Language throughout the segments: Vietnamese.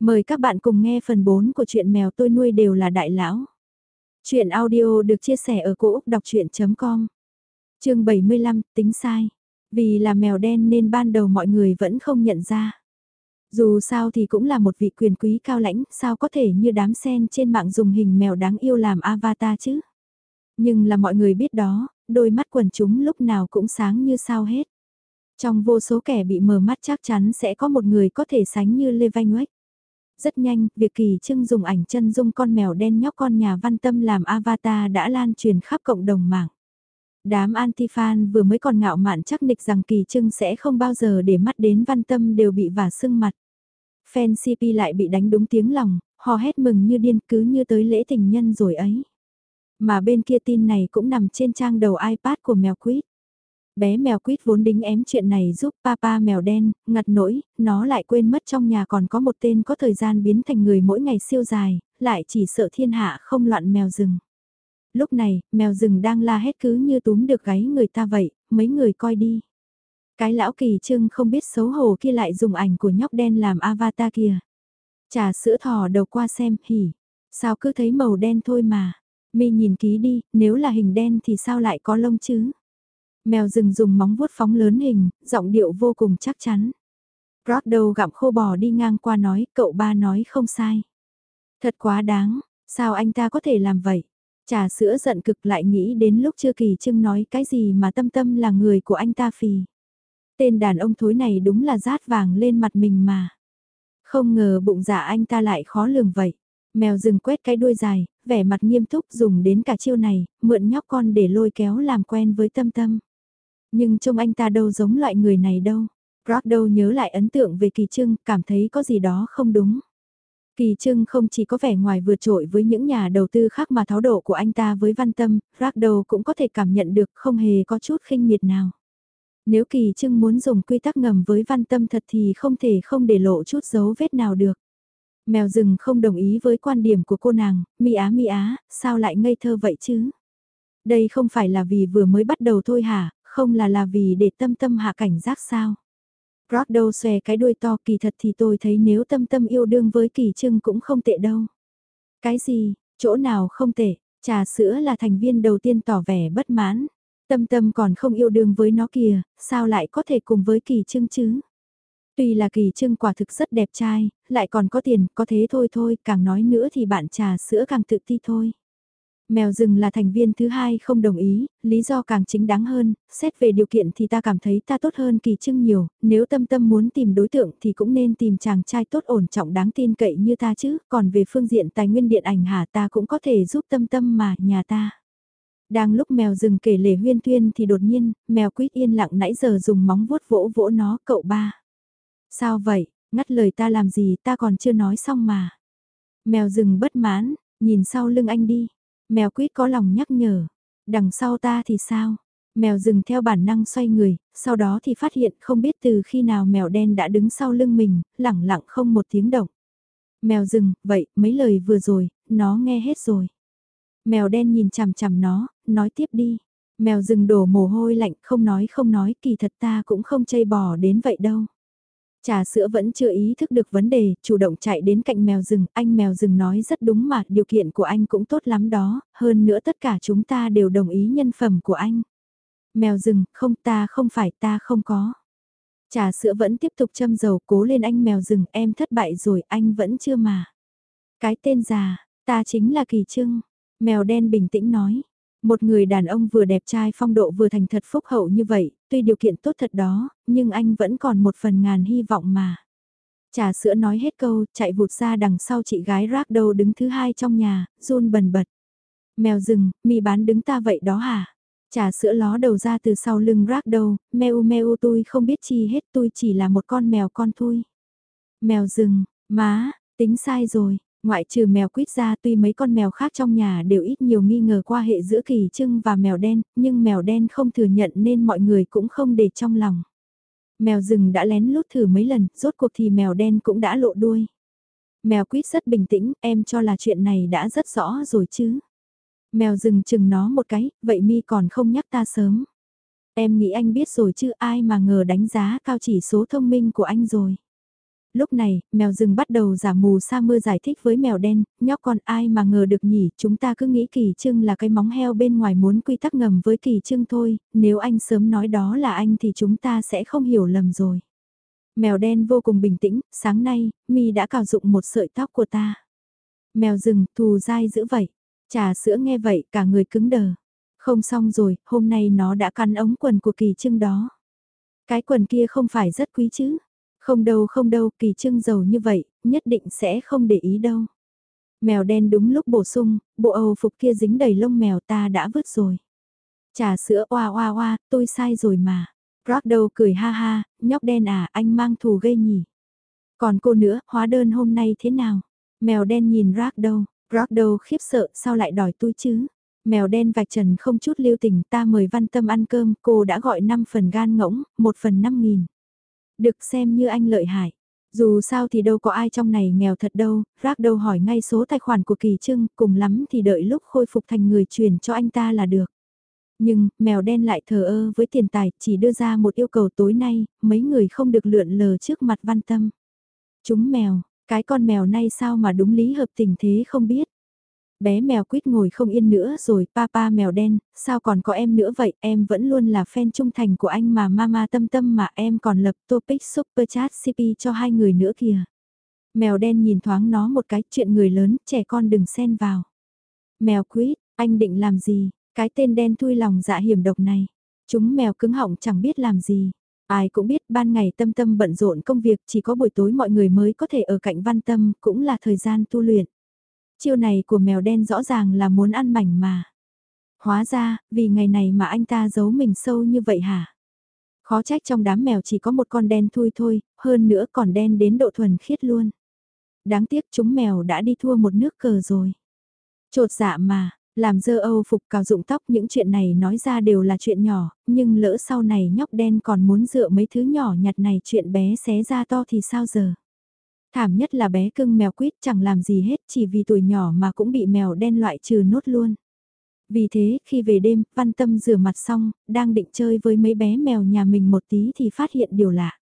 Mời các bạn cùng nghe phần 4 của truyện mèo tôi nuôi đều là đại lão. Chuyện audio được chia sẻ ở cỗ đọc chuyện.com Trường 75, tính sai. Vì là mèo đen nên ban đầu mọi người vẫn không nhận ra. Dù sao thì cũng là một vị quyền quý cao lãnh, sao có thể như đám sen trên mạng dùng hình mèo đáng yêu làm avatar chứ. Nhưng là mọi người biết đó, đôi mắt quần chúng lúc nào cũng sáng như sao hết. Trong vô số kẻ bị mờ mắt chắc chắn sẽ có một người có thể sánh như Lê Vanh Oách. Rất nhanh, việc Kỳ Trưng dùng ảnh chân dung con mèo đen nhóc con nhà văn tâm làm avatar đã lan truyền khắp cộng đồng mạng. Đám anti-fan vừa mới còn ngạo mạn chắc nịch rằng Kỳ Trưng sẽ không bao giờ để mắt đến văn tâm đều bị vả sưng mặt. Fan CP lại bị đánh đúng tiếng lòng, hò hét mừng như điên cứ như tới lễ tình nhân rồi ấy. Mà bên kia tin này cũng nằm trên trang đầu iPad của mèo quýt. Bé mèo quýt vốn đính ém chuyện này giúp papa mèo đen, ngặt nỗi, nó lại quên mất trong nhà còn có một tên có thời gian biến thành người mỗi ngày siêu dài, lại chỉ sợ thiên hạ không loạn mèo rừng. Lúc này, mèo rừng đang la hét cứ như túm được gáy người ta vậy, mấy người coi đi. Cái lão kỳ trưng không biết xấu hổ kia lại dùng ảnh của nhóc đen làm avatar kìa. Trà sữa thò đầu qua xem, hỉ. Sao cứ thấy màu đen thôi mà. Mi nhìn ký đi, nếu là hình đen thì sao lại có lông chứ? Mèo rừng dùng móng vuốt phóng lớn hình, giọng điệu vô cùng chắc chắn. Rockdow gặm khô bò đi ngang qua nói, cậu ba nói không sai. Thật quá đáng, sao anh ta có thể làm vậy? Trà sữa giận cực lại nghĩ đến lúc chưa kỳ trưng nói cái gì mà tâm tâm là người của anh ta phì. Tên đàn ông thối này đúng là rát vàng lên mặt mình mà. Không ngờ bụng dạ anh ta lại khó lường vậy. Mèo rừng quét cái đuôi dài, vẻ mặt nghiêm túc dùng đến cả chiêu này, mượn nhóc con để lôi kéo làm quen với tâm tâm. Nhưng trông anh ta đâu giống loại người này đâu. Rock đâu nhớ lại ấn tượng về Kỳ Trưng, cảm thấy có gì đó không đúng. Kỳ Trưng không chỉ có vẻ ngoài vượt trội với những nhà đầu tư khác mà tháo độ của anh ta với văn tâm, Rock đâu cũng có thể cảm nhận được không hề có chút khinh miệt nào. Nếu Kỳ Trưng muốn dùng quy tắc ngầm với văn tâm thật thì không thể không để lộ chút dấu vết nào được. Mèo rừng không đồng ý với quan điểm của cô nàng, mi á mi á, sao lại ngây thơ vậy chứ? Đây không phải là vì vừa mới bắt đầu thôi hả, không là là vì để tâm tâm hạ cảnh giác sao. Rockdow xòe cái đuôi to kỳ thật thì tôi thấy nếu tâm tâm yêu đương với kỳ trưng cũng không tệ đâu. Cái gì, chỗ nào không tệ, trà sữa là thành viên đầu tiên tỏ vẻ bất mãn. Tâm tâm còn không yêu đương với nó kìa, sao lại có thể cùng với kỳ trưng chứ? Tuy là kỳ trưng quả thực rất đẹp trai, lại còn có tiền, có thế thôi thôi, càng nói nữa thì bạn trà sữa càng tự ti thôi. Mèo rừng là thành viên thứ hai không đồng ý, lý do càng chính đáng hơn, xét về điều kiện thì ta cảm thấy ta tốt hơn kỳ trưng nhiều, nếu tâm tâm muốn tìm đối tượng thì cũng nên tìm chàng trai tốt ổn trọng đáng tin cậy như ta chứ, còn về phương diện tài nguyên điện ảnh hả ta cũng có thể giúp tâm tâm mà, nhà ta. Đang lúc mèo rừng kể lể huyên tuyên thì đột nhiên, mèo quýt yên lặng nãy giờ dùng móng vuốt vỗ vỗ nó, cậu ba. Sao vậy, ngắt lời ta làm gì ta còn chưa nói xong mà. Mèo rừng bất mãn, nhìn sau lưng anh đi, Mèo quýt có lòng nhắc nhở. Đằng sau ta thì sao? Mèo dừng theo bản năng xoay người, sau đó thì phát hiện không biết từ khi nào mèo đen đã đứng sau lưng mình, lẳng lặng không một tiếng động. Mèo dừng vậy, mấy lời vừa rồi, nó nghe hết rồi. Mèo đen nhìn chằm chằm nó, nói tiếp đi. Mèo rừng đổ mồ hôi lạnh, không nói không nói, kỳ thật ta cũng không chây bò đến vậy đâu. Trà sữa vẫn chưa ý thức được vấn đề, chủ động chạy đến cạnh mèo rừng, anh mèo rừng nói rất đúng mà, điều kiện của anh cũng tốt lắm đó, hơn nữa tất cả chúng ta đều đồng ý nhân phẩm của anh. Mèo rừng, không ta không phải ta không có. Trà sữa vẫn tiếp tục châm dầu cố lên anh mèo rừng, em thất bại rồi, anh vẫn chưa mà. Cái tên già, ta chính là Kỳ Trưng. Mèo đen bình tĩnh nói, một người đàn ông vừa đẹp trai phong độ vừa thành thật phúc hậu như vậy, tuy điều kiện tốt thật đó, nhưng anh vẫn còn một phần ngàn hy vọng mà. Trà sữa nói hết câu, chạy vụt ra đằng sau chị gái rác đầu đứng thứ hai trong nhà, run bần bật. Mèo rừng, mì bán đứng ta vậy đó hả? Trà sữa ló đầu ra từ sau lưng rác đầu, meo meo tôi không biết chi hết tôi chỉ là một con mèo con thôi. Mèo rừng, má, tính sai rồi, Ngoại trừ mèo quýt ra tuy mấy con mèo khác trong nhà đều ít nhiều nghi ngờ qua hệ giữa kỳ trưng và mèo đen, nhưng mèo đen không thừa nhận nên mọi người cũng không để trong lòng. Mèo rừng đã lén lút thử mấy lần, rốt cuộc thì mèo đen cũng đã lộ đuôi. Mèo quýt rất bình tĩnh, em cho là chuyện này đã rất rõ rồi chứ. Mèo rừng chừng nó một cái, vậy mi còn không nhắc ta sớm. Em nghĩ anh biết rồi chứ ai mà ngờ đánh giá cao chỉ số thông minh của anh rồi. Lúc này, mèo rừng bắt đầu giả mù sa mưa giải thích với mèo đen, nhóc con ai mà ngờ được nhỉ, chúng ta cứ nghĩ kỳ trưng là cái móng heo bên ngoài muốn quy tắc ngầm với kỳ trưng thôi, nếu anh sớm nói đó là anh thì chúng ta sẽ không hiểu lầm rồi. Mèo đen vô cùng bình tĩnh, sáng nay, mi đã cào dụng một sợi tóc của ta. Mèo rừng, thù dai dữ vậy. Trà sữa nghe vậy, cả người cứng đờ. Không xong rồi, hôm nay nó đã cắn ống quần của kỳ trưng đó. Cái quần kia không phải rất quý chứ. Không đâu không đâu, kỳ trưng giàu như vậy, nhất định sẽ không để ý đâu. Mèo đen đúng lúc bổ sung, bộ âu phục kia dính đầy lông mèo ta đã vứt rồi. Trà sữa oa oa oa, tôi sai rồi mà. Ragdow cười ha ha, nhóc đen à, anh mang thù gây nhỉ. Còn cô nữa, hóa đơn hôm nay thế nào? Mèo đen nhìn Ragdow, Ragdow khiếp sợ, sao lại đòi tôi chứ? Mèo đen vạch trần không chút lưu tình ta mời văn tâm ăn cơm, cô đã gọi 5 phần gan ngỗng, 1 phần 5 nghìn. Được xem như anh lợi hại. Dù sao thì đâu có ai trong này nghèo thật đâu, rác đâu hỏi ngay số tài khoản của Kỳ Trưng, cùng lắm thì đợi lúc khôi phục thành người truyền cho anh ta là được. Nhưng, mèo đen lại thờ ơ với tiền tài, chỉ đưa ra một yêu cầu tối nay, mấy người không được lượn lờ trước mặt văn tâm. Chúng mèo, cái con mèo nay sao mà đúng lý hợp tình thế không biết bé mèo quýt ngồi không yên nữa rồi, papa mèo đen, sao còn có em nữa vậy, em vẫn luôn là fan trung thành của anh mà mama tâm tâm mà em còn lập topic super chat CP cho hai người nữa kìa. Mèo đen nhìn thoáng nó một cái, chuyện người lớn, trẻ con đừng xen vào. Mèo quýt, anh định làm gì, cái tên đen thui lòng dạ hiểm độc này. Chúng mèo cứng họng chẳng biết làm gì. Ai cũng biết ban ngày tâm tâm bận rộn công việc chỉ có buổi tối mọi người mới có thể ở cạnh văn tâm cũng là thời gian tu luyện. Chiêu này của mèo đen rõ ràng là muốn ăn mảnh mà. Hóa ra, vì ngày này mà anh ta giấu mình sâu như vậy hả? Khó trách trong đám mèo chỉ có một con đen thui thôi, hơn nữa còn đen đến độ thuần khiết luôn. Đáng tiếc chúng mèo đã đi thua một nước cờ rồi. Trột dạ mà, làm dơ âu phục cào dụng tóc những chuyện này nói ra đều là chuyện nhỏ, nhưng lỡ sau này nhóc đen còn muốn dựa mấy thứ nhỏ nhặt này chuyện bé xé ra to thì sao giờ? Thảm nhất là bé cưng mèo quýt chẳng làm gì hết chỉ vì tuổi nhỏ mà cũng bị mèo đen loại trừ nốt luôn. Vì thế, khi về đêm, văn tâm rửa mặt xong, đang định chơi với mấy bé mèo nhà mình một tí thì phát hiện điều lạ.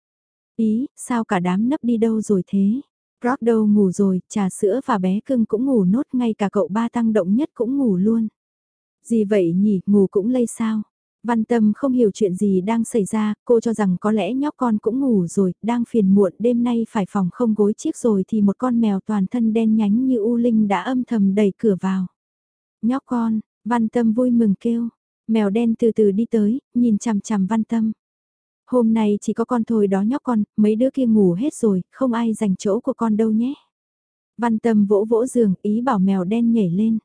Ý, sao cả đám nấp đi đâu rồi thế? Rock đâu ngủ rồi, trà sữa và bé cưng cũng ngủ nốt ngay cả cậu ba tăng động nhất cũng ngủ luôn. Gì vậy nhỉ, ngủ cũng lây sao? Văn Tâm không hiểu chuyện gì đang xảy ra, cô cho rằng có lẽ nhóc con cũng ngủ rồi, đang phiền muộn đêm nay phải phòng không gối chiếc rồi thì một con mèo toàn thân đen nhánh như U Linh đã âm thầm đẩy cửa vào. Nhóc con, Văn Tâm vui mừng kêu, mèo đen từ từ đi tới, nhìn chằm chằm Văn Tâm. Hôm nay chỉ có con thôi đó nhóc con, mấy đứa kia ngủ hết rồi, không ai dành chỗ của con đâu nhé. Văn Tâm vỗ vỗ giường, ý bảo mèo đen nhảy lên.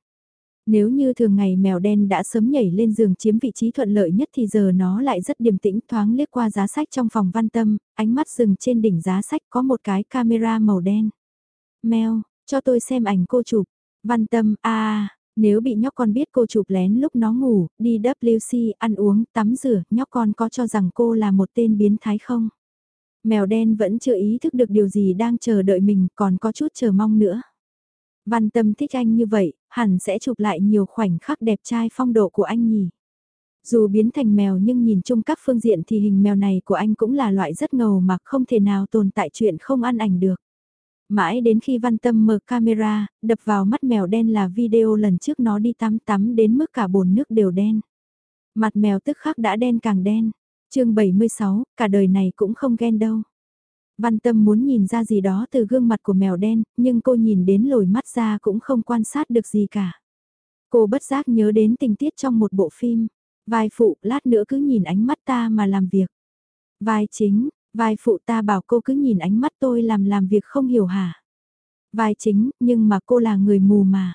Nếu như thường ngày mèo đen đã sớm nhảy lên giường chiếm vị trí thuận lợi nhất thì giờ nó lại rất điềm tĩnh thoáng liếc qua giá sách trong phòng văn tâm, ánh mắt dừng trên đỉnh giá sách có một cái camera màu đen. Mèo, cho tôi xem ảnh cô chụp. Văn tâm, a nếu bị nhóc con biết cô chụp lén lúc nó ngủ, đi WC, ăn uống, tắm rửa, nhóc con có cho rằng cô là một tên biến thái không? Mèo đen vẫn chưa ý thức được điều gì đang chờ đợi mình còn có chút chờ mong nữa. Văn tâm thích anh như vậy, hẳn sẽ chụp lại nhiều khoảnh khắc đẹp trai phong độ của anh nhỉ. Dù biến thành mèo nhưng nhìn chung các phương diện thì hình mèo này của anh cũng là loại rất ngầu mà không thể nào tồn tại chuyện không ăn ảnh được. Mãi đến khi văn tâm mở camera, đập vào mắt mèo đen là video lần trước nó đi tắm tắm đến mức cả bồn nước đều đen. Mặt mèo tức khắc đã đen càng đen. chương 76, cả đời này cũng không ghen đâu. Văn tâm muốn nhìn ra gì đó từ gương mặt của mèo đen, nhưng cô nhìn đến lồi mắt ra cũng không quan sát được gì cả. Cô bất giác nhớ đến tình tiết trong một bộ phim. Vai phụ, lát nữa cứ nhìn ánh mắt ta mà làm việc. Vai chính, vai phụ ta bảo cô cứ nhìn ánh mắt tôi làm làm việc không hiểu hả. Vai chính, nhưng mà cô là người mù mà.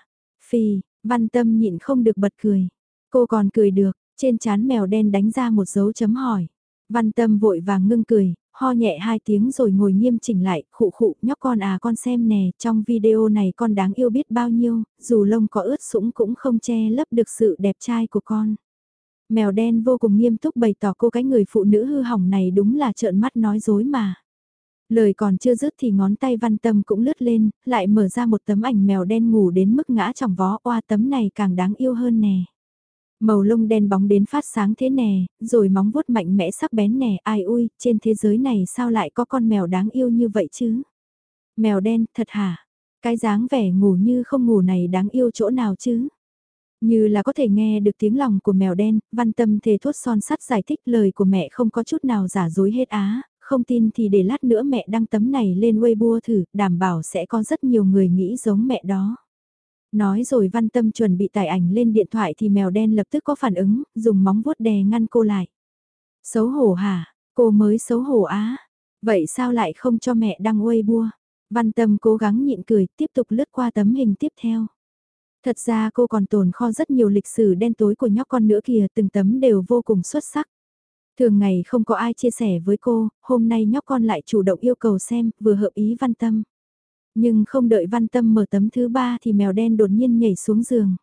Phi, văn tâm nhịn không được bật cười. Cô còn cười được, trên chán mèo đen đánh ra một dấu chấm hỏi. Văn tâm vội vàng ngưng cười, ho nhẹ hai tiếng rồi ngồi nghiêm chỉnh lại, khụ khụ, nhóc con à con xem nè, trong video này con đáng yêu biết bao nhiêu, dù lông có ướt sũng cũng không che lấp được sự đẹp trai của con. Mèo đen vô cùng nghiêm túc bày tỏ cô cái người phụ nữ hư hỏng này đúng là trợn mắt nói dối mà. Lời còn chưa dứt thì ngón tay văn tâm cũng lướt lên, lại mở ra một tấm ảnh mèo đen ngủ đến mức ngã trong vó oa tấm này càng đáng yêu hơn nè. Màu lông đen bóng đến phát sáng thế nè, rồi móng vuốt mạnh mẽ sắc bén nè, ai ui, trên thế giới này sao lại có con mèo đáng yêu như vậy chứ? Mèo đen, thật hả? Cái dáng vẻ ngủ như không ngủ này đáng yêu chỗ nào chứ? Như là có thể nghe được tiếng lòng của mèo đen, văn tâm thề thốt son sắt giải thích lời của mẹ không có chút nào giả dối hết á, không tin thì để lát nữa mẹ đăng tấm này lên Weibo thử, đảm bảo sẽ có rất nhiều người nghĩ giống mẹ đó. Nói rồi văn tâm chuẩn bị tải ảnh lên điện thoại thì mèo đen lập tức có phản ứng, dùng móng vuốt đè ngăn cô lại. Xấu hổ hả? Cô mới xấu hổ á. Vậy sao lại không cho mẹ đăng Weibo? Văn tâm cố gắng nhịn cười, tiếp tục lướt qua tấm hình tiếp theo. Thật ra cô còn tồn kho rất nhiều lịch sử đen tối của nhóc con nữa kìa, từng tấm đều vô cùng xuất sắc. Thường ngày không có ai chia sẻ với cô, hôm nay nhóc con lại chủ động yêu cầu xem, vừa hợp ý văn tâm. Nhưng không đợi văn tâm mở tấm thứ ba thì mèo đen đột nhiên nhảy xuống giường.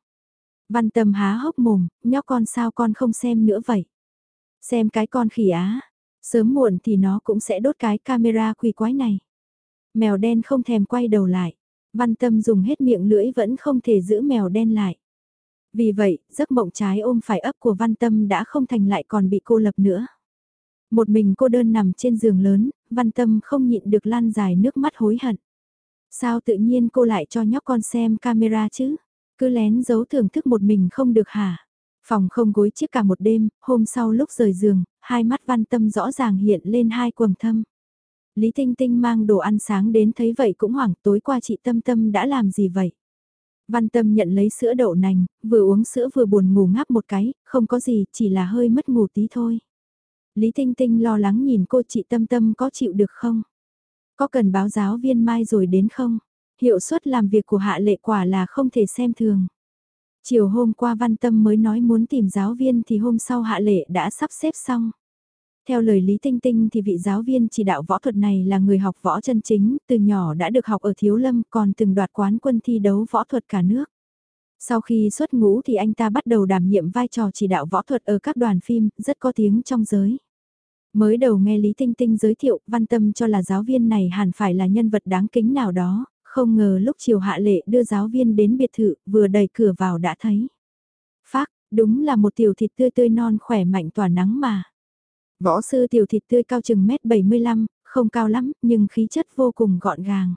Văn tâm há hốc mồm, nhóc con sao con không xem nữa vậy? Xem cái con khỉ á, sớm muộn thì nó cũng sẽ đốt cái camera quỷ quái này. Mèo đen không thèm quay đầu lại. Văn tâm dùng hết miệng lưỡi vẫn không thể giữ mèo đen lại. Vì vậy, giấc mộng trái ôm phải ấp của văn tâm đã không thành lại còn bị cô lập nữa. Một mình cô đơn nằm trên giường lớn, văn tâm không nhịn được lan dài nước mắt hối hận. Sao tự nhiên cô lại cho nhóc con xem camera chứ? Cứ lén giấu thưởng thức một mình không được hả? Phòng không gối chiếc cả một đêm, hôm sau lúc rời giường, hai mắt văn tâm rõ ràng hiện lên hai quầng thâm. Lý Tinh Tinh mang đồ ăn sáng đến thấy vậy cũng hoảng tối qua chị Tâm Tâm đã làm gì vậy? Văn Tâm nhận lấy sữa đậu nành, vừa uống sữa vừa buồn ngủ ngáp một cái, không có gì, chỉ là hơi mất ngủ tí thôi. Lý Tinh Tinh lo lắng nhìn cô chị Tâm Tâm có chịu được không? Có cần báo giáo viên mai rồi đến không? Hiệu suất làm việc của hạ lệ quả là không thể xem thường. Chiều hôm qua Văn Tâm mới nói muốn tìm giáo viên thì hôm sau hạ lệ đã sắp xếp xong. Theo lời Lý Tinh Tinh thì vị giáo viên chỉ đạo võ thuật này là người học võ chân chính, từ nhỏ đã được học ở Thiếu Lâm còn từng đoạt quán quân thi đấu võ thuật cả nước. Sau khi xuất ngũ thì anh ta bắt đầu đảm nhiệm vai trò chỉ đạo võ thuật ở các đoàn phim, rất có tiếng trong giới. Mới đầu nghe Lý Tinh Tinh giới thiệu, văn tâm cho là giáo viên này hẳn phải là nhân vật đáng kính nào đó, không ngờ lúc chiều hạ lệ đưa giáo viên đến biệt thự, vừa đẩy cửa vào đã thấy. Phác, đúng là một tiểu thịt tươi tươi non khỏe mạnh tỏa nắng mà. Võ sư tiểu thịt tươi cao chừng mét 75, không cao lắm, nhưng khí chất vô cùng gọn gàng.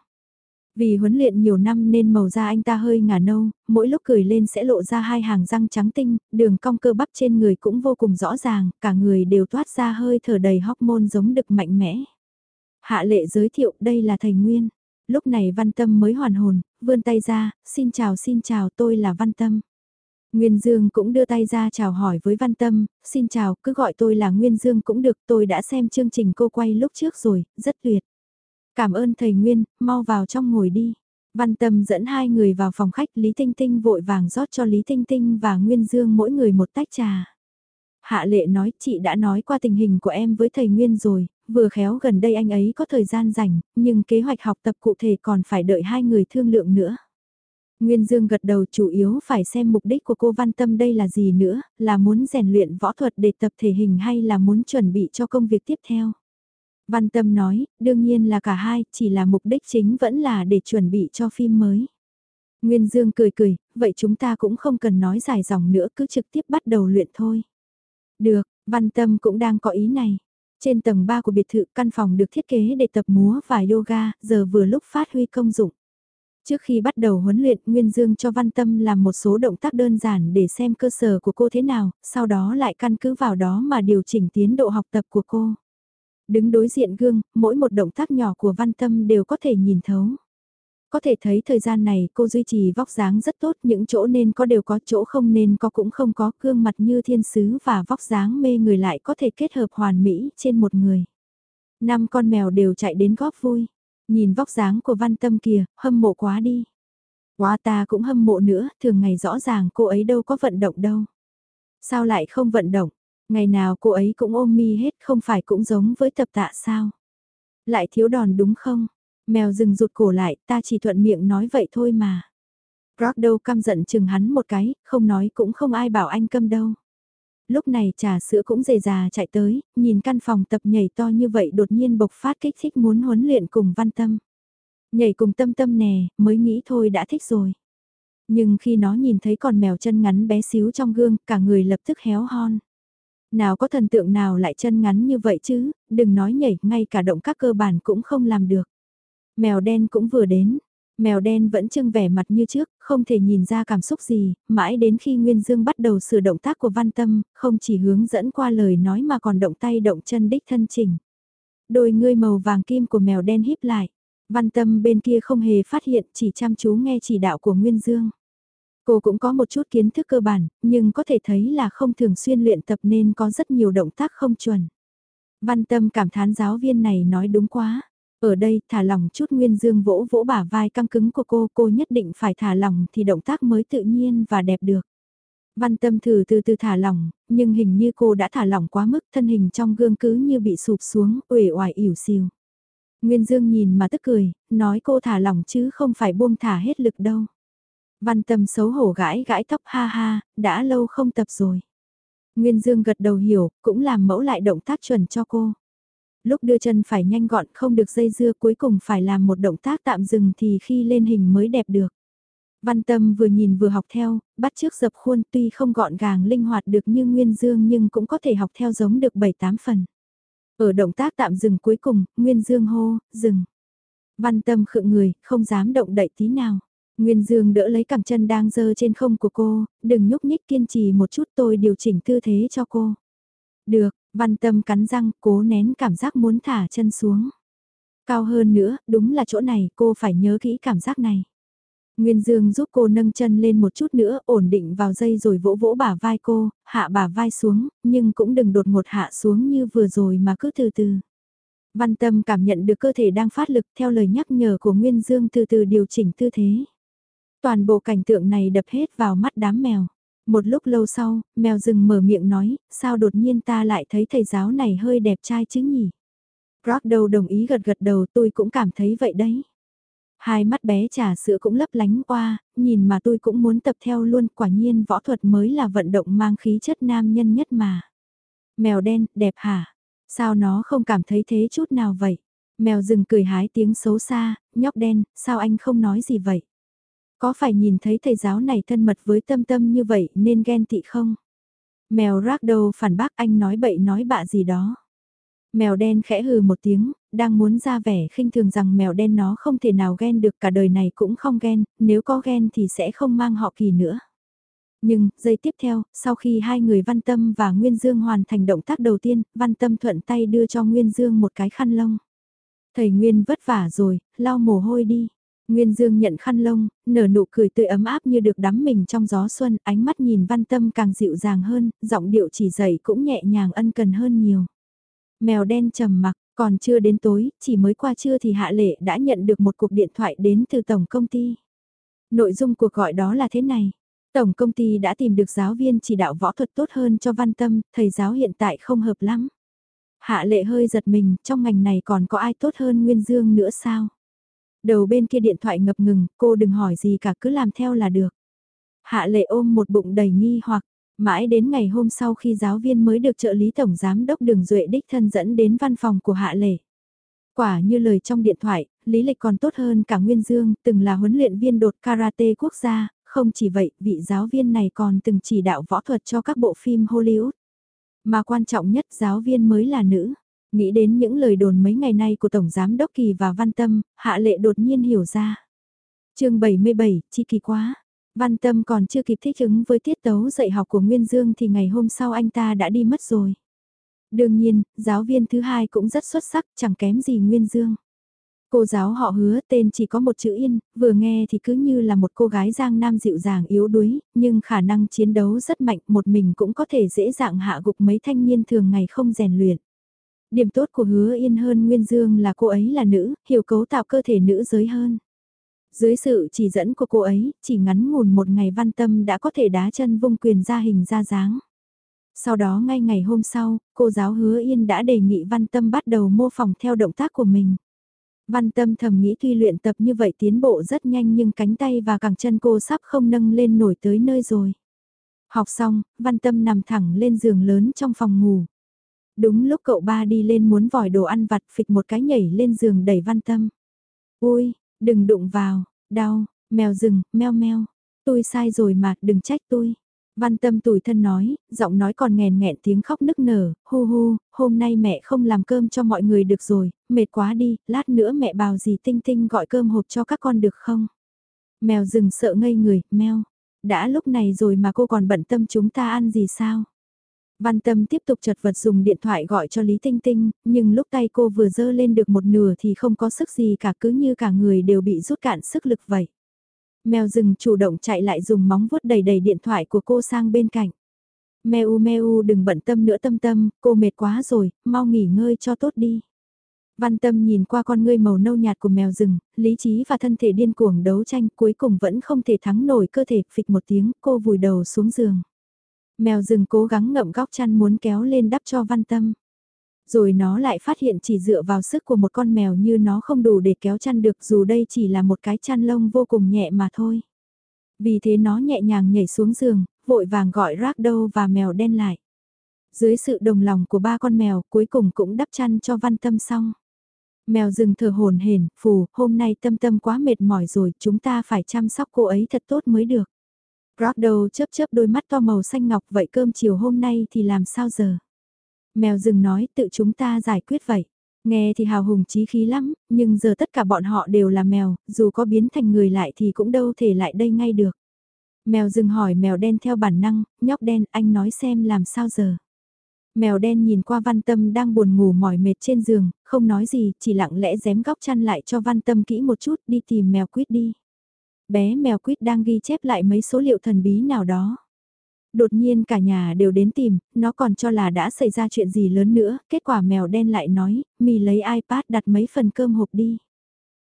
Vì huấn luyện nhiều năm nên màu da anh ta hơi ngả nâu, mỗi lúc cười lên sẽ lộ ra hai hàng răng trắng tinh, đường cong cơ bắp trên người cũng vô cùng rõ ràng, cả người đều toát ra hơi thở đầy hormone giống đực mạnh mẽ. Hạ lệ giới thiệu đây là thầy Nguyên. Lúc này Văn Tâm mới hoàn hồn, vươn tay ra, xin chào xin chào tôi là Văn Tâm. Nguyên Dương cũng đưa tay ra chào hỏi với Văn Tâm, xin chào, cứ gọi tôi là Nguyên Dương cũng được, tôi đã xem chương trình cô quay lúc trước rồi, rất tuyệt. Cảm ơn thầy Nguyên, mau vào trong ngồi đi. Văn Tâm dẫn hai người vào phòng khách, Lý Tinh Tinh vội vàng rót cho Lý Tinh Tinh và Nguyên Dương mỗi người một tách trà. Hạ lệ nói chị đã nói qua tình hình của em với thầy Nguyên rồi, vừa khéo gần đây anh ấy có thời gian rảnh, nhưng kế hoạch học tập cụ thể còn phải đợi hai người thương lượng nữa. Nguyên Dương gật đầu chủ yếu phải xem mục đích của cô Văn Tâm đây là gì nữa, là muốn rèn luyện võ thuật để tập thể hình hay là muốn chuẩn bị cho công việc tiếp theo. Văn Tâm nói, đương nhiên là cả hai, chỉ là mục đích chính vẫn là để chuẩn bị cho phim mới. Nguyên Dương cười cười, vậy chúng ta cũng không cần nói dài dòng nữa cứ trực tiếp bắt đầu luyện thôi. Được, Văn Tâm cũng đang có ý này. Trên tầng 3 của biệt thự căn phòng được thiết kế để tập múa và yoga, giờ vừa lúc phát huy công dụng. Trước khi bắt đầu huấn luyện, Nguyên Dương cho Văn Tâm làm một số động tác đơn giản để xem cơ sở của cô thế nào, sau đó lại căn cứ vào đó mà điều chỉnh tiến độ học tập của cô. Đứng đối diện gương, mỗi một động tác nhỏ của Văn Tâm đều có thể nhìn thấu. Có thể thấy thời gian này cô duy trì vóc dáng rất tốt, những chỗ nên có đều có, chỗ không nên có cũng không có, gương mặt như thiên sứ và vóc dáng mê người lại có thể kết hợp hoàn mỹ trên một người. Năm con mèo đều chạy đến góp vui. Nhìn vóc dáng của văn tâm kìa, hâm mộ quá đi. Quá ta cũng hâm mộ nữa, thường ngày rõ ràng cô ấy đâu có vận động đâu. Sao lại không vận động? Ngày nào cô ấy cũng ôm mi hết không phải cũng giống với tập tạ sao? Lại thiếu đòn đúng không? Mèo rừng rụt cổ lại, ta chỉ thuận miệng nói vậy thôi mà. Rock đâu căm giận chừng hắn một cái, không nói cũng không ai bảo anh câm đâu. Lúc này trà sữa cũng dề già chạy tới, nhìn căn phòng tập nhảy to như vậy đột nhiên bộc phát kích thích muốn huấn luyện cùng văn tâm. Nhảy cùng tâm tâm nè, mới nghĩ thôi đã thích rồi. Nhưng khi nó nhìn thấy con mèo chân ngắn bé xíu trong gương, cả người lập tức héo hon. Nào có thần tượng nào lại chân ngắn như vậy chứ, đừng nói nhảy, ngay cả động các cơ bản cũng không làm được. Mèo đen cũng vừa đến. Mèo đen vẫn trưng vẻ mặt như trước, không thể nhìn ra cảm xúc gì, mãi đến khi Nguyên Dương bắt đầu sửa động tác của Văn Tâm, không chỉ hướng dẫn qua lời nói mà còn động tay động chân đích thân chỉnh. Đôi ngươi màu vàng kim của mèo đen híp lại. Văn Tâm bên kia không hề phát hiện, chỉ chăm chú nghe chỉ đạo của Nguyên Dương. Cô cũng có một chút kiến thức cơ bản, nhưng có thể thấy là không thường xuyên luyện tập nên có rất nhiều động tác không chuẩn. Văn Tâm cảm thán giáo viên này nói đúng quá. Ở đây thả lỏng chút Nguyên Dương vỗ vỗ bả vai căng cứng của cô, cô nhất định phải thả lỏng thì động tác mới tự nhiên và đẹp được. Văn tâm thử từ từ thả lỏng, nhưng hình như cô đã thả lỏng quá mức thân hình trong gương cứ như bị sụp xuống, uể oải ỉu xìu. Nguyên Dương nhìn mà tức cười, nói cô thả lỏng chứ không phải buông thả hết lực đâu. Văn tâm xấu hổ gãi gãi tóc ha ha, đã lâu không tập rồi. Nguyên Dương gật đầu hiểu, cũng làm mẫu lại động tác chuẩn cho cô. Lúc đưa chân phải nhanh gọn không được dây dưa cuối cùng phải làm một động tác tạm dừng thì khi lên hình mới đẹp được. Văn tâm vừa nhìn vừa học theo, bắt trước dập khuôn tuy không gọn gàng linh hoạt được như Nguyên Dương nhưng cũng có thể học theo giống được 7-8 phần. Ở động tác tạm dừng cuối cùng, Nguyên Dương hô, dừng. Văn tâm khựng người, không dám động đậy tí nào. Nguyên Dương đỡ lấy cẳng chân đang dơ trên không của cô, đừng nhúc nhích kiên trì một chút tôi điều chỉnh tư thế cho cô. Được, văn tâm cắn răng, cố nén cảm giác muốn thả chân xuống. Cao hơn nữa, đúng là chỗ này, cô phải nhớ kỹ cảm giác này. Nguyên Dương giúp cô nâng chân lên một chút nữa, ổn định vào dây rồi vỗ vỗ bả vai cô, hạ bả vai xuống, nhưng cũng đừng đột ngột hạ xuống như vừa rồi mà cứ từ từ. Văn tâm cảm nhận được cơ thể đang phát lực theo lời nhắc nhở của Nguyên Dương từ từ điều chỉnh tư thế. Toàn bộ cảnh tượng này đập hết vào mắt đám mèo. Một lúc lâu sau, mèo rừng mở miệng nói, sao đột nhiên ta lại thấy thầy giáo này hơi đẹp trai chứ nhỉ? Rock đầu đồng ý gật gật đầu tôi cũng cảm thấy vậy đấy. Hai mắt bé trà sữa cũng lấp lánh qua, nhìn mà tôi cũng muốn tập theo luôn, quả nhiên võ thuật mới là vận động mang khí chất nam nhân nhất mà. Mèo đen, đẹp hả? Sao nó không cảm thấy thế chút nào vậy? Mèo rừng cười hái tiếng xấu xa, nhóc đen, sao anh không nói gì vậy? Có phải nhìn thấy thầy giáo này thân mật với tâm tâm như vậy nên ghen tị không? Mèo rác đầu phản bác anh nói bậy nói bạ gì đó. Mèo đen khẽ hừ một tiếng, đang muốn ra vẻ khinh thường rằng mèo đen nó không thể nào ghen được cả đời này cũng không ghen, nếu có ghen thì sẽ không mang họ kỳ nữa. Nhưng, giây tiếp theo, sau khi hai người Văn Tâm và Nguyên Dương hoàn thành động tác đầu tiên, Văn Tâm thuận tay đưa cho Nguyên Dương một cái khăn lông. Thầy Nguyên vất vả rồi, lau mồ hôi đi. Nguyên Dương nhận khăn lông, nở nụ cười tươi ấm áp như được đắm mình trong gió xuân, ánh mắt nhìn Văn Tâm càng dịu dàng hơn, giọng điệu chỉ dạy cũng nhẹ nhàng ân cần hơn nhiều. Mèo đen trầm mặc, còn chưa đến tối, chỉ mới qua trưa thì Hạ Lệ đã nhận được một cuộc điện thoại đến từ tổng công ty. Nội dung cuộc gọi đó là thế này. Tổng công ty đã tìm được giáo viên chỉ đạo võ thuật tốt hơn cho văn tâm, thầy giáo hiện tại không hợp lắm. Hạ lệ hơi giật mình, trong ngành này còn có ai tốt hơn Nguyên Dương nữa sao? Đầu bên kia điện thoại ngập ngừng, cô đừng hỏi gì cả cứ làm theo là được. Hạ lệ ôm một bụng đầy nghi hoặc, Mãi đến ngày hôm sau khi giáo viên mới được trợ lý tổng giám đốc đường Duệ đích thân dẫn đến văn phòng của Hạ Lệ. Quả như lời trong điện thoại, lý lịch còn tốt hơn cả Nguyên Dương, từng là huấn luyện viên đột karate quốc gia, không chỉ vậy, vị giáo viên này còn từng chỉ đạo võ thuật cho các bộ phim Hollywood. Mà quan trọng nhất giáo viên mới là nữ. Nghĩ đến những lời đồn mấy ngày nay của Tổng Giám Đốc Kỳ và Văn Tâm, Hạ Lệ đột nhiên hiểu ra. chương 77, chi kỳ quá. Văn Tâm còn chưa kịp thích ứng với tiết tấu dạy học của Nguyên Dương thì ngày hôm sau anh ta đã đi mất rồi. Đương nhiên, giáo viên thứ hai cũng rất xuất sắc, chẳng kém gì Nguyên Dương. Cô giáo họ hứa tên chỉ có một chữ yên, vừa nghe thì cứ như là một cô gái giang nam dịu dàng yếu đuối, nhưng khả năng chiến đấu rất mạnh, một mình cũng có thể dễ dàng hạ gục mấy thanh niên thường ngày không rèn luyện. Điểm tốt của hứa yên hơn Nguyên Dương là cô ấy là nữ, hiểu cấu tạo cơ thể nữ giới hơn. Dưới sự chỉ dẫn của cô ấy, chỉ ngắn ngủn một ngày văn tâm đã có thể đá chân vung quyền ra hình ra dáng. Sau đó ngay ngày hôm sau, cô giáo hứa yên đã đề nghị văn tâm bắt đầu mô phỏng theo động tác của mình. Văn tâm thầm nghĩ tuy luyện tập như vậy tiến bộ rất nhanh nhưng cánh tay và cẳng chân cô sắp không nâng lên nổi tới nơi rồi. Học xong, văn tâm nằm thẳng lên giường lớn trong phòng ngủ. Đúng lúc cậu ba đi lên muốn vòi đồ ăn vặt phịch một cái nhảy lên giường đẩy văn tâm. Ui, Đừng đụng vào, đau, mèo rừng, meo meo. Tôi sai rồi mà, đừng trách tôi. Văn tâm tủi thân nói, giọng nói còn nghèn nghẹn tiếng khóc nức nở, hu hu, hôm nay mẹ không làm cơm cho mọi người được rồi, mệt quá đi, lát nữa mẹ bào gì tinh tinh gọi cơm hộp cho các con được không? Mèo rừng sợ ngây người, mèo, đã lúc này rồi mà cô còn bận tâm chúng ta ăn gì sao? Văn Tâm tiếp tục chật vật dùng điện thoại gọi cho Lý Tinh Tinh, nhưng lúc tay cô vừa dơ lên được một nửa thì không có sức gì cả cứ như cả người đều bị rút cạn sức lực vậy. Mèo rừng chủ động chạy lại dùng móng vuốt đầy đầy điện thoại của cô sang bên cạnh. Mèo mèo đừng bận tâm nữa tâm tâm, cô mệt quá rồi, mau nghỉ ngơi cho tốt đi. Văn tâm nhìn qua con ngươi màu nâu nhạt của mèo rừng, lý trí và thân thể điên cuồng đấu tranh cuối cùng vẫn không thể thắng nổi cơ thể, phịch một tiếng, cô vùi đầu xuống giường. Mèo rừng cố gắng ngậm góc chăn muốn kéo lên đắp cho văn tâm. Rồi nó lại phát hiện chỉ dựa vào sức của một con mèo như nó không đủ để kéo chăn được dù đây chỉ là một cái chăn lông vô cùng nhẹ mà thôi. Vì thế nó nhẹ nhàng nhảy xuống giường, vội vàng gọi Ragdow và mèo đen lại. Dưới sự đồng lòng của ba con mèo cuối cùng cũng đắp chăn cho văn tâm xong. Mèo rừng thở hồn hển, phù, hôm nay tâm tâm quá mệt mỏi rồi, chúng ta phải chăm sóc cô ấy thật tốt mới được. Brodo chớp chớp đôi mắt to màu xanh ngọc vậy cơm chiều hôm nay thì làm sao giờ? Mèo rừng nói tự chúng ta giải quyết vậy. Nghe thì hào hùng chí khí lắm, nhưng giờ tất cả bọn họ đều là mèo, dù có biến thành người lại thì cũng đâu thể lại đây ngay được. Mèo rừng hỏi mèo đen theo bản năng, nhóc đen anh nói xem làm sao giờ. Mèo đen nhìn qua văn tâm đang buồn ngủ mỏi mệt trên giường, không nói gì, chỉ lặng lẽ dém góc chăn lại cho văn tâm kỹ một chút đi tìm mèo quýt đi. Bé mèo quýt đang ghi chép lại mấy số liệu thần bí nào đó. Đột nhiên cả nhà đều đến tìm, nó còn cho là đã xảy ra chuyện gì lớn nữa, kết quả mèo đen lại nói, mì lấy iPad đặt mấy phần cơm hộp đi.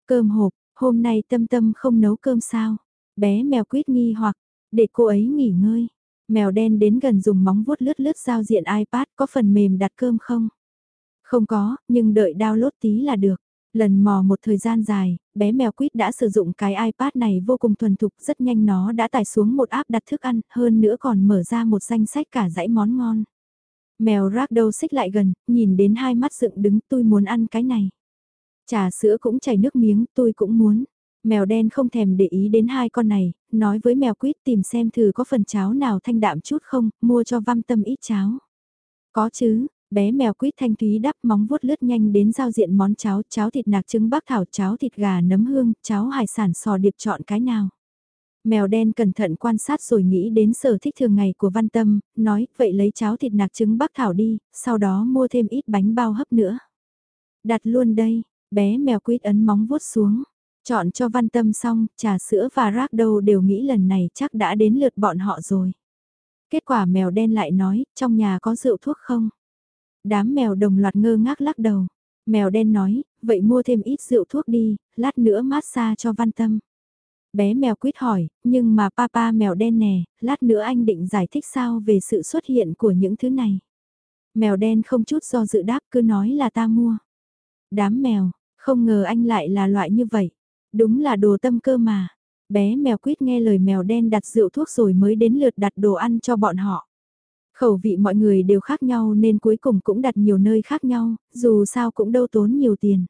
Cơm hộp, hôm nay tâm tâm không nấu cơm sao? Bé mèo quýt nghi hoặc, để cô ấy nghỉ ngơi. Mèo đen đến gần dùng móng vuốt lướt lướt giao diện iPad có phần mềm đặt cơm không? Không có, nhưng đợi download tí là được. Lần mò một thời gian dài, bé mèo quýt đã sử dụng cái iPad này vô cùng thuần thục, rất nhanh nó đã tải xuống một app đặt thức ăn, hơn nữa còn mở ra một danh sách cả dãy món ngon. Mèo rác đầu xích lại gần, nhìn đến hai mắt dựng đứng tôi muốn ăn cái này. Trà sữa cũng chảy nước miếng, tôi cũng muốn. Mèo đen không thèm để ý đến hai con này, nói với mèo quýt tìm xem thử có phần cháo nào thanh đạm chút không, mua cho văn tâm ít cháo. Có chứ, Bé mèo quýt thanh thúy đắp móng vuốt lướt nhanh đến giao diện món cháo, cháo thịt nạc trứng bắc thảo, cháo thịt gà nấm hương, cháo hải sản sò điệp chọn cái nào. Mèo đen cẩn thận quan sát rồi nghĩ đến sở thích thường ngày của Văn Tâm, nói, vậy lấy cháo thịt nạc trứng bắc thảo đi, sau đó mua thêm ít bánh bao hấp nữa. Đặt luôn đây, bé mèo quýt ấn móng vuốt xuống. Chọn cho Văn Tâm xong, trà sữa và rác đâu đều nghĩ lần này chắc đã đến lượt bọn họ rồi. Kết quả mèo đen lại nói, trong nhà có rượu thuốc không? Đám mèo đồng loạt ngơ ngác lắc đầu. Mèo đen nói, vậy mua thêm ít rượu thuốc đi, lát nữa massage cho văn tâm. Bé mèo quýt hỏi, nhưng mà papa mèo đen nè, lát nữa anh định giải thích sao về sự xuất hiện của những thứ này. Mèo đen không chút do dự đáp cứ nói là ta mua. Đám mèo, không ngờ anh lại là loại như vậy. Đúng là đồ tâm cơ mà. Bé mèo quýt nghe lời mèo đen đặt rượu thuốc rồi mới đến lượt đặt đồ ăn cho bọn họ. Khẩu vị mọi người đều khác nhau nên cuối cùng cũng đặt nhiều nơi khác nhau, dù sao cũng đâu tốn nhiều tiền.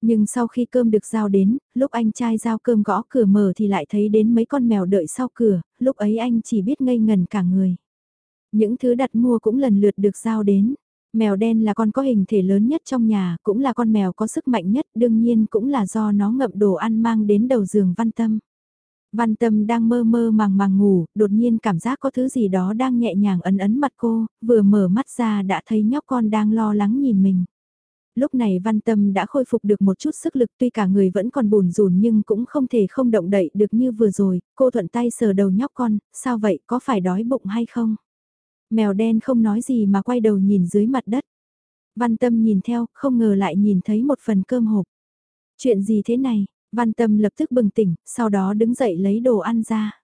Nhưng sau khi cơm được giao đến, lúc anh trai giao cơm gõ cửa mở thì lại thấy đến mấy con mèo đợi sau cửa, lúc ấy anh chỉ biết ngây ngần cả người. Những thứ đặt mua cũng lần lượt được giao đến. Mèo đen là con có hình thể lớn nhất trong nhà, cũng là con mèo có sức mạnh nhất, đương nhiên cũng là do nó ngậm đồ ăn mang đến đầu giường văn tâm. Văn tâm đang mơ mơ màng màng ngủ, đột nhiên cảm giác có thứ gì đó đang nhẹ nhàng ấn ấn mặt cô, vừa mở mắt ra đã thấy nhóc con đang lo lắng nhìn mình. Lúc này văn tâm đã khôi phục được một chút sức lực tuy cả người vẫn còn bùn rùn nhưng cũng không thể không động đậy được như vừa rồi, cô thuận tay sờ đầu nhóc con, sao vậy có phải đói bụng hay không? Mèo đen không nói gì mà quay đầu nhìn dưới mặt đất. Văn tâm nhìn theo, không ngờ lại nhìn thấy một phần cơm hộp. Chuyện gì thế này, Văn Tâm lập tức bừng tỉnh, sau đó đứng dậy lấy đồ ăn ra.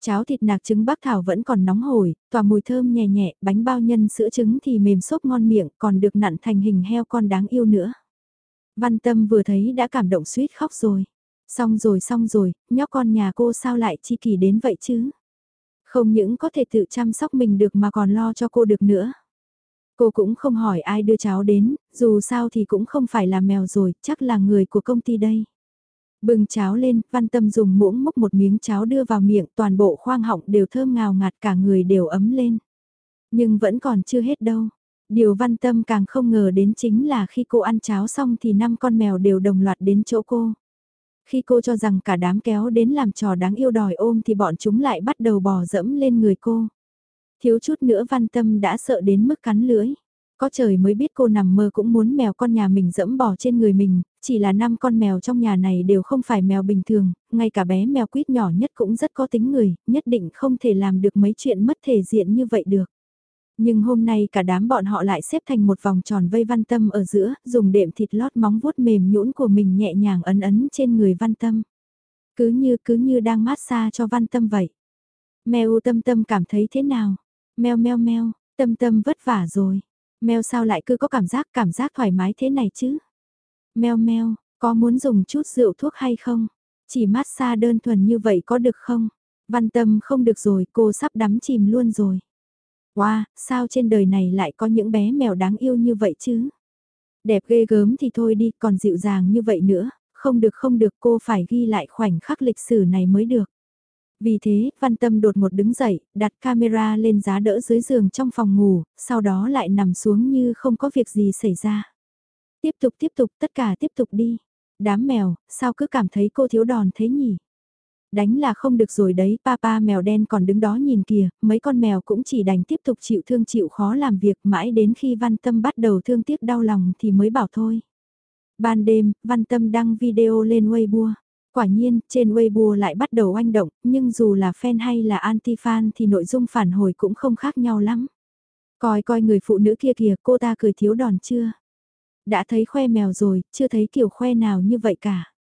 Cháo thịt nạc trứng bắc thảo vẫn còn nóng hổi, tỏa mùi thơm nhẹ nhẹ, bánh bao nhân sữa trứng thì mềm xốp ngon miệng, còn được nặn thành hình heo con đáng yêu nữa. Văn Tâm vừa thấy đã cảm động suýt khóc rồi. Xong rồi xong rồi, nhóc con nhà cô sao lại chi kỳ đến vậy chứ? Không những có thể tự chăm sóc mình được mà còn lo cho cô được nữa. Cô cũng không hỏi ai đưa cháu đến, dù sao thì cũng không phải là mèo rồi, chắc là người của công ty đây. Bưng cháo lên, văn tâm dùng muỗng múc một miếng cháo đưa vào miệng, toàn bộ khoang họng đều thơm ngào ngạt cả người đều ấm lên. Nhưng vẫn còn chưa hết đâu. Điều văn tâm càng không ngờ đến chính là khi cô ăn cháo xong thì năm con mèo đều đồng loạt đến chỗ cô. Khi cô cho rằng cả đám kéo đến làm trò đáng yêu đòi ôm thì bọn chúng lại bắt đầu bò dẫm lên người cô. Thiếu chút nữa văn tâm đã sợ đến mức cắn lưỡi. Có trời mới biết cô nằm mơ cũng muốn mèo con nhà mình dẫm bò trên người mình, chỉ là năm con mèo trong nhà này đều không phải mèo bình thường, ngay cả bé mèo quýt nhỏ nhất cũng rất có tính người, nhất định không thể làm được mấy chuyện mất thể diện như vậy được. Nhưng hôm nay cả đám bọn họ lại xếp thành một vòng tròn vây văn tâm ở giữa, dùng đệm thịt lót móng vuốt mềm nhũn của mình nhẹ nhàng ấn ấn trên người văn tâm. Cứ như cứ như đang mát xa cho văn tâm vậy. Mèo tâm tâm cảm thấy thế nào? Mèo meo meo, tâm tâm vất vả rồi. Mèo sao lại cứ có cảm giác cảm giác thoải mái thế này chứ? Mèo meo, có muốn dùng chút rượu thuốc hay không? Chỉ massage đơn thuần như vậy có được không? Văn tâm không được rồi, cô sắp đắm chìm luôn rồi. Wow, sao trên đời này lại có những bé mèo đáng yêu như vậy chứ? Đẹp ghê gớm thì thôi đi, còn dịu dàng như vậy nữa, không được không được cô phải ghi lại khoảnh khắc lịch sử này mới được. Vì thế, Văn Tâm đột một đứng dậy, đặt camera lên giá đỡ dưới giường trong phòng ngủ, sau đó lại nằm xuống như không có việc gì xảy ra. Tiếp tục tiếp tục, tất cả tiếp tục đi. Đám mèo, sao cứ cảm thấy cô thiếu đòn thế nhỉ? Đánh là không được rồi đấy, papa mèo đen còn đứng đó nhìn kìa, mấy con mèo cũng chỉ đành tiếp tục chịu thương chịu khó làm việc mãi đến khi Văn Tâm bắt đầu thương tiếc đau lòng thì mới bảo thôi. Ban đêm, Văn Tâm đăng video lên Weibo. Quả nhiên, trên Weibo lại bắt đầu oanh động, nhưng dù là fan hay là anti-fan thì nội dung phản hồi cũng không khác nhau lắm. Coi coi người phụ nữ kia kìa, cô ta cười thiếu đòn chưa? Đã thấy khoe mèo rồi, chưa thấy kiểu khoe nào như vậy cả.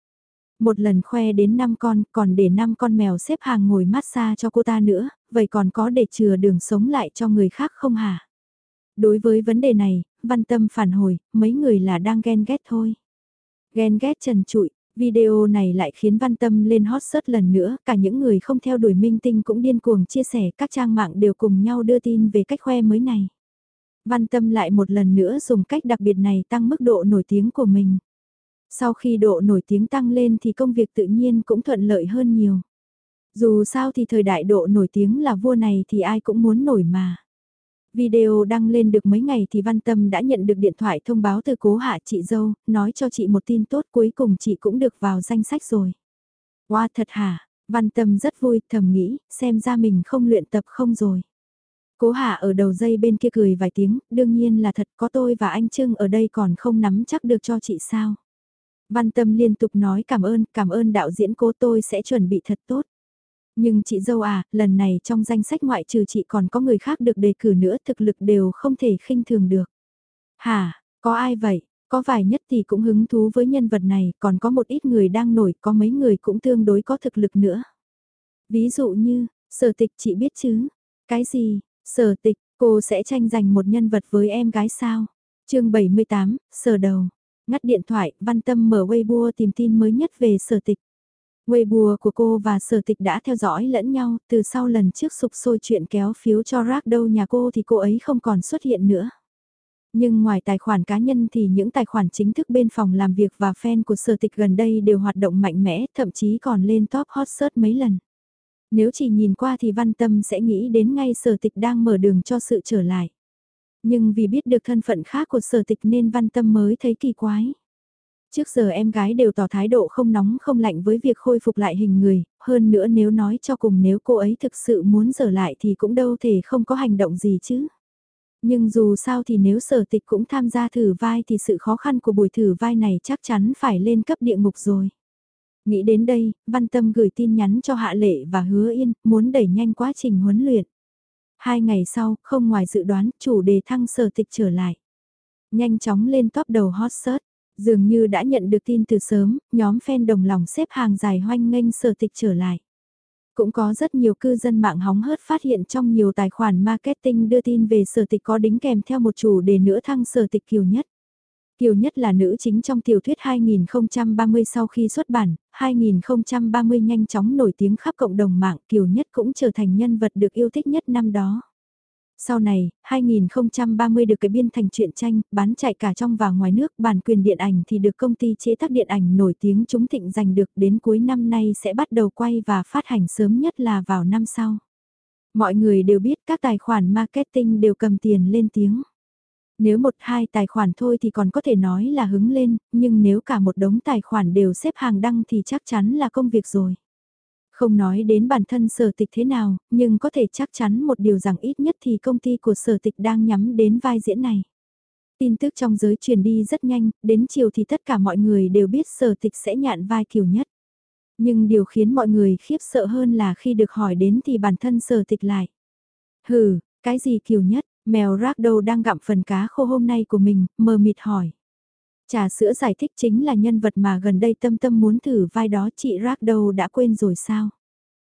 Một lần khoe đến 5 con, còn để 5 con mèo xếp hàng ngồi massage cho cô ta nữa, vậy còn có để chừa đường sống lại cho người khác không hả? Đối với vấn đề này, văn tâm phản hồi, mấy người là đang ghen ghét thôi. Ghen ghét trần trụi, video này lại khiến văn tâm lên hot search lần nữa, cả những người không theo đuổi minh tinh cũng điên cuồng chia sẻ các trang mạng đều cùng nhau đưa tin về cách khoe mới này. Văn tâm lại một lần nữa dùng cách đặc biệt này tăng mức độ nổi tiếng của mình. Sau khi độ nổi tiếng tăng lên thì công việc tự nhiên cũng thuận lợi hơn nhiều. Dù sao thì thời đại độ nổi tiếng là vua này thì ai cũng muốn nổi mà. Video đăng lên được mấy ngày thì Văn Tâm đã nhận được điện thoại thông báo từ cố hạ chị dâu, nói cho chị một tin tốt cuối cùng chị cũng được vào danh sách rồi. Wow thật hả, Văn Tâm rất vui thầm nghĩ, xem ra mình không luyện tập không rồi. Cố hạ ở đầu dây bên kia cười vài tiếng, đương nhiên là thật có tôi và anh Trưng ở đây còn không nắm chắc được cho chị sao. Văn Tâm liên tục nói cảm ơn, cảm ơn đạo diễn cố tôi sẽ chuẩn bị thật tốt. Nhưng chị dâu à, lần này trong danh sách ngoại trừ chị còn có người khác được đề cử nữa thực lực đều không thể khinh thường được. Hà, có ai vậy? Có vài nhất thì cũng hứng thú với nhân vật này, còn có một ít người đang nổi, có mấy người cũng tương đối có thực lực nữa. Ví dụ như, sở tịch chị biết chứ? Cái gì? Sở tịch, cô sẽ tranh giành một nhân vật với em gái sao? chương 78, sở đầu. Ngắt điện thoại, văn tâm mở Weibo tìm tin mới nhất về sở tịch. Weibo của cô và sở tịch đã theo dõi lẫn nhau, từ sau lần trước sụp sôi chuyện kéo phiếu cho rác đâu nhà cô thì cô ấy không còn xuất hiện nữa. Nhưng ngoài tài khoản cá nhân thì những tài khoản chính thức bên phòng làm việc và fan của sở tịch gần đây đều hoạt động mạnh mẽ, thậm chí còn lên top hot search mấy lần. Nếu chỉ nhìn qua thì văn tâm sẽ nghĩ đến ngay sở tịch đang mở đường cho sự trở lại. Nhưng vì biết được thân phận khác của sở tịch nên văn tâm mới thấy kỳ quái. Trước giờ em gái đều tỏ thái độ không nóng không lạnh với việc khôi phục lại hình người, hơn nữa nếu nói cho cùng nếu cô ấy thực sự muốn trở lại thì cũng đâu thể không có hành động gì chứ. Nhưng dù sao thì nếu sở tịch cũng tham gia thử vai thì sự khó khăn của buổi thử vai này chắc chắn phải lên cấp địa ngục rồi. Nghĩ đến đây, Văn Tâm gửi tin nhắn cho Hạ Lệ và Hứa Yên, muốn đẩy nhanh quá trình huấn luyện. Hai ngày sau, không ngoài dự đoán, chủ đề thăng sở tịch trở lại. Nhanh chóng lên top đầu hot search, dường như đã nhận được tin từ sớm, nhóm fan đồng lòng xếp hàng dài hoanh nghênh sở tịch trở lại. Cũng có rất nhiều cư dân mạng hóng hớt phát hiện trong nhiều tài khoản marketing đưa tin về sở tịch có đính kèm theo một chủ đề nữa thăng sở tịch kiều nhất. Kiều Nhất là nữ chính trong tiểu thuyết 2030 sau khi xuất bản, 2030 nhanh chóng nổi tiếng khắp cộng đồng mạng, Kiều Nhất cũng trở thành nhân vật được yêu thích nhất năm đó. Sau này, 2030 được cái biên thành truyện tranh, bán chạy cả trong và ngoài nước, bản quyền điện ảnh thì được công ty chế tác điện ảnh nổi tiếng chúng thịnh giành được đến cuối năm nay sẽ bắt đầu quay và phát hành sớm nhất là vào năm sau. Mọi người đều biết các tài khoản marketing đều cầm tiền lên tiếng. Nếu một hai tài khoản thôi thì còn có thể nói là hứng lên, nhưng nếu cả một đống tài khoản đều xếp hàng đăng thì chắc chắn là công việc rồi. Không nói đến bản thân sở tịch thế nào, nhưng có thể chắc chắn một điều rằng ít nhất thì công ty của sở tịch đang nhắm đến vai diễn này. Tin tức trong giới truyền đi rất nhanh, đến chiều thì tất cả mọi người đều biết sở tịch sẽ nhạn vai kiều nhất. Nhưng điều khiến mọi người khiếp sợ hơn là khi được hỏi đến thì bản thân sở tịch lại. Hừ, cái gì kiều nhất, mèo rác đầu đang gặm phần cá khô hôm nay của mình, mờ mịt hỏi. Trà sữa giải thích chính là nhân vật mà gần đây tâm tâm muốn thử vai đó chị rác đầu đã quên rồi sao?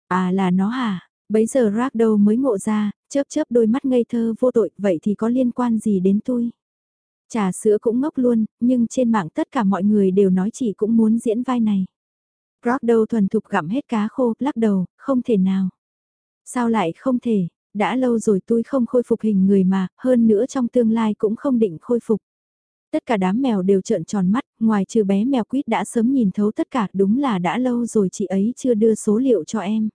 À là nó hả? Bấy giờ rác đầu mới ngộ ra, chớp chớp đôi mắt ngây thơ vô tội, vậy thì có liên quan gì đến tôi? Trà sữa cũng ngốc luôn, nhưng trên mạng tất cả mọi người đều nói chị cũng muốn diễn vai này. Rock đầu thuần thục gặm hết cá khô, lắc đầu, không thể nào. Sao lại không thể, đã lâu rồi tôi không khôi phục hình người mà, hơn nữa trong tương lai cũng không định khôi phục. Tất cả đám mèo đều trợn tròn mắt, ngoài trừ bé mèo quýt đã sớm nhìn thấu tất cả, đúng là đã lâu rồi chị ấy chưa đưa số liệu cho em.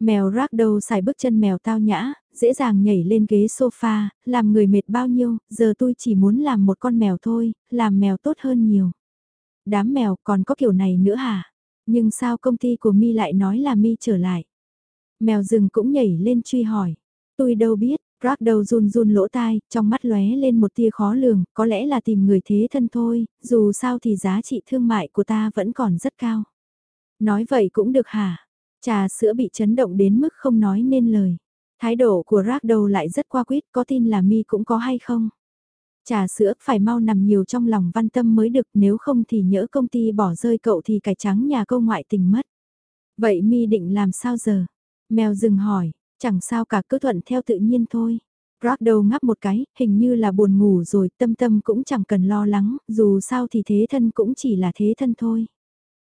Mèo rác đầu xài bước chân mèo tao nhã, dễ dàng nhảy lên ghế sofa, làm người mệt bao nhiêu, giờ tôi chỉ muốn làm một con mèo thôi, làm mèo tốt hơn nhiều. Đám mèo còn có kiểu này nữa hả? Nhưng sao công ty của mi lại nói là mi trở lại? Mèo rừng cũng nhảy lên truy hỏi. Tôi đâu biết, Rác đầu run run lỗ tai, trong mắt lóe lên một tia khó lường, có lẽ là tìm người thế thân thôi, dù sao thì giá trị thương mại của ta vẫn còn rất cao. Nói vậy cũng được hả? Trà sữa bị chấn động đến mức không nói nên lời. Thái độ của rác đầu lại rất qua quýt, có tin là mi cũng có hay không? Trà sữa phải mau nằm nhiều trong lòng văn tâm mới được nếu không thì nhỡ công ty bỏ rơi cậu thì cải trắng nhà câu ngoại tình mất. Vậy mi định làm sao giờ? Mèo dừng hỏi, chẳng sao cả cứ thuận theo tự nhiên thôi. Rock đầu ngắp một cái, hình như là buồn ngủ rồi, tâm tâm cũng chẳng cần lo lắng, dù sao thì thế thân cũng chỉ là thế thân thôi.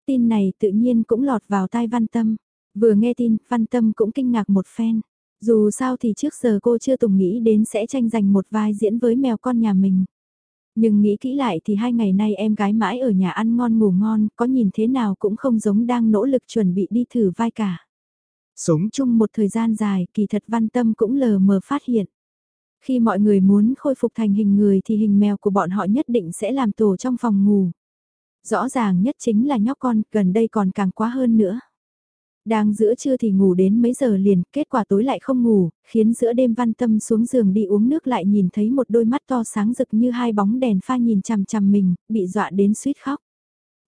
Tin này tự nhiên cũng lọt vào tai văn tâm. Vừa nghe tin, văn tâm cũng kinh ngạc một phen. Dù sao thì trước giờ cô chưa từng nghĩ đến sẽ tranh giành một vai diễn với mèo con nhà mình. Nhưng nghĩ kỹ lại thì hai ngày nay em gái mãi ở nhà ăn ngon ngủ ngon, có nhìn thế nào cũng không giống đang nỗ lực chuẩn bị đi thử vai cả. Sống chung một thời gian dài, kỳ thật văn tâm cũng lờ mờ phát hiện. Khi mọi người muốn khôi phục thành hình người thì hình mèo của bọn họ nhất định sẽ làm tổ trong phòng ngủ. Rõ ràng nhất chính là nhóc con, gần đây còn càng quá hơn nữa. Đang giữa trưa thì ngủ đến mấy giờ liền, kết quả tối lại không ngủ, khiến giữa đêm văn tâm xuống giường đi uống nước lại nhìn thấy một đôi mắt to sáng rực như hai bóng đèn pha nhìn chằm chằm mình, bị dọa đến suýt khóc.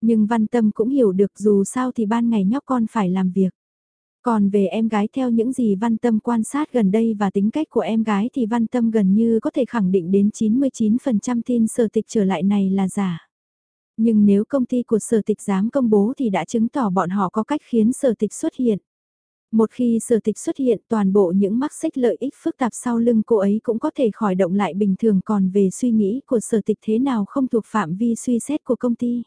Nhưng văn tâm cũng hiểu được dù sao thì ban ngày nhóc con phải làm việc. Còn về em gái theo những gì Văn Tâm quan sát gần đây và tính cách của em gái thì Văn Tâm gần như có thể khẳng định đến 99% tin sở tịch trở lại này là giả. Nhưng nếu công ty của sở tịch dám công bố thì đã chứng tỏ bọn họ có cách khiến sở tịch xuất hiện. Một khi sở tịch xuất hiện, toàn bộ những mắc xích lợi ích phức tạp sau lưng cô ấy cũng có thể khỏi động lại bình thường còn về suy nghĩ của sở tịch thế nào không thuộc phạm vi suy xét của công ty.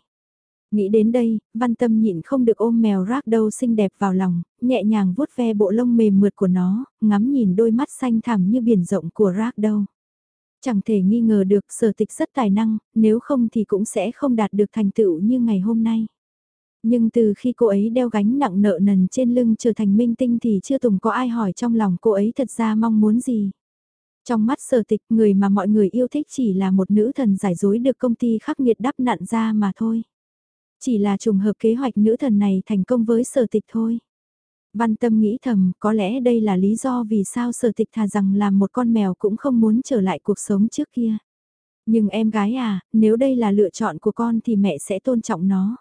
Nghĩ đến đây, văn tâm nhịn không được ôm mèo rác đâu xinh đẹp vào lòng, nhẹ nhàng vuốt ve bộ lông mềm mượt của nó, ngắm nhìn đôi mắt xanh thẳm như biển rộng của rác đâu. Chẳng thể nghi ngờ được sở tịch rất tài năng, nếu không thì cũng sẽ không đạt được thành tựu như ngày hôm nay. Nhưng từ khi cô ấy đeo gánh nặng nợ nần trên lưng trở thành minh tinh thì chưa từng có ai hỏi trong lòng cô ấy thật ra mong muốn gì. Trong mắt sở tịch người mà mọi người yêu thích chỉ là một nữ thần giải dối được công ty khắc nghiệt đắp nặn ra mà thôi. Chỉ là trùng hợp kế hoạch nữ thần này thành công với sở tịch thôi. Văn tâm nghĩ thầm, có lẽ đây là lý do vì sao sở tịch thà rằng làm một con mèo cũng không muốn trở lại cuộc sống trước kia. Nhưng em gái à, nếu đây là lựa chọn của con thì mẹ sẽ tôn trọng nó.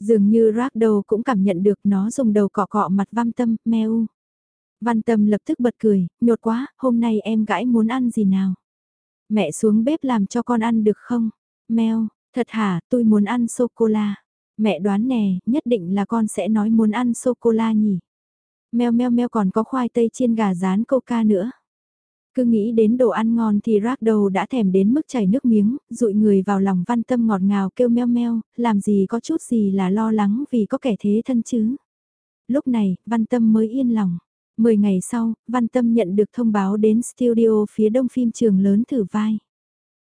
Dường như Ragdow cũng cảm nhận được nó dùng đầu cọ cọ mặt văn tâm, meo. Văn tâm lập tức bật cười, nhột quá, hôm nay em gái muốn ăn gì nào? Mẹ xuống bếp làm cho con ăn được không? Meo, Thật hả, tôi muốn ăn sô-cô-la. Mẹ đoán nè, nhất định là con sẽ nói muốn ăn sô-cô-la nhỉ. Meo meo meo còn có khoai tây chiên gà rán coca nữa. Cứ nghĩ đến đồ ăn ngon thì rác đầu đã thèm đến mức chảy nước miếng, dụi người vào lòng văn tâm ngọt ngào kêu meo meo, làm gì có chút gì là lo lắng vì có kẻ thế thân chứ. Lúc này, văn tâm mới yên lòng. Mười ngày sau, Văn Tâm nhận được thông báo đến studio phía đông phim trường lớn thử vai.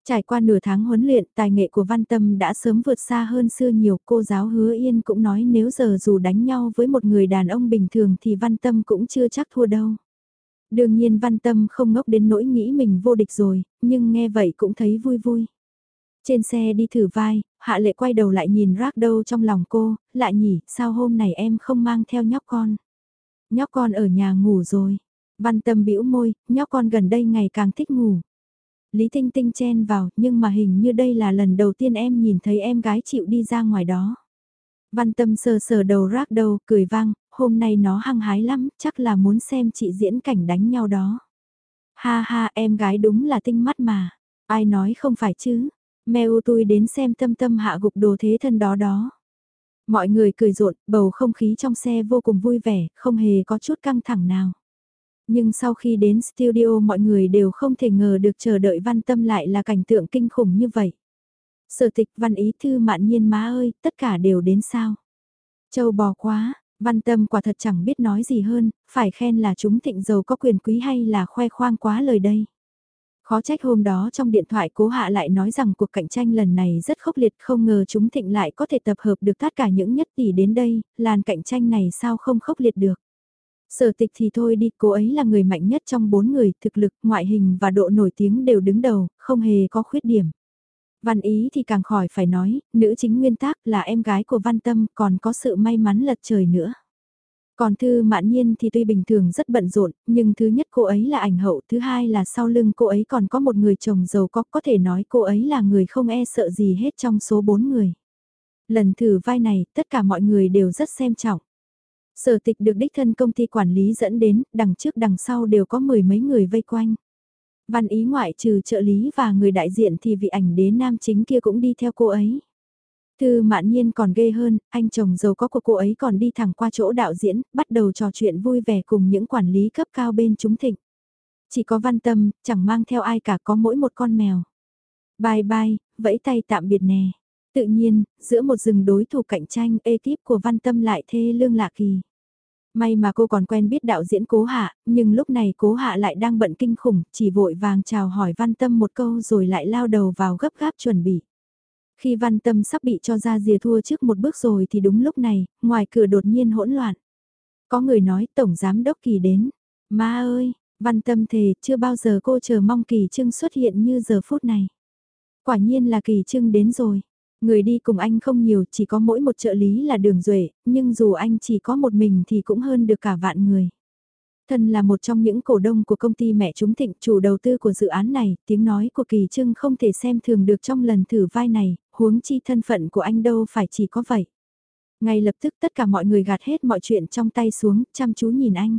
Trải qua nửa tháng huấn luyện, tài nghệ của Văn Tâm đã sớm vượt xa hơn xưa nhiều. Cô giáo hứa yên cũng nói nếu giờ dù đánh nhau với một người đàn ông bình thường thì Văn Tâm cũng chưa chắc thua đâu. Đương nhiên Văn Tâm không ngốc đến nỗi nghĩ mình vô địch rồi, nhưng nghe vậy cũng thấy vui vui. Trên xe đi thử vai, Hạ Lệ quay đầu lại nhìn rác đâu trong lòng cô, lại nhỉ, sao hôm này em không mang theo nhóc con. Nhóc con ở nhà ngủ rồi. Văn Tâm bĩu môi, nhóc con gần đây ngày càng thích ngủ. Lý Tinh Tinh chen vào, nhưng mà hình như đây là lần đầu tiên em nhìn thấy em gái chịu đi ra ngoài đó. Văn Tâm sờ sờ đầu rác đầu, cười vang, hôm nay nó hăng hái lắm, chắc là muốn xem chị diễn cảnh đánh nhau đó. Ha ha, em gái đúng là tinh mắt mà. Ai nói không phải chứ. Mèo tôi đến xem tâm tâm hạ gục đồ thế thân đó đó. Mọi người cười rộn, bầu không khí trong xe vô cùng vui vẻ, không hề có chút căng thẳng nào. Nhưng sau khi đến studio mọi người đều không thể ngờ được chờ đợi văn tâm lại là cảnh tượng kinh khủng như vậy. Sở tịch văn ý thư mạn nhiên má ơi, tất cả đều đến sao. Châu bò quá, văn tâm quả thật chẳng biết nói gì hơn, phải khen là chúng thịnh giàu có quyền quý hay là khoe khoang quá lời đây. Khó trách hôm đó trong điện thoại cố hạ lại nói rằng cuộc cạnh tranh lần này rất khốc liệt không ngờ chúng thịnh lại có thể tập hợp được tất cả những nhất tỷ đến đây, làn cạnh tranh này sao không khốc liệt được. Sở tịch thì thôi đi, cô ấy là người mạnh nhất trong bốn người, thực lực, ngoại hình và độ nổi tiếng đều đứng đầu, không hề có khuyết điểm. Văn ý thì càng khỏi phải nói, nữ chính nguyên tác là em gái của Văn Tâm còn có sự may mắn lật trời nữa. Còn Thư Mạn Nhiên thì tuy bình thường rất bận rộn, nhưng thứ nhất cô ấy là ảnh hậu, thứ hai là sau lưng cô ấy còn có một người chồng giàu có, có thể nói cô ấy là người không e sợ gì hết trong số bốn người. Lần thử vai này, tất cả mọi người đều rất xem trọng. Sở tịch được đích thân công ty quản lý dẫn đến, đằng trước đằng sau đều có mười mấy người vây quanh. Văn ý ngoại trừ trợ lý và người đại diện thì vị ảnh đế nam chính kia cũng đi theo cô ấy. Thư mạn nhiên còn ghê hơn, anh chồng giàu có của cô ấy còn đi thẳng qua chỗ đạo diễn, bắt đầu trò chuyện vui vẻ cùng những quản lý cấp cao bên chúng thịnh. Chỉ có văn tâm, chẳng mang theo ai cả có mỗi một con mèo. Bye bye, vẫy tay tạm biệt nè. Tự nhiên, giữa một rừng đối thủ cạnh tranh, ekip của văn tâm lại thê lương lạ kỳ. May mà cô còn quen biết đạo diễn cố hạ, nhưng lúc này cố hạ lại đang bận kinh khủng, chỉ vội vàng chào hỏi văn tâm một câu rồi lại lao đầu vào gấp gáp chuẩn bị. Khi văn tâm sắp bị cho ra rìa thua trước một bước rồi thì đúng lúc này, ngoài cửa đột nhiên hỗn loạn. Có người nói Tổng Giám Đốc Kỳ đến. Ma ơi, văn tâm thề chưa bao giờ cô chờ mong Kỳ Trưng xuất hiện như giờ phút này. Quả nhiên là Kỳ Trưng đến rồi. Người đi cùng anh không nhiều, chỉ có mỗi một trợ lý là đường duệ nhưng dù anh chỉ có một mình thì cũng hơn được cả vạn người. Thân là một trong những cổ đông của công ty mẹ chúng thịnh chủ đầu tư của dự án này, tiếng nói của Kỳ Trưng không thể xem thường được trong lần thử vai này, huống chi thân phận của anh đâu phải chỉ có vậy. Ngay lập tức tất cả mọi người gạt hết mọi chuyện trong tay xuống, chăm chú nhìn anh.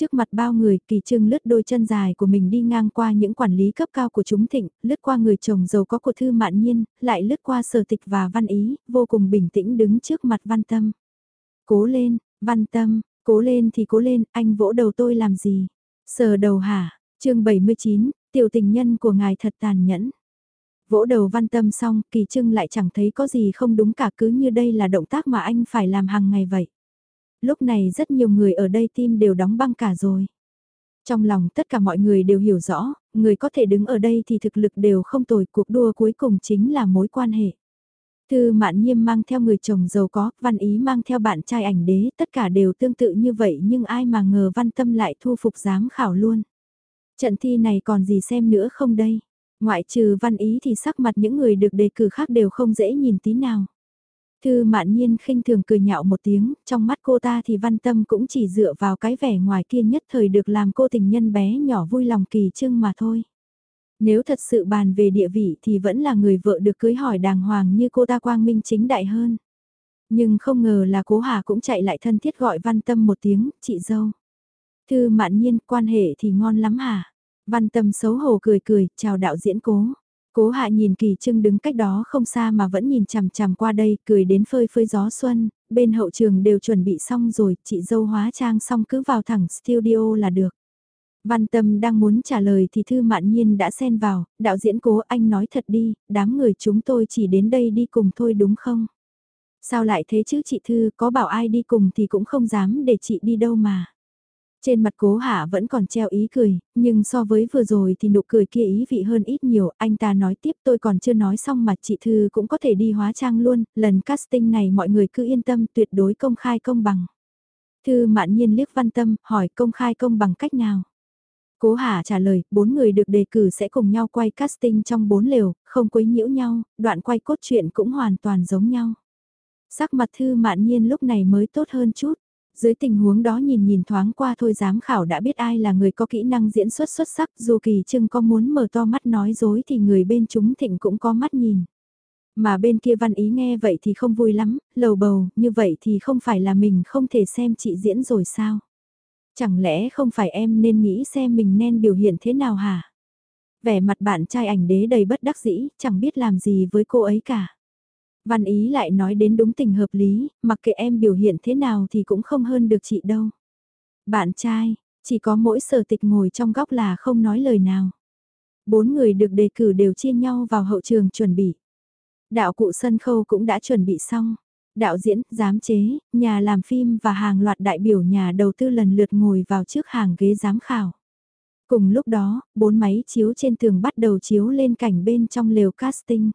Trước mặt bao người, kỳ trương lướt đôi chân dài của mình đi ngang qua những quản lý cấp cao của chúng thịnh, lướt qua người chồng giàu có của Thư Mạn Nhiên, lại lướt qua sở tịch và văn ý, vô cùng bình tĩnh đứng trước mặt văn tâm. Cố lên, văn tâm, cố lên thì cố lên, anh vỗ đầu tôi làm gì? Sờ đầu hả? chương 79, tiểu tình nhân của ngài thật tàn nhẫn. Vỗ đầu văn tâm xong, kỳ trưng lại chẳng thấy có gì không đúng cả cứ như đây là động tác mà anh phải làm hàng ngày vậy. Lúc này rất nhiều người ở đây tim đều đóng băng cả rồi. Trong lòng tất cả mọi người đều hiểu rõ, người có thể đứng ở đây thì thực lực đều không tồi, cuộc đua cuối cùng chính là mối quan hệ. Thư mạn nhiêm mang theo người chồng giàu có, văn ý mang theo bạn trai ảnh đế, tất cả đều tương tự như vậy nhưng ai mà ngờ văn tâm lại thu phục giám khảo luôn. Trận thi này còn gì xem nữa không đây? Ngoại trừ văn ý thì sắc mặt những người được đề cử khác đều không dễ nhìn tí nào. Thư mạn nhiên khinh thường cười nhạo một tiếng, trong mắt cô ta thì văn tâm cũng chỉ dựa vào cái vẻ ngoài kia nhất thời được làm cô tình nhân bé nhỏ vui lòng kỳ trưng mà thôi. Nếu thật sự bàn về địa vị thì vẫn là người vợ được cưới hỏi đàng hoàng như cô ta quang minh chính đại hơn. Nhưng không ngờ là cố hà cũng chạy lại thân thiết gọi văn tâm một tiếng, chị dâu. Thư mạn nhiên, quan hệ thì ngon lắm hả? Văn tâm xấu hổ cười cười, chào đạo diễn cố. Cố hạ nhìn kỳ trưng đứng cách đó không xa mà vẫn nhìn chằm chằm qua đây, cười đến phơi phơi gió xuân, bên hậu trường đều chuẩn bị xong rồi, chị dâu hóa trang xong cứ vào thẳng studio là được. Văn tâm đang muốn trả lời thì Thư Mạn Nhiên đã xen vào, đạo diễn cố anh nói thật đi, đám người chúng tôi chỉ đến đây đi cùng thôi đúng không? Sao lại thế chứ chị Thư, có bảo ai đi cùng thì cũng không dám để chị đi đâu mà. Trên mặt cố hạ vẫn còn treo ý cười, nhưng so với vừa rồi thì nụ cười kia ý vị hơn ít nhiều, anh ta nói tiếp tôi còn chưa nói xong mà chị Thư cũng có thể đi hóa trang luôn, lần casting này mọi người cứ yên tâm tuyệt đối công khai công bằng. Thư mạn nhiên liếc văn tâm, hỏi công khai công bằng cách nào? Cố Hà trả lời, bốn người được đề cử sẽ cùng nhau quay casting trong bốn lều, không quấy nhiễu nhau, đoạn quay cốt truyện cũng hoàn toàn giống nhau. Sắc mặt Thư mạn nhiên lúc này mới tốt hơn chút. Dưới tình huống đó nhìn nhìn thoáng qua thôi giám khảo đã biết ai là người có kỹ năng diễn xuất xuất sắc dù kỳ trưng có muốn mở to mắt nói dối thì người bên chúng thịnh cũng có mắt nhìn. Mà bên kia văn ý nghe vậy thì không vui lắm, lầu bầu, như vậy thì không phải là mình không thể xem chị diễn rồi sao? Chẳng lẽ không phải em nên nghĩ xem mình nên biểu hiện thế nào hả? Vẻ mặt bạn trai ảnh đế đầy bất đắc dĩ, chẳng biết làm gì với cô ấy cả. Văn ý lại nói đến đúng tình hợp lý, mặc kệ em biểu hiện thế nào thì cũng không hơn được chị đâu. Bạn trai, chỉ có mỗi sở tịch ngồi trong góc là không nói lời nào. Bốn người được đề cử đều chia nhau vào hậu trường chuẩn bị. Đạo cụ sân khấu cũng đã chuẩn bị xong. Đạo diễn, giám chế, nhà làm phim và hàng loạt đại biểu nhà đầu tư lần lượt ngồi vào trước hàng ghế giám khảo. Cùng lúc đó, bốn máy chiếu trên tường bắt đầu chiếu lên cảnh bên trong lều casting.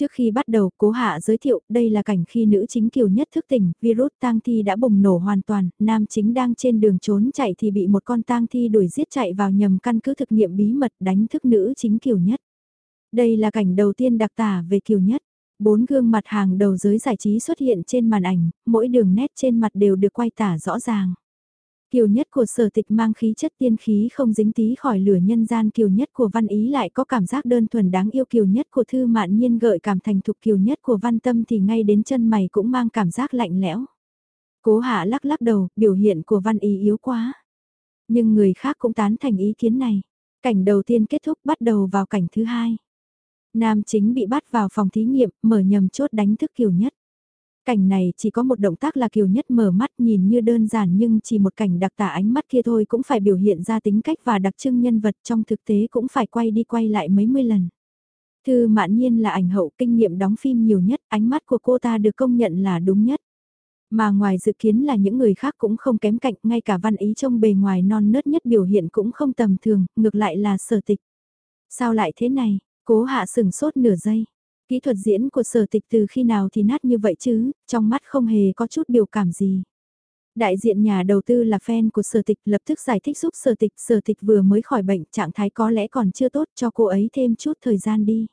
Trước khi bắt đầu, cố hạ giới thiệu, đây là cảnh khi nữ chính kiều nhất thức tỉnh, virus tang thi đã bùng nổ hoàn toàn, nam chính đang trên đường trốn chạy thì bị một con tang thi đuổi giết chạy vào nhầm căn cứ thực nghiệm bí mật đánh thức nữ chính kiều nhất. Đây là cảnh đầu tiên đặc tả về kiều nhất. Bốn gương mặt hàng đầu giới giải trí xuất hiện trên màn ảnh, mỗi đường nét trên mặt đều được quay tả rõ ràng. Kiều nhất của sở tịch mang khí chất tiên khí không dính tí khỏi lửa nhân gian kiều nhất của văn ý lại có cảm giác đơn thuần đáng yêu kiều nhất của thư mạn nhiên gợi cảm thành thục kiều nhất của văn tâm thì ngay đến chân mày cũng mang cảm giác lạnh lẽo. Cố hạ lắc lắc đầu, biểu hiện của văn ý yếu quá. Nhưng người khác cũng tán thành ý kiến này. Cảnh đầu tiên kết thúc bắt đầu vào cảnh thứ hai. Nam chính bị bắt vào phòng thí nghiệm, mở nhầm chốt đánh thức kiều nhất. Cảnh này chỉ có một động tác là Kiều Nhất mở mắt nhìn như đơn giản nhưng chỉ một cảnh đặc tả ánh mắt kia thôi cũng phải biểu hiện ra tính cách và đặc trưng nhân vật trong thực tế cũng phải quay đi quay lại mấy mươi lần. Thư mạn nhiên là ảnh hậu kinh nghiệm đóng phim nhiều nhất, ánh mắt của cô ta được công nhận là đúng nhất. Mà ngoài dự kiến là những người khác cũng không kém cạnh, ngay cả văn ý trong bề ngoài non nớt nhất biểu hiện cũng không tầm thường, ngược lại là sở tịch. Sao lại thế này, cố hạ sừng sốt nửa giây. Kỹ thuật diễn của sở tịch từ khi nào thì nát như vậy chứ, trong mắt không hề có chút biểu cảm gì. Đại diện nhà đầu tư là fan của sở tịch lập tức giải thích giúp sở tịch. Sở tịch vừa mới khỏi bệnh trạng thái có lẽ còn chưa tốt cho cô ấy thêm chút thời gian đi.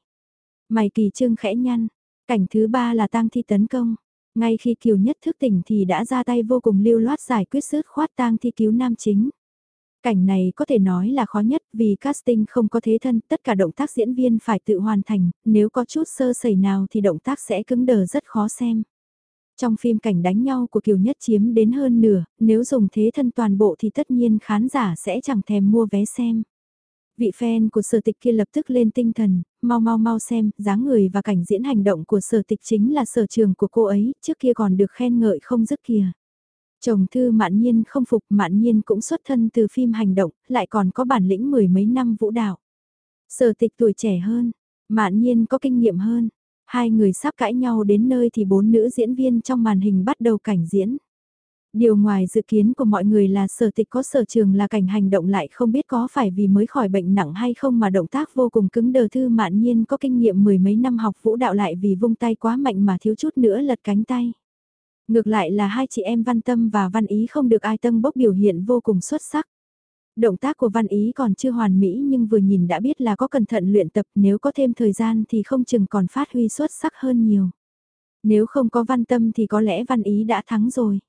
Mày kỳ trương khẽ nhăn. Cảnh thứ ba là tang thi tấn công. Ngay khi Kiều Nhất thức tỉnh thì đã ra tay vô cùng lưu loát giải quyết sứt khoát tang thi cứu nam chính. Cảnh này có thể nói là khó nhất vì casting không có thế thân, tất cả động tác diễn viên phải tự hoàn thành, nếu có chút sơ sẩy nào thì động tác sẽ cứng đờ rất khó xem. Trong phim cảnh đánh nhau của Kiều Nhất chiếm đến hơn nửa, nếu dùng thế thân toàn bộ thì tất nhiên khán giả sẽ chẳng thèm mua vé xem. Vị fan của sở tịch kia lập tức lên tinh thần, mau mau mau xem, dáng người và cảnh diễn hành động của sở tịch chính là sở trường của cô ấy, trước kia còn được khen ngợi không dứt kìa. Chồng thư mạn nhiên không phục mạn nhiên cũng xuất thân từ phim hành động, lại còn có bản lĩnh mười mấy năm vũ đạo. Sở tịch tuổi trẻ hơn, mạn nhiên có kinh nghiệm hơn. Hai người sắp cãi nhau đến nơi thì bốn nữ diễn viên trong màn hình bắt đầu cảnh diễn. Điều ngoài dự kiến của mọi người là sở tịch có sở trường là cảnh hành động lại không biết có phải vì mới khỏi bệnh nặng hay không mà động tác vô cùng cứng đờ thư mạn nhiên có kinh nghiệm mười mấy năm học vũ đạo lại vì vung tay quá mạnh mà thiếu chút nữa lật cánh tay. Ngược lại là hai chị em Văn Tâm và Văn Ý không được ai tâm bốc biểu hiện vô cùng xuất sắc. Động tác của Văn Ý còn chưa hoàn mỹ nhưng vừa nhìn đã biết là có cẩn thận luyện tập, nếu có thêm thời gian thì không chừng còn phát huy xuất sắc hơn nhiều. Nếu không có Văn Tâm thì có lẽ Văn Ý đã thắng rồi.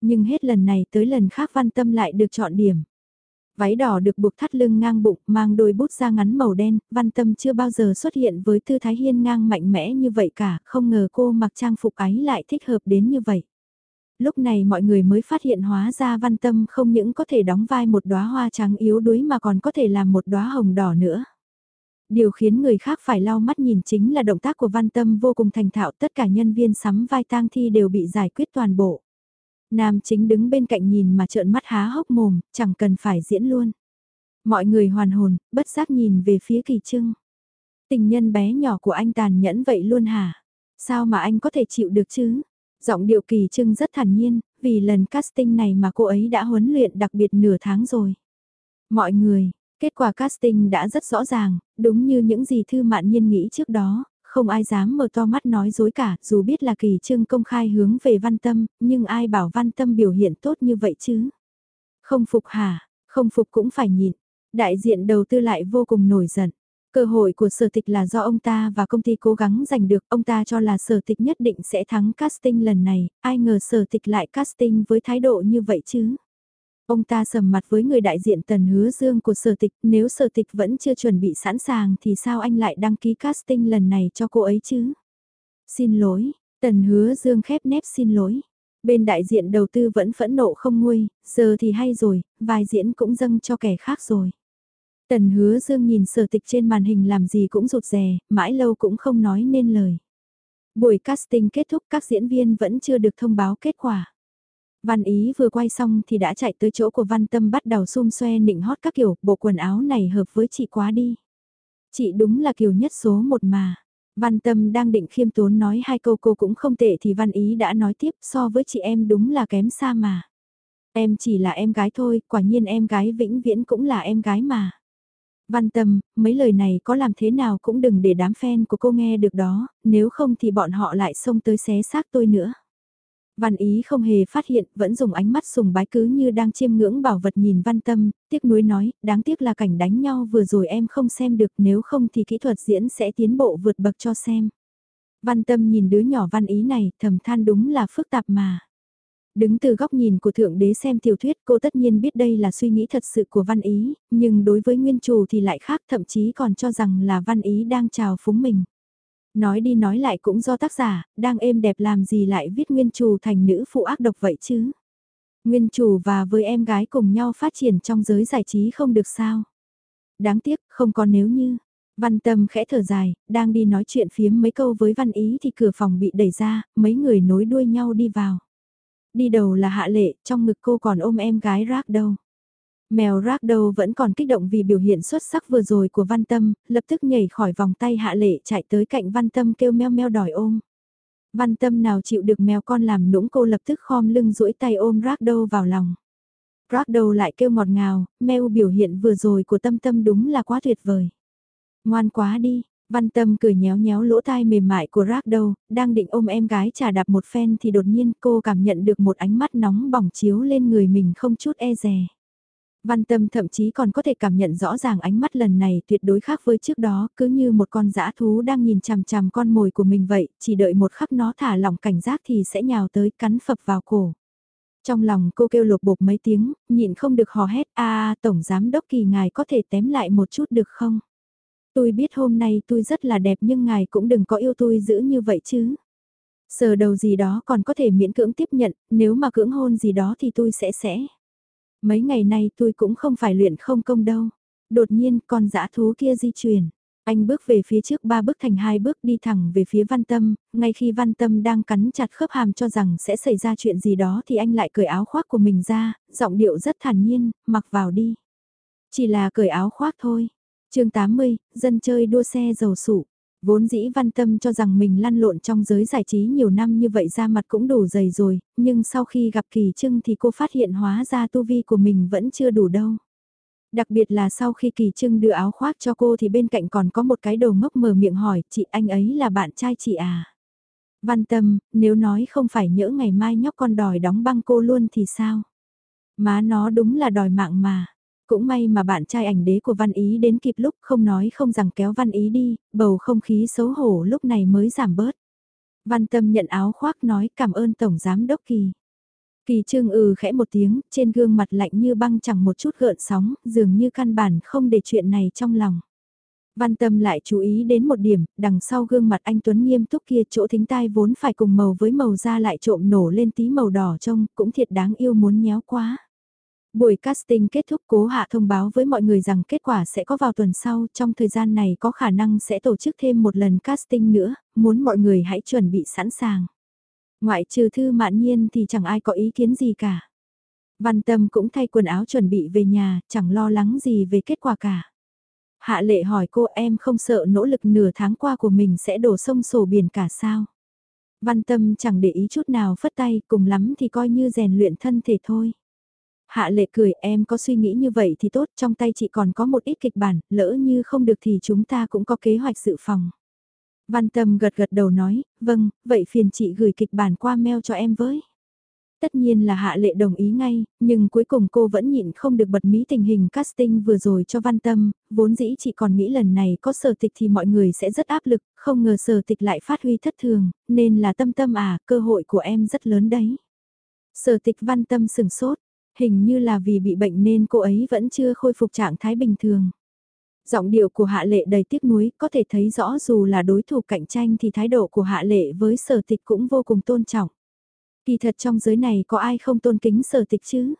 Nhưng hết lần này tới lần khác Văn Tâm lại được chọn điểm. Váy đỏ được buộc thắt lưng ngang bụng, mang đôi bút da ngắn màu đen, văn tâm chưa bao giờ xuất hiện với tư thái hiên ngang mạnh mẽ như vậy cả, không ngờ cô mặc trang phục ấy lại thích hợp đến như vậy. Lúc này mọi người mới phát hiện hóa ra văn tâm không những có thể đóng vai một đóa hoa trắng yếu đuối mà còn có thể làm một đóa hồng đỏ nữa. Điều khiến người khác phải lau mắt nhìn chính là động tác của văn tâm vô cùng thành thạo tất cả nhân viên sắm vai tang thi đều bị giải quyết toàn bộ. Nam chính đứng bên cạnh nhìn mà trợn mắt há hốc mồm, chẳng cần phải diễn luôn. Mọi người hoàn hồn, bất giác nhìn về phía kỳ trưng. Tình nhân bé nhỏ của anh tàn nhẫn vậy luôn hả? Sao mà anh có thể chịu được chứ? Giọng điệu kỳ trưng rất thản nhiên, vì lần casting này mà cô ấy đã huấn luyện đặc biệt nửa tháng rồi. Mọi người, kết quả casting đã rất rõ ràng, đúng như những gì Thư Mạn Nhiên nghĩ trước đó, không ai dám mở to mắt nói dối cả, dù biết là kỳ trưng công khai hướng về văn tâm, nhưng ai bảo văn tâm biểu hiện tốt như vậy chứ? Không phục hả, không phục cũng phải nhịn. Đại diện đầu tư lại vô cùng nổi giận. Cơ hội của sở tịch là do ông ta và công ty cố gắng giành được, ông ta cho là sở tịch nhất định sẽ thắng casting lần này, ai ngờ sở tịch lại casting với thái độ như vậy chứ. Ông ta sầm mặt với người đại diện tần hứa dương của sở tịch, nếu sở tịch vẫn chưa chuẩn bị sẵn sàng thì sao anh lại đăng ký casting lần này cho cô ấy chứ? Xin lỗi, tần hứa dương khép nép xin lỗi. Bên đại diện đầu tư vẫn phẫn nộ không nguôi, giờ thì hay rồi, vai diễn cũng dâng cho kẻ khác rồi. Tần hứa dương nhìn sở tịch trên màn hình làm gì cũng rụt rè, mãi lâu cũng không nói nên lời. Buổi casting kết thúc các diễn viên vẫn chưa được thông báo kết quả. Văn Ý vừa quay xong thì đã chạy tới chỗ của Văn Tâm bắt đầu xung xoe nịnh hót các kiểu, bộ quần áo này hợp với chị quá đi. Chị đúng là kiểu nhất số một mà. Văn Tâm đang định khiêm tốn nói hai câu cô cũng không tệ thì Văn Ý đã nói tiếp so với chị em đúng là kém xa mà. Em chỉ là em gái thôi, quả nhiên em gái vĩnh viễn cũng là em gái mà. Văn Tâm, mấy lời này có làm thế nào cũng đừng để đám fan của cô nghe được đó, nếu không thì bọn họ lại xông tới xé xác tôi nữa. Văn ý không hề phát hiện, vẫn dùng ánh mắt sùng bái cứ như đang chiêm ngưỡng bảo vật nhìn văn tâm, tiếc nuối nói, đáng tiếc là cảnh đánh nhau vừa rồi em không xem được nếu không thì kỹ thuật diễn sẽ tiến bộ vượt bậc cho xem. Văn tâm nhìn đứa nhỏ văn ý này, thầm than đúng là phức tạp mà. Đứng từ góc nhìn của Thượng Đế xem tiểu thuyết cô tất nhiên biết đây là suy nghĩ thật sự của văn ý, nhưng đối với nguyên chủ thì lại khác thậm chí còn cho rằng là văn ý đang chào phúng mình. Nói đi nói lại cũng do tác giả, đang êm đẹp làm gì lại viết nguyên chủ thành nữ phụ ác độc vậy chứ. Nguyên chủ và với em gái cùng nhau phát triển trong giới giải trí không được sao. Đáng tiếc, không có nếu như. Văn tâm khẽ thở dài, đang đi nói chuyện phiếm mấy câu với văn ý thì cửa phòng bị đẩy ra, mấy người nối đuôi nhau đi vào. Đi đầu là hạ lệ, trong ngực cô còn ôm em gái rác đâu. Mèo Ragdow vẫn còn kích động vì biểu hiện xuất sắc vừa rồi của Văn Tâm, lập tức nhảy khỏi vòng tay hạ lệ chạy tới cạnh Văn Tâm kêu meo meo đòi ôm. Văn Tâm nào chịu được mèo con làm nũng cô lập tức khom lưng duỗi tay ôm Ragdow vào lòng. Ragdow lại kêu ngọt ngào, meo biểu hiện vừa rồi của Tâm Tâm đúng là quá tuyệt vời. Ngoan quá đi, Văn Tâm cười nhéo nhéo lỗ tai mềm mại của Ragdow, đang định ôm em gái trà đạp một phen thì đột nhiên cô cảm nhận được một ánh mắt nóng bỏng chiếu lên người mình không chút e dè. Văn tâm thậm chí còn có thể cảm nhận rõ ràng ánh mắt lần này tuyệt đối khác với trước đó, cứ như một con dã thú đang nhìn chằm chằm con mồi của mình vậy, chỉ đợi một khắc nó thả lỏng cảnh giác thì sẽ nhào tới cắn phập vào cổ. Trong lòng cô kêu lột bột mấy tiếng, nhịn không được hò hét, a tổng giám đốc kỳ ngài có thể tém lại một chút được không? Tôi biết hôm nay tôi rất là đẹp nhưng ngài cũng đừng có yêu tôi giữ như vậy chứ. Sờ đầu gì đó còn có thể miễn cưỡng tiếp nhận, nếu mà cưỡng hôn gì đó thì tôi sẽ sẽ. Mấy ngày nay tôi cũng không phải luyện không công đâu. Đột nhiên con dã thú kia di chuyển. Anh bước về phía trước ba bước thành hai bước đi thẳng về phía văn tâm, ngay khi văn tâm đang cắn chặt khớp hàm cho rằng sẽ xảy ra chuyện gì đó thì anh lại cởi áo khoác của mình ra, giọng điệu rất thản nhiên, mặc vào đi. Chỉ là cởi áo khoác thôi. chương 80, dân chơi đua xe dầu sụ. Vốn dĩ văn tâm cho rằng mình lăn lộn trong giới giải trí nhiều năm như vậy ra mặt cũng đủ dày rồi, nhưng sau khi gặp kỳ trưng thì cô phát hiện hóa ra tu vi của mình vẫn chưa đủ đâu. Đặc biệt là sau khi kỳ trưng đưa áo khoác cho cô thì bên cạnh còn có một cái đầu ngốc mở miệng hỏi, chị anh ấy là bạn trai chị à? Văn tâm, nếu nói không phải nhỡ ngày mai nhóc con đòi đóng băng cô luôn thì sao? Má nó đúng là đòi mạng mà. Cũng may mà bạn trai ảnh đế của Văn Ý đến kịp lúc không nói không rằng kéo Văn Ý đi, bầu không khí xấu hổ lúc này mới giảm bớt. Văn Tâm nhận áo khoác nói cảm ơn Tổng Giám Đốc Kỳ. Kỳ trương ừ khẽ một tiếng, trên gương mặt lạnh như băng chẳng một chút gợn sóng, dường như căn bản không để chuyện này trong lòng. Văn Tâm lại chú ý đến một điểm, đằng sau gương mặt anh Tuấn nghiêm túc kia chỗ thính tai vốn phải cùng màu với màu da lại trộm nổ lên tí màu đỏ trông, cũng thiệt đáng yêu muốn nhéo quá. Buổi casting kết thúc cố hạ thông báo với mọi người rằng kết quả sẽ có vào tuần sau, trong thời gian này có khả năng sẽ tổ chức thêm một lần casting nữa, muốn mọi người hãy chuẩn bị sẵn sàng. Ngoại trừ thư mạn nhiên thì chẳng ai có ý kiến gì cả. Văn tâm cũng thay quần áo chuẩn bị về nhà, chẳng lo lắng gì về kết quả cả. Hạ lệ hỏi cô em không sợ nỗ lực nửa tháng qua của mình sẽ đổ sông sổ biển cả sao? Văn tâm chẳng để ý chút nào phất tay, cùng lắm thì coi như rèn luyện thân thể thôi. Hạ lệ cười em có suy nghĩ như vậy thì tốt, trong tay chị còn có một ít kịch bản, lỡ như không được thì chúng ta cũng có kế hoạch dự phòng. Văn tâm gật gật đầu nói, vâng, vậy phiền chị gửi kịch bản qua mail cho em với. Tất nhiên là hạ lệ đồng ý ngay, nhưng cuối cùng cô vẫn nhịn không được bật mí tình hình casting vừa rồi cho văn tâm, vốn dĩ chị còn nghĩ lần này có sở tịch thì mọi người sẽ rất áp lực, không ngờ sở tịch lại phát huy thất thường, nên là tâm tâm à, cơ hội của em rất lớn đấy. Sở tịch văn tâm sừng sốt, hình như là vì bị bệnh nên cô ấy vẫn chưa khôi phục trạng thái bình thường. Giọng điệu của Hạ Lệ đầy tiếc nuối, có thể thấy rõ dù là đối thủ cạnh tranh thì thái độ của Hạ Lệ với sở tịch cũng vô cùng tôn trọng. Kỳ thật trong giới này có ai không tôn kính sở tịch chứ?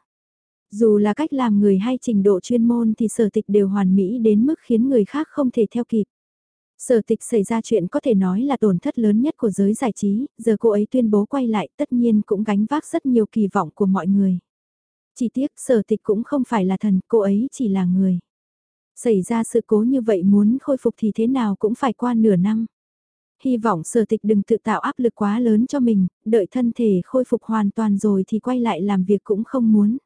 Dù là cách làm người hay trình độ chuyên môn thì sở tịch đều hoàn mỹ đến mức khiến người khác không thể theo kịp. Sở tịch xảy ra chuyện có thể nói là tổn thất lớn nhất của giới giải trí, giờ cô ấy tuyên bố quay lại tất nhiên cũng gánh vác rất nhiều kỳ vọng của mọi người. Chỉ tiếc sở tịch cũng không phải là thần, cô ấy chỉ là người. Xảy ra sự cố như vậy muốn khôi phục thì thế nào cũng phải qua nửa năm. Hy vọng sở tịch đừng tự tạo áp lực quá lớn cho mình, đợi thân thể khôi phục hoàn toàn rồi thì quay lại làm việc cũng không muốn.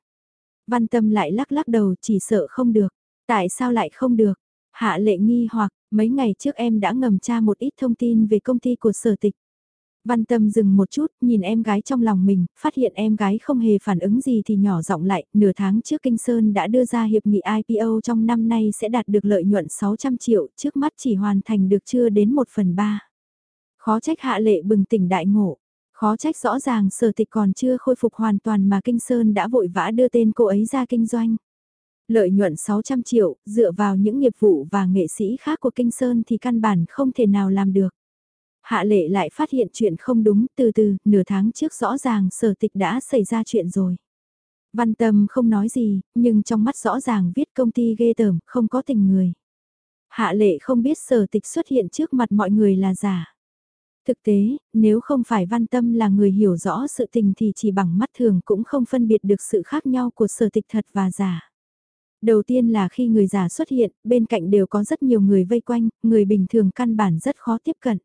Văn tâm lại lắc lắc đầu chỉ sợ không được. Tại sao lại không được? Hạ lệ nghi hoặc, mấy ngày trước em đã ngầm tra một ít thông tin về công ty của sở tịch. Văn tâm dừng một chút, nhìn em gái trong lòng mình, phát hiện em gái không hề phản ứng gì thì nhỏ giọng lại, nửa tháng trước Kinh Sơn đã đưa ra hiệp nghị IPO trong năm nay sẽ đạt được lợi nhuận 600 triệu, trước mắt chỉ hoàn thành được chưa đến 1 phần 3. Khó trách hạ lệ bừng tỉnh đại ngộ, khó trách rõ ràng sở tịch còn chưa khôi phục hoàn toàn mà Kinh Sơn đã vội vã đưa tên cô ấy ra kinh doanh. Lợi nhuận 600 triệu, dựa vào những nghiệp vụ và nghệ sĩ khác của Kinh Sơn thì căn bản không thể nào làm được. Hạ lệ lại phát hiện chuyện không đúng, từ từ, nửa tháng trước rõ ràng sở tịch đã xảy ra chuyện rồi. Văn tâm không nói gì, nhưng trong mắt rõ ràng viết công ty ghê tởm, không có tình người. Hạ lệ không biết sở tịch xuất hiện trước mặt mọi người là giả. Thực tế, nếu không phải văn tâm là người hiểu rõ sự tình thì chỉ bằng mắt thường cũng không phân biệt được sự khác nhau của sở tịch thật và giả. Đầu tiên là khi người giả xuất hiện, bên cạnh đều có rất nhiều người vây quanh, người bình thường căn bản rất khó tiếp cận.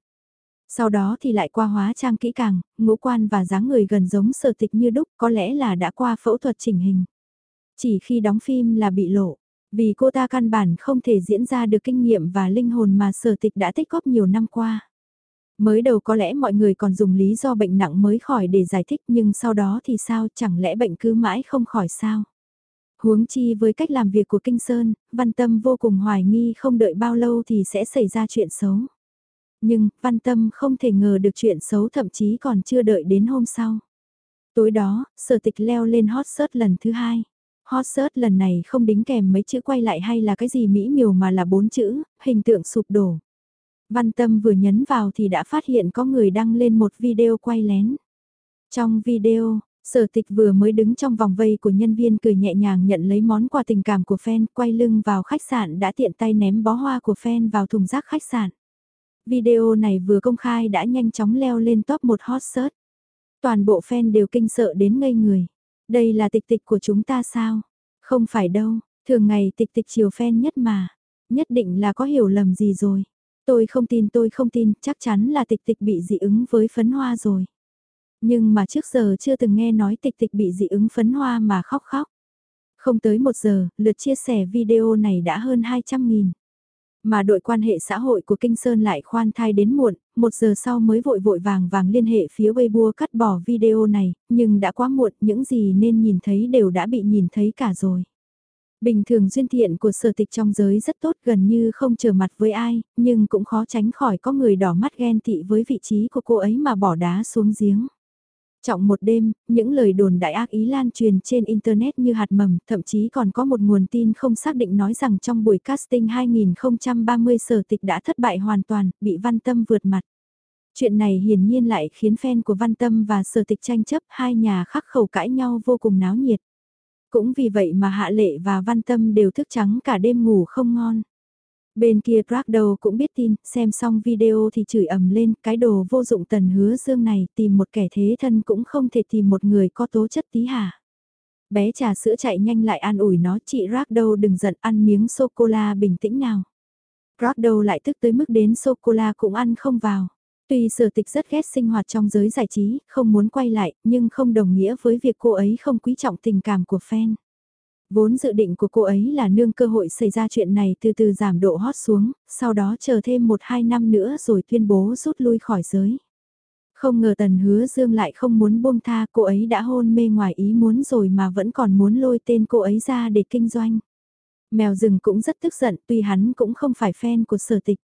Sau đó thì lại qua hóa trang kỹ càng, ngũ quan và dáng người gần giống sở tịch như đúc có lẽ là đã qua phẫu thuật chỉnh hình. Chỉ khi đóng phim là bị lộ, vì cô ta căn bản không thể diễn ra được kinh nghiệm và linh hồn mà sở tịch đã tích góp nhiều năm qua. Mới đầu có lẽ mọi người còn dùng lý do bệnh nặng mới khỏi để giải thích nhưng sau đó thì sao chẳng lẽ bệnh cứ mãi không khỏi sao? Huống chi với cách làm việc của Kinh Sơn, Văn Tâm vô cùng hoài nghi không đợi bao lâu thì sẽ xảy ra chuyện xấu. Nhưng, Văn Tâm không thể ngờ được chuyện xấu thậm chí còn chưa đợi đến hôm sau. Tối đó, sở tịch leo lên hot search lần thứ hai. Hot search lần này không đính kèm mấy chữ quay lại hay là cái gì mỹ miều mà là bốn chữ, hình tượng sụp đổ. Văn Tâm vừa nhấn vào thì đã phát hiện có người đăng lên một video quay lén. Trong video, sở tịch vừa mới đứng trong vòng vây của nhân viên cười nhẹ nhàng nhận lấy món quà tình cảm của fan quay lưng vào khách sạn đã tiện tay ném bó hoa của fan vào thùng rác khách sạn. Video này vừa công khai đã nhanh chóng leo lên top 1 hot search. Toàn bộ fan đều kinh sợ đến ngây người. Đây là tịch tịch của chúng ta sao? Không phải đâu, thường ngày tịch tịch chiều fan nhất mà. Nhất định là có hiểu lầm gì rồi. Tôi không tin tôi không tin, chắc chắn là tịch tịch bị dị ứng với phấn hoa rồi. Nhưng mà trước giờ chưa từng nghe nói tịch tịch bị dị ứng phấn hoa mà khóc khóc. Không tới một giờ, lượt chia sẻ video này đã hơn 200.000. Mà đội quan hệ xã hội của Kinh Sơn lại khoan thai đến muộn, một giờ sau mới vội vội vàng vàng liên hệ phía Weibo cắt bỏ video này, nhưng đã quá muộn, những gì nên nhìn thấy đều đã bị nhìn thấy cả rồi. Bình thường duyên thiện của sở tịch trong giới rất tốt gần như không trở mặt với ai, nhưng cũng khó tránh khỏi có người đỏ mắt ghen tị với vị trí của cô ấy mà bỏ đá xuống giếng. Trọng một đêm, những lời đồn đại ác ý lan truyền trên Internet như hạt mầm, thậm chí còn có một nguồn tin không xác định nói rằng trong buổi casting 2030 sở tịch đã thất bại hoàn toàn, bị văn tâm vượt mặt. Chuyện này hiển nhiên lại khiến fan của văn tâm và sở tịch tranh chấp hai nhà khắc khẩu cãi nhau vô cùng náo nhiệt. Cũng vì vậy mà Hạ Lệ và Văn Tâm đều thức trắng cả đêm ngủ không ngon. Bên kia Pragdo cũng biết tin, xem xong video thì chửi ầm lên, cái đồ vô dụng tần hứa dương này tìm một kẻ thế thân cũng không thể tìm một người có tố chất tí hả. Bé trà sữa chạy nhanh lại an ủi nó chị Pragdo đừng giận ăn miếng sô-cô-la bình tĩnh nào. Pragdo lại tức tới mức đến sô-cô-la cũng ăn không vào. Tuy sở tịch rất ghét sinh hoạt trong giới giải trí, không muốn quay lại, nhưng không đồng nghĩa với việc cô ấy không quý trọng tình cảm của fan. Vốn dự định của cô ấy là nương cơ hội xảy ra chuyện này từ từ giảm độ hot xuống, sau đó chờ thêm 1-2 năm nữa rồi tuyên bố rút lui khỏi giới. Không ngờ tần hứa dương lại không muốn buông tha cô ấy đã hôn mê ngoài ý muốn rồi mà vẫn còn muốn lôi tên cô ấy ra để kinh doanh. Mèo rừng cũng rất tức giận tuy hắn cũng không phải fan của sở tịch.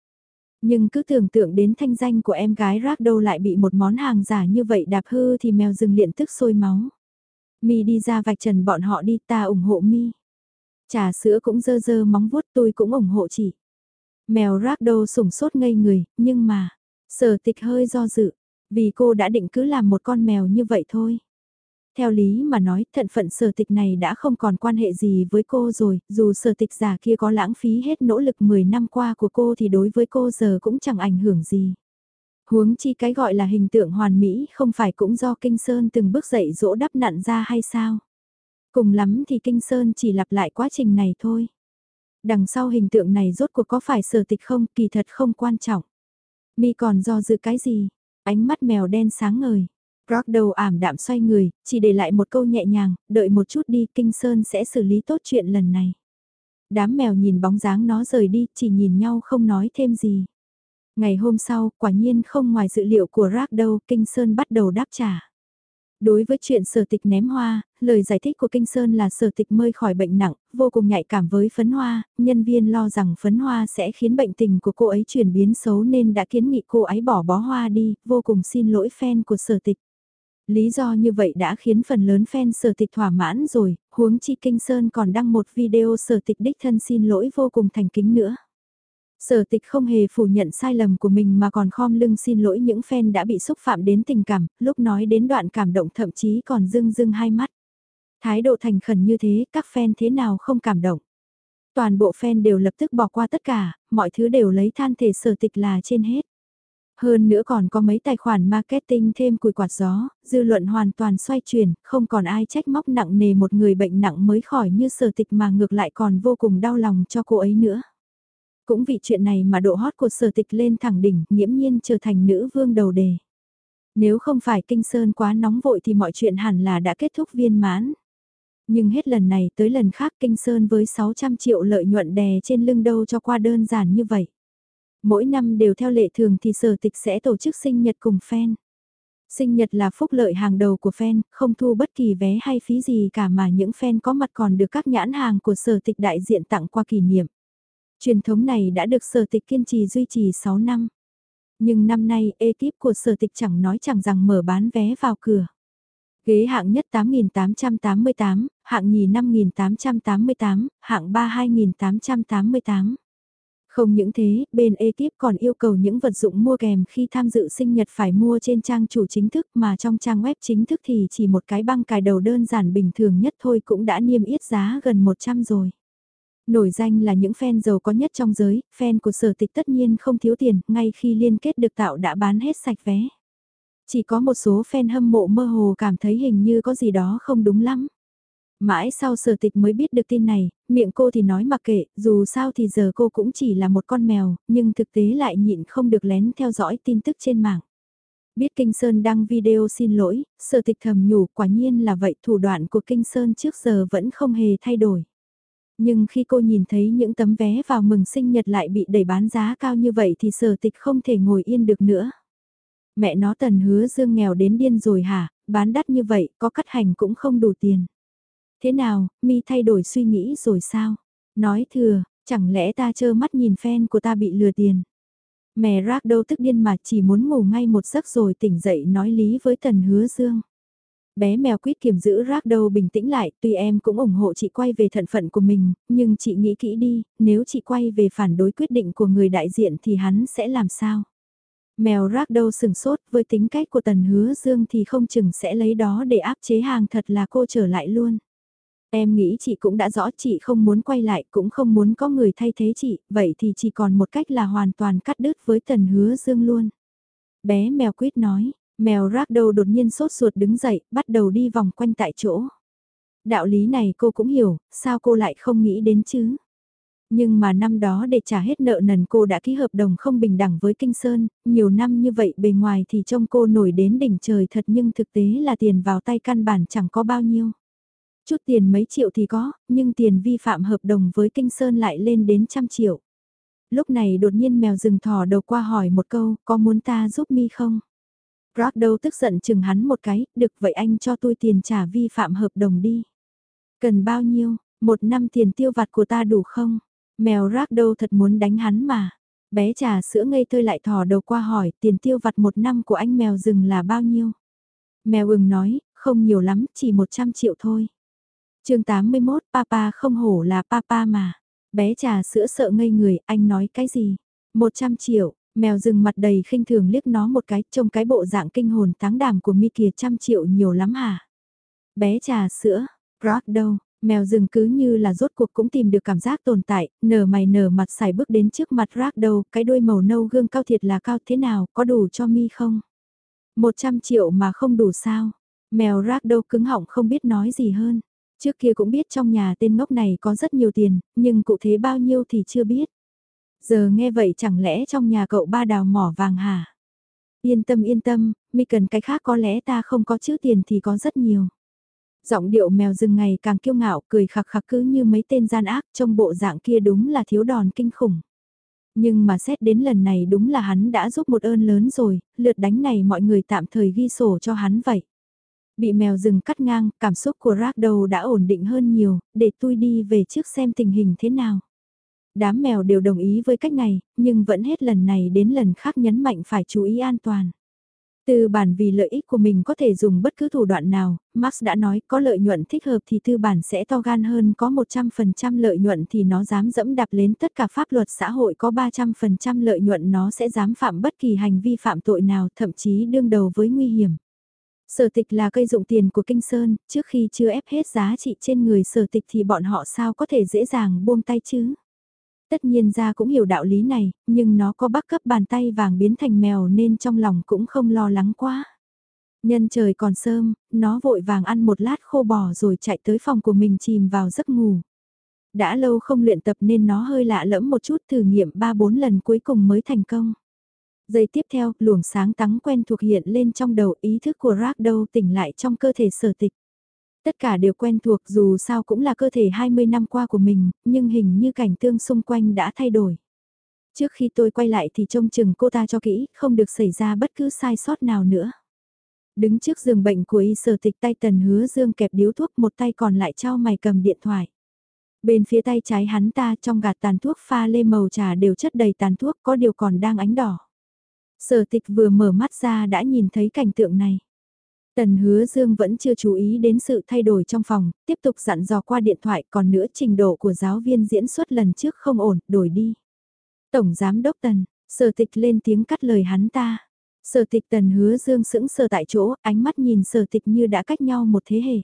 Nhưng cứ tưởng tượng đến thanh danh của em gái rác đâu lại bị một món hàng giả như vậy đạp hư thì mèo rừng liền tức sôi máu. Mi đi ra vạch trần bọn họ đi ta ủng hộ Mi. Trà sữa cũng dơ dơ móng vuốt tôi cũng ủng hộ chị. Mèo rác đâu sủng sốt ngây người, nhưng mà, sở tịch hơi do dự, vì cô đã định cứ làm một con mèo như vậy thôi. Theo lý mà nói, thận phận sở tịch này đã không còn quan hệ gì với cô rồi, dù sở tịch giả kia có lãng phí hết nỗ lực 10 năm qua của cô thì đối với cô giờ cũng chẳng ảnh hưởng gì. Huống chi cái gọi là hình tượng hoàn mỹ không phải cũng do Kinh Sơn từng bước dậy dỗ đắp nặn ra hay sao? Cùng lắm thì Kinh Sơn chỉ lặp lại quá trình này thôi. Đằng sau hình tượng này rốt cuộc có phải sở tịch không kỳ thật không quan trọng. Mi còn do dự cái gì? Ánh mắt mèo đen sáng ngời. Rock đầu ảm đạm xoay người, chỉ để lại một câu nhẹ nhàng, đợi một chút đi, Kinh Sơn sẽ xử lý tốt chuyện lần này. Đám mèo nhìn bóng dáng nó rời đi, chỉ nhìn nhau không nói thêm gì. Ngày hôm sau, quả nhiên không ngoài dự liệu của Rác đâu, Kinh Sơn bắt đầu đáp trả. Đối với chuyện sở tịch ném hoa, lời giải thích của Kinh Sơn là sở tịch mơi khỏi bệnh nặng, vô cùng nhạy cảm với phấn hoa, nhân viên lo rằng phấn hoa sẽ khiến bệnh tình của cô ấy chuyển biến xấu nên đã kiến nghị cô ấy bỏ bó hoa đi, vô cùng xin lỗi fan của sở tịch. Lý do như vậy đã khiến phần lớn fan sở tịch thỏa mãn rồi, huống chi Kinh Sơn còn đăng một video sở tịch đích thân xin lỗi vô cùng thành kính nữa. Sở tịch không hề phủ nhận sai lầm của mình mà còn khom lưng xin lỗi những fan đã bị xúc phạm đến tình cảm, lúc nói đến đoạn cảm động thậm chí còn rưng rưng hai mắt. Thái độ thành khẩn như thế, các fan thế nào không cảm động. Toàn bộ fan đều lập tức bỏ qua tất cả, mọi thứ đều lấy than thể sở tịch là trên hết. Hơn nữa còn có mấy tài khoản marketing thêm cùi quạt gió, dư luận hoàn toàn xoay chuyển, không còn ai trách móc nặng nề một người bệnh nặng mới khỏi như sở tịch mà ngược lại còn vô cùng đau lòng cho cô ấy nữa. Cũng vì chuyện này mà độ hot của sở tịch lên thẳng đỉnh, nghiễm nhiên trở thành nữ vương đầu đề. Nếu không phải kinh sơn quá nóng vội thì mọi chuyện hẳn là đã kết thúc viên mãn. Nhưng hết lần này tới lần khác kinh sơn với 600 triệu lợi nhuận đè trên lưng đâu cho qua đơn giản như vậy. Mỗi năm đều theo lệ thường thì sở tịch sẽ tổ chức sinh nhật cùng fan. Sinh nhật là phúc lợi hàng đầu của fan, không thu bất kỳ vé hay phí gì cả mà những fan có mặt còn được các nhãn hàng của sở tịch đại diện tặng qua kỷ niệm. Truyền thống này đã được sở tịch kiên trì duy trì 6 năm. Nhưng năm nay, ekip của sở tịch chẳng nói chẳng rằng mở bán vé vào cửa. Ghế hạng nhất 8.888, hạng nhì 5.888, hạng 3 2.888. Không những thế, bên ekip còn yêu cầu những vật dụng mua kèm khi tham dự sinh nhật phải mua trên trang chủ chính thức mà trong trang web chính thức thì chỉ một cái băng cài đầu đơn giản bình thường nhất thôi cũng đã niêm yết giá gần 100 rồi. Nổi danh là những fan giàu có nhất trong giới, fan của sở tịch tất nhiên không thiếu tiền, ngay khi liên kết được tạo đã bán hết sạch vé. Chỉ có một số fan hâm mộ mơ hồ cảm thấy hình như có gì đó không đúng lắm. Mãi sau sở tịch mới biết được tin này, miệng cô thì nói mặc kệ, dù sao thì giờ cô cũng chỉ là một con mèo, nhưng thực tế lại nhịn không được lén theo dõi tin tức trên mạng. Biết Kinh Sơn đăng video xin lỗi, sở tịch thầm nhủ quả nhiên là vậy thủ đoạn của Kinh Sơn trước giờ vẫn không hề thay đổi. Nhưng khi cô nhìn thấy những tấm vé vào mừng sinh nhật lại bị đẩy bán giá cao như vậy thì sở tịch không thể ngồi yên được nữa. Mẹ nó tần hứa dương nghèo đến điên rồi hả, bán đắt như vậy có cắt hành cũng không đủ tiền. Thế nào, mi thay đổi suy nghĩ rồi sao? Nói thừa, chẳng lẽ ta trơ mắt nhìn fan của ta bị lừa tiền? Mẹ rác đâu tức điên mà chỉ muốn ngủ ngay một giấc rồi tỉnh dậy nói lý với tần hứa dương. Bé mèo quýt kiềm giữ rác đâu bình tĩnh lại, tuy em cũng ủng hộ chị quay về thận phận của mình, nhưng chị nghĩ kỹ đi, nếu chị quay về phản đối quyết định của người đại diện thì hắn sẽ làm sao? Mèo rác đâu sừng sốt với tính cách của tần hứa dương thì không chừng sẽ lấy đó để áp chế hàng thật là cô trở lại luôn. Em nghĩ chị cũng đã rõ chị không muốn quay lại cũng không muốn có người thay thế chị, vậy thì chỉ còn một cách là hoàn toàn cắt đứt với tần hứa dương luôn. Bé mèo quýt nói, Mèo rác đầu đột nhiên sốt ruột đứng dậy, bắt đầu đi vòng quanh tại chỗ. Đạo lý này cô cũng hiểu, sao cô lại không nghĩ đến chứ? Nhưng mà năm đó để trả hết nợ nần cô đã ký hợp đồng không bình đẳng với Kinh Sơn, nhiều năm như vậy bề ngoài thì trông cô nổi đến đỉnh trời thật nhưng thực tế là tiền vào tay căn bản chẳng có bao nhiêu. Chút tiền mấy triệu thì có, nhưng tiền vi phạm hợp đồng với Kinh Sơn lại lên đến trăm triệu. Lúc này đột nhiên mèo rừng thò đầu qua hỏi một câu, có muốn ta giúp mi không? Rock đâu tức giận chừng hắn một cái, được vậy anh cho tôi tiền trả vi phạm hợp đồng đi. Cần bao nhiêu, một năm tiền tiêu vặt của ta đủ không? Mèo rác đâu thật muốn đánh hắn mà. Bé trà sữa ngây thơ lại thò đầu qua hỏi tiền tiêu vặt một năm của anh mèo rừng là bao nhiêu? Mèo ừng nói, không nhiều lắm, chỉ 100 triệu thôi. chương 81, papa không hổ là papa mà. Bé trà sữa sợ ngây người, anh nói cái gì? 100 triệu, mèo rừng mặt đầy khinh thường liếc nó một cái, trông cái bộ dạng kinh hồn táng đảm của mi kìa trăm triệu nhiều lắm hả? Bé trà sữa, Rock đâu, Mèo rừng cứ như là rốt cuộc cũng tìm được cảm giác tồn tại, nở mày nở mặt xài bước đến trước mặt rác đâu, cái đuôi màu nâu gương cao thiệt là cao thế nào, có đủ cho mi không? 100 triệu mà không đủ sao? Mèo rác đâu cứng họng không biết nói gì hơn. Trước kia cũng biết trong nhà tên ngốc này có rất nhiều tiền, nhưng cụ thể bao nhiêu thì chưa biết. Giờ nghe vậy chẳng lẽ trong nhà cậu ba đào mỏ vàng hả? Yên tâm yên tâm, mi cần cái khác có lẽ ta không có chữ tiền thì có rất nhiều. Giọng điệu mèo rừng ngày càng kiêu ngạo, cười khặc khặc cứ như mấy tên gian ác, trong bộ dạng kia đúng là thiếu đòn kinh khủng. Nhưng mà xét đến lần này đúng là hắn đã giúp một ơn lớn rồi, lượt đánh này mọi người tạm thời ghi sổ cho hắn vậy. Bị mèo rừng cắt ngang, cảm xúc của rác đầu đã ổn định hơn nhiều, để tôi đi về trước xem tình hình thế nào. Đám mèo đều đồng ý với cách này, nhưng vẫn hết lần này đến lần khác nhấn mạnh phải chú ý an toàn. Tư bản vì lợi ích của mình có thể dùng bất cứ thủ đoạn nào, Max đã nói có lợi nhuận thích hợp thì tư bản sẽ to gan hơn có 100% lợi nhuận thì nó dám dẫm đạp lên tất cả pháp luật xã hội có 300% lợi nhuận nó sẽ dám phạm bất kỳ hành vi phạm tội nào thậm chí đương đầu với nguy hiểm. Sở tịch là cây dụng tiền của Kinh Sơn, trước khi chưa ép hết giá trị trên người sở tịch thì bọn họ sao có thể dễ dàng buông tay chứ? Tất nhiên ra cũng hiểu đạo lý này, nhưng nó có bắt cấp bàn tay vàng biến thành mèo nên trong lòng cũng không lo lắng quá. Nhân trời còn sớm, nó vội vàng ăn một lát khô bò rồi chạy tới phòng của mình chìm vào giấc ngủ. Đã lâu không luyện tập nên nó hơi lạ lẫm một chút thử nghiệm 3-4 lần cuối cùng mới thành công. Giây tiếp theo, luồng sáng tắng quen thuộc hiện lên trong đầu ý thức của Rác đâu tỉnh lại trong cơ thể sở tịch. Tất cả đều quen thuộc dù sao cũng là cơ thể 20 năm qua của mình, nhưng hình như cảnh tương xung quanh đã thay đổi. Trước khi tôi quay lại thì trông chừng cô ta cho kỹ, không được xảy ra bất cứ sai sót nào nữa. Đứng trước giường bệnh của y sở tịch tay tần hứa dương kẹp điếu thuốc một tay còn lại trao mày cầm điện thoại. Bên phía tay trái hắn ta trong gạt tàn thuốc pha lê màu trà đều chất đầy tàn thuốc có điều còn đang ánh đỏ. Sở tịch vừa mở mắt ra đã nhìn thấy cảnh tượng này. Tần hứa dương vẫn chưa chú ý đến sự thay đổi trong phòng, tiếp tục dặn dò qua điện thoại còn nữa trình độ của giáo viên diễn xuất lần trước không ổn, đổi đi. Tổng giám đốc tần, sở tịch lên tiếng cắt lời hắn ta. Sở tịch tần hứa dương sững sờ tại chỗ, ánh mắt nhìn sở tịch như đã cách nhau một thế hệ.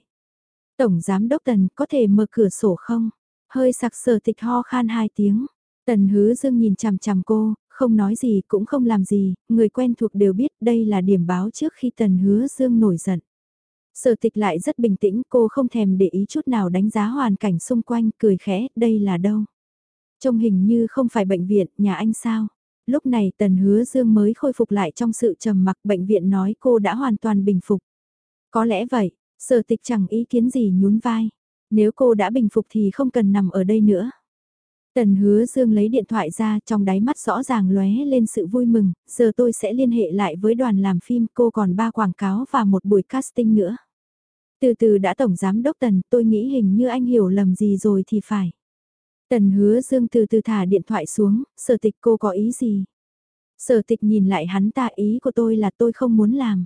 Tổng giám đốc tần có thể mở cửa sổ không? Hơi sặc sở tịch ho khan hai tiếng. Tần hứa dương nhìn chằm chằm cô, không nói gì cũng không làm gì, người quen thuộc đều biết đây là điểm báo trước khi tần hứa dương nổi giận. Sở tịch lại rất bình tĩnh, cô không thèm để ý chút nào đánh giá hoàn cảnh xung quanh, cười khẽ, đây là đâu? Trông hình như không phải bệnh viện, nhà anh sao? Lúc này tần hứa dương mới khôi phục lại trong sự trầm mặc bệnh viện nói cô đã hoàn toàn bình phục. Có lẽ vậy, sở tịch chẳng ý kiến gì nhún vai. Nếu cô đã bình phục thì không cần nằm ở đây nữa. Tần hứa dương lấy điện thoại ra trong đáy mắt rõ ràng lóe lên sự vui mừng, giờ tôi sẽ liên hệ lại với đoàn làm phim cô còn ba quảng cáo và một buổi casting nữa. Từ từ đã tổng giám đốc tần tôi nghĩ hình như anh hiểu lầm gì rồi thì phải. Tần hứa dương từ từ thả điện thoại xuống, sở tịch cô có ý gì? Sở tịch nhìn lại hắn ta ý của tôi là tôi không muốn làm.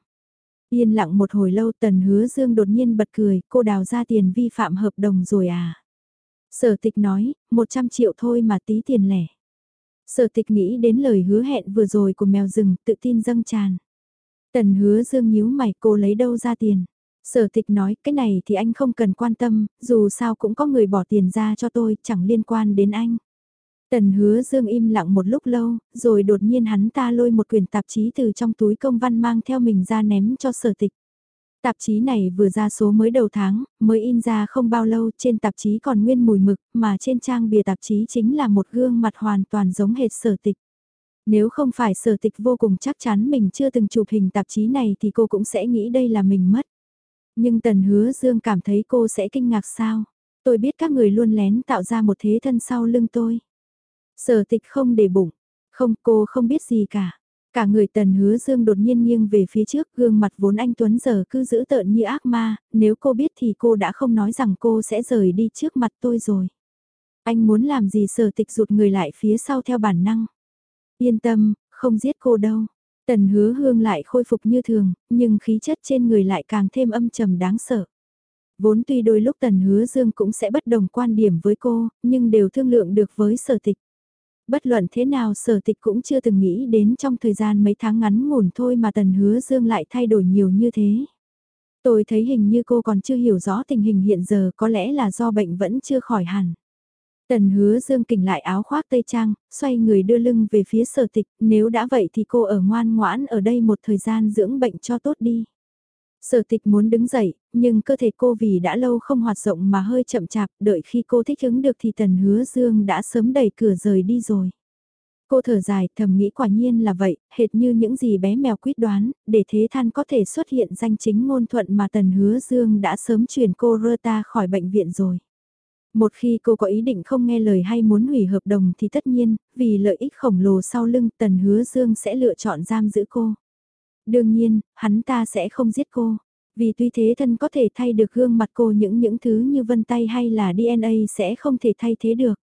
Yên lặng một hồi lâu tần hứa dương đột nhiên bật cười, cô đào ra tiền vi phạm hợp đồng rồi à? Sở tịch nói, 100 triệu thôi mà tí tiền lẻ. Sở tịch nghĩ đến lời hứa hẹn vừa rồi của mèo rừng, tự tin dâng tràn. Tần hứa dương nhíu mày cô lấy đâu ra tiền. Sở tịch nói, cái này thì anh không cần quan tâm, dù sao cũng có người bỏ tiền ra cho tôi, chẳng liên quan đến anh. Tần hứa dương im lặng một lúc lâu, rồi đột nhiên hắn ta lôi một quyển tạp chí từ trong túi công văn mang theo mình ra ném cho sở tịch. Tạp chí này vừa ra số mới đầu tháng, mới in ra không bao lâu, trên tạp chí còn nguyên mùi mực, mà trên trang bìa tạp chí chính là một gương mặt hoàn toàn giống hệt sở tịch. Nếu không phải sở tịch vô cùng chắc chắn mình chưa từng chụp hình tạp chí này thì cô cũng sẽ nghĩ đây là mình mất. Nhưng Tần Hứa Dương cảm thấy cô sẽ kinh ngạc sao. Tôi biết các người luôn lén tạo ra một thế thân sau lưng tôi. Sở tịch không để bụng. Không cô không biết gì cả. Cả người tần hứa dương đột nhiên nghiêng về phía trước gương mặt vốn anh Tuấn giờ cứ giữ tợn như ác ma, nếu cô biết thì cô đã không nói rằng cô sẽ rời đi trước mặt tôi rồi. Anh muốn làm gì sở tịch rụt người lại phía sau theo bản năng. Yên tâm, không giết cô đâu. Tần hứa hương lại khôi phục như thường, nhưng khí chất trên người lại càng thêm âm trầm đáng sợ. Vốn tuy đôi lúc tần hứa dương cũng sẽ bất đồng quan điểm với cô, nhưng đều thương lượng được với sở tịch. Bất luận thế nào sở tịch cũng chưa từng nghĩ đến trong thời gian mấy tháng ngắn ngủn thôi mà tần hứa dương lại thay đổi nhiều như thế. Tôi thấy hình như cô còn chưa hiểu rõ tình hình hiện giờ có lẽ là do bệnh vẫn chưa khỏi hẳn. Tần hứa dương kỉnh lại áo khoác tây trang, xoay người đưa lưng về phía sở tịch, nếu đã vậy thì cô ở ngoan ngoãn ở đây một thời gian dưỡng bệnh cho tốt đi. Sở tịch muốn đứng dậy, nhưng cơ thể cô vì đã lâu không hoạt động mà hơi chậm chạp, đợi khi cô thích ứng được thì tần hứa dương đã sớm đẩy cửa rời đi rồi. Cô thở dài, thầm nghĩ quả nhiên là vậy, hệt như những gì bé mèo quyết đoán, để thế than có thể xuất hiện danh chính ngôn thuận mà tần hứa dương đã sớm chuyển cô Rota khỏi bệnh viện rồi. Một khi cô có ý định không nghe lời hay muốn hủy hợp đồng thì tất nhiên, vì lợi ích khổng lồ sau lưng tần hứa dương sẽ lựa chọn giam giữ cô. Đương nhiên, hắn ta sẽ không giết cô. Vì tuy thế thân có thể thay được gương mặt cô những những thứ như vân tay hay là DNA sẽ không thể thay thế được.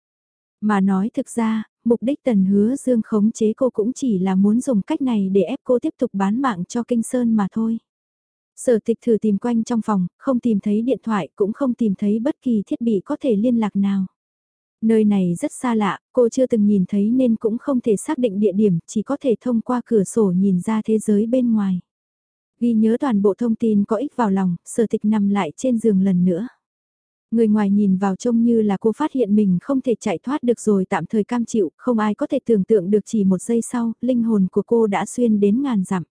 Mà nói thực ra, mục đích tần hứa dương khống chế cô cũng chỉ là muốn dùng cách này để ép cô tiếp tục bán mạng cho Kinh Sơn mà thôi. Sở tịch thử tìm quanh trong phòng, không tìm thấy điện thoại cũng không tìm thấy bất kỳ thiết bị có thể liên lạc nào. Nơi này rất xa lạ, cô chưa từng nhìn thấy nên cũng không thể xác định địa điểm, chỉ có thể thông qua cửa sổ nhìn ra thế giới bên ngoài. Ghi nhớ toàn bộ thông tin có ích vào lòng, sở tịch nằm lại trên giường lần nữa. Người ngoài nhìn vào trông như là cô phát hiện mình không thể chạy thoát được rồi tạm thời cam chịu, không ai có thể tưởng tượng được chỉ một giây sau, linh hồn của cô đã xuyên đến ngàn dặm.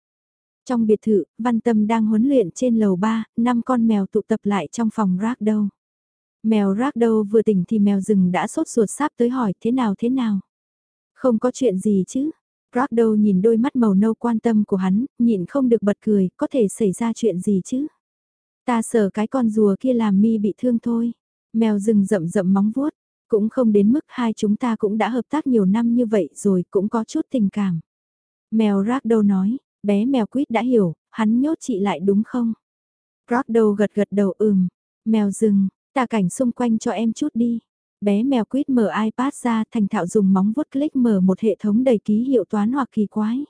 Trong biệt thự, Văn Tâm đang huấn luyện trên lầu 3, năm con mèo tụ tập lại trong phòng rác đâu. Mèo rác đâu vừa tỉnh thì mèo rừng đã sốt ruột sáp tới hỏi thế nào thế nào. Không có chuyện gì chứ. Ragdow nhìn đôi mắt màu nâu quan tâm của hắn, nhịn không được bật cười, có thể xảy ra chuyện gì chứ. Ta sợ cái con rùa kia làm mi bị thương thôi. Mèo rừng rậm rậm móng vuốt, cũng không đến mức hai chúng ta cũng đã hợp tác nhiều năm như vậy rồi cũng có chút tình cảm. Mèo Ragdow nói, bé mèo quýt đã hiểu, hắn nhốt chị lại đúng không? Ragdow gật gật đầu ừm, mèo rừng, ta cảnh xung quanh cho em chút đi. Bé mèo quýt mở iPad ra thành thạo dùng móng vuốt click mở một hệ thống đầy ký hiệu toán hoặc kỳ quái.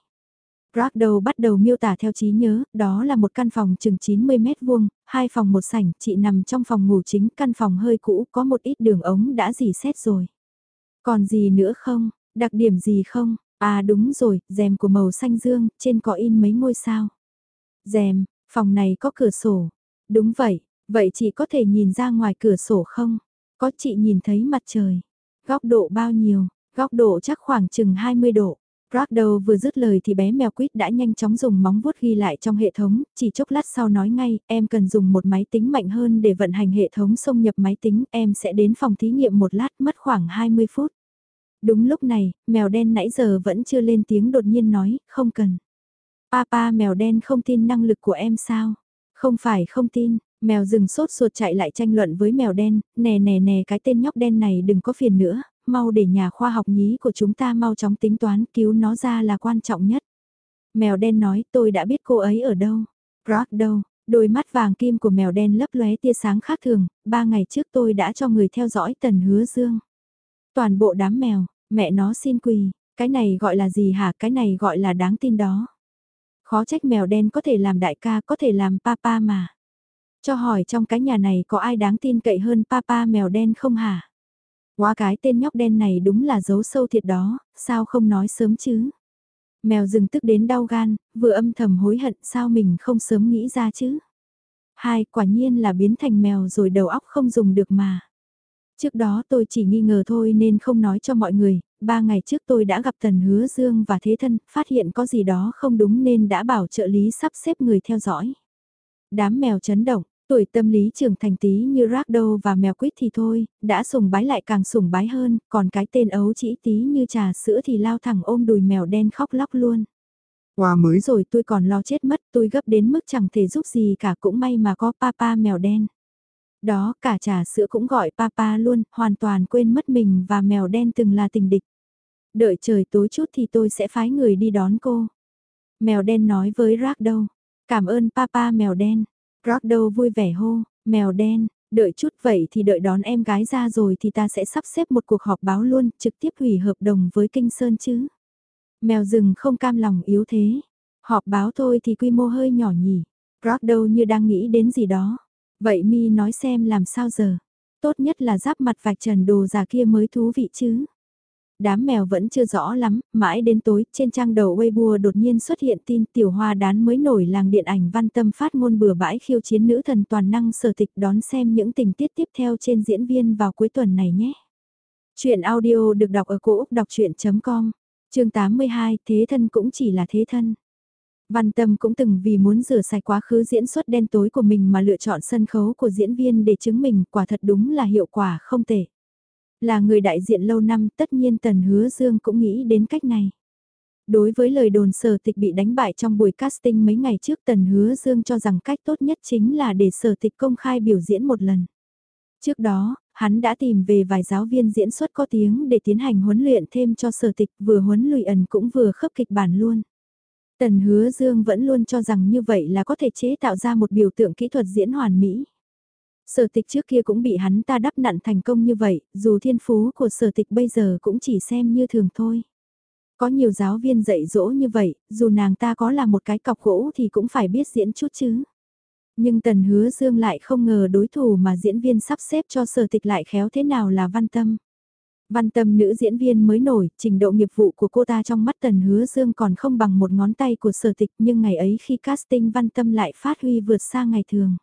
Ragdow bắt đầu miêu tả theo trí nhớ, đó là một căn phòng chừng 90 mét vuông, hai phòng một sảnh, chị nằm trong phòng ngủ chính, căn phòng hơi cũ, có một ít đường ống đã dì xét rồi. Còn gì nữa không, đặc điểm gì không, à đúng rồi, rèm của màu xanh dương, trên có in mấy ngôi sao. Rèm, phòng này có cửa sổ. Đúng vậy, vậy chị có thể nhìn ra ngoài cửa sổ không? Có chị nhìn thấy mặt trời. Góc độ bao nhiêu? Góc độ chắc khoảng chừng 20 độ. Ragdow vừa dứt lời thì bé mèo quýt đã nhanh chóng dùng móng vuốt ghi lại trong hệ thống, chỉ chốc lát sau nói ngay, em cần dùng một máy tính mạnh hơn để vận hành hệ thống xông nhập máy tính, em sẽ đến phòng thí nghiệm một lát mất khoảng 20 phút. Đúng lúc này, mèo đen nãy giờ vẫn chưa lên tiếng đột nhiên nói, không cần. Papa mèo đen không tin năng lực của em sao? Không phải không tin, Mèo rừng sốt ruột chạy lại tranh luận với mèo đen, nè nè nè cái tên nhóc đen này đừng có phiền nữa, mau để nhà khoa học nhí của chúng ta mau chóng tính toán cứu nó ra là quan trọng nhất. Mèo đen nói tôi đã biết cô ấy ở đâu. Rock đâu, đôi mắt vàng kim của mèo đen lấp lóe tia sáng khác thường, ba ngày trước tôi đã cho người theo dõi tần hứa dương. Toàn bộ đám mèo, mẹ nó xin quỳ, cái này gọi là gì hả, cái này gọi là đáng tin đó. Khó trách mèo đen có thể làm đại ca, có thể làm papa mà. Cho hỏi trong cái nhà này có ai đáng tin cậy hơn papa mèo đen không hả? Quá cái tên nhóc đen này đúng là giấu sâu thiệt đó, sao không nói sớm chứ? Mèo rừng tức đến đau gan, vừa âm thầm hối hận sao mình không sớm nghĩ ra chứ? Hai, quả nhiên là biến thành mèo rồi đầu óc không dùng được mà. Trước đó tôi chỉ nghi ngờ thôi nên không nói cho mọi người, ba ngày trước tôi đã gặp Tần Hứa Dương và Thế Thân, phát hiện có gì đó không đúng nên đã bảo trợ lý sắp xếp người theo dõi. Đám mèo chấn động, tuổi tâm lý trưởng thành tí như Ragdoll và mèo quýt thì thôi, đã sùng bái lại càng sùng bái hơn, còn cái tên ấu chỉ tí như trà sữa thì lao thẳng ôm đùi mèo đen khóc lóc luôn. Qua mới rồi tôi còn lo chết mất, tôi gấp đến mức chẳng thể giúp gì cả cũng may mà có papa mèo đen. Đó, cả trà sữa cũng gọi papa luôn, hoàn toàn quên mất mình và mèo đen từng là tình địch. Đợi trời tối chút thì tôi sẽ phái người đi đón cô. Mèo đen nói với Ragdoll, cảm ơn papa mèo đen. Ragdoll vui vẻ hô, mèo đen, đợi chút vậy thì đợi đón em gái ra rồi thì ta sẽ sắp xếp một cuộc họp báo luôn, trực tiếp hủy hợp đồng với Kinh Sơn chứ. Mèo rừng không cam lòng yếu thế. Họp báo thôi thì quy mô hơi nhỏ nhỉ. Ragdoll như đang nghĩ đến gì đó. Vậy mi nói xem làm sao giờ. Tốt nhất là giáp mặt vạch trần đồ già kia mới thú vị chứ. Đám mèo vẫn chưa rõ lắm, mãi đến tối, trên trang đầu Weibo đột nhiên xuất hiện tin tiểu hoa đán mới nổi làng điện ảnh văn tâm phát ngôn bừa bãi khiêu chiến nữ thần toàn năng sở tịch đón xem những tình tiết tiếp theo trên diễn viên vào cuối tuần này nhé. Chuyện audio được đọc ở cổ Úc đọc chuyện.com, chương 82, thế thân cũng chỉ là thế thân. Văn Tâm cũng từng vì muốn rửa sạch quá khứ diễn xuất đen tối của mình mà lựa chọn sân khấu của diễn viên để chứng mình quả thật đúng là hiệu quả không tệ. Là người đại diện lâu năm tất nhiên Tần Hứa Dương cũng nghĩ đến cách này. Đối với lời đồn sở tịch bị đánh bại trong buổi casting mấy ngày trước Tần Hứa Dương cho rằng cách tốt nhất chính là để sở tịch công khai biểu diễn một lần. Trước đó, hắn đã tìm về vài giáo viên diễn xuất có tiếng để tiến hành huấn luyện thêm cho sở tịch vừa huấn lùi ẩn cũng vừa khớp kịch bản luôn. Tần Hứa Dương vẫn luôn cho rằng như vậy là có thể chế tạo ra một biểu tượng kỹ thuật diễn hoàn mỹ. Sở tịch trước kia cũng bị hắn ta đắp nặn thành công như vậy, dù thiên phú của sở tịch bây giờ cũng chỉ xem như thường thôi. Có nhiều giáo viên dạy dỗ như vậy, dù nàng ta có là một cái cọc gỗ thì cũng phải biết diễn chút chứ. Nhưng Tần Hứa Dương lại không ngờ đối thủ mà diễn viên sắp xếp cho sở tịch lại khéo thế nào là văn tâm. Văn tâm nữ diễn viên mới nổi, trình độ nghiệp vụ của cô ta trong mắt Tần Hứa Dương còn không bằng một ngón tay của sở tịch nhưng ngày ấy khi casting văn tâm lại phát huy vượt xa ngày thường.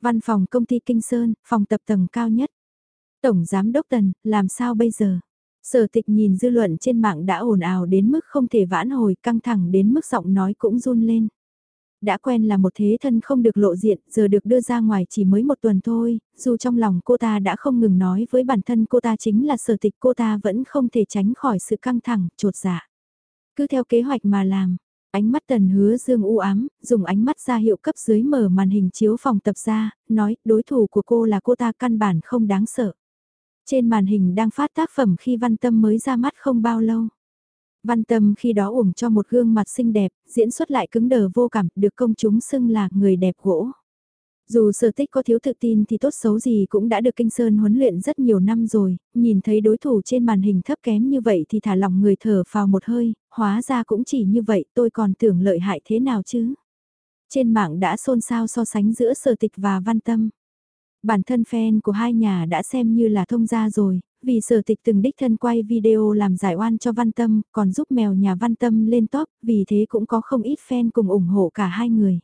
Văn phòng công ty Kinh Sơn, phòng tập tầng cao nhất. Tổng Giám Đốc Tần, làm sao bây giờ? Sở tịch nhìn dư luận trên mạng đã ồn ào đến mức không thể vãn hồi căng thẳng đến mức giọng nói cũng run lên. Đã quen là một thế thân không được lộ diện, giờ được đưa ra ngoài chỉ mới một tuần thôi, dù trong lòng cô ta đã không ngừng nói với bản thân cô ta chính là sở tịch cô ta vẫn không thể tránh khỏi sự căng thẳng, trột dạ. Cứ theo kế hoạch mà làm, ánh mắt tần hứa dương u ám, dùng ánh mắt ra hiệu cấp dưới mở màn hình chiếu phòng tập ra, nói đối thủ của cô là cô ta căn bản không đáng sợ. Trên màn hình đang phát tác phẩm khi văn tâm mới ra mắt không bao lâu. Văn tâm khi đó uổng cho một gương mặt xinh đẹp, diễn xuất lại cứng đờ vô cảm, được công chúng xưng là người đẹp gỗ. Dù sở tích có thiếu tự tin thì tốt xấu gì cũng đã được Kinh Sơn huấn luyện rất nhiều năm rồi, nhìn thấy đối thủ trên màn hình thấp kém như vậy thì thả lòng người thở vào một hơi, hóa ra cũng chỉ như vậy tôi còn tưởng lợi hại thế nào chứ. Trên mạng đã xôn xao so sánh giữa sở tịch và văn tâm. Bản thân fan của hai nhà đã xem như là thông gia rồi, vì sở tịch từng đích thân quay video làm giải oan cho Văn Tâm, còn giúp mèo nhà Văn Tâm lên top, vì thế cũng có không ít fan cùng ủng hộ cả hai người.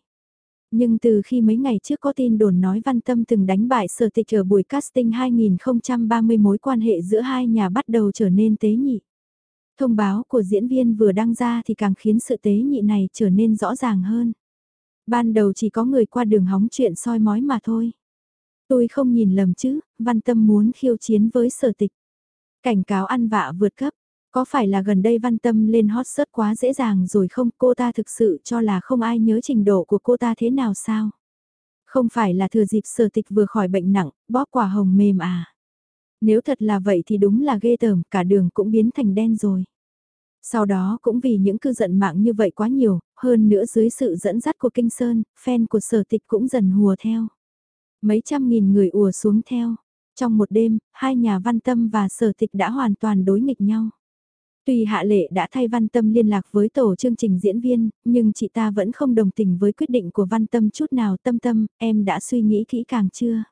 Nhưng từ khi mấy ngày trước có tin đồn nói Văn Tâm từng đánh bại sở tịch ở buổi casting 2030 mối quan hệ giữa hai nhà bắt đầu trở nên tế nhị. Thông báo của diễn viên vừa đăng ra thì càng khiến sự tế nhị này trở nên rõ ràng hơn. Ban đầu chỉ có người qua đường hóng chuyện soi mói mà thôi. Tôi không nhìn lầm chứ, văn tâm muốn khiêu chiến với sở tịch. Cảnh cáo ăn vạ vượt cấp, có phải là gần đây văn tâm lên hot search quá dễ dàng rồi không cô ta thực sự cho là không ai nhớ trình độ của cô ta thế nào sao? Không phải là thừa dịp sở tịch vừa khỏi bệnh nặng, bóp quả hồng mềm à? Nếu thật là vậy thì đúng là ghê tởm, cả đường cũng biến thành đen rồi. Sau đó cũng vì những cư giận mạng như vậy quá nhiều, hơn nữa dưới sự dẫn dắt của Kinh Sơn, fan của sở tịch cũng dần hùa theo. Mấy trăm nghìn người ùa xuống theo. Trong một đêm, hai nhà văn tâm và sở tịch đã hoàn toàn đối nghịch nhau. Tuy Hạ Lệ đã thay Văn Tâm liên lạc với tổ chương trình diễn viên, nhưng chị ta vẫn không đồng tình với quyết định của Văn Tâm chút nào. Tâm Tâm, em đã suy nghĩ kỹ càng chưa?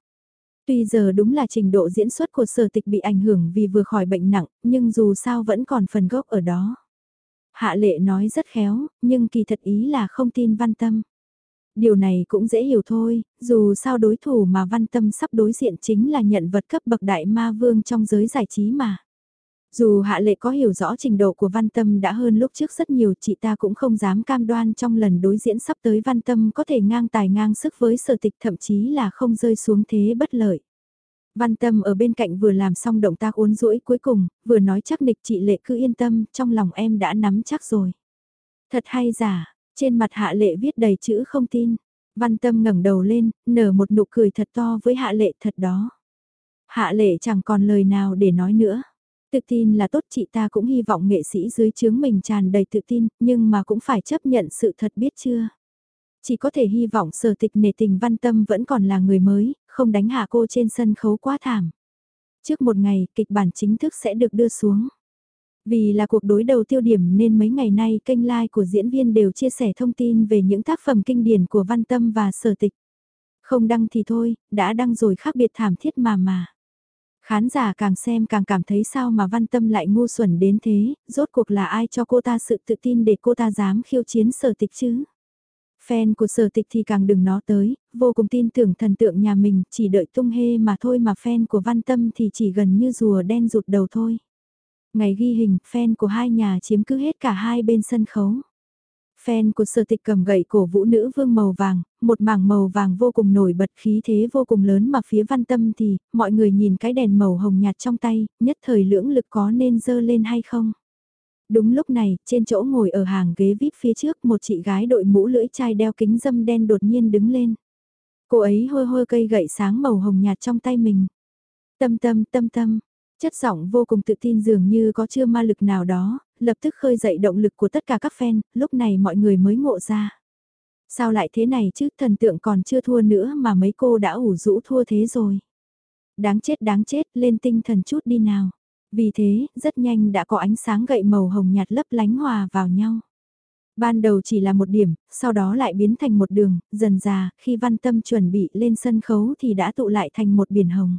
Tuy giờ đúng là trình độ diễn xuất của sở tịch bị ảnh hưởng vì vừa khỏi bệnh nặng, nhưng dù sao vẫn còn phần gốc ở đó. Hạ Lệ nói rất khéo, nhưng kỳ thật ý là không tin Văn Tâm. Điều này cũng dễ hiểu thôi, dù sao đối thủ mà văn tâm sắp đối diện chính là nhận vật cấp bậc đại ma vương trong giới giải trí mà. Dù hạ lệ có hiểu rõ trình độ của văn tâm đã hơn lúc trước rất nhiều chị ta cũng không dám cam đoan trong lần đối diễn sắp tới văn tâm có thể ngang tài ngang sức với sở tịch thậm chí là không rơi xuống thế bất lợi. Văn tâm ở bên cạnh vừa làm xong động tác uốn rũi cuối cùng, vừa nói chắc nịch chị lệ cứ yên tâm, trong lòng em đã nắm chắc rồi. Thật hay giả, trên mặt hạ lệ viết đầy chữ không tin. Văn tâm ngẩng đầu lên, nở một nụ cười thật to với hạ lệ thật đó. Hạ lệ chẳng còn lời nào để nói nữa. Tự tin là tốt chị ta cũng hy vọng nghệ sĩ dưới chướng mình tràn đầy tự tin, nhưng mà cũng phải chấp nhận sự thật biết chưa. Chỉ có thể hy vọng sở tịch nề tình văn tâm vẫn còn là người mới, không đánh hạ cô trên sân khấu quá thảm. Trước một ngày, kịch bản chính thức sẽ được đưa xuống. Vì là cuộc đối đầu tiêu điểm nên mấy ngày nay kênh live của diễn viên đều chia sẻ thông tin về những tác phẩm kinh điển của Văn Tâm và Sở Tịch. Không đăng thì thôi, đã đăng rồi khác biệt thảm thiết mà mà. Khán giả càng xem càng cảm thấy sao mà Văn Tâm lại ngu xuẩn đến thế, rốt cuộc là ai cho cô ta sự tự tin để cô ta dám khiêu chiến Sở Tịch chứ? Fan của sở tịch thì càng đừng nó tới, vô cùng tin tưởng thần tượng nhà mình, chỉ đợi tung hê mà thôi mà fan của văn tâm thì chỉ gần như rùa đen rụt đầu thôi. Ngày ghi hình, fan của hai nhà chiếm cứ hết cả hai bên sân khấu. Fan của sở tịch cầm gậy cổ vũ nữ vương màu vàng, một mảng màu vàng vô cùng nổi bật khí thế vô cùng lớn mà phía văn tâm thì, mọi người nhìn cái đèn màu hồng nhạt trong tay, nhất thời lưỡng lực có nên dơ lên hay không. Đúng lúc này, trên chỗ ngồi ở hàng ghế VIP phía trước một chị gái đội mũ lưỡi chai đeo kính dâm đen đột nhiên đứng lên. Cô ấy hôi hôi cây gậy sáng màu hồng nhạt trong tay mình. Tâm tâm tâm tâm, chất giọng vô cùng tự tin dường như có chưa ma lực nào đó, lập tức khơi dậy động lực của tất cả các fan, lúc này mọi người mới ngộ ra. Sao lại thế này chứ, thần tượng còn chưa thua nữa mà mấy cô đã ủ rũ thua thế rồi. Đáng chết đáng chết, lên tinh thần chút đi nào. Vì thế, rất nhanh đã có ánh sáng gậy màu hồng nhạt lấp lánh hòa vào nhau. Ban đầu chỉ là một điểm, sau đó lại biến thành một đường, dần già, khi văn tâm chuẩn bị lên sân khấu thì đã tụ lại thành một biển hồng.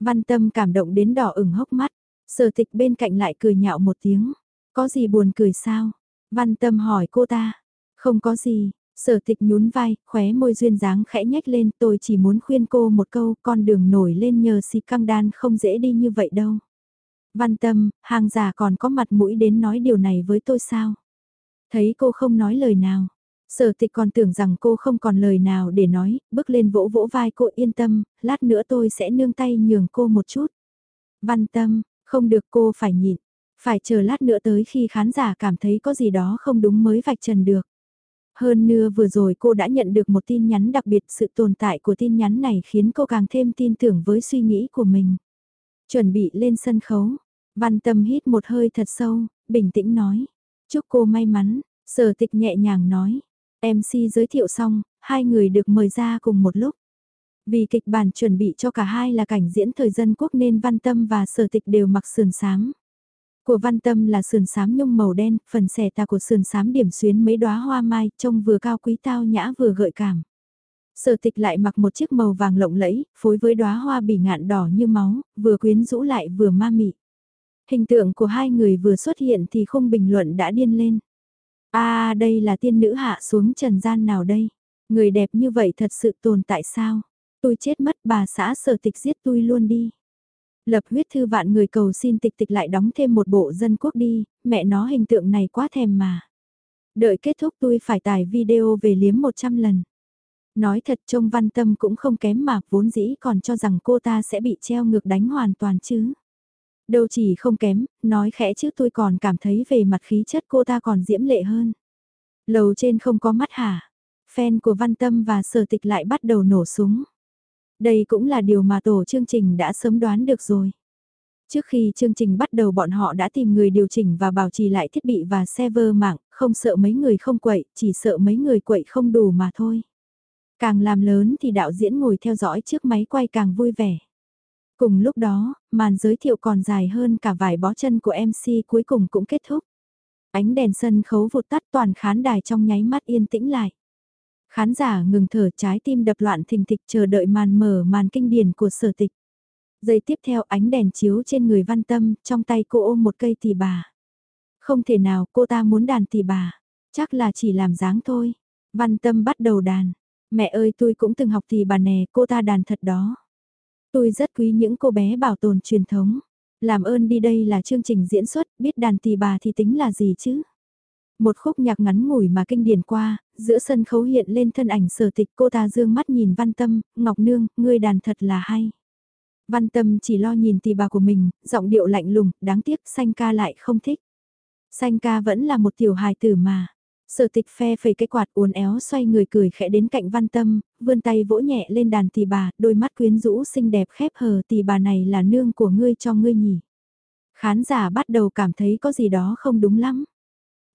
Văn tâm cảm động đến đỏ ửng hốc mắt, sở tịch bên cạnh lại cười nhạo một tiếng. Có gì buồn cười sao? Văn tâm hỏi cô ta. Không có gì, sở tịch nhún vai, khóe môi duyên dáng khẽ nhếch lên. Tôi chỉ muốn khuyên cô một câu, con đường nổi lên nhờ si căng đan không dễ đi như vậy đâu. Văn tâm, hàng giả còn có mặt mũi đến nói điều này với tôi sao? Thấy cô không nói lời nào. Sở tịch còn tưởng rằng cô không còn lời nào để nói, bước lên vỗ vỗ vai cô yên tâm, lát nữa tôi sẽ nương tay nhường cô một chút. Văn tâm, không được cô phải nhịn, phải chờ lát nữa tới khi khán giả cảm thấy có gì đó không đúng mới vạch trần được. Hơn nữa vừa rồi cô đã nhận được một tin nhắn đặc biệt sự tồn tại của tin nhắn này khiến cô càng thêm tin tưởng với suy nghĩ của mình. Chuẩn bị lên sân khấu, Văn tâm hít một hơi thật sâu, bình tĩnh nói. Chúc cô may mắn, sở tịch nhẹ nhàng nói. MC giới thiệu xong, hai người được mời ra cùng một lúc. Vì kịch bản chuẩn bị cho cả hai là cảnh diễn thời dân quốc nên Văn Tâm và Sở Tịch đều mặc sườn xám. Của Văn Tâm là sườn xám nhung màu đen, phần xẻ tà của sườn xám điểm xuyến mấy đóa hoa mai, trông vừa cao quý tao nhã vừa gợi cảm. Sở Tịch lại mặc một chiếc màu vàng lộng lẫy, phối với đóa hoa bỉ ngạn đỏ như máu, vừa quyến rũ lại vừa ma mị. Hình tượng của hai người vừa xuất hiện thì không bình luận đã điên lên. À đây là tiên nữ hạ xuống trần gian nào đây? Người đẹp như vậy thật sự tồn tại sao? Tôi chết mất bà xã sở tịch giết tôi luôn đi. Lập huyết thư vạn người cầu xin tịch tịch lại đóng thêm một bộ dân quốc đi, mẹ nó hình tượng này quá thèm mà. Đợi kết thúc tôi phải tải video về liếm 100 lần. Nói thật trông văn tâm cũng không kém mà vốn dĩ còn cho rằng cô ta sẽ bị treo ngược đánh hoàn toàn chứ. Đâu chỉ không kém, nói khẽ chứ tôi còn cảm thấy về mặt khí chất cô ta còn diễm lệ hơn. Lầu trên không có mắt hả? Fan của Văn Tâm và Sở Tịch lại bắt đầu nổ súng. Đây cũng là điều mà tổ chương trình đã sớm đoán được rồi. Trước khi chương trình bắt đầu bọn họ đã tìm người điều chỉnh và bảo trì lại thiết bị và server mạng, không sợ mấy người không quậy, chỉ sợ mấy người quậy không đủ mà thôi. Càng làm lớn thì đạo diễn ngồi theo dõi trước máy quay càng vui vẻ. Cùng lúc đó, màn giới thiệu còn dài hơn cả vài bó chân của MC cuối cùng cũng kết thúc. Ánh đèn sân khấu vụt tắt toàn khán đài trong nháy mắt yên tĩnh lại. Khán giả ngừng thở trái tim đập loạn thình thịch chờ đợi màn mở màn kinh điển của sở tịch. Giây tiếp theo ánh đèn chiếu trên người văn tâm, trong tay cô ôm một cây tỳ bà. Không thể nào cô ta muốn đàn tỳ bà, chắc là chỉ làm dáng thôi. Văn tâm bắt đầu đàn. Mẹ ơi tôi cũng từng học tỳ bà nè, cô ta đàn thật đó. Tôi rất quý những cô bé bảo tồn truyền thống. Làm ơn đi đây là chương trình diễn xuất, biết đàn tỳ bà thì tính là gì chứ? Một khúc nhạc ngắn ngủi mà kinh điển qua, giữa sân khấu hiện lên thân ảnh sở tịch cô ta dương mắt nhìn văn tâm, ngọc nương, ngươi đàn thật là hay. Văn tâm chỉ lo nhìn tỳ bà của mình, giọng điệu lạnh lùng, đáng tiếc xanh ca lại không thích. Xanh ca vẫn là một tiểu hài tử mà. Sở tịch phe phẩy cái quạt uốn éo xoay người cười khẽ đến cạnh văn tâm, vươn tay vỗ nhẹ lên đàn tỳ bà, đôi mắt quyến rũ xinh đẹp khép hờ tỳ bà này là nương của ngươi cho ngươi nhỉ. Khán giả bắt đầu cảm thấy có gì đó không đúng lắm.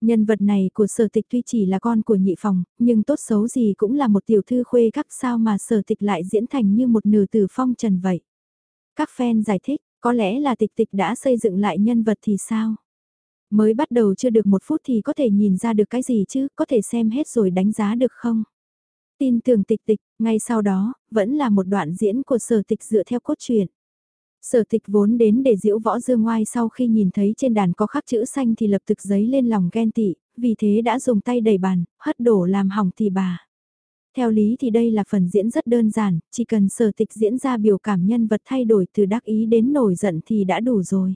Nhân vật này của sở tịch tuy chỉ là con của nhị phòng, nhưng tốt xấu gì cũng là một tiểu thư khuê các sao mà sở tịch lại diễn thành như một nửa tử phong trần vậy. Các fan giải thích, có lẽ là tịch tịch đã xây dựng lại nhân vật thì sao? Mới bắt đầu chưa được một phút thì có thể nhìn ra được cái gì chứ, có thể xem hết rồi đánh giá được không? Tin tưởng tịch tịch, ngay sau đó, vẫn là một đoạn diễn của sở tịch dựa theo cốt truyện. Sở tịch vốn đến để diễu võ dương ngoai sau khi nhìn thấy trên đàn có khắc chữ xanh thì lập tức giấy lên lòng ghen tị, vì thế đã dùng tay đẩy bàn, hất đổ làm hỏng thì bà. Theo lý thì đây là phần diễn rất đơn giản, chỉ cần sở tịch diễn ra biểu cảm nhân vật thay đổi từ đắc ý đến nổi giận thì đã đủ rồi.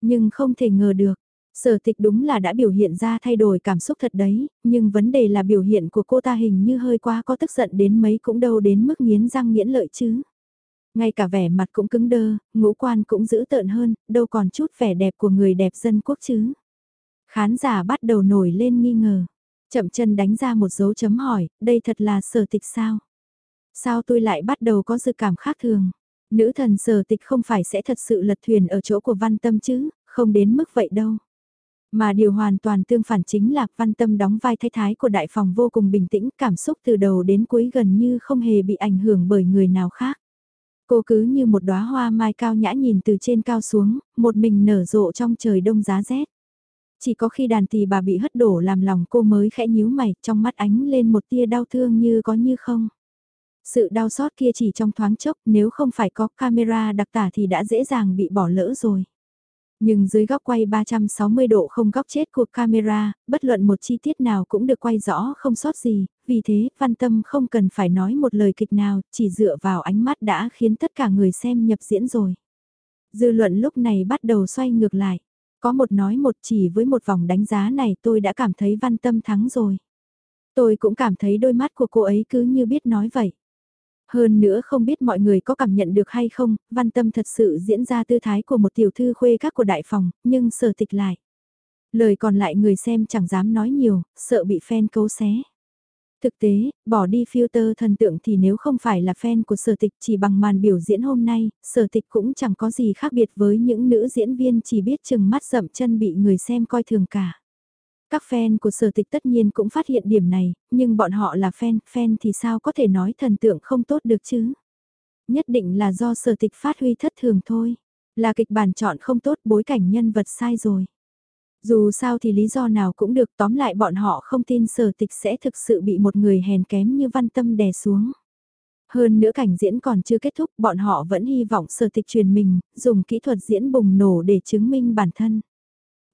Nhưng không thể ngờ được, sở tịch đúng là đã biểu hiện ra thay đổi cảm xúc thật đấy, nhưng vấn đề là biểu hiện của cô ta hình như hơi quá có tức giận đến mấy cũng đâu đến mức nghiến răng nghiến lợi chứ. Ngay cả vẻ mặt cũng cứng đơ, ngũ quan cũng dữ tợn hơn, đâu còn chút vẻ đẹp của người đẹp dân quốc chứ. Khán giả bắt đầu nổi lên nghi ngờ. Chậm chân đánh ra một dấu chấm hỏi, đây thật là sở tịch sao? Sao tôi lại bắt đầu có dự cảm khác thường? Nữ thần sở tịch không phải sẽ thật sự lật thuyền ở chỗ của văn tâm chứ, không đến mức vậy đâu. Mà điều hoàn toàn tương phản chính là văn tâm đóng vai thái thái của đại phòng vô cùng bình tĩnh, cảm xúc từ đầu đến cuối gần như không hề bị ảnh hưởng bởi người nào khác. Cô cứ như một đóa hoa mai cao nhã nhìn từ trên cao xuống, một mình nở rộ trong trời đông giá rét. Chỉ có khi đàn tỳ bà bị hất đổ làm lòng cô mới khẽ nhíu mày, trong mắt ánh lên một tia đau thương như có như không. Sự đau xót kia chỉ trong thoáng chốc nếu không phải có camera đặc tả thì đã dễ dàng bị bỏ lỡ rồi. Nhưng dưới góc quay 360 độ không góc chết của camera, bất luận một chi tiết nào cũng được quay rõ không sót gì, vì thế văn tâm không cần phải nói một lời kịch nào, chỉ dựa vào ánh mắt đã khiến tất cả người xem nhập diễn rồi. Dư luận lúc này bắt đầu xoay ngược lại. Có một nói một chỉ với một vòng đánh giá này tôi đã cảm thấy văn tâm thắng rồi. Tôi cũng cảm thấy đôi mắt của cô ấy cứ như biết nói vậy. Hơn nữa không biết mọi người có cảm nhận được hay không, văn tâm thật sự diễn ra tư thái của một tiểu thư khuê các của đại phòng, nhưng sở tịch lại. Lời còn lại người xem chẳng dám nói nhiều, sợ bị fan cấu xé. Thực tế, bỏ đi filter thần tượng thì nếu không phải là fan của sở tịch chỉ bằng màn biểu diễn hôm nay, sở tịch cũng chẳng có gì khác biệt với những nữ diễn viên chỉ biết chừng mắt rậm chân bị người xem coi thường cả. Các fan của sở tịch tất nhiên cũng phát hiện điểm này, nhưng bọn họ là fan, fan thì sao có thể nói thần tượng không tốt được chứ? Nhất định là do sở tịch phát huy thất thường thôi. Là kịch bản chọn không tốt bối cảnh nhân vật sai rồi. Dù sao thì lý do nào cũng được tóm lại bọn họ không tin sở tịch sẽ thực sự bị một người hèn kém như văn tâm đè xuống. Hơn nữa cảnh diễn còn chưa kết thúc bọn họ vẫn hy vọng sở tịch truyền mình, dùng kỹ thuật diễn bùng nổ để chứng minh bản thân.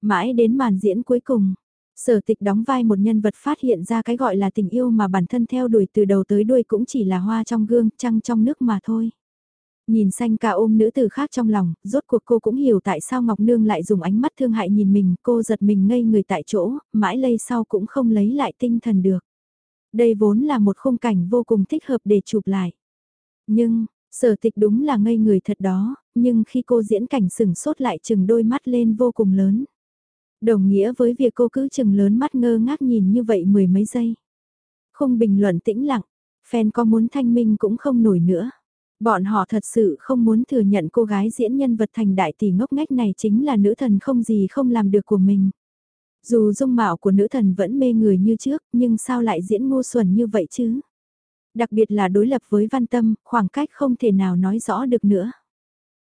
Mãi đến màn diễn cuối cùng, sở tịch đóng vai một nhân vật phát hiện ra cái gọi là tình yêu mà bản thân theo đuổi từ đầu tới đuôi cũng chỉ là hoa trong gương, trăng trong nước mà thôi. Nhìn xanh ca ôm nữ tử khác trong lòng, rốt cuộc cô cũng hiểu tại sao Ngọc Nương lại dùng ánh mắt thương hại nhìn mình, cô giật mình ngây người tại chỗ, mãi lây sau cũng không lấy lại tinh thần được. Đây vốn là một khung cảnh vô cùng thích hợp để chụp lại. Nhưng, sở tịch đúng là ngây người thật đó, nhưng khi cô diễn cảnh sừng sốt lại chừng đôi mắt lên vô cùng lớn. Đồng nghĩa với việc cô cứ chừng lớn mắt ngơ ngác nhìn như vậy mười mấy giây. Không bình luận tĩnh lặng, fan có muốn thanh minh cũng không nổi nữa. Bọn họ thật sự không muốn thừa nhận cô gái diễn nhân vật thành đại tỷ ngốc ngách này chính là nữ thần không gì không làm được của mình. Dù dung mạo của nữ thần vẫn mê người như trước, nhưng sao lại diễn ngu xuẩn như vậy chứ? Đặc biệt là đối lập với văn tâm, khoảng cách không thể nào nói rõ được nữa.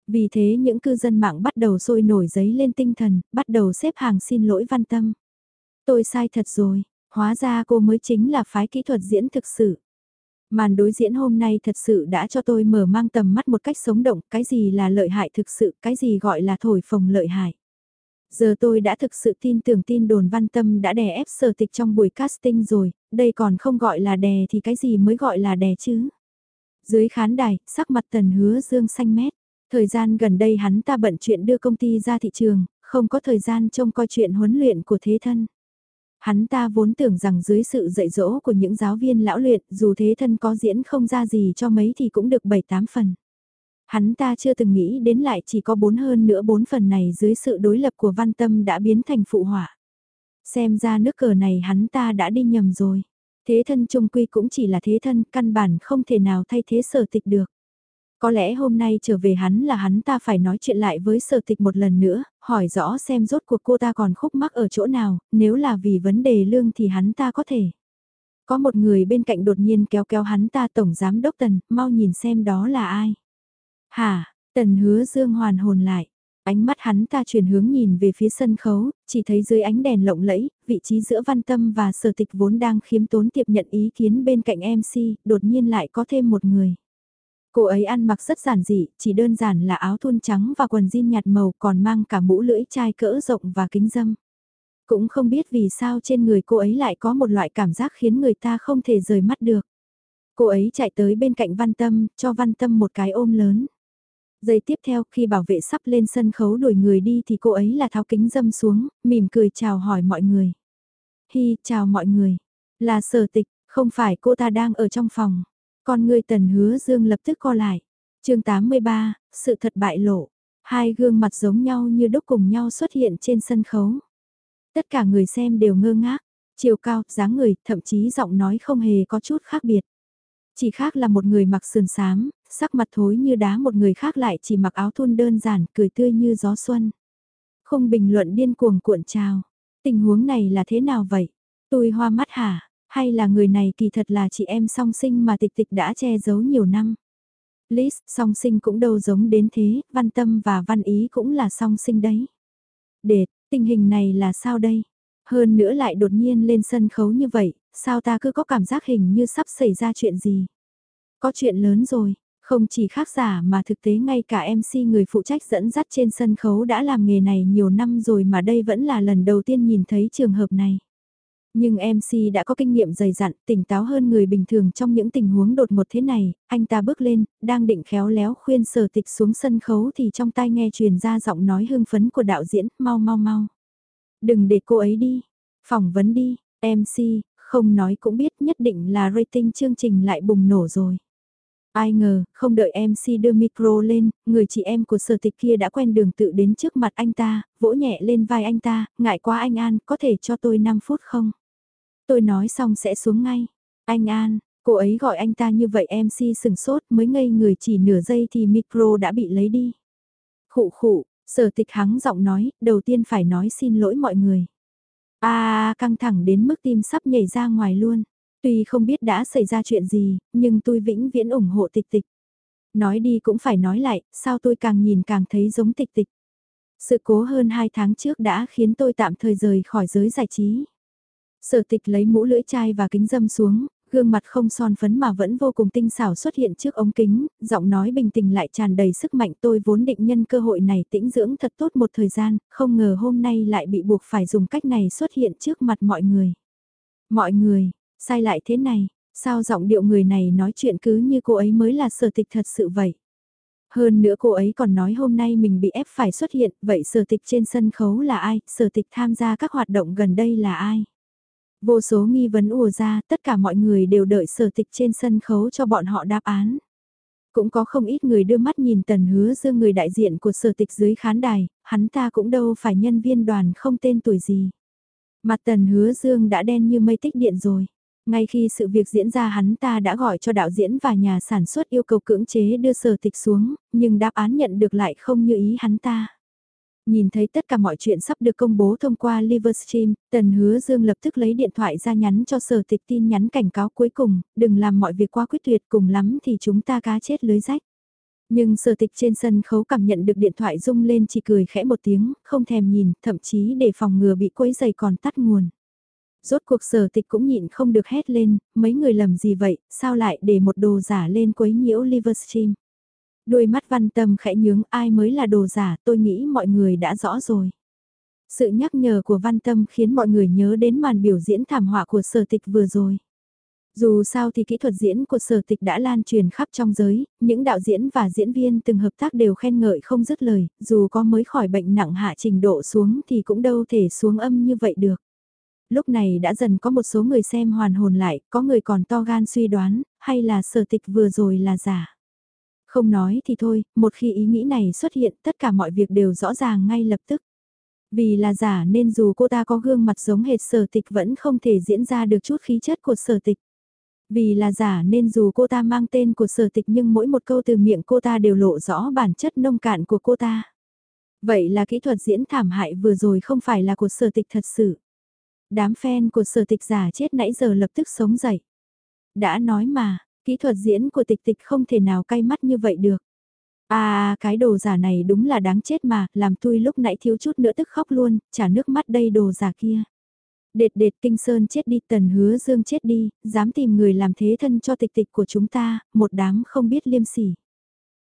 Vì thế những cư dân mạng bắt đầu sôi nổi giấy lên tinh thần, bắt đầu xếp hàng xin lỗi văn tâm. Tôi sai thật rồi, hóa ra cô mới chính là phái kỹ thuật diễn thực sự. Màn đối diễn hôm nay thật sự đã cho tôi mở mang tầm mắt một cách sống động, cái gì là lợi hại thực sự, cái gì gọi là thổi phồng lợi hại. Giờ tôi đã thực sự tin tưởng tin đồn văn tâm đã đè ép sở tịch trong buổi casting rồi, đây còn không gọi là đè thì cái gì mới gọi là đè chứ. Dưới khán đài, sắc mặt tần hứa dương xanh mét. Thời gian gần đây hắn ta bận chuyện đưa công ty ra thị trường, không có thời gian trông coi chuyện huấn luyện của thế thân. Hắn ta vốn tưởng rằng dưới sự dạy dỗ của những giáo viên lão luyện, dù thế thân có diễn không ra gì cho mấy thì cũng được 7-8 phần. Hắn ta chưa từng nghĩ đến lại chỉ có 4 hơn nữa 4 phần này dưới sự đối lập của văn tâm đã biến thành phụ họa. Xem ra nước cờ này hắn ta đã đi nhầm rồi. Thế thân trung quy cũng chỉ là thế thân, căn bản không thể nào thay thế sở tịch được. Có lẽ hôm nay trở về hắn là hắn ta phải nói chuyện lại với sở tịch một lần nữa, hỏi rõ xem rốt cuộc cô ta còn khúc mắc ở chỗ nào, nếu là vì vấn đề lương thì hắn ta có thể. Có một người bên cạnh đột nhiên kéo kéo hắn ta tổng giám đốc tần, mau nhìn xem đó là ai. Hả, tần hứa dương hoàn hồn lại. Ánh mắt hắn ta chuyển hướng nhìn về phía sân khấu, chỉ thấy dưới ánh đèn lộng lẫy, vị trí giữa văn tâm và sở tịch vốn đang khiếm tốn tiếp nhận ý kiến bên cạnh MC, đột nhiên lại có thêm một người. Cô ấy ăn mặc rất giản dị, chỉ đơn giản là áo thun trắng và quần jean nhạt màu còn mang cả mũ lưỡi chai cỡ rộng và kính dâm. Cũng không biết vì sao trên người cô ấy lại có một loại cảm giác khiến người ta không thể rời mắt được. Cô ấy chạy tới bên cạnh văn tâm, cho văn tâm một cái ôm lớn. Giây tiếp theo khi bảo vệ sắp lên sân khấu đuổi người đi thì cô ấy là tháo kính dâm xuống, mỉm cười chào hỏi mọi người. Hi, chào mọi người. Là sở tịch, không phải cô ta đang ở trong phòng. Con người tần hứa dương lập tức co lại. chương 83, sự thật bại lộ. Hai gương mặt giống nhau như đúc cùng nhau xuất hiện trên sân khấu. Tất cả người xem đều ngơ ngác. Chiều cao, dáng người, thậm chí giọng nói không hề có chút khác biệt. Chỉ khác là một người mặc sườn xám, sắc mặt thối như đá một người khác lại chỉ mặc áo thun đơn giản, cười tươi như gió xuân. Không bình luận điên cuồng cuộn trào. Tình huống này là thế nào vậy? Tôi hoa mắt hả? Hay là người này kỳ thật là chị em song sinh mà tịch tịch đã che giấu nhiều năm? Liz, song sinh cũng đâu giống đến thế, văn tâm và văn ý cũng là song sinh đấy. Để, tình hình này là sao đây? Hơn nữa lại đột nhiên lên sân khấu như vậy, sao ta cứ có cảm giác hình như sắp xảy ra chuyện gì? Có chuyện lớn rồi, không chỉ khác giả mà thực tế ngay cả MC người phụ trách dẫn dắt trên sân khấu đã làm nghề này nhiều năm rồi mà đây vẫn là lần đầu tiên nhìn thấy trường hợp này. Nhưng MC đã có kinh nghiệm dày dặn, tỉnh táo hơn người bình thường trong những tình huống đột ngột thế này, anh ta bước lên, đang định khéo léo khuyên sở tịch xuống sân khấu thì trong tai nghe truyền ra giọng nói hưng phấn của đạo diễn, mau mau mau. Đừng để cô ấy đi, phỏng vấn đi, MC, không nói cũng biết nhất định là rating chương trình lại bùng nổ rồi. Ai ngờ, không đợi MC đưa micro lên, người chị em của sở tịch kia đã quen đường tự đến trước mặt anh ta, vỗ nhẹ lên vai anh ta, ngại quá anh An, có thể cho tôi 5 phút không? Tôi nói xong sẽ xuống ngay. Anh An, cô ấy gọi anh ta như vậy MC sừng sốt mới ngây người chỉ nửa giây thì micro đã bị lấy đi. Khụ khụ, sở tịch hắng giọng nói, đầu tiên phải nói xin lỗi mọi người. À, căng thẳng đến mức tim sắp nhảy ra ngoài luôn. Tuy không biết đã xảy ra chuyện gì, nhưng tôi vĩnh viễn ủng hộ tịch tịch. Nói đi cũng phải nói lại, sao tôi càng nhìn càng thấy giống tịch tịch. Sự cố hơn 2 tháng trước đã khiến tôi tạm thời rời khỏi giới giải trí. Sở tịch lấy mũ lưỡi chai và kính dâm xuống, gương mặt không son phấn mà vẫn vô cùng tinh xảo xuất hiện trước ống kính, giọng nói bình tĩnh lại tràn đầy sức mạnh tôi vốn định nhân cơ hội này tĩnh dưỡng thật tốt một thời gian, không ngờ hôm nay lại bị buộc phải dùng cách này xuất hiện trước mặt mọi người. Mọi người, sai lại thế này, sao giọng điệu người này nói chuyện cứ như cô ấy mới là sở tịch thật sự vậy. Hơn nữa cô ấy còn nói hôm nay mình bị ép phải xuất hiện, vậy sở tịch trên sân khấu là ai, sở tịch tham gia các hoạt động gần đây là ai? Vô số nghi vấn ùa ra, tất cả mọi người đều đợi sở tịch trên sân khấu cho bọn họ đáp án. Cũng có không ít người đưa mắt nhìn tần hứa dương người đại diện của sở tịch dưới khán đài, hắn ta cũng đâu phải nhân viên đoàn không tên tuổi gì. Mặt tần hứa dương đã đen như mây tích điện rồi. Ngay khi sự việc diễn ra hắn ta đã gọi cho đạo diễn và nhà sản xuất yêu cầu cưỡng chế đưa sở tịch xuống, nhưng đáp án nhận được lại không như ý hắn ta. Nhìn thấy tất cả mọi chuyện sắp được công bố thông qua Livestream, Tần Hứa Dương lập tức lấy điện thoại ra nhắn cho sở tịch tin nhắn cảnh cáo cuối cùng, đừng làm mọi việc quá quyết tuyệt cùng lắm thì chúng ta cá chết lưới rách. Nhưng sở tịch trên sân khấu cảm nhận được điện thoại rung lên chỉ cười khẽ một tiếng, không thèm nhìn, thậm chí để phòng ngừa bị quấy giày còn tắt nguồn. Rốt cuộc sở tịch cũng nhịn không được hét lên, mấy người lầm gì vậy, sao lại để một đồ giả lên quấy nhiễu Livestream. Đôi mắt văn tâm khẽ nhướng ai mới là đồ giả tôi nghĩ mọi người đã rõ rồi. Sự nhắc nhở của văn tâm khiến mọi người nhớ đến màn biểu diễn thảm họa của sở tịch vừa rồi. Dù sao thì kỹ thuật diễn của sở tịch đã lan truyền khắp trong giới, những đạo diễn và diễn viên từng hợp tác đều khen ngợi không dứt lời, dù có mới khỏi bệnh nặng hạ trình độ xuống thì cũng đâu thể xuống âm như vậy được. Lúc này đã dần có một số người xem hoàn hồn lại, có người còn to gan suy đoán, hay là sở tịch vừa rồi là giả. Không nói thì thôi, một khi ý nghĩ này xuất hiện tất cả mọi việc đều rõ ràng ngay lập tức. Vì là giả nên dù cô ta có gương mặt giống hệt sở tịch vẫn không thể diễn ra được chút khí chất của sở tịch. Vì là giả nên dù cô ta mang tên của sở tịch nhưng mỗi một câu từ miệng cô ta đều lộ rõ bản chất nông cạn của cô ta. Vậy là kỹ thuật diễn thảm hại vừa rồi không phải là của sở tịch thật sự. Đám fan của sở tịch giả chết nãy giờ lập tức sống dậy. Đã nói mà, kỹ thuật diễn của tịch tịch không thể nào cay mắt như vậy được. À, cái đồ giả này đúng là đáng chết mà, làm tôi lúc nãy thiếu chút nữa tức khóc luôn, trả nước mắt đây đồ giả kia. Đệt đệt kinh sơn chết đi tần hứa dương chết đi, dám tìm người làm thế thân cho tịch tịch của chúng ta, một đám không biết liêm sỉ.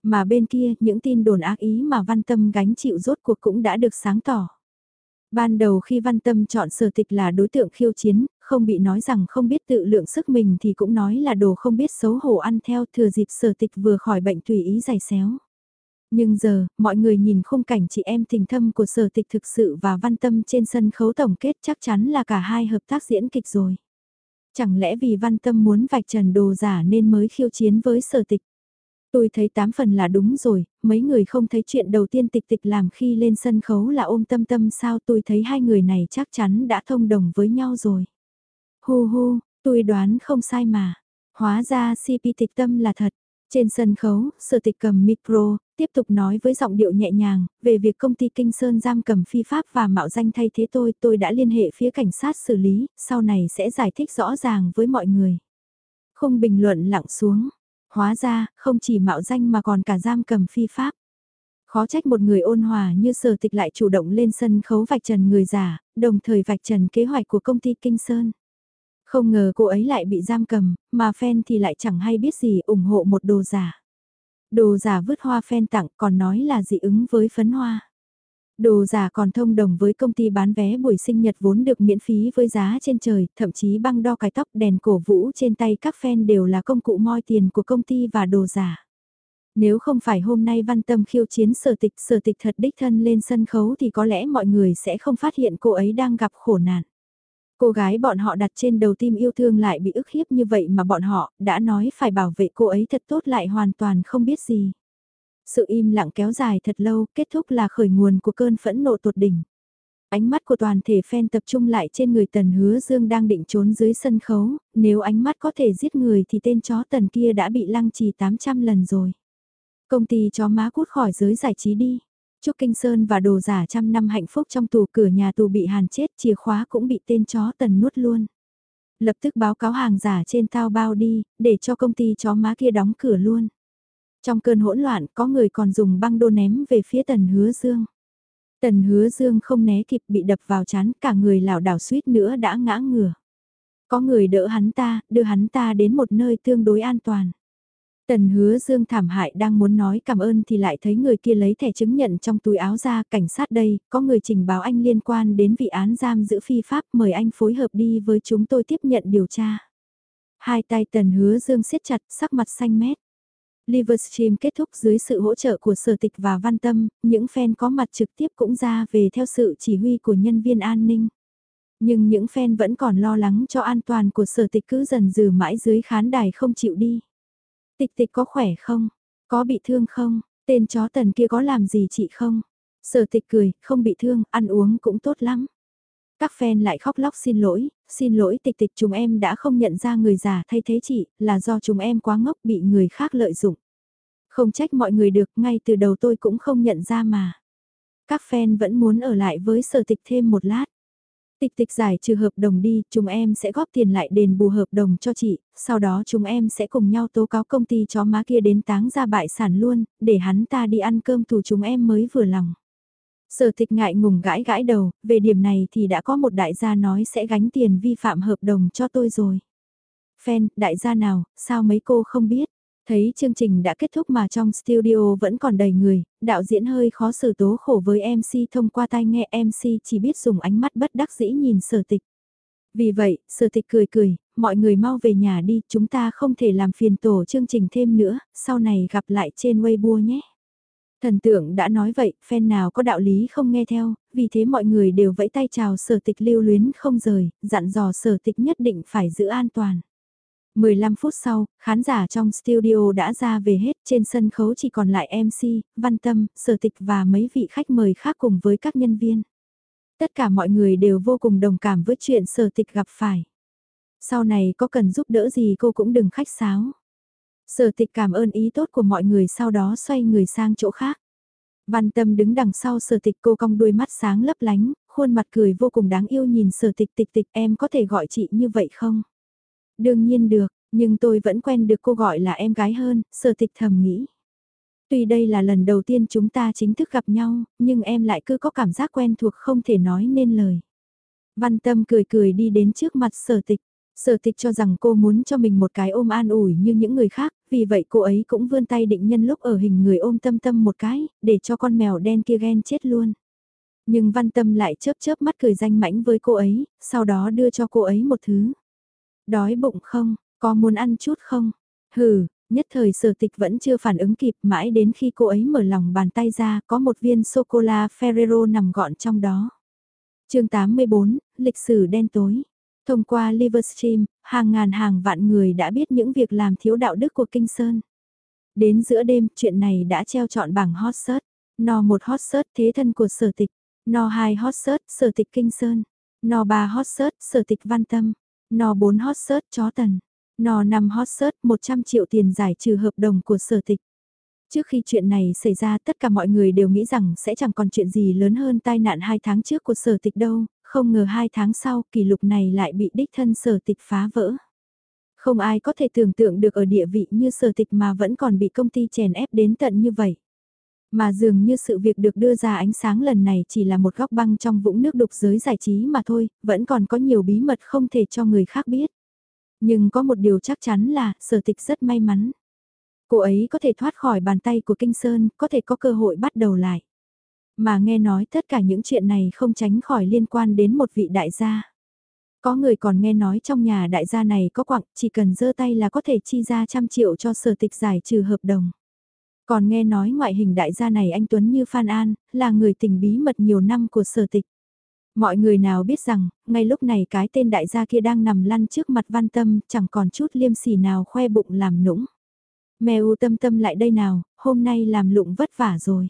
Mà bên kia, những tin đồn ác ý mà văn tâm gánh chịu rốt cuộc cũng đã được sáng tỏ. Ban đầu khi văn tâm chọn sở tịch là đối tượng khiêu chiến, không bị nói rằng không biết tự lượng sức mình thì cũng nói là đồ không biết xấu hổ ăn theo thừa dịp sở tịch vừa khỏi bệnh tùy ý giày xéo. Nhưng giờ, mọi người nhìn khung cảnh chị em tình thâm của sở tịch thực sự và văn tâm trên sân khấu tổng kết chắc chắn là cả hai hợp tác diễn kịch rồi. Chẳng lẽ vì văn tâm muốn vạch trần đồ giả nên mới khiêu chiến với sở tịch? Tôi thấy tám phần là đúng rồi, mấy người không thấy chuyện đầu tiên tịch tịch làm khi lên sân khấu là ôm tâm tâm sao tôi thấy hai người này chắc chắn đã thông đồng với nhau rồi. Hu hu, tôi đoán không sai mà. Hóa ra CP tịch tâm là thật. Trên sân khấu, sở tịch cầm micro, tiếp tục nói với giọng điệu nhẹ nhàng, về việc công ty Kinh Sơn giam cầm phi pháp và mạo danh thay thế tôi, tôi đã liên hệ phía cảnh sát xử lý, sau này sẽ giải thích rõ ràng với mọi người. Không bình luận lặng xuống, hóa ra, không chỉ mạo danh mà còn cả giam cầm phi pháp. Khó trách một người ôn hòa như sở tịch lại chủ động lên sân khấu vạch trần người giả, đồng thời vạch trần kế hoạch của công ty Kinh Sơn. Không ngờ cô ấy lại bị giam cầm, mà fan thì lại chẳng hay biết gì ủng hộ một đồ giả. Đồ giả vứt hoa fan tặng còn nói là dị ứng với phấn hoa. Đồ giả còn thông đồng với công ty bán vé buổi sinh nhật vốn được miễn phí với giá trên trời, thậm chí băng đo cái tóc đèn cổ vũ trên tay các fan đều là công cụ moi tiền của công ty và đồ giả. Nếu không phải hôm nay văn tâm khiêu chiến sở tịch sở tịch thật đích thân lên sân khấu thì có lẽ mọi người sẽ không phát hiện cô ấy đang gặp khổ nạn. Cô gái bọn họ đặt trên đầu tim yêu thương lại bị ức hiếp như vậy mà bọn họ đã nói phải bảo vệ cô ấy thật tốt lại hoàn toàn không biết gì. Sự im lặng kéo dài thật lâu, kết thúc là khởi nguồn của cơn phẫn nộ tột đỉnh. Ánh mắt của toàn thể fan tập trung lại trên người tần hứa dương đang định trốn dưới sân khấu, nếu ánh mắt có thể giết người thì tên chó tần kia đã bị lăng trì 800 lần rồi. Công ty chó má cút khỏi giới giải trí đi. Trúc Kinh Sơn và đồ giả trăm năm hạnh phúc trong tù cửa nhà tù bị hàn chết chìa khóa cũng bị tên chó tần nuốt luôn. Lập tức báo cáo hàng giả trên tao bao đi, để cho công ty chó má kia đóng cửa luôn. Trong cơn hỗn loạn có người còn dùng băng đô ném về phía tần hứa dương. Tần hứa dương không né kịp bị đập vào chán cả người lảo đảo suýt nữa đã ngã ngửa. Có người đỡ hắn ta, đưa hắn ta đến một nơi tương đối an toàn. Tần hứa dương thảm hại đang muốn nói cảm ơn thì lại thấy người kia lấy thẻ chứng nhận trong túi áo ra cảnh sát đây, có người trình báo anh liên quan đến vị án giam giữ phi pháp mời anh phối hợp đi với chúng tôi tiếp nhận điều tra. Hai tay tần hứa dương siết chặt sắc mặt xanh mét. Livestream kết thúc dưới sự hỗ trợ của sở tịch và văn tâm, những fan có mặt trực tiếp cũng ra về theo sự chỉ huy của nhân viên an ninh. Nhưng những fan vẫn còn lo lắng cho an toàn của sở tịch cứ dần dừ mãi dưới khán đài không chịu đi. Tịch tịch có khỏe không? Có bị thương không? Tên chó tần kia có làm gì chị không? Sở tịch cười, không bị thương, ăn uống cũng tốt lắm. Các fan lại khóc lóc xin lỗi, xin lỗi tịch tịch chúng em đã không nhận ra người già thay thế chị, là do chúng em quá ngốc bị người khác lợi dụng. Không trách mọi người được, ngay từ đầu tôi cũng không nhận ra mà. Các fan vẫn muốn ở lại với sở tịch thêm một lát. Tịch tịch giải trừ hợp đồng đi, chúng em sẽ góp tiền lại đền bù hợp đồng cho chị, sau đó chúng em sẽ cùng nhau tố cáo công ty chó má kia đến táng ra bại sản luôn, để hắn ta đi ăn cơm tù chúng em mới vừa lòng. Sở tịch ngại ngùng gãi gãi đầu, về điểm này thì đã có một đại gia nói sẽ gánh tiền vi phạm hợp đồng cho tôi rồi. Fan, đại gia nào, sao mấy cô không biết? Thấy chương trình đã kết thúc mà trong studio vẫn còn đầy người, đạo diễn hơi khó xử tố khổ với MC thông qua tai nghe MC chỉ biết dùng ánh mắt bất đắc dĩ nhìn sở tịch. Vì vậy, sở tịch cười cười, mọi người mau về nhà đi, chúng ta không thể làm phiền tổ chương trình thêm nữa, sau này gặp lại trên Weibo nhé. Thần tượng đã nói vậy, phen nào có đạo lý không nghe theo, vì thế mọi người đều vẫy tay chào sở tịch lưu luyến không rời, dặn dò sở tịch nhất định phải giữ an toàn. 15 phút sau, khán giả trong studio đã ra về hết, trên sân khấu chỉ còn lại MC, Văn Tâm, Sở Tịch và mấy vị khách mời khác cùng với các nhân viên. Tất cả mọi người đều vô cùng đồng cảm với chuyện Sở Tịch gặp phải. Sau này có cần giúp đỡ gì cô cũng đừng khách sáo. Sở Tịch cảm ơn ý tốt của mọi người sau đó xoay người sang chỗ khác. Văn Tâm đứng đằng sau Sở Tịch cô cong đuôi mắt sáng lấp lánh, khuôn mặt cười vô cùng đáng yêu nhìn Sở Tịch Tịch Tịch em có thể gọi chị như vậy không? Đương nhiên được, nhưng tôi vẫn quen được cô gọi là em gái hơn, sở tịch thầm nghĩ. Tuy đây là lần đầu tiên chúng ta chính thức gặp nhau, nhưng em lại cứ có cảm giác quen thuộc không thể nói nên lời. Văn tâm cười cười đi đến trước mặt sở tịch. Sở tịch cho rằng cô muốn cho mình một cái ôm an ủi như những người khác, vì vậy cô ấy cũng vươn tay định nhân lúc ở hình người ôm tâm tâm một cái, để cho con mèo đen kia ghen chết luôn. Nhưng văn tâm lại chớp chớp mắt cười danh mãnh với cô ấy, sau đó đưa cho cô ấy một thứ. Đói bụng không, có muốn ăn chút không? Hừ, nhất thời sở tịch vẫn chưa phản ứng kịp mãi đến khi cô ấy mở lòng bàn tay ra có một viên sô-cô-la Ferrero nằm gọn trong đó. chương 84, lịch sử đen tối. Thông qua Livestream, hàng ngàn hàng vạn người đã biết những việc làm thiếu đạo đức của Kinh Sơn. Đến giữa đêm, chuyện này đã treo chọn bảng hot search. No một hot search thế thân của sở tịch. No 2 hot search sở tịch Kinh Sơn. No 3 hot search sở tịch Văn Tâm. No 4 hot search chó tần. No 5 hot search 100 triệu tiền giải trừ hợp đồng của sở tịch. Trước khi chuyện này xảy ra tất cả mọi người đều nghĩ rằng sẽ chẳng còn chuyện gì lớn hơn tai nạn 2 tháng trước của sở tịch đâu, không ngờ hai tháng sau kỷ lục này lại bị đích thân sở tịch phá vỡ. Không ai có thể tưởng tượng được ở địa vị như sở tịch mà vẫn còn bị công ty chèn ép đến tận như vậy. Mà dường như sự việc được đưa ra ánh sáng lần này chỉ là một góc băng trong vũng nước đục giới giải trí mà thôi, vẫn còn có nhiều bí mật không thể cho người khác biết. Nhưng có một điều chắc chắn là sở tịch rất may mắn. Cô ấy có thể thoát khỏi bàn tay của Kinh Sơn, có thể có cơ hội bắt đầu lại. Mà nghe nói tất cả những chuyện này không tránh khỏi liên quan đến một vị đại gia. Có người còn nghe nói trong nhà đại gia này có quặng, chỉ cần giơ tay là có thể chi ra trăm triệu cho sở tịch giải trừ hợp đồng. Còn nghe nói ngoại hình đại gia này anh Tuấn như Phan An, là người tình bí mật nhiều năm của sở tịch. Mọi người nào biết rằng, ngay lúc này cái tên đại gia kia đang nằm lăn trước mặt văn tâm, chẳng còn chút liêm sỉ nào khoe bụng làm nũng. Mèo tâm tâm lại đây nào, hôm nay làm lụng vất vả rồi.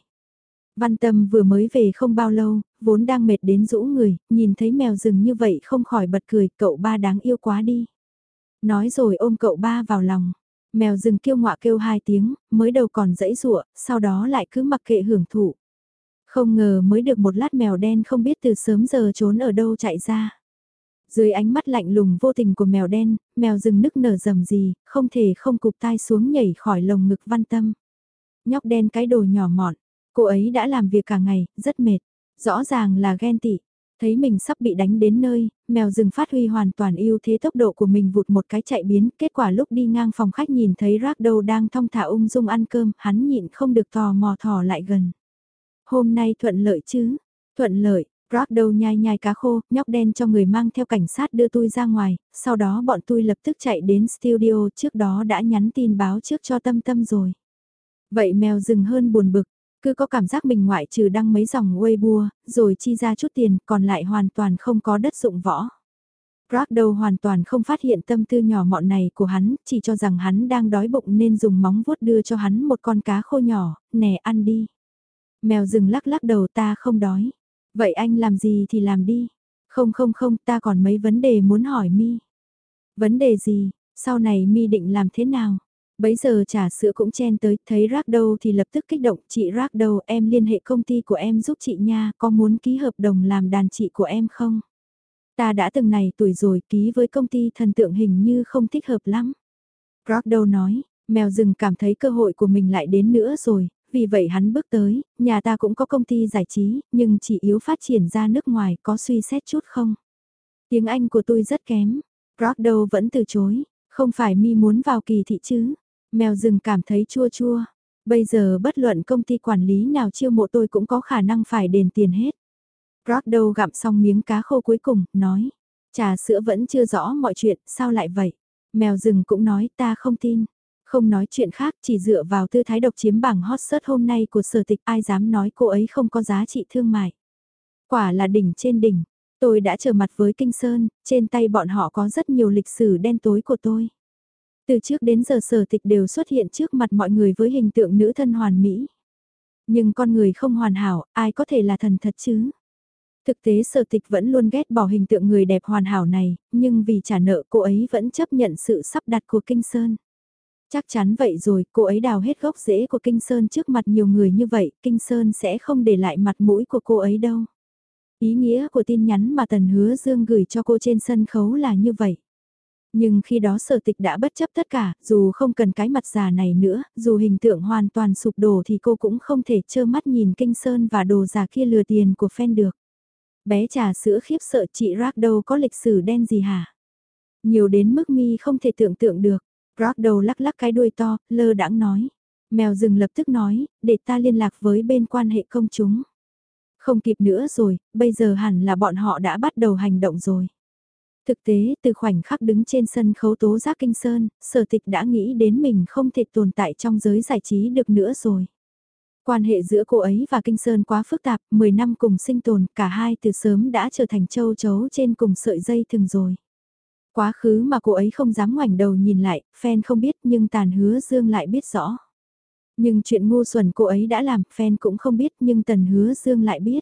Văn tâm vừa mới về không bao lâu, vốn đang mệt đến rũ người, nhìn thấy mèo rừng như vậy không khỏi bật cười, cậu ba đáng yêu quá đi. Nói rồi ôm cậu ba vào lòng. Mèo rừng kêu ngọa kêu hai tiếng, mới đầu còn dãy rụa, sau đó lại cứ mặc kệ hưởng thụ. Không ngờ mới được một lát mèo đen không biết từ sớm giờ trốn ở đâu chạy ra. Dưới ánh mắt lạnh lùng vô tình của mèo đen, mèo rừng nức nở rầm gì, không thể không cụp tai xuống nhảy khỏi lồng ngực văn tâm. Nhóc đen cái đồ nhỏ mọn, cô ấy đã làm việc cả ngày, rất mệt. Rõ ràng là ghen tị, Thấy mình sắp bị đánh đến nơi, mèo rừng phát huy hoàn toàn ưu thế tốc độ của mình vụt một cái chạy biến, kết quả lúc đi ngang phòng khách nhìn thấy rác đầu đang thong thả ung dung ăn cơm, hắn nhịn không được tò mò thò lại gần. Hôm nay thuận lợi chứ? Thuận lợi, rock đầu nhai nhai cá khô, nhóc đen cho người mang theo cảnh sát đưa tôi ra ngoài, sau đó bọn tôi lập tức chạy đến studio trước đó đã nhắn tin báo trước cho tâm tâm rồi. Vậy mèo rừng hơn buồn bực, cứ có cảm giác mình ngoại trừ đăng mấy dòng Weibo, rồi chi ra chút tiền, còn lại hoàn toàn không có đất dụng võ. Rác hoàn toàn không phát hiện tâm tư nhỏ mọn này của hắn, chỉ cho rằng hắn đang đói bụng nên dùng móng vuốt đưa cho hắn một con cá khô nhỏ, nè ăn đi. Mèo rừng lắc lắc đầu ta không đói. Vậy anh làm gì thì làm đi. Không không không, ta còn mấy vấn đề muốn hỏi mi. Vấn đề gì, sau này mi định làm thế nào? Bấy giờ trà sữa cũng chen tới, thấy rác đâu thì lập tức kích động, chị rác đâu em liên hệ công ty của em giúp chị nha, có muốn ký hợp đồng làm đàn chị của em không? Ta đã từng này tuổi rồi ký với công ty thần tượng hình như không thích hợp lắm. Rác đâu nói, mèo rừng cảm thấy cơ hội của mình lại đến nữa rồi, vì vậy hắn bước tới, nhà ta cũng có công ty giải trí, nhưng chỉ yếu phát triển ra nước ngoài có suy xét chút không? Tiếng Anh của tôi rất kém, Rác đâu vẫn từ chối, không phải mi muốn vào kỳ thị chứ? Mèo rừng cảm thấy chua chua. Bây giờ bất luận công ty quản lý nào chiêu mộ tôi cũng có khả năng phải đền tiền hết. Rock đầu gặm xong miếng cá khô cuối cùng, nói. Trà sữa vẫn chưa rõ mọi chuyện, sao lại vậy? Mèo rừng cũng nói ta không tin. Không nói chuyện khác, chỉ dựa vào tư thái độc chiếm bảng hot search hôm nay của sở tịch ai dám nói cô ấy không có giá trị thương mại. Quả là đỉnh trên đỉnh. Tôi đã trở mặt với Kinh Sơn, trên tay bọn họ có rất nhiều lịch sử đen tối của tôi. Từ trước đến giờ sở tịch đều xuất hiện trước mặt mọi người với hình tượng nữ thân hoàn mỹ. Nhưng con người không hoàn hảo, ai có thể là thần thật chứ? Thực tế sở tịch vẫn luôn ghét bỏ hình tượng người đẹp hoàn hảo này, nhưng vì trả nợ cô ấy vẫn chấp nhận sự sắp đặt của Kinh Sơn. Chắc chắn vậy rồi, cô ấy đào hết gốc rễ của Kinh Sơn trước mặt nhiều người như vậy, Kinh Sơn sẽ không để lại mặt mũi của cô ấy đâu. Ý nghĩa của tin nhắn mà Tần Hứa Dương gửi cho cô trên sân khấu là như vậy. Nhưng khi đó sở tịch đã bất chấp tất cả, dù không cần cái mặt già này nữa, dù hình tượng hoàn toàn sụp đổ thì cô cũng không thể trơ mắt nhìn Kinh Sơn và đồ già kia lừa tiền của fan được. Bé trà sữa khiếp sợ chị Rác đâu có lịch sử đen gì hả? Nhiều đến mức mi không thể tưởng tượng được. Rác đầu lắc lắc cái đuôi to, lơ đãng nói. Mèo rừng lập tức nói, để ta liên lạc với bên quan hệ công chúng. Không kịp nữa rồi, bây giờ hẳn là bọn họ đã bắt đầu hành động rồi. Thực tế, từ khoảnh khắc đứng trên sân khấu tố giác kinh sơn, sở tịch đã nghĩ đến mình không thể tồn tại trong giới giải trí được nữa rồi. Quan hệ giữa cô ấy và Kinh Sơn quá phức tạp, 10 năm cùng sinh tồn, cả hai từ sớm đã trở thành châu chấu trên cùng sợi dây thường rồi. Quá khứ mà cô ấy không dám ngoảnh đầu nhìn lại, fan không biết nhưng tàn hứa dương lại biết rõ. Nhưng chuyện ngu xuẩn cô ấy đã làm, fan cũng không biết nhưng tần hứa dương lại biết.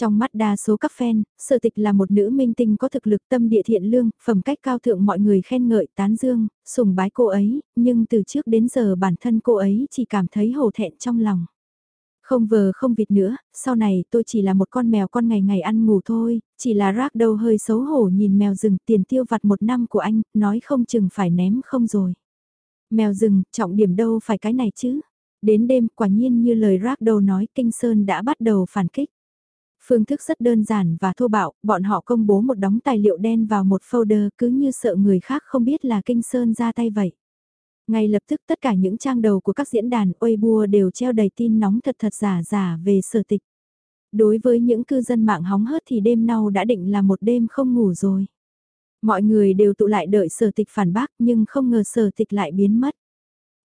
Trong mắt đa số các fan, sở tịch là một nữ minh tinh có thực lực tâm địa thiện lương, phẩm cách cao thượng mọi người khen ngợi, tán dương, sùng bái cô ấy, nhưng từ trước đến giờ bản thân cô ấy chỉ cảm thấy hổ thẹn trong lòng. Không vờ không vịt nữa, sau này tôi chỉ là một con mèo con ngày ngày ăn ngủ thôi, chỉ là rác đâu hơi xấu hổ nhìn mèo rừng tiền tiêu vặt một năm của anh, nói không chừng phải ném không rồi. Mèo rừng, trọng điểm đâu phải cái này chứ. Đến đêm quả nhiên như lời rác đầu nói Kinh Sơn đã bắt đầu phản kích. Phương thức rất đơn giản và thô bạo, bọn họ công bố một đống tài liệu đen vào một folder cứ như sợ người khác không biết là Kinh Sơn ra tay vậy. Ngay lập tức tất cả những trang đầu của các diễn đàn Weibo đều treo đầy tin nóng thật thật giả giả về sở tịch. Đối với những cư dân mạng hóng hớt thì đêm nào đã định là một đêm không ngủ rồi. Mọi người đều tụ lại đợi sở tịch phản bác nhưng không ngờ sở tịch lại biến mất.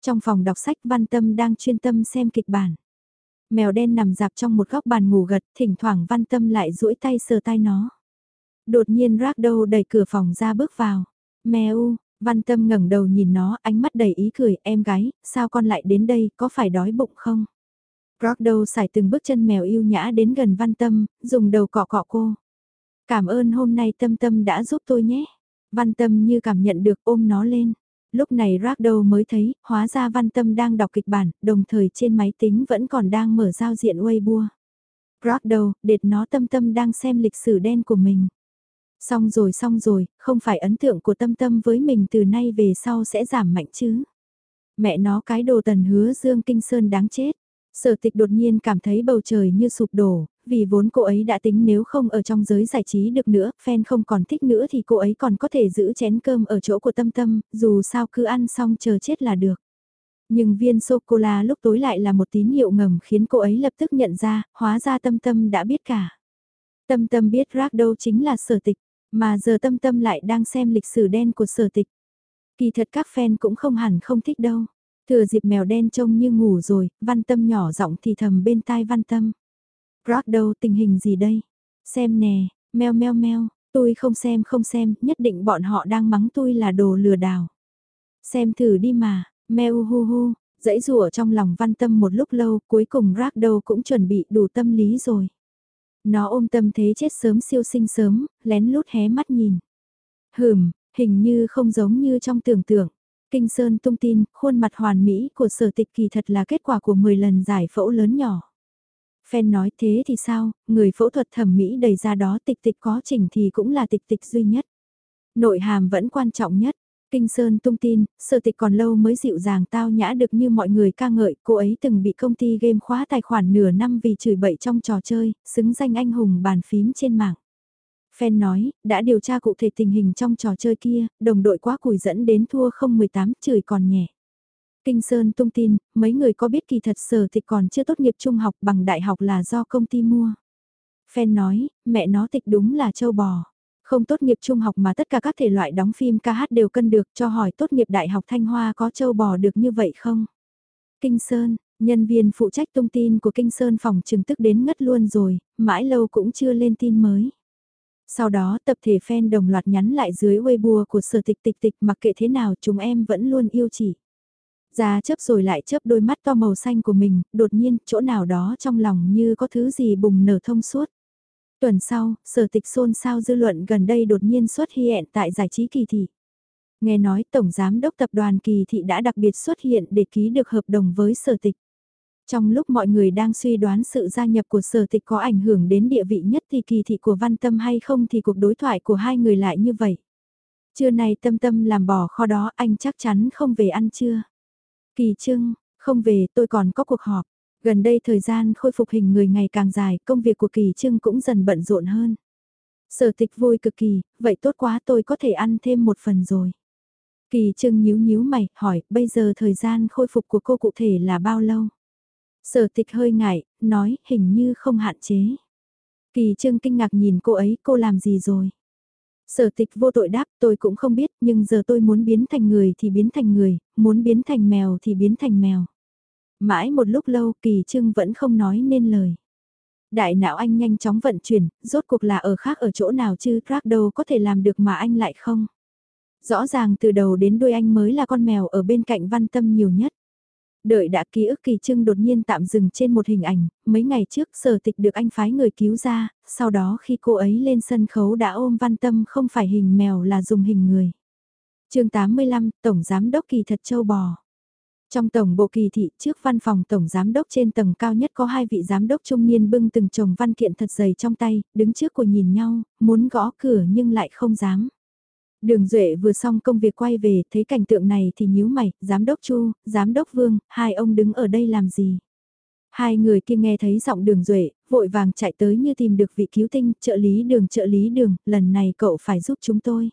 Trong phòng đọc sách Văn Tâm đang chuyên tâm xem kịch bản. Mèo đen nằm dạp trong một góc bàn ngủ gật, thỉnh thoảng Văn Tâm lại duỗi tay sờ tai nó. Đột nhiên rác đâu đẩy cửa phòng ra bước vào. Mèo, Văn Tâm ngẩng đầu nhìn nó, ánh mắt đầy ý cười, em gái, sao con lại đến đây, có phải đói bụng không? Rocdo xài từng bước chân mèo yêu nhã đến gần Văn Tâm, dùng đầu cọ cọ cô. Cảm ơn hôm nay Tâm Tâm đã giúp tôi nhé. Văn Tâm như cảm nhận được ôm nó lên. Lúc này Rocdo mới thấy, hóa ra Văn Tâm đang đọc kịch bản, đồng thời trên máy tính vẫn còn đang mở giao diện Weibo. Rocdo, đệt nó Tâm Tâm đang xem lịch sử đen của mình. Xong rồi xong rồi, không phải ấn tượng của tâm tâm với mình từ nay về sau sẽ giảm mạnh chứ. Mẹ nó cái đồ tần hứa Dương Kinh Sơn đáng chết. Sở tịch đột nhiên cảm thấy bầu trời như sụp đổ, vì vốn cô ấy đã tính nếu không ở trong giới giải trí được nữa, fan không còn thích nữa thì cô ấy còn có thể giữ chén cơm ở chỗ của tâm tâm, dù sao cứ ăn xong chờ chết là được. Nhưng viên sô-cô-la lúc tối lại là một tín hiệu ngầm khiến cô ấy lập tức nhận ra, hóa ra tâm tâm đã biết cả. Tâm tâm biết rác đâu chính là sở tịch, mà giờ tâm tâm lại đang xem lịch sử đen của sở tịch. Kỳ thật các fan cũng không hẳn không thích đâu. Thừa dịp mèo đen trông như ngủ rồi, văn tâm nhỏ giọng thì thầm bên tai văn tâm. Rock đâu tình hình gì đây? Xem nè, meo meo meo, tôi không xem không xem, nhất định bọn họ đang mắng tôi là đồ lừa đảo. Xem thử đi mà, meo hu hu, dãy rủa trong lòng văn tâm một lúc lâu, cuối cùng rác đâu cũng chuẩn bị đủ tâm lý rồi. Nó ôm tâm thế chết sớm siêu sinh sớm, lén lút hé mắt nhìn. Hừm, hình như không giống như trong tưởng tượng. Kinh Sơn tung tin, khuôn mặt hoàn mỹ của sở tịch kỳ thật là kết quả của 10 lần giải phẫu lớn nhỏ. Phen nói thế thì sao, người phẫu thuật thẩm mỹ đầy ra đó tịch tịch có chỉnh thì cũng là tịch tịch duy nhất. Nội hàm vẫn quan trọng nhất, Kinh Sơn tung tin, sở tịch còn lâu mới dịu dàng tao nhã được như mọi người ca ngợi, cô ấy từng bị công ty game khóa tài khoản nửa năm vì chửi bậy trong trò chơi, xứng danh anh hùng bàn phím trên mạng. Phen nói, đã điều tra cụ thể tình hình trong trò chơi kia, đồng đội quá củi dẫn đến thua 018, chửi còn nhẹ. Kinh Sơn tung tin, mấy người có biết kỳ thật sở tịch còn chưa tốt nghiệp trung học bằng đại học là do công ty mua. Phen nói, mẹ nó tịch đúng là châu bò. Không tốt nghiệp trung học mà tất cả các thể loại đóng phim ca hát đều cân được cho hỏi tốt nghiệp đại học Thanh Hoa có châu bò được như vậy không? Kinh Sơn, nhân viên phụ trách thông tin của Kinh Sơn phòng trừng tức đến ngất luôn rồi, mãi lâu cũng chưa lên tin mới. Sau đó tập thể fan đồng loạt nhắn lại dưới Weibo của sở tịch tịch tịch mặc kệ thế nào chúng em vẫn luôn yêu chỉ. Ra chớp rồi lại chớp đôi mắt to màu xanh của mình, đột nhiên chỗ nào đó trong lòng như có thứ gì bùng nở thông suốt. Tuần sau, sở tịch xôn xao dư luận gần đây đột nhiên xuất hiện tại giải trí kỳ thị. Nghe nói Tổng Giám đốc Tập đoàn Kỳ Thị đã đặc biệt xuất hiện để ký được hợp đồng với sở tịch. Trong lúc mọi người đang suy đoán sự gia nhập của sở tịch có ảnh hưởng đến địa vị nhất thì kỳ thị của văn tâm hay không thì cuộc đối thoại của hai người lại như vậy. Trưa nay tâm tâm làm bò kho đó anh chắc chắn không về ăn trưa. Kỳ trưng, không về tôi còn có cuộc họp. Gần đây thời gian khôi phục hình người ngày càng dài, công việc của Kỳ Trưng cũng dần bận rộn hơn. Sở tịch vui cực kỳ, vậy tốt quá tôi có thể ăn thêm một phần rồi. Kỳ Trưng nhíu nhíu mày, hỏi, bây giờ thời gian khôi phục của cô cụ thể là bao lâu? Sở tịch hơi ngại, nói, hình như không hạn chế. Kỳ Trưng kinh ngạc nhìn cô ấy, cô làm gì rồi? Sở tịch vô tội đáp, tôi cũng không biết, nhưng giờ tôi muốn biến thành người thì biến thành người, muốn biến thành mèo thì biến thành mèo. Mãi một lúc lâu kỳ trưng vẫn không nói nên lời. Đại não anh nhanh chóng vận chuyển, rốt cuộc là ở khác ở chỗ nào chứ Crack đâu có thể làm được mà anh lại không. Rõ ràng từ đầu đến đuôi anh mới là con mèo ở bên cạnh văn tâm nhiều nhất. Đợi đã ký ức kỳ trưng đột nhiên tạm dừng trên một hình ảnh, mấy ngày trước sở tịch được anh phái người cứu ra, sau đó khi cô ấy lên sân khấu đã ôm văn tâm không phải hình mèo là dùng hình người. chương 85, Tổng Giám Đốc Kỳ Thật Châu Bò trong tổng bộ kỳ thị trước văn phòng tổng giám đốc trên tầng cao nhất có hai vị giám đốc trung niên bưng từng chồng văn kiện thật dày trong tay, đứng trước của nhìn nhau, muốn gõ cửa nhưng lại không dám. Đường Duệ vừa xong công việc quay về, thấy cảnh tượng này thì nhíu mày, giám đốc Chu, giám đốc Vương, hai ông đứng ở đây làm gì? Hai người kia nghe thấy giọng đường Duệ, vội vàng chạy tới như tìm được vị cứu tinh, trợ lý đường trợ lý đường, lần này cậu phải giúp chúng tôi.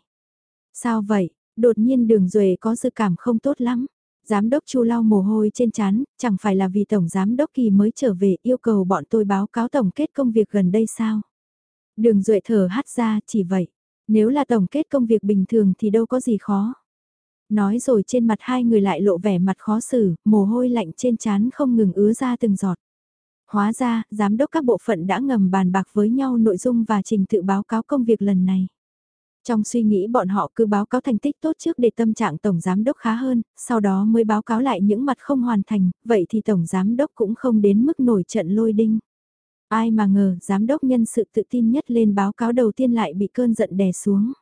Sao vậy? Đột nhiên đường Duệ có dự cảm không tốt lắm. Giám đốc Chu lau mồ hôi trên chán, chẳng phải là vì Tổng Giám đốc Kỳ mới trở về yêu cầu bọn tôi báo cáo tổng kết công việc gần đây sao? Đường Duệ thở hắt ra, chỉ vậy. Nếu là tổng kết công việc bình thường thì đâu có gì khó. Nói rồi trên mặt hai người lại lộ vẻ mặt khó xử, mồ hôi lạnh trên trán không ngừng ứa ra từng giọt. Hóa ra, giám đốc các bộ phận đã ngầm bàn bạc với nhau nội dung và trình tự báo cáo công việc lần này. Trong suy nghĩ bọn họ cứ báo cáo thành tích tốt trước để tâm trạng Tổng Giám Đốc khá hơn, sau đó mới báo cáo lại những mặt không hoàn thành, vậy thì Tổng Giám Đốc cũng không đến mức nổi trận lôi đinh. Ai mà ngờ, Giám Đốc nhân sự tự tin nhất lên báo cáo đầu tiên lại bị cơn giận đè xuống.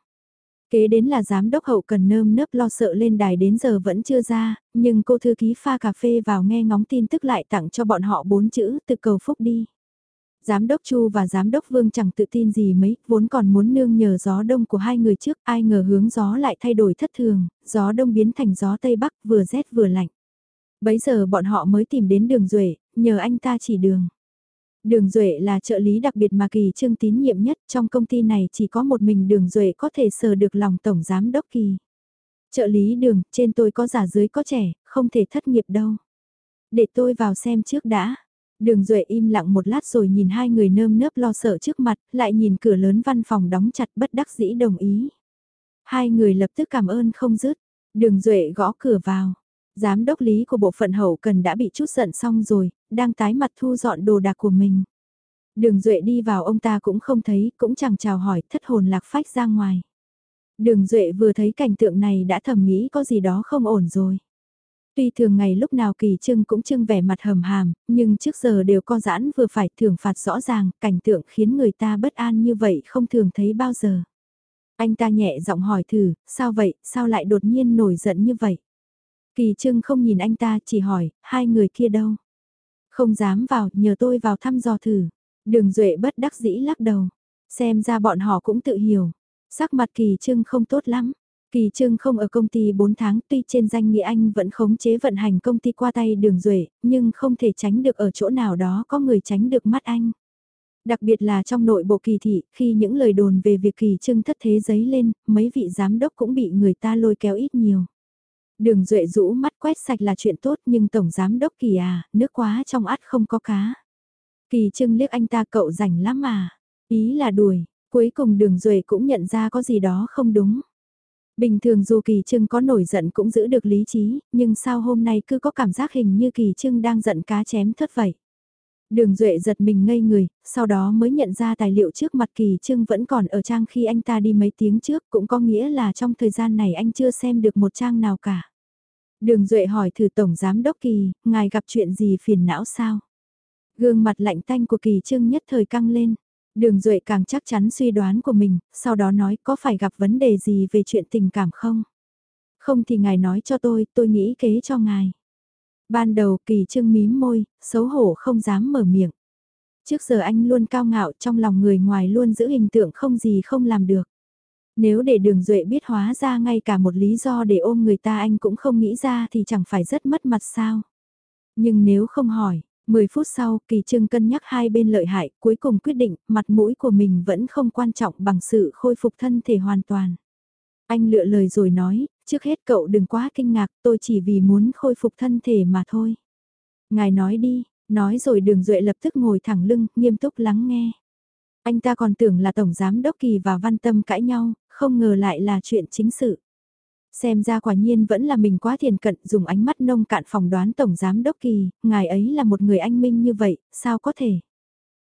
Kế đến là giám đốc hậu cần nơm nớp lo sợ lên đài đến giờ vẫn chưa ra, nhưng cô thư ký pha cà phê vào nghe ngóng tin tức lại tặng cho bọn họ bốn chữ từ cầu phúc đi. Giám đốc Chu và giám đốc Vương chẳng tự tin gì mấy, vốn còn muốn nương nhờ gió đông của hai người trước, ai ngờ hướng gió lại thay đổi thất thường, gió đông biến thành gió tây bắc, vừa rét vừa lạnh. Bấy giờ bọn họ mới tìm đến đường Duệ, nhờ anh ta chỉ đường. Đường Duệ là trợ lý đặc biệt mà Kỳ Trương tín nhiệm nhất, trong công ty này chỉ có một mình Đường Duệ có thể sờ được lòng Tổng Giám Đốc Kỳ. Trợ lý Đường, trên tôi có già dưới có trẻ, không thể thất nghiệp đâu. Để tôi vào xem trước đã. Đường Duệ im lặng một lát rồi nhìn hai người nơm nớp lo sợ trước mặt, lại nhìn cửa lớn văn phòng đóng chặt bất đắc dĩ đồng ý. Hai người lập tức cảm ơn không dứt. Đường Duệ gõ cửa vào. Giám đốc lý của bộ phận hậu cần đã bị chút giận xong rồi, đang tái mặt thu dọn đồ đạc của mình. Đường Duệ đi vào ông ta cũng không thấy, cũng chẳng chào hỏi, thất hồn lạc phách ra ngoài. Đường Duệ vừa thấy cảnh tượng này đã thầm nghĩ có gì đó không ổn rồi. Tuy thường ngày lúc nào kỳ trưng cũng trưng vẻ mặt hầm hàm, nhưng trước giờ đều co giãn vừa phải thưởng phạt rõ ràng, cảnh tượng khiến người ta bất an như vậy không thường thấy bao giờ. Anh ta nhẹ giọng hỏi thử, sao vậy, sao lại đột nhiên nổi giận như vậy? Kỳ trưng không nhìn anh ta chỉ hỏi, hai người kia đâu? Không dám vào, nhờ tôi vào thăm dò thử. Đường Duệ bất đắc dĩ lắc đầu. Xem ra bọn họ cũng tự hiểu. Sắc mặt kỳ trưng không tốt lắm. Kỳ Trương không ở công ty 4 tháng tuy trên danh nghĩa anh vẫn khống chế vận hành công ty qua tay đường duệ nhưng không thể tránh được ở chỗ nào đó có người tránh được mắt anh. Đặc biệt là trong nội bộ kỳ thị, khi những lời đồn về việc kỳ trưng thất thế giấy lên, mấy vị giám đốc cũng bị người ta lôi kéo ít nhiều. Đường duệ rũ mắt quét sạch là chuyện tốt nhưng tổng giám đốc kỳ à, nước quá trong át không có cá. Kỳ trưng liếc anh ta cậu rảnh lắm mà, ý là đuổi, Cuối cùng đường Duệ cũng nhận ra có gì đó không đúng. Bình thường dù Kỳ Trưng có nổi giận cũng giữ được lý trí, nhưng sao hôm nay cứ có cảm giác hình như Kỳ Trưng đang giận cá chém thất vậy. Đường Duệ giật mình ngây người, sau đó mới nhận ra tài liệu trước mặt Kỳ Trưng vẫn còn ở trang khi anh ta đi mấy tiếng trước, cũng có nghĩa là trong thời gian này anh chưa xem được một trang nào cả. Đường Duệ hỏi thử Tổng Giám Đốc Kỳ, ngài gặp chuyện gì phiền não sao? Gương mặt lạnh tanh của Kỳ Trưng nhất thời căng lên. Đường Duệ càng chắc chắn suy đoán của mình, sau đó nói có phải gặp vấn đề gì về chuyện tình cảm không? Không thì ngài nói cho tôi, tôi nghĩ kế cho ngài. Ban đầu kỳ trương mím môi, xấu hổ không dám mở miệng. Trước giờ anh luôn cao ngạo trong lòng người ngoài luôn giữ hình tượng không gì không làm được. Nếu để đường duệ biết hóa ra ngay cả một lý do để ôm người ta anh cũng không nghĩ ra thì chẳng phải rất mất mặt sao. Nhưng nếu không hỏi, 10 phút sau, Kỳ trương cân nhắc hai bên lợi hại, cuối cùng quyết định, mặt mũi của mình vẫn không quan trọng bằng sự khôi phục thân thể hoàn toàn. Anh lựa lời rồi nói, trước hết cậu đừng quá kinh ngạc, tôi chỉ vì muốn khôi phục thân thể mà thôi. Ngài nói đi, nói rồi đường duệ lập tức ngồi thẳng lưng, nghiêm túc lắng nghe. Anh ta còn tưởng là Tổng Giám Đốc Kỳ và Văn Tâm cãi nhau, không ngờ lại là chuyện chính sự. Xem ra quả nhiên vẫn là mình quá thiền cận dùng ánh mắt nông cạn phòng đoán Tổng Giám Đốc Kỳ, ngài ấy là một người anh minh như vậy, sao có thể?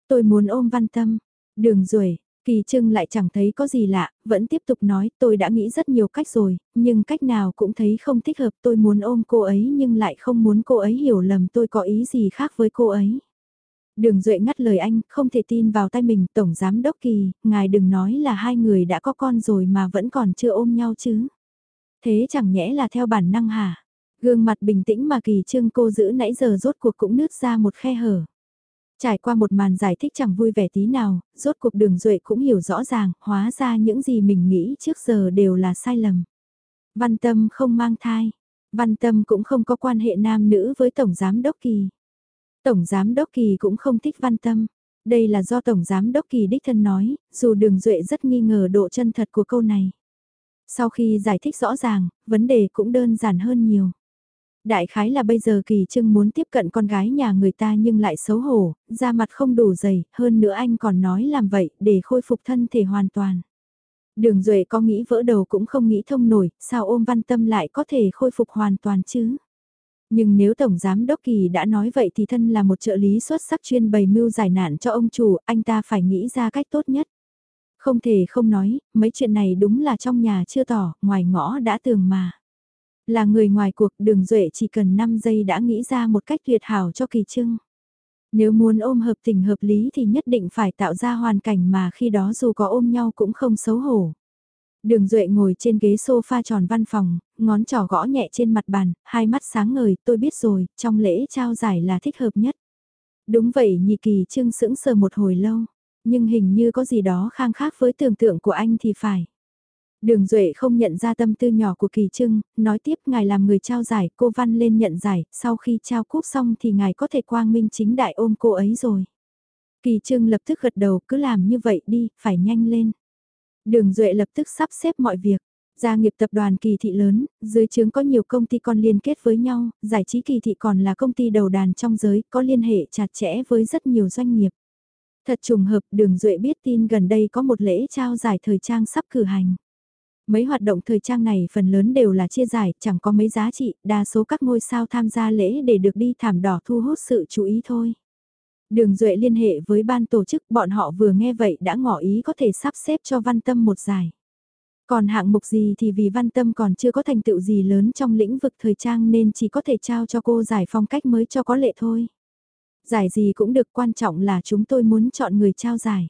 Tôi muốn ôm văn tâm, đường duệ Kỳ Trưng lại chẳng thấy có gì lạ, vẫn tiếp tục nói tôi đã nghĩ rất nhiều cách rồi, nhưng cách nào cũng thấy không thích hợp tôi muốn ôm cô ấy nhưng lại không muốn cô ấy hiểu lầm tôi có ý gì khác với cô ấy. Đường Duệ ngắt lời anh, không thể tin vào tay mình, Tổng Giám Đốc Kỳ, ngài đừng nói là hai người đã có con rồi mà vẫn còn chưa ôm nhau chứ. Thế chẳng nhẽ là theo bản năng hả? Gương mặt bình tĩnh mà Kỳ Trưng cô giữ nãy giờ rốt cuộc cũng nứt ra một khe hở. Trải qua một màn giải thích chẳng vui vẻ tí nào, rốt cuộc đường duệ cũng hiểu rõ ràng, hóa ra những gì mình nghĩ trước giờ đều là sai lầm. Văn Tâm không mang thai, Văn Tâm cũng không có quan hệ nam nữ với Tổng Giám Đốc Kỳ. Tổng Giám Đốc Kỳ cũng không thích Văn Tâm. Đây là do Tổng Giám Đốc Kỳ đích thân nói, dù đường duệ rất nghi ngờ độ chân thật của câu này. Sau khi giải thích rõ ràng, vấn đề cũng đơn giản hơn nhiều. Đại khái là bây giờ Kỳ Trưng muốn tiếp cận con gái nhà người ta nhưng lại xấu hổ, da mặt không đủ dày, hơn nữa anh còn nói làm vậy để khôi phục thân thể hoàn toàn. Đường Duệ có nghĩ vỡ đầu cũng không nghĩ thông nổi, sao ôm văn tâm lại có thể khôi phục hoàn toàn chứ? Nhưng nếu Tổng Giám Đốc Kỳ đã nói vậy thì thân là một trợ lý xuất sắc chuyên bày mưu giải nạn cho ông chủ, anh ta phải nghĩ ra cách tốt nhất. Không thể không nói, mấy chuyện này đúng là trong nhà chưa tỏ, ngoài ngõ đã tường mà. Là người ngoài cuộc đường duệ chỉ cần 5 giây đã nghĩ ra một cách tuyệt hảo cho kỳ trưng. Nếu muốn ôm hợp tình hợp lý thì nhất định phải tạo ra hoàn cảnh mà khi đó dù có ôm nhau cũng không xấu hổ. Đường Duệ ngồi trên ghế sofa tròn văn phòng, ngón trỏ gõ nhẹ trên mặt bàn, hai mắt sáng ngời, tôi biết rồi, trong lễ trao giải là thích hợp nhất. Đúng vậy nhị kỳ trưng sững sờ một hồi lâu, nhưng hình như có gì đó khang khác với tưởng tượng của anh thì phải. Đường Duệ không nhận ra tâm tư nhỏ của Kỳ Trưng, nói tiếp ngài làm người trao giải, cô Văn lên nhận giải, sau khi trao cúp xong thì ngài có thể quang minh chính đại ôm cô ấy rồi. Kỳ Trưng lập tức gật đầu cứ làm như vậy đi, phải nhanh lên. Đường Duệ lập tức sắp xếp mọi việc. Gia nghiệp tập đoàn kỳ thị lớn, dưới trướng có nhiều công ty con liên kết với nhau, giải trí kỳ thị còn là công ty đầu đàn trong giới, có liên hệ chặt chẽ với rất nhiều doanh nghiệp. Thật trùng hợp đường Duệ biết tin gần đây có một lễ trao giải thời trang sắp cử hành. Mấy hoạt động thời trang này phần lớn đều là chia giải, chẳng có mấy giá trị, đa số các ngôi sao tham gia lễ để được đi thảm đỏ thu hút sự chú ý thôi. Đường Duệ liên hệ với ban tổ chức bọn họ vừa nghe vậy đã ngỏ ý có thể sắp xếp cho Văn Tâm một giải. Còn hạng mục gì thì vì Văn Tâm còn chưa có thành tựu gì lớn trong lĩnh vực thời trang nên chỉ có thể trao cho cô giải phong cách mới cho có lệ thôi. Giải gì cũng được quan trọng là chúng tôi muốn chọn người trao giải.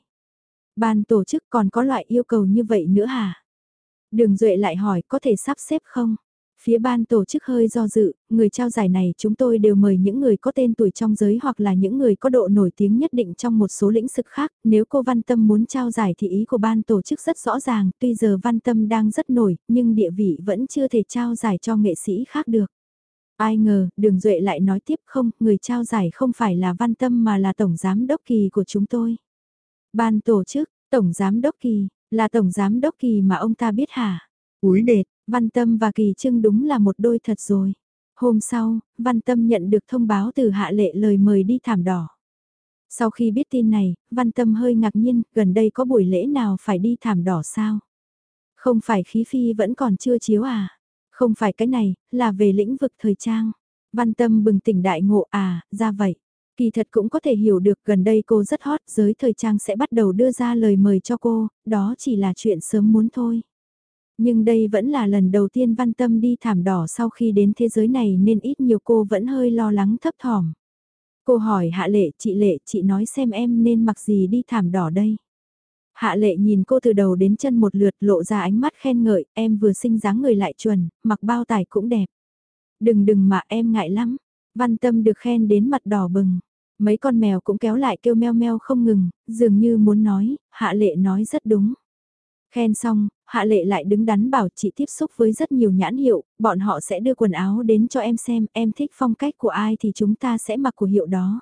Ban tổ chức còn có loại yêu cầu như vậy nữa hả? Đường Duệ lại hỏi có thể sắp xếp không? Phía ban tổ chức hơi do dự, người trao giải này chúng tôi đều mời những người có tên tuổi trong giới hoặc là những người có độ nổi tiếng nhất định trong một số lĩnh vực khác. Nếu cô Văn Tâm muốn trao giải thì ý của ban tổ chức rất rõ ràng, tuy giờ Văn Tâm đang rất nổi, nhưng địa vị vẫn chưa thể trao giải cho nghệ sĩ khác được. Ai ngờ, đường Duệ lại nói tiếp không, người trao giải không phải là Văn Tâm mà là Tổng Giám Đốc Kỳ của chúng tôi. Ban tổ chức, Tổng Giám Đốc Kỳ, là Tổng Giám Đốc Kỳ mà ông ta biết hả? Úi đệt, Văn Tâm và Kỳ Trưng đúng là một đôi thật rồi. Hôm sau, Văn Tâm nhận được thông báo từ Hạ Lệ lời mời đi thảm đỏ. Sau khi biết tin này, Văn Tâm hơi ngạc nhiên, gần đây có buổi lễ nào phải đi thảm đỏ sao? Không phải khí phi vẫn còn chưa chiếu à? Không phải cái này, là về lĩnh vực thời trang. Văn Tâm bừng tỉnh đại ngộ à, ra vậy. Kỳ thật cũng có thể hiểu được gần đây cô rất hot, giới thời trang sẽ bắt đầu đưa ra lời mời cho cô, đó chỉ là chuyện sớm muốn thôi. Nhưng đây vẫn là lần đầu tiên Văn Tâm đi thảm đỏ sau khi đến thế giới này nên ít nhiều cô vẫn hơi lo lắng thấp thỏm. Cô hỏi Hạ Lệ, chị Lệ, chị nói xem em nên mặc gì đi thảm đỏ đây. Hạ Lệ nhìn cô từ đầu đến chân một lượt lộ ra ánh mắt khen ngợi, em vừa sinh dáng người lại chuẩn, mặc bao tải cũng đẹp. Đừng đừng mà em ngại lắm. Văn Tâm được khen đến mặt đỏ bừng. Mấy con mèo cũng kéo lại kêu meo meo không ngừng, dường như muốn nói, Hạ Lệ nói rất đúng. Khen xong, Hạ Lệ lại đứng đắn bảo chị tiếp xúc với rất nhiều nhãn hiệu, bọn họ sẽ đưa quần áo đến cho em xem, em thích phong cách của ai thì chúng ta sẽ mặc của hiệu đó.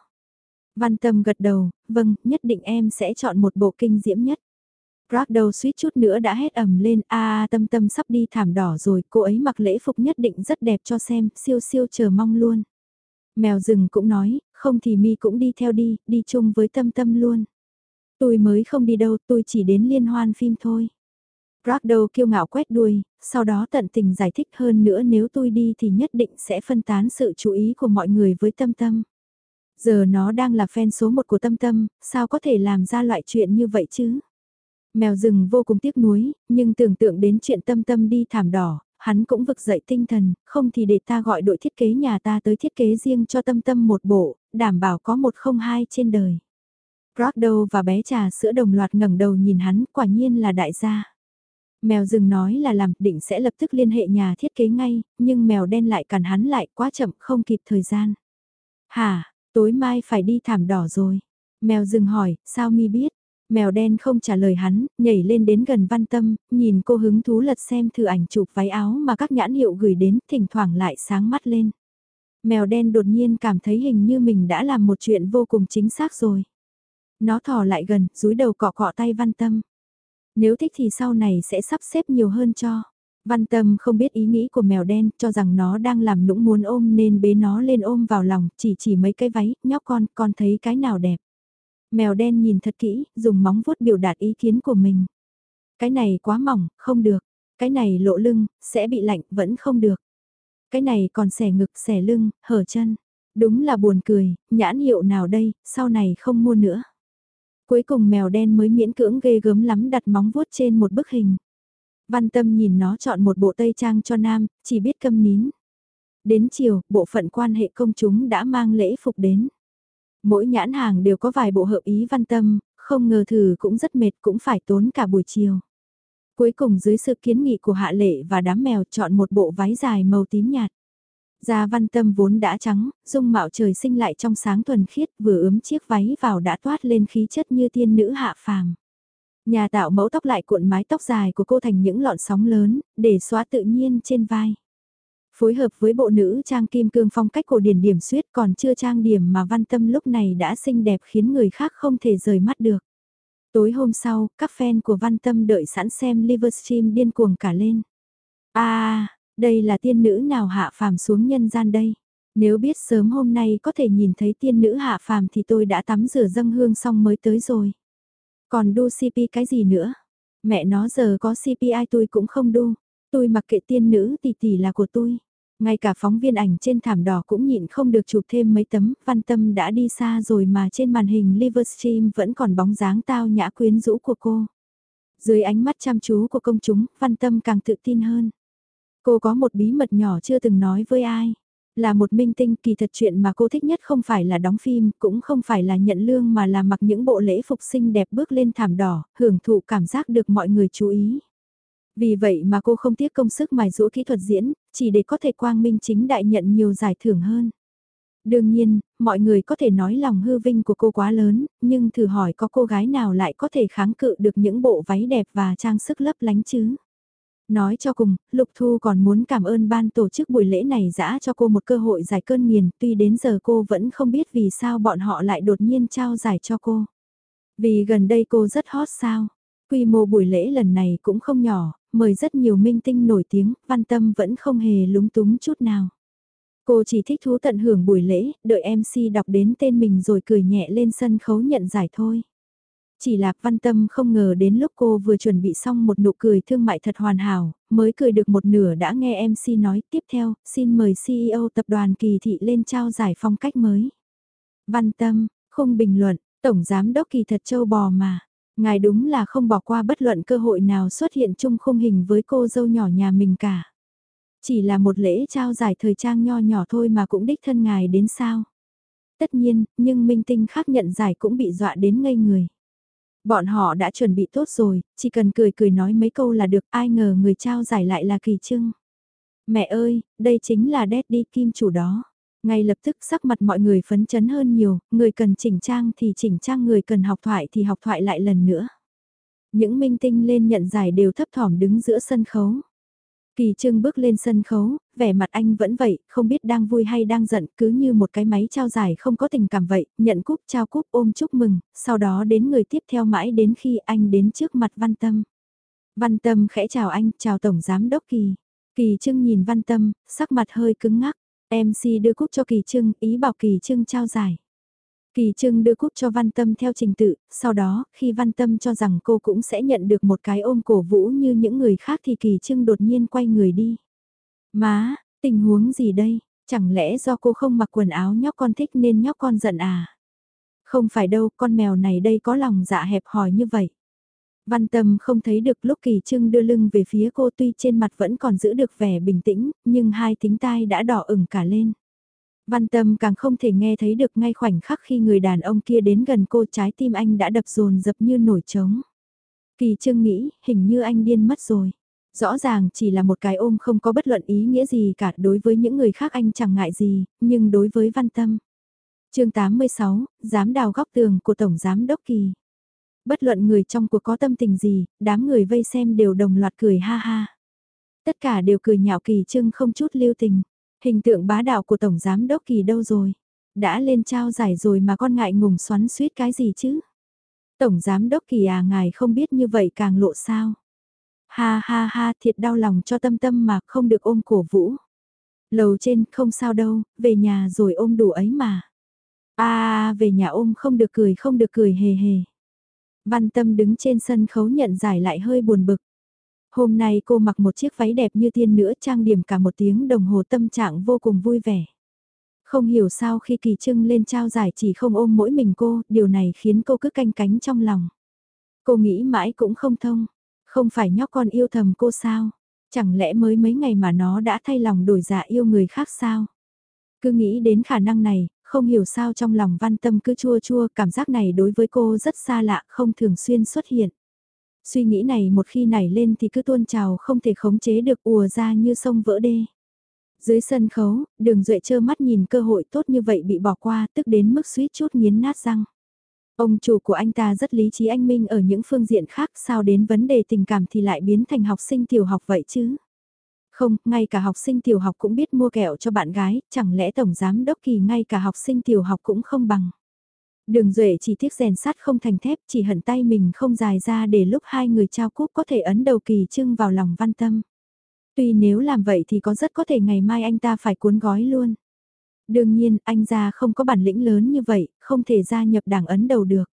Văn Tâm gật đầu, vâng, nhất định em sẽ chọn một bộ kinh diễm nhất. Rác đầu suýt chút nữa đã hét ầm lên, a tâm tâm sắp đi thảm đỏ rồi, cô ấy mặc lễ phục nhất định rất đẹp cho xem, siêu siêu chờ mong luôn. Mèo rừng cũng nói, không thì mi cũng đi theo đi, đi chung với tâm tâm luôn. Tôi mới không đi đâu, tôi chỉ đến liên hoan phim thôi. Ragdo kiêu ngạo quét đuôi, sau đó tận tình giải thích hơn nữa nếu tôi đi thì nhất định sẽ phân tán sự chú ý của mọi người với tâm tâm. Giờ nó đang là fan số một của tâm tâm, sao có thể làm ra loại chuyện như vậy chứ? Mèo rừng vô cùng tiếc nuối, nhưng tưởng tượng đến chuyện tâm tâm đi thảm đỏ, hắn cũng vực dậy tinh thần, không thì để ta gọi đội thiết kế nhà ta tới thiết kế riêng cho tâm tâm một bộ, đảm bảo có một không hai trên đời. Ragdo và bé trà sữa đồng loạt ngẩng đầu nhìn hắn, quả nhiên là đại gia. Mèo rừng nói là làm, định sẽ lập tức liên hệ nhà thiết kế ngay, nhưng mèo đen lại cản hắn lại quá chậm, không kịp thời gian. Hả, tối mai phải đi thảm đỏ rồi. Mèo rừng hỏi, sao mi biết? Mèo đen không trả lời hắn, nhảy lên đến gần văn tâm, nhìn cô hứng thú lật xem thử ảnh chụp váy áo mà các nhãn hiệu gửi đến, thỉnh thoảng lại sáng mắt lên. Mèo đen đột nhiên cảm thấy hình như mình đã làm một chuyện vô cùng chính xác rồi. Nó thò lại gần, rúi đầu cọ cọ tay văn tâm. Nếu thích thì sau này sẽ sắp xếp nhiều hơn cho. Văn tâm không biết ý nghĩ của mèo đen, cho rằng nó đang làm nũng muốn ôm nên bế nó lên ôm vào lòng, chỉ chỉ mấy cái váy, nhóc con, con thấy cái nào đẹp. Mèo đen nhìn thật kỹ, dùng móng vuốt biểu đạt ý kiến của mình. Cái này quá mỏng, không được. Cái này lộ lưng, sẽ bị lạnh, vẫn không được. Cái này còn xẻ ngực, xẻ lưng, hở chân. Đúng là buồn cười, nhãn hiệu nào đây, sau này không mua nữa. Cuối cùng mèo đen mới miễn cưỡng ghê gớm lắm đặt móng vuốt trên một bức hình. Văn tâm nhìn nó chọn một bộ tây trang cho nam, chỉ biết câm nín. Đến chiều, bộ phận quan hệ công chúng đã mang lễ phục đến. Mỗi nhãn hàng đều có vài bộ hợp ý văn tâm, không ngờ thử cũng rất mệt cũng phải tốn cả buổi chiều. Cuối cùng dưới sự kiến nghị của Hạ Lệ và đám mèo chọn một bộ váy dài màu tím nhạt. Da văn tâm vốn đã trắng, dung mạo trời sinh lại trong sáng thuần khiết vừa ướm chiếc váy vào đã toát lên khí chất như tiên nữ hạ phàm. Nhà tạo mẫu tóc lại cuộn mái tóc dài của cô thành những lọn sóng lớn, để xóa tự nhiên trên vai. Phối hợp với bộ nữ trang kim cương phong cách cổ điển điểm suyết còn chưa trang điểm mà văn tâm lúc này đã xinh đẹp khiến người khác không thể rời mắt được. Tối hôm sau, các fan của văn tâm đợi sẵn xem Livestream điên cuồng cả lên. À, đây là tiên nữ nào hạ phàm xuống nhân gian đây? Nếu biết sớm hôm nay có thể nhìn thấy tiên nữ hạ phàm thì tôi đã tắm rửa dâng hương xong mới tới rồi. Còn đu CP cái gì nữa? Mẹ nó giờ có CPI tôi cũng không đu. Tôi mặc kệ tiên nữ tỷ tỷ là của tôi. Ngay cả phóng viên ảnh trên thảm đỏ cũng nhịn không được chụp thêm mấy tấm, văn tâm đã đi xa rồi mà trên màn hình Livestream vẫn còn bóng dáng tao nhã quyến rũ của cô. Dưới ánh mắt chăm chú của công chúng, văn tâm càng tự tin hơn. Cô có một bí mật nhỏ chưa từng nói với ai. Là một minh tinh kỳ thật chuyện mà cô thích nhất không phải là đóng phim, cũng không phải là nhận lương mà là mặc những bộ lễ phục xinh đẹp bước lên thảm đỏ, hưởng thụ cảm giác được mọi người chú ý. Vì vậy mà cô không tiếc công sức mài rũa kỹ thuật diễn, chỉ để có thể quang minh chính đại nhận nhiều giải thưởng hơn. Đương nhiên, mọi người có thể nói lòng hư vinh của cô quá lớn, nhưng thử hỏi có cô gái nào lại có thể kháng cự được những bộ váy đẹp và trang sức lấp lánh chứ? Nói cho cùng, Lục Thu còn muốn cảm ơn ban tổ chức buổi lễ này dã cho cô một cơ hội giải cơn nghiền, tuy đến giờ cô vẫn không biết vì sao bọn họ lại đột nhiên trao giải cho cô. Vì gần đây cô rất hot sao. Quy mô buổi lễ lần này cũng không nhỏ, mời rất nhiều minh tinh nổi tiếng, văn tâm vẫn không hề lúng túng chút nào. Cô chỉ thích thú tận hưởng buổi lễ, đợi MC đọc đến tên mình rồi cười nhẹ lên sân khấu nhận giải thôi. Chỉ là văn tâm không ngờ đến lúc cô vừa chuẩn bị xong một nụ cười thương mại thật hoàn hảo, mới cười được một nửa đã nghe MC nói tiếp theo, xin mời CEO tập đoàn kỳ thị lên trao giải phong cách mới. Văn tâm, không bình luận, Tổng Giám Đốc kỳ thật châu bò mà. Ngài đúng là không bỏ qua bất luận cơ hội nào xuất hiện chung khung hình với cô dâu nhỏ nhà mình cả. Chỉ là một lễ trao giải thời trang nho nhỏ thôi mà cũng đích thân ngài đến sao. Tất nhiên, nhưng minh tinh khác nhận giải cũng bị dọa đến ngây người. Bọn họ đã chuẩn bị tốt rồi, chỉ cần cười cười nói mấy câu là được ai ngờ người trao giải lại là kỳ trưng. Mẹ ơi, đây chính là Daddy Kim chủ đó. Ngay lập tức sắc mặt mọi người phấn chấn hơn nhiều, người cần chỉnh trang thì chỉnh trang người cần học thoại thì học thoại lại lần nữa. Những minh tinh lên nhận giải đều thấp thỏm đứng giữa sân khấu. Kỳ trương bước lên sân khấu, vẻ mặt anh vẫn vậy, không biết đang vui hay đang giận, cứ như một cái máy trao giải không có tình cảm vậy, nhận cúp trao cúp ôm chúc mừng, sau đó đến người tiếp theo mãi đến khi anh đến trước mặt Văn Tâm. Văn Tâm khẽ chào anh, chào Tổng Giám Đốc Kỳ. Kỳ trương nhìn Văn Tâm, sắc mặt hơi cứng ngắc, MC đưa cúp cho Kỳ trưng, ý bảo Kỳ trưng trao giải. Kỳ Trưng đưa cúp cho Văn Tâm theo trình tự, sau đó, khi Văn Tâm cho rằng cô cũng sẽ nhận được một cái ôm cổ vũ như những người khác thì Kỳ Trưng đột nhiên quay người đi. Má, tình huống gì đây? Chẳng lẽ do cô không mặc quần áo nhóc con thích nên nhóc con giận à? Không phải đâu, con mèo này đây có lòng dạ hẹp hòi như vậy. Văn Tâm không thấy được lúc Kỳ Trưng đưa lưng về phía cô tuy trên mặt vẫn còn giữ được vẻ bình tĩnh, nhưng hai tính tai đã đỏ ửng cả lên. Văn tâm càng không thể nghe thấy được ngay khoảnh khắc khi người đàn ông kia đến gần cô trái tim anh đã đập rồn dập như nổi trống. Kỳ Trưng nghĩ, hình như anh điên mất rồi. Rõ ràng chỉ là một cái ôm không có bất luận ý nghĩa gì cả đối với những người khác anh chẳng ngại gì, nhưng đối với văn tâm. chương 86, giám đào góc tường của Tổng Giám Đốc Kỳ. Bất luận người trong cuộc có tâm tình gì, đám người vây xem đều đồng loạt cười ha ha. Tất cả đều cười nhạo kỳ trưng không chút lưu tình. Hình tượng bá đạo của Tổng Giám Đốc Kỳ đâu rồi? Đã lên trao giải rồi mà con ngại ngùng xoắn suýt cái gì chứ? Tổng Giám Đốc Kỳ à ngài không biết như vậy càng lộ sao? Ha ha ha thiệt đau lòng cho tâm tâm mà không được ôm cổ vũ. Lầu trên không sao đâu, về nhà rồi ôm đủ ấy mà. À về nhà ôm không được cười không được cười hề hề. Văn tâm đứng trên sân khấu nhận giải lại hơi buồn bực. Hôm nay cô mặc một chiếc váy đẹp như tiên nữa trang điểm cả một tiếng đồng hồ tâm trạng vô cùng vui vẻ. Không hiểu sao khi kỳ trưng lên trao giải chỉ không ôm mỗi mình cô, điều này khiến cô cứ canh cánh trong lòng. Cô nghĩ mãi cũng không thông, không phải nhóc con yêu thầm cô sao, chẳng lẽ mới mấy ngày mà nó đã thay lòng đổi dạ yêu người khác sao? Cứ nghĩ đến khả năng này, không hiểu sao trong lòng văn tâm cứ chua chua, cảm giác này đối với cô rất xa lạ, không thường xuyên xuất hiện. Suy nghĩ này một khi nảy lên thì cứ tuôn trào không thể khống chế được ùa ra như sông vỡ đê. Dưới sân khấu, đường duệ trơ mắt nhìn cơ hội tốt như vậy bị bỏ qua tức đến mức suýt chút nghiến nát răng. Ông chủ của anh ta rất lý trí anh Minh ở những phương diện khác sao đến vấn đề tình cảm thì lại biến thành học sinh tiểu học vậy chứ. Không, ngay cả học sinh tiểu học cũng biết mua kẹo cho bạn gái, chẳng lẽ tổng giám đốc kỳ ngay cả học sinh tiểu học cũng không bằng. Đường Duệ chỉ tiếc rèn sắt không thành thép, chỉ hận tay mình không dài ra để lúc hai người trao cúp có thể ấn đầu kỳ trưng vào lòng văn tâm. Tuy nếu làm vậy thì có rất có thể ngày mai anh ta phải cuốn gói luôn. Đương nhiên, anh ra không có bản lĩnh lớn như vậy, không thể gia nhập đảng ấn đầu được.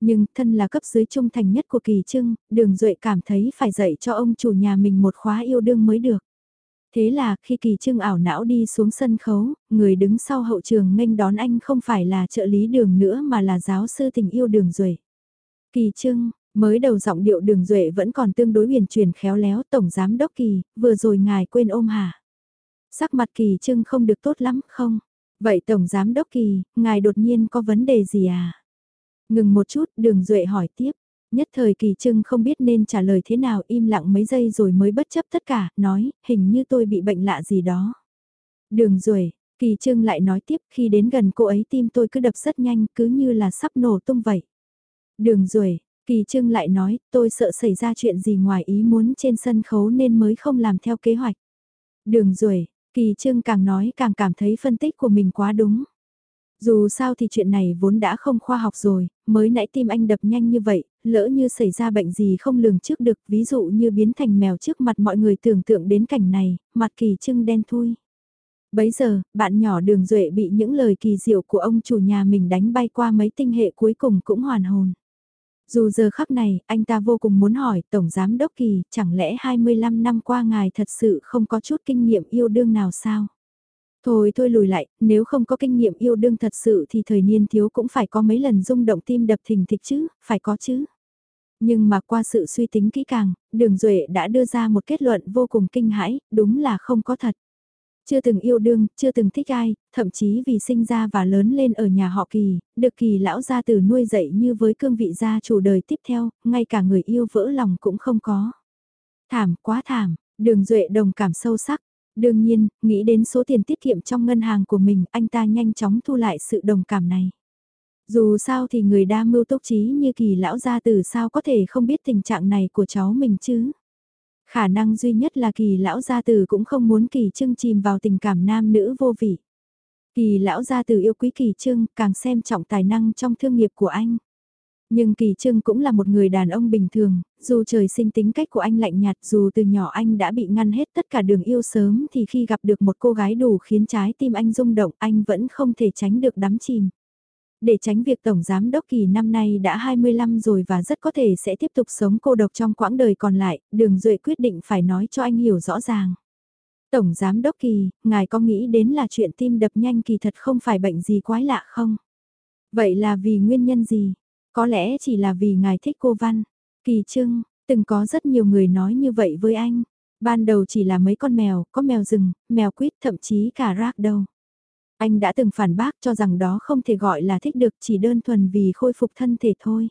Nhưng, thân là cấp dưới trung thành nhất của kỳ trưng, đường Duệ cảm thấy phải dạy cho ông chủ nhà mình một khóa yêu đương mới được. Thế là khi kỳ trưng ảo não đi xuống sân khấu, người đứng sau hậu trường nghênh đón anh không phải là trợ lý đường nữa mà là giáo sư tình yêu đường duệ Kỳ trưng, mới đầu giọng điệu đường duệ vẫn còn tương đối huyền truyền khéo léo tổng giám đốc kỳ, vừa rồi ngài quên ôm hả? Sắc mặt kỳ trưng không được tốt lắm không? Vậy tổng giám đốc kỳ, ngài đột nhiên có vấn đề gì à? Ngừng một chút, đường duệ hỏi tiếp. Nhất thời kỳ trưng không biết nên trả lời thế nào im lặng mấy giây rồi mới bất chấp tất cả, nói, hình như tôi bị bệnh lạ gì đó. Đường rồi, kỳ trưng lại nói tiếp khi đến gần cô ấy tim tôi cứ đập rất nhanh cứ như là sắp nổ tung vậy. Đường rồi, kỳ trưng lại nói, tôi sợ xảy ra chuyện gì ngoài ý muốn trên sân khấu nên mới không làm theo kế hoạch. Đường rồi, kỳ trưng càng nói càng cảm thấy phân tích của mình quá đúng. Dù sao thì chuyện này vốn đã không khoa học rồi, mới nãy tim anh đập nhanh như vậy, lỡ như xảy ra bệnh gì không lường trước được, ví dụ như biến thành mèo trước mặt mọi người tưởng tượng đến cảnh này, mặt kỳ trưng đen thui. Bấy giờ, bạn nhỏ đường duệ bị những lời kỳ diệu của ông chủ nhà mình đánh bay qua mấy tinh hệ cuối cùng cũng hoàn hồn. Dù giờ khắc này, anh ta vô cùng muốn hỏi Tổng Giám Đốc Kỳ, chẳng lẽ 25 năm qua ngài thật sự không có chút kinh nghiệm yêu đương nào sao? Thôi thôi lùi lại, nếu không có kinh nghiệm yêu đương thật sự thì thời niên thiếu cũng phải có mấy lần rung động tim đập thình thịch chứ, phải có chứ. Nhưng mà qua sự suy tính kỹ càng, Đường Duệ đã đưa ra một kết luận vô cùng kinh hãi, đúng là không có thật. Chưa từng yêu đương, chưa từng thích ai, thậm chí vì sinh ra và lớn lên ở nhà họ kỳ, được kỳ lão gia từ nuôi dạy như với cương vị gia chủ đời tiếp theo, ngay cả người yêu vỡ lòng cũng không có. Thảm, quá thảm, đường duệ đồng cảm sâu sắc. Đương nhiên, nghĩ đến số tiền tiết kiệm trong ngân hàng của mình, anh ta nhanh chóng thu lại sự đồng cảm này. Dù sao thì người đa mưu tốc trí như kỳ lão gia tử sao có thể không biết tình trạng này của cháu mình chứ. Khả năng duy nhất là kỳ lão gia tử cũng không muốn kỳ trưng chìm vào tình cảm nam nữ vô vị. Kỳ lão gia tử yêu quý kỳ trưng càng xem trọng tài năng trong thương nghiệp của anh. Nhưng Kỳ Trưng cũng là một người đàn ông bình thường, dù trời sinh tính cách của anh lạnh nhạt dù từ nhỏ anh đã bị ngăn hết tất cả đường yêu sớm thì khi gặp được một cô gái đủ khiến trái tim anh rung động anh vẫn không thể tránh được đắm chìm. Để tránh việc Tổng Giám Đốc Kỳ năm nay đã 25 rồi và rất có thể sẽ tiếp tục sống cô độc trong quãng đời còn lại, Đường Duệ quyết định phải nói cho anh hiểu rõ ràng. Tổng Giám Đốc Kỳ, ngài có nghĩ đến là chuyện tim đập nhanh kỳ thật không phải bệnh gì quái lạ không? Vậy là vì nguyên nhân gì? Có lẽ chỉ là vì ngài thích cô Văn. Kỳ Trưng, từng có rất nhiều người nói như vậy với anh. Ban đầu chỉ là mấy con mèo, có mèo rừng, mèo quýt thậm chí cả rác đâu. Anh đã từng phản bác cho rằng đó không thể gọi là thích được chỉ đơn thuần vì khôi phục thân thể thôi.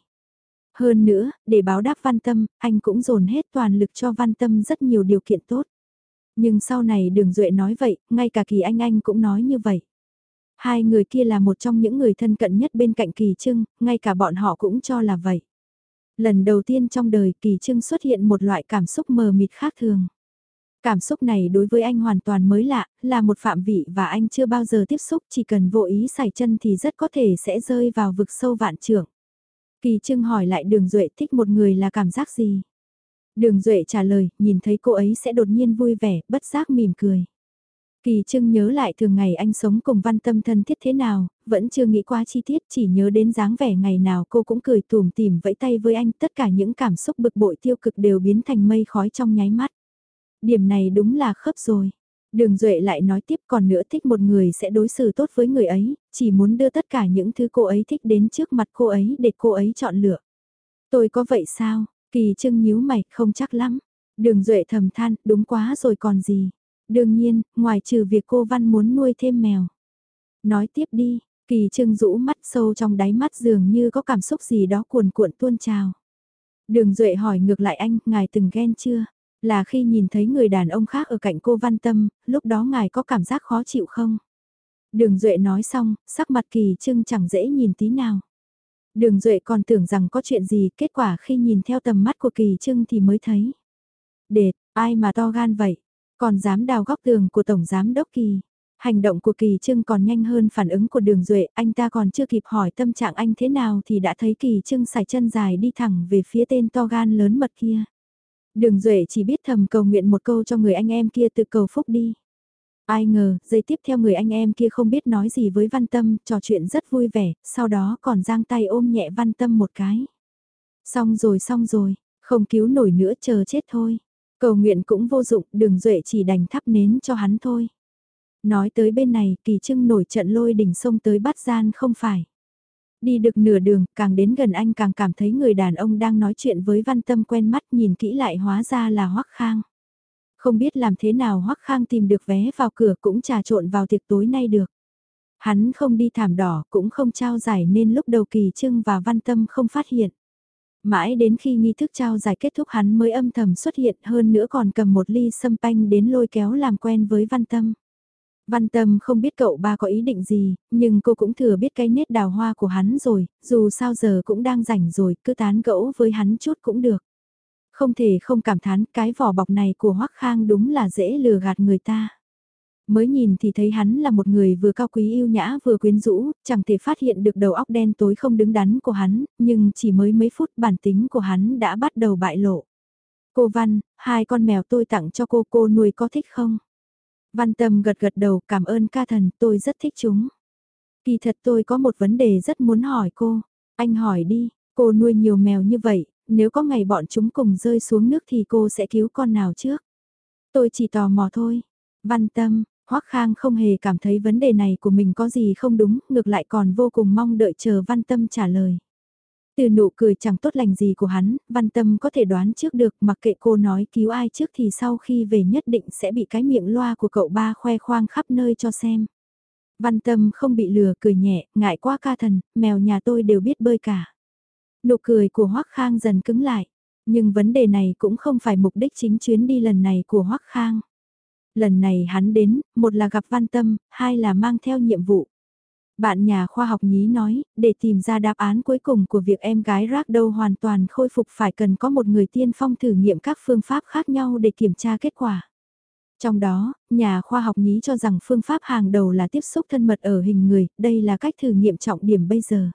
Hơn nữa, để báo đáp văn tâm, anh cũng dồn hết toàn lực cho văn tâm rất nhiều điều kiện tốt. Nhưng sau này đường Duệ nói vậy, ngay cả kỳ anh anh cũng nói như vậy. Hai người kia là một trong những người thân cận nhất bên cạnh Kỳ Trưng, ngay cả bọn họ cũng cho là vậy. Lần đầu tiên trong đời Kỳ Trưng xuất hiện một loại cảm xúc mờ mịt khác thường. Cảm xúc này đối với anh hoàn toàn mới lạ, là một phạm vị và anh chưa bao giờ tiếp xúc chỉ cần vô ý xài chân thì rất có thể sẽ rơi vào vực sâu vạn trưởng. Kỳ Trưng hỏi lại Đường Duệ thích một người là cảm giác gì? Đường Duệ trả lời, nhìn thấy cô ấy sẽ đột nhiên vui vẻ, bất giác mỉm cười. Kỳ Trưng nhớ lại thường ngày anh sống cùng văn tâm thân thiết thế nào, vẫn chưa nghĩ qua chi tiết chỉ nhớ đến dáng vẻ ngày nào cô cũng cười tùm tìm vẫy tay với anh tất cả những cảm xúc bực bội tiêu cực đều biến thành mây khói trong nháy mắt. Điểm này đúng là khớp rồi. Đường Duệ lại nói tiếp còn nữa thích một người sẽ đối xử tốt với người ấy, chỉ muốn đưa tất cả những thứ cô ấy thích đến trước mặt cô ấy để cô ấy chọn lựa. Tôi có vậy sao? Kỳ Trưng nhíu mày, không chắc lắm. Đường Duệ thầm than, đúng quá rồi còn gì. Đương nhiên, ngoài trừ việc cô Văn muốn nuôi thêm mèo. Nói tiếp đi, Kỳ Trưng rũ mắt sâu trong đáy mắt dường như có cảm xúc gì đó cuồn cuộn tuôn trào. Đường Duệ hỏi ngược lại anh, ngài từng ghen chưa? Là khi nhìn thấy người đàn ông khác ở cạnh cô Văn Tâm, lúc đó ngài có cảm giác khó chịu không? Đường Duệ nói xong, sắc mặt Kỳ Trưng chẳng dễ nhìn tí nào. Đường Duệ còn tưởng rằng có chuyện gì, kết quả khi nhìn theo tầm mắt của Kỳ Trưng thì mới thấy. Đệt, ai mà to gan vậy? Còn dám đào góc tường của Tổng Giám Đốc Kỳ. Hành động của Kỳ Trưng còn nhanh hơn phản ứng của Đường Duệ, anh ta còn chưa kịp hỏi tâm trạng anh thế nào thì đã thấy Kỳ Trưng xài chân dài đi thẳng về phía tên to gan lớn mật kia. Đường Duệ chỉ biết thầm cầu nguyện một câu cho người anh em kia tự cầu phúc đi. Ai ngờ, giây tiếp theo người anh em kia không biết nói gì với Văn Tâm, trò chuyện rất vui vẻ, sau đó còn giang tay ôm nhẹ Văn Tâm một cái. Xong rồi xong rồi, không cứu nổi nữa chờ chết thôi. Cầu nguyện cũng vô dụng, đường duệ chỉ đành thắp nến cho hắn thôi. Nói tới bên này, kỳ trưng nổi trận lôi đỉnh sông tới bắt gian không phải. Đi được nửa đường, càng đến gần anh càng cảm thấy người đàn ông đang nói chuyện với văn tâm quen mắt nhìn kỹ lại hóa ra là Hoắc Khang. Không biết làm thế nào Hoắc Khang tìm được vé vào cửa cũng trà trộn vào tiệc tối nay được. Hắn không đi thảm đỏ cũng không trao giải nên lúc đầu kỳ trưng và văn tâm không phát hiện. Mãi đến khi nghi thức trao giải kết thúc hắn mới âm thầm xuất hiện hơn nữa còn cầm một ly sâm panh đến lôi kéo làm quen với Văn Tâm. Văn Tâm không biết cậu ba có ý định gì, nhưng cô cũng thừa biết cái nét đào hoa của hắn rồi, dù sao giờ cũng đang rảnh rồi, cứ tán gẫu với hắn chút cũng được. Không thể không cảm thán cái vỏ bọc này của Hoắc Khang đúng là dễ lừa gạt người ta mới nhìn thì thấy hắn là một người vừa cao quý yêu nhã vừa quyến rũ, chẳng thể phát hiện được đầu óc đen tối không đứng đắn của hắn, nhưng chỉ mới mấy phút bản tính của hắn đã bắt đầu bại lộ. Cô Văn, hai con mèo tôi tặng cho cô, cô nuôi có thích không? Văn Tâm gật gật đầu cảm ơn ca thần, tôi rất thích chúng. Kỳ thật tôi có một vấn đề rất muốn hỏi cô. Anh hỏi đi, cô nuôi nhiều mèo như vậy, nếu có ngày bọn chúng cùng rơi xuống nước thì cô sẽ cứu con nào trước? Tôi chỉ tò mò thôi. Văn Tâm, Hoắc Khang không hề cảm thấy vấn đề này của mình có gì không đúng, ngược lại còn vô cùng mong đợi chờ Văn Tâm trả lời. Từ nụ cười chẳng tốt lành gì của hắn, Văn Tâm có thể đoán trước được mặc kệ cô nói cứu ai trước thì sau khi về nhất định sẽ bị cái miệng loa của cậu ba khoe khoang khắp nơi cho xem. Văn Tâm không bị lừa cười nhẹ, ngại quá ca thần, mèo nhà tôi đều biết bơi cả. Nụ cười của Hoắc Khang dần cứng lại, nhưng vấn đề này cũng không phải mục đích chính chuyến đi lần này của Hoắc Khang. Lần này hắn đến, một là gặp Văn Tâm, hai là mang theo nhiệm vụ. Bạn nhà khoa học nhí nói, để tìm ra đáp án cuối cùng của việc em gái rác đâu hoàn toàn khôi phục phải cần có một người tiên phong thử nghiệm các phương pháp khác nhau để kiểm tra kết quả. Trong đó, nhà khoa học nhí cho rằng phương pháp hàng đầu là tiếp xúc thân mật ở hình người, đây là cách thử nghiệm trọng điểm bây giờ.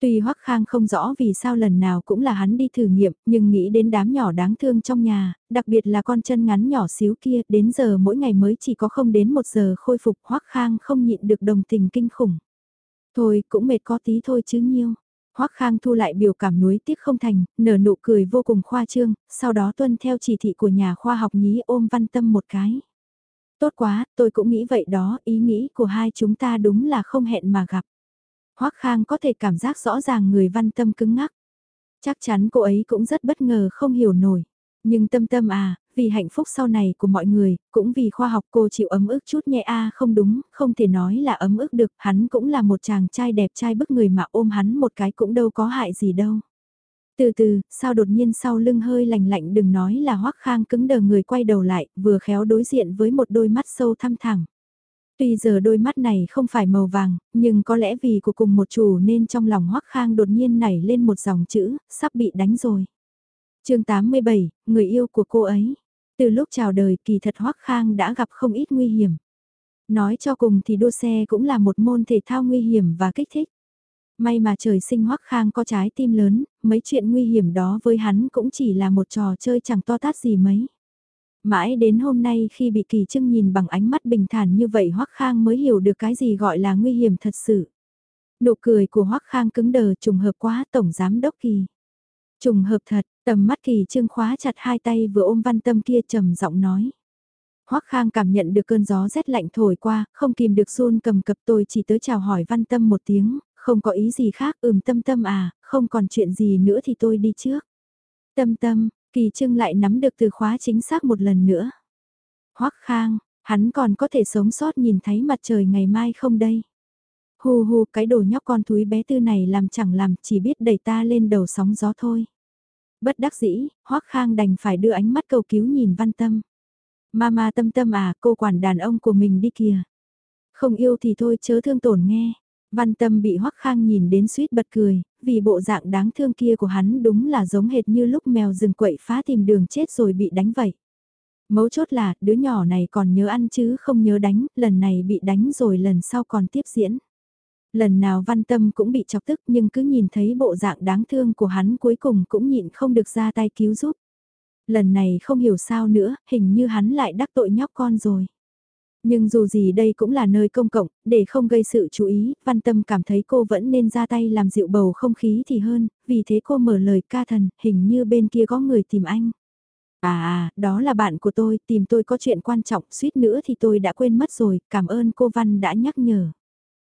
Tuy Hoắc Khang không rõ vì sao lần nào cũng là hắn đi thử nghiệm, nhưng nghĩ đến đám nhỏ đáng thương trong nhà, đặc biệt là con chân ngắn nhỏ xíu kia, đến giờ mỗi ngày mới chỉ có không đến một giờ khôi phục Hoắc Khang không nhịn được đồng tình kinh khủng. Thôi, cũng mệt có tí thôi chứ nhiêu. Hoắc Khang thu lại biểu cảm nuối tiếc không thành, nở nụ cười vô cùng khoa trương, sau đó tuân theo chỉ thị của nhà khoa học nhí ôm văn tâm một cái. Tốt quá, tôi cũng nghĩ vậy đó, ý nghĩ của hai chúng ta đúng là không hẹn mà gặp. Hoắc Khang có thể cảm giác rõ ràng người văn tâm cứng ngắc. Chắc chắn cô ấy cũng rất bất ngờ không hiểu nổi. Nhưng tâm tâm à, vì hạnh phúc sau này của mọi người, cũng vì khoa học cô chịu ấm ức chút nhẹ a không đúng, không thể nói là ấm ức được, hắn cũng là một chàng trai đẹp trai bức người mà ôm hắn một cái cũng đâu có hại gì đâu. Từ từ, sao đột nhiên sau lưng hơi lạnh lạnh đừng nói là hoắc khang cứng đờ người quay đầu lại, vừa khéo đối diện với một đôi mắt sâu thăm thẳng. Tuy giờ đôi mắt này không phải màu vàng, nhưng có lẽ vì của cùng một chủ nên trong lòng Hoắc Khang đột nhiên nảy lên một dòng chữ, sắp bị đánh rồi. chương 87, người yêu của cô ấy. Từ lúc chào đời kỳ thật Hoắc Khang đã gặp không ít nguy hiểm. Nói cho cùng thì đua xe cũng là một môn thể thao nguy hiểm và kích thích. May mà trời sinh Hoắc Khang có trái tim lớn, mấy chuyện nguy hiểm đó với hắn cũng chỉ là một trò chơi chẳng to tát gì mấy. Mãi đến hôm nay khi bị Kỳ Trưng nhìn bằng ánh mắt bình thản như vậy Hoắc Khang mới hiểu được cái gì gọi là nguy hiểm thật sự. Nụ cười của Hoắc Khang cứng đờ trùng hợp quá Tổng Giám Đốc Kỳ. Trùng hợp thật, tầm mắt Kỳ Trưng khóa chặt hai tay vừa ôm văn tâm kia trầm giọng nói. Hoắc Khang cảm nhận được cơn gió rét lạnh thổi qua, không kìm được run cầm cập tôi chỉ tới chào hỏi văn tâm một tiếng, không có ý gì khác, ừm tâm tâm à, không còn chuyện gì nữa thì tôi đi trước. Tâm tâm, Kỳ Trưng lại nắm được từ khóa chính xác một lần nữa. Hoắc Khang, hắn còn có thể sống sót nhìn thấy mặt trời ngày mai không đây? Hù hù cái đồ nhóc con thúi bé tư này làm chẳng làm chỉ biết đẩy ta lên đầu sóng gió thôi. Bất đắc dĩ, Hoắc Khang đành phải đưa ánh mắt cầu cứu nhìn văn tâm. Mama tâm tâm à, cô quản đàn ông của mình đi kìa. Không yêu thì thôi chớ thương tổn nghe. Văn tâm bị Hoắc Khang nhìn đến suýt bật cười, vì bộ dạng đáng thương kia của hắn đúng là giống hệt như lúc mèo rừng quậy phá tìm đường chết rồi bị đánh vậy. Mấu chốt là, đứa nhỏ này còn nhớ ăn chứ không nhớ đánh, lần này bị đánh rồi lần sau còn tiếp diễn. Lần nào văn tâm cũng bị chọc tức nhưng cứ nhìn thấy bộ dạng đáng thương của hắn cuối cùng cũng nhịn không được ra tay cứu giúp. Lần này không hiểu sao nữa, hình như hắn lại đắc tội nhóc con rồi. Nhưng dù gì đây cũng là nơi công cộng, để không gây sự chú ý, văn tâm cảm thấy cô vẫn nên ra tay làm dịu bầu không khí thì hơn, vì thế cô mở lời ca thần, hình như bên kia có người tìm anh. À à, đó là bạn của tôi, tìm tôi có chuyện quan trọng, suýt nữa thì tôi đã quên mất rồi, cảm ơn cô Văn đã nhắc nhở.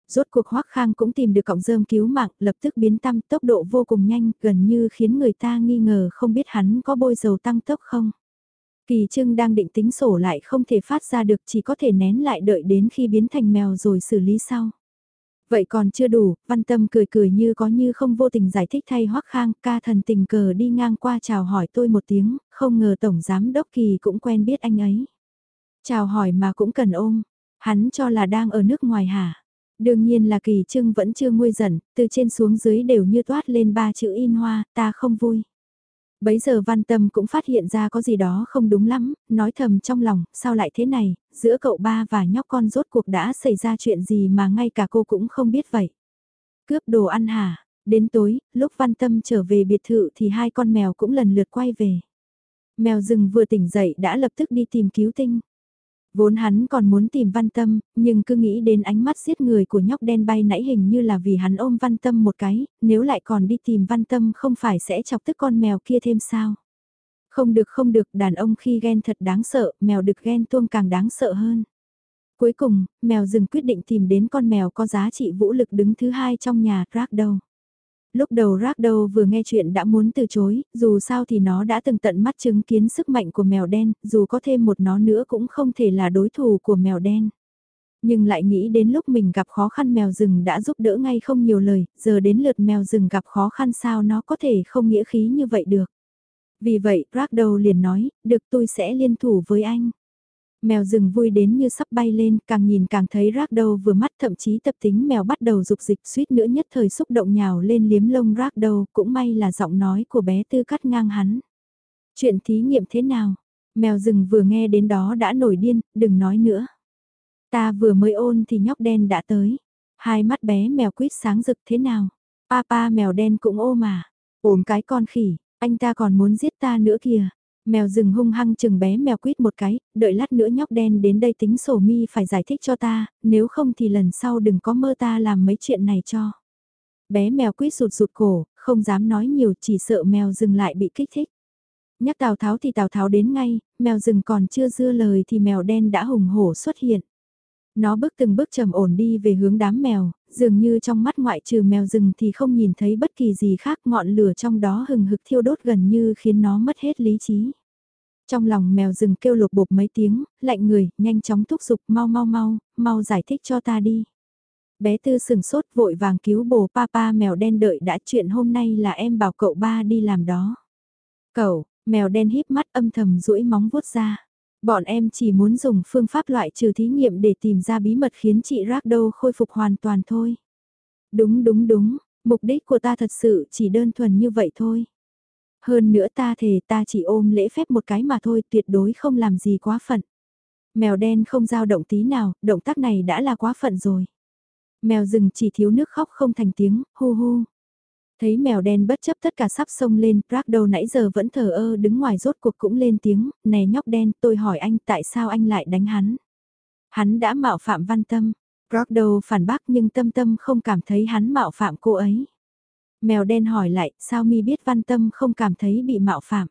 Rốt cuộc Hoắc Khang cũng tìm được cọng rơm cứu mạng, lập tức biến tăm tốc độ vô cùng nhanh, gần như khiến người ta nghi ngờ không biết hắn có bôi dầu tăng tốc không. Kỳ Trưng đang định tính sổ lại không thể phát ra được chỉ có thể nén lại đợi đến khi biến thành mèo rồi xử lý sau. Vậy còn chưa đủ, văn tâm cười cười như có như không vô tình giải thích thay hoắc khang, ca thần tình cờ đi ngang qua chào hỏi tôi một tiếng, không ngờ Tổng Giám Đốc Kỳ cũng quen biết anh ấy. Chào hỏi mà cũng cần ôm, hắn cho là đang ở nước ngoài hả? Đương nhiên là Kỳ Trưng vẫn chưa nguôi giận, từ trên xuống dưới đều như toát lên ba chữ in hoa, ta không vui. Bấy giờ văn tâm cũng phát hiện ra có gì đó không đúng lắm, nói thầm trong lòng, sao lại thế này, giữa cậu ba và nhóc con rốt cuộc đã xảy ra chuyện gì mà ngay cả cô cũng không biết vậy. Cướp đồ ăn hả? Đến tối, lúc văn tâm trở về biệt thự thì hai con mèo cũng lần lượt quay về. Mèo rừng vừa tỉnh dậy đã lập tức đi tìm cứu tinh. Vốn hắn còn muốn tìm văn tâm, nhưng cứ nghĩ đến ánh mắt giết người của nhóc đen bay nãy hình như là vì hắn ôm văn tâm một cái, nếu lại còn đi tìm văn tâm không phải sẽ chọc tức con mèo kia thêm sao. Không được không được, đàn ông khi ghen thật đáng sợ, mèo được ghen tuông càng đáng sợ hơn. Cuối cùng, mèo rừng quyết định tìm đến con mèo có giá trị vũ lực đứng thứ hai trong nhà Ragdow. Lúc đầu Ragdow vừa nghe chuyện đã muốn từ chối, dù sao thì nó đã từng tận mắt chứng kiến sức mạnh của mèo đen, dù có thêm một nó nữa cũng không thể là đối thủ của mèo đen. Nhưng lại nghĩ đến lúc mình gặp khó khăn mèo rừng đã giúp đỡ ngay không nhiều lời, giờ đến lượt mèo rừng gặp khó khăn sao nó có thể không nghĩa khí như vậy được. Vì vậy, Ragdow liền nói, được tôi sẽ liên thủ với anh. Mèo rừng vui đến như sắp bay lên, càng nhìn càng thấy rác đầu vừa mắt thậm chí tập tính mèo bắt đầu dục dịch suýt nữa nhất thời xúc động nhào lên liếm lông rác đầu, cũng may là giọng nói của bé tư cắt ngang hắn. Chuyện thí nghiệm thế nào? Mèo rừng vừa nghe đến đó đã nổi điên, đừng nói nữa. Ta vừa mới ôn thì nhóc đen đã tới. Hai mắt bé mèo quýt sáng rực thế nào? Papa mèo đen cũng ô mà. Ôm cái con khỉ, anh ta còn muốn giết ta nữa kìa. Mèo rừng hung hăng chừng bé mèo quýt một cái, đợi lát nữa nhóc đen đến đây tính sổ mi phải giải thích cho ta, nếu không thì lần sau đừng có mơ ta làm mấy chuyện này cho. Bé mèo quýt rụt rụt cổ, không dám nói nhiều chỉ sợ mèo rừng lại bị kích thích. Nhắc Tào Tháo thì Tào Tháo đến ngay, mèo rừng còn chưa dưa lời thì mèo đen đã hùng hổ xuất hiện. Nó bước từng bước trầm ổn đi về hướng đám mèo, dường như trong mắt ngoại trừ mèo rừng thì không nhìn thấy bất kỳ gì khác ngọn lửa trong đó hừng hực thiêu đốt gần như khiến nó mất hết lý trí. Trong lòng mèo rừng kêu lột bột mấy tiếng, lạnh người, nhanh chóng thúc giục mau mau mau, mau giải thích cho ta đi. Bé tư sừng sốt vội vàng cứu bồ papa mèo đen đợi đã chuyện hôm nay là em bảo cậu ba đi làm đó. Cậu, mèo đen híp mắt âm thầm duỗi móng vuốt ra. Bọn em chỉ muốn dùng phương pháp loại trừ thí nghiệm để tìm ra bí mật khiến chị Ragdow khôi phục hoàn toàn thôi. Đúng đúng đúng, mục đích của ta thật sự chỉ đơn thuần như vậy thôi. Hơn nữa ta thề ta chỉ ôm lễ phép một cái mà thôi tuyệt đối không làm gì quá phận. Mèo đen không dao động tí nào, động tác này đã là quá phận rồi. Mèo rừng chỉ thiếu nước khóc không thành tiếng, hu hu. Thấy mèo đen bất chấp tất cả sắp xông lên, Prado nãy giờ vẫn thờ ơ đứng ngoài rốt cuộc cũng lên tiếng, nè nhóc đen tôi hỏi anh tại sao anh lại đánh hắn. Hắn đã mạo phạm văn tâm. Prado phản bác nhưng tâm tâm không cảm thấy hắn mạo phạm cô ấy. Mèo đen hỏi lại, sao mi biết văn tâm không cảm thấy bị mạo phạm?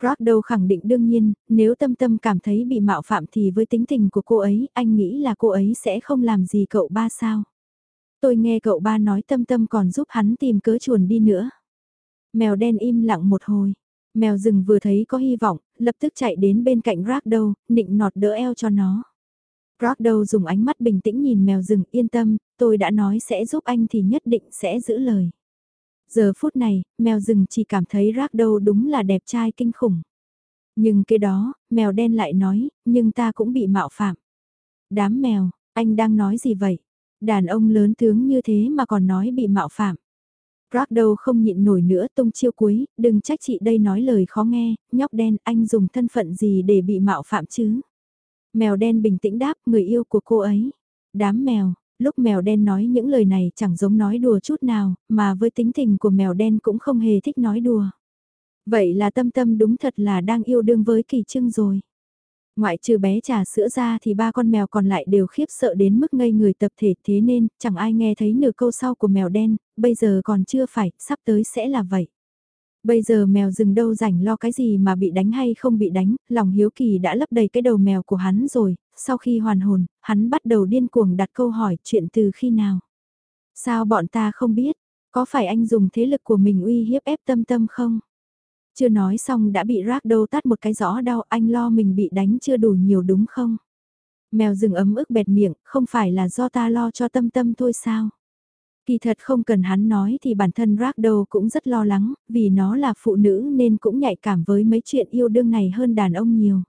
Prado khẳng định đương nhiên, nếu tâm tâm cảm thấy bị mạo phạm thì với tính tình của cô ấy, anh nghĩ là cô ấy sẽ không làm gì cậu ba sao? Tôi nghe cậu ba nói tâm tâm còn giúp hắn tìm cớ chuồn đi nữa. Mèo đen im lặng một hồi. Mèo rừng vừa thấy có hy vọng, lập tức chạy đến bên cạnh Ragdow, nịnh nọt đỡ eo cho nó. Ragdow dùng ánh mắt bình tĩnh nhìn mèo rừng yên tâm, tôi đã nói sẽ giúp anh thì nhất định sẽ giữ lời. Giờ phút này, mèo rừng chỉ cảm thấy Ragdow đúng là đẹp trai kinh khủng. Nhưng cái đó, mèo đen lại nói, nhưng ta cũng bị mạo phạm. Đám mèo, anh đang nói gì vậy? Đàn ông lớn tướng như thế mà còn nói bị mạo phạm. Ragdow không nhịn nổi nữa tung chiêu cuối, đừng trách chị đây nói lời khó nghe, nhóc đen anh dùng thân phận gì để bị mạo phạm chứ? Mèo đen bình tĩnh đáp người yêu của cô ấy. Đám mèo, lúc mèo đen nói những lời này chẳng giống nói đùa chút nào, mà với tính tình của mèo đen cũng không hề thích nói đùa. Vậy là tâm tâm đúng thật là đang yêu đương với kỳ trưng rồi. Ngoại trừ bé trà sữa ra thì ba con mèo còn lại đều khiếp sợ đến mức ngây người tập thể thế nên chẳng ai nghe thấy nửa câu sau của mèo đen, bây giờ còn chưa phải, sắp tới sẽ là vậy. Bây giờ mèo rừng đâu rảnh lo cái gì mà bị đánh hay không bị đánh, lòng hiếu kỳ đã lấp đầy cái đầu mèo của hắn rồi, sau khi hoàn hồn, hắn bắt đầu điên cuồng đặt câu hỏi chuyện từ khi nào. Sao bọn ta không biết, có phải anh dùng thế lực của mình uy hiếp ép tâm tâm không? Chưa nói xong đã bị rác đâu tát một cái rõ đau anh lo mình bị đánh chưa đủ nhiều đúng không? Mèo rừng ấm ức bẹt miệng, không phải là do ta lo cho tâm tâm thôi sao? Kỳ thật không cần hắn nói thì bản thân rác đầu cũng rất lo lắng, vì nó là phụ nữ nên cũng nhạy cảm với mấy chuyện yêu đương này hơn đàn ông nhiều.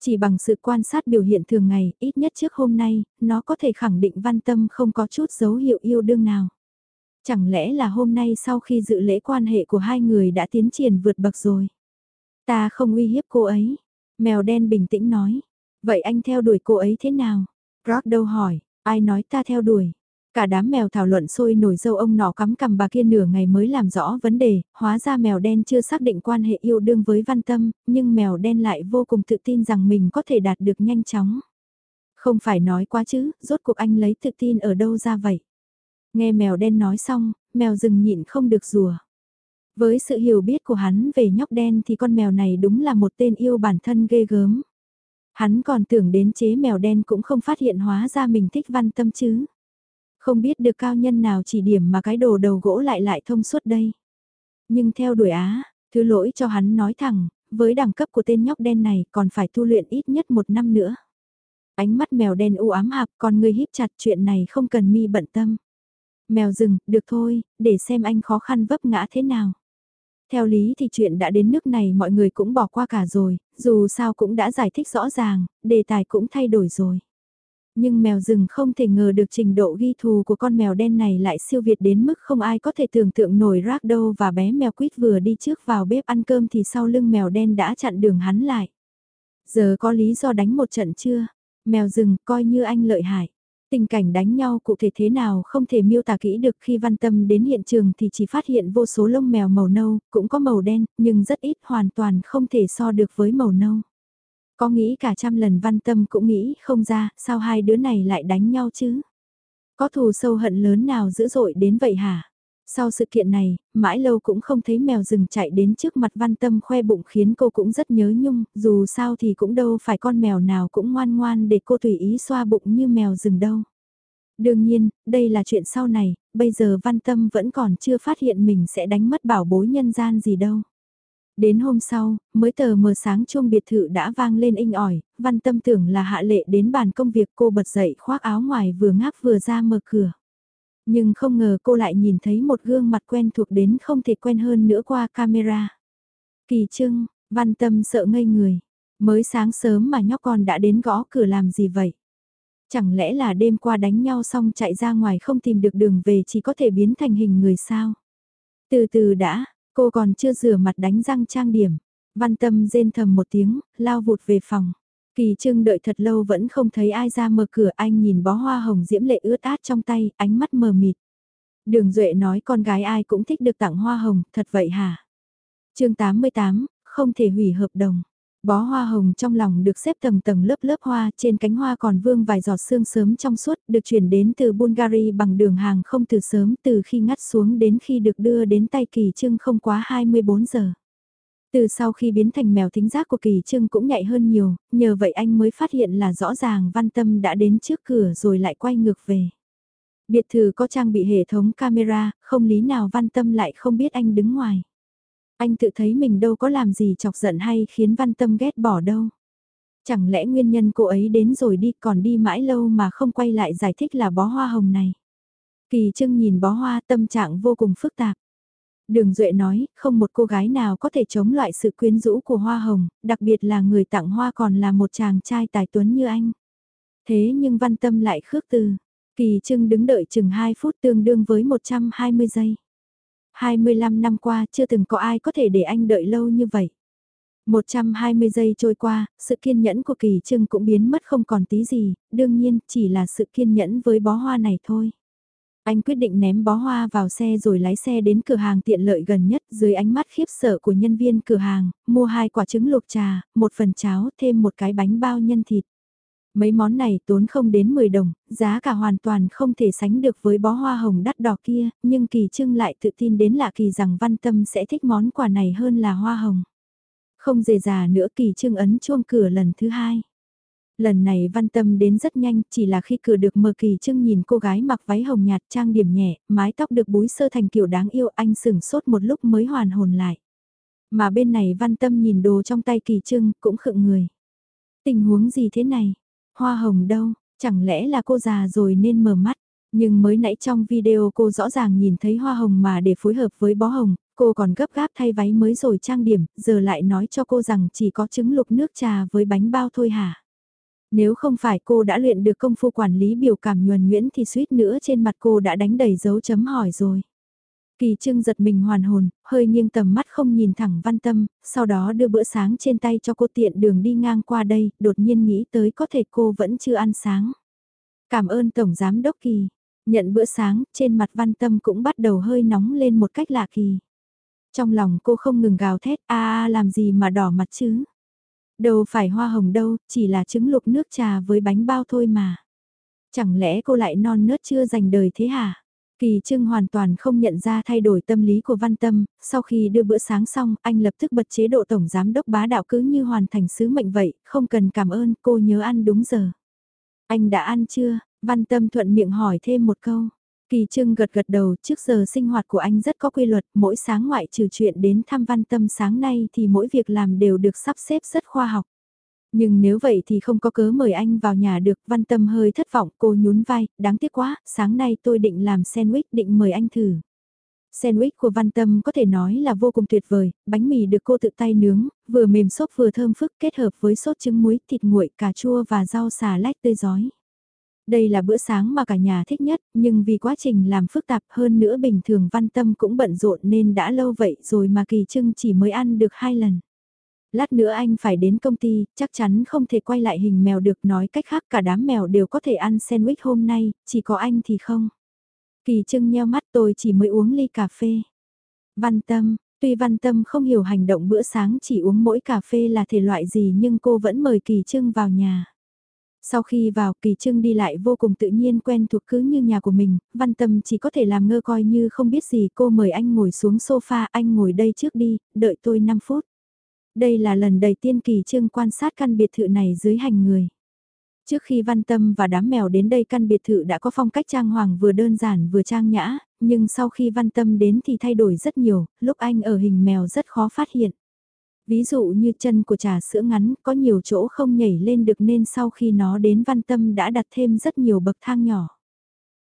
Chỉ bằng sự quan sát biểu hiện thường ngày, ít nhất trước hôm nay, nó có thể khẳng định văn tâm không có chút dấu hiệu yêu đương nào. Chẳng lẽ là hôm nay sau khi dự lễ quan hệ của hai người đã tiến triển vượt bậc rồi? Ta không uy hiếp cô ấy. Mèo đen bình tĩnh nói. Vậy anh theo đuổi cô ấy thế nào? Rock đâu hỏi, ai nói ta theo đuổi? Cả đám mèo thảo luận sôi nổi dâu ông nọ cắm cằm bà kia nửa ngày mới làm rõ vấn đề, hóa ra mèo đen chưa xác định quan hệ yêu đương với văn tâm, nhưng mèo đen lại vô cùng tự tin rằng mình có thể đạt được nhanh chóng. Không phải nói quá chứ, rốt cuộc anh lấy tự tin ở đâu ra vậy? Nghe mèo đen nói xong, mèo rừng nhịn không được rùa. Với sự hiểu biết của hắn về nhóc đen thì con mèo này đúng là một tên yêu bản thân ghê gớm. Hắn còn tưởng đến chế mèo đen cũng không phát hiện hóa ra mình thích văn tâm chứ. Không biết được cao nhân nào chỉ điểm mà cái đồ đầu gỗ lại lại thông suốt đây. Nhưng theo đuổi á, thứ lỗi cho hắn nói thẳng, với đẳng cấp của tên nhóc đen này còn phải tu luyện ít nhất một năm nữa. Ánh mắt mèo đen u ám hạp còn người híp chặt chuyện này không cần mi bận tâm. Mèo rừng, được thôi, để xem anh khó khăn vấp ngã thế nào. Theo lý thì chuyện đã đến nước này mọi người cũng bỏ qua cả rồi, dù sao cũng đã giải thích rõ ràng, đề tài cũng thay đổi rồi. Nhưng mèo rừng không thể ngờ được trình độ ghi thù của con mèo đen này lại siêu việt đến mức không ai có thể tưởng tượng nổi đâu. và bé mèo quýt vừa đi trước vào bếp ăn cơm thì sau lưng mèo đen đã chặn đường hắn lại. Giờ có lý do đánh một trận chưa? Mèo rừng coi như anh lợi hại. Tình cảnh đánh nhau cụ thể thế nào không thể miêu tả kỹ được khi văn tâm đến hiện trường thì chỉ phát hiện vô số lông mèo màu nâu, cũng có màu đen, nhưng rất ít hoàn toàn không thể so được với màu nâu. Có nghĩ cả trăm lần văn tâm cũng nghĩ không ra, sao hai đứa này lại đánh nhau chứ? Có thù sâu hận lớn nào dữ dội đến vậy hả? Sau sự kiện này, mãi lâu cũng không thấy mèo rừng chạy đến trước mặt văn tâm khoe bụng khiến cô cũng rất nhớ nhung, dù sao thì cũng đâu phải con mèo nào cũng ngoan ngoan để cô tùy ý xoa bụng như mèo rừng đâu. Đương nhiên, đây là chuyện sau này, bây giờ văn tâm vẫn còn chưa phát hiện mình sẽ đánh mất bảo bối nhân gian gì đâu. Đến hôm sau, mới tờ mờ sáng chuông biệt thự đã vang lên inh ỏi, văn tâm tưởng là hạ lệ đến bàn công việc cô bật dậy khoác áo ngoài vừa ngáp vừa ra mở cửa. Nhưng không ngờ cô lại nhìn thấy một gương mặt quen thuộc đến không thể quen hơn nữa qua camera. Kỳ trưng, văn tâm sợ ngây người. Mới sáng sớm mà nhóc con đã đến gõ cửa làm gì vậy? Chẳng lẽ là đêm qua đánh nhau xong chạy ra ngoài không tìm được đường về chỉ có thể biến thành hình người sao? Từ từ đã, cô còn chưa rửa mặt đánh răng trang điểm. Văn tâm rên thầm một tiếng, lao vụt về phòng. Kỳ trưng đợi thật lâu vẫn không thấy ai ra mở cửa anh nhìn bó hoa hồng diễm lệ ướt át trong tay, ánh mắt mờ mịt. Đường Duệ nói con gái ai cũng thích được tặng hoa hồng, thật vậy hả? chương 88, không thể hủy hợp đồng. Bó hoa hồng trong lòng được xếp tầng tầng lớp lớp hoa, trên cánh hoa còn vương vài giọt sương sớm trong suốt, được chuyển đến từ Bulgaria bằng đường hàng không từ sớm từ khi ngắt xuống đến khi được đưa đến tay kỳ trưng không quá 24 giờ. Từ sau khi biến thành mèo thính giác của Kỳ Trưng cũng nhạy hơn nhiều, nhờ vậy anh mới phát hiện là rõ ràng Văn Tâm đã đến trước cửa rồi lại quay ngược về. Biệt thự có trang bị hệ thống camera, không lý nào Văn Tâm lại không biết anh đứng ngoài. Anh tự thấy mình đâu có làm gì chọc giận hay khiến Văn Tâm ghét bỏ đâu. Chẳng lẽ nguyên nhân cô ấy đến rồi đi còn đi mãi lâu mà không quay lại giải thích là bó hoa hồng này. Kỳ Trưng nhìn bó hoa tâm trạng vô cùng phức tạp. Đường Duệ nói, không một cô gái nào có thể chống lại sự quyến rũ của hoa hồng, đặc biệt là người tặng hoa còn là một chàng trai tài tuấn như anh. Thế nhưng văn tâm lại khước từ. Kỳ trưng đứng đợi chừng 2 phút tương đương với 120 giây. 25 năm qua chưa từng có ai có thể để anh đợi lâu như vậy. 120 giây trôi qua, sự kiên nhẫn của kỳ trưng cũng biến mất không còn tí gì, đương nhiên chỉ là sự kiên nhẫn với bó hoa này thôi. Anh quyết định ném bó hoa vào xe rồi lái xe đến cửa hàng tiện lợi gần nhất dưới ánh mắt khiếp sợ của nhân viên cửa hàng, mua hai quả trứng luộc trà, một phần cháo, thêm một cái bánh bao nhân thịt. Mấy món này tốn không đến 10 đồng, giá cả hoàn toàn không thể sánh được với bó hoa hồng đắt đỏ kia, nhưng Kỳ Trưng lại tự tin đến lạ Kỳ rằng Văn Tâm sẽ thích món quà này hơn là hoa hồng. Không dề già nữa Kỳ Trưng ấn chuông cửa lần thứ hai. Lần này văn tâm đến rất nhanh, chỉ là khi cửa được mở kỳ trưng nhìn cô gái mặc váy hồng nhạt trang điểm nhẹ, mái tóc được búi sơ thành kiểu đáng yêu anh sửng sốt một lúc mới hoàn hồn lại. Mà bên này văn tâm nhìn đồ trong tay kỳ trưng cũng khựng người. Tình huống gì thế này? Hoa hồng đâu? Chẳng lẽ là cô già rồi nên mở mắt? Nhưng mới nãy trong video cô rõ ràng nhìn thấy hoa hồng mà để phối hợp với bó hồng, cô còn gấp gáp thay váy mới rồi trang điểm, giờ lại nói cho cô rằng chỉ có trứng lục nước trà với bánh bao thôi hả? Nếu không phải cô đã luyện được công phu quản lý biểu cảm nhuần nhuyễn thì suýt nữa trên mặt cô đã đánh đầy dấu chấm hỏi rồi. Kỳ trưng giật mình hoàn hồn, hơi nghiêng tầm mắt không nhìn thẳng văn tâm, sau đó đưa bữa sáng trên tay cho cô tiện đường đi ngang qua đây, đột nhiên nghĩ tới có thể cô vẫn chưa ăn sáng. Cảm ơn Tổng Giám Đốc Kỳ. Nhận bữa sáng, trên mặt văn tâm cũng bắt đầu hơi nóng lên một cách lạ kỳ. Trong lòng cô không ngừng gào thét, a làm gì mà đỏ mặt chứ? Đâu phải hoa hồng đâu, chỉ là trứng lục nước trà với bánh bao thôi mà. Chẳng lẽ cô lại non nớt chưa dành đời thế hả? Kỳ Trưng hoàn toàn không nhận ra thay đổi tâm lý của Văn Tâm, sau khi đưa bữa sáng xong, anh lập tức bật chế độ tổng giám đốc bá đạo cứ như hoàn thành sứ mệnh vậy, không cần cảm ơn, cô nhớ ăn đúng giờ. Anh đã ăn chưa? Văn Tâm thuận miệng hỏi thêm một câu. Kỳ Trưng gật gật đầu, trước giờ sinh hoạt của anh rất có quy luật, mỗi sáng ngoại trừ chuyện đến thăm Văn Tâm sáng nay thì mỗi việc làm đều được sắp xếp rất khoa học. Nhưng nếu vậy thì không có cớ mời anh vào nhà được, văn tâm hơi thất vọng, cô nhún vai, đáng tiếc quá, sáng nay tôi định làm sandwich định mời anh thử. Sandwich của Văn Tâm có thể nói là vô cùng tuyệt vời, bánh mì được cô tự tay nướng, vừa mềm xốp vừa thơm phức kết hợp với sốt trứng muối, thịt nguội, cà chua và rau xà lách tươi giói. Đây là bữa sáng mà cả nhà thích nhất, nhưng vì quá trình làm phức tạp hơn nữa bình thường Văn Tâm cũng bận rộn nên đã lâu vậy rồi mà Kỳ Trưng chỉ mới ăn được hai lần lát nữa anh phải đến công ty, chắc chắn không thể quay lại hình mèo được nói cách khác cả đám mèo đều có thể ăn sandwich hôm nay, chỉ có anh thì không. Kỳ trưng nheo mắt tôi chỉ mới uống ly cà phê. Văn tâm, tuy văn tâm không hiểu hành động bữa sáng chỉ uống mỗi cà phê là thể loại gì nhưng cô vẫn mời Kỳ trưng vào nhà. Sau khi vào Kỳ Trưng đi lại vô cùng tự nhiên quen thuộc cứ như nhà của mình, văn tâm chỉ có thể làm ngơ coi như không biết gì cô mời anh ngồi xuống sofa anh ngồi đây trước đi, đợi tôi 5 phút. Đây là lần đầu tiên Kỳ Trương quan sát căn biệt thự này dưới hành người. Trước khi Văn Tâm và đám mèo đến đây căn biệt thự đã có phong cách trang hoàng vừa đơn giản vừa trang nhã, nhưng sau khi Văn Tâm đến thì thay đổi rất nhiều, lúc anh ở hình mèo rất khó phát hiện. Ví dụ như chân của trà sữa ngắn có nhiều chỗ không nhảy lên được nên sau khi nó đến Văn Tâm đã đặt thêm rất nhiều bậc thang nhỏ.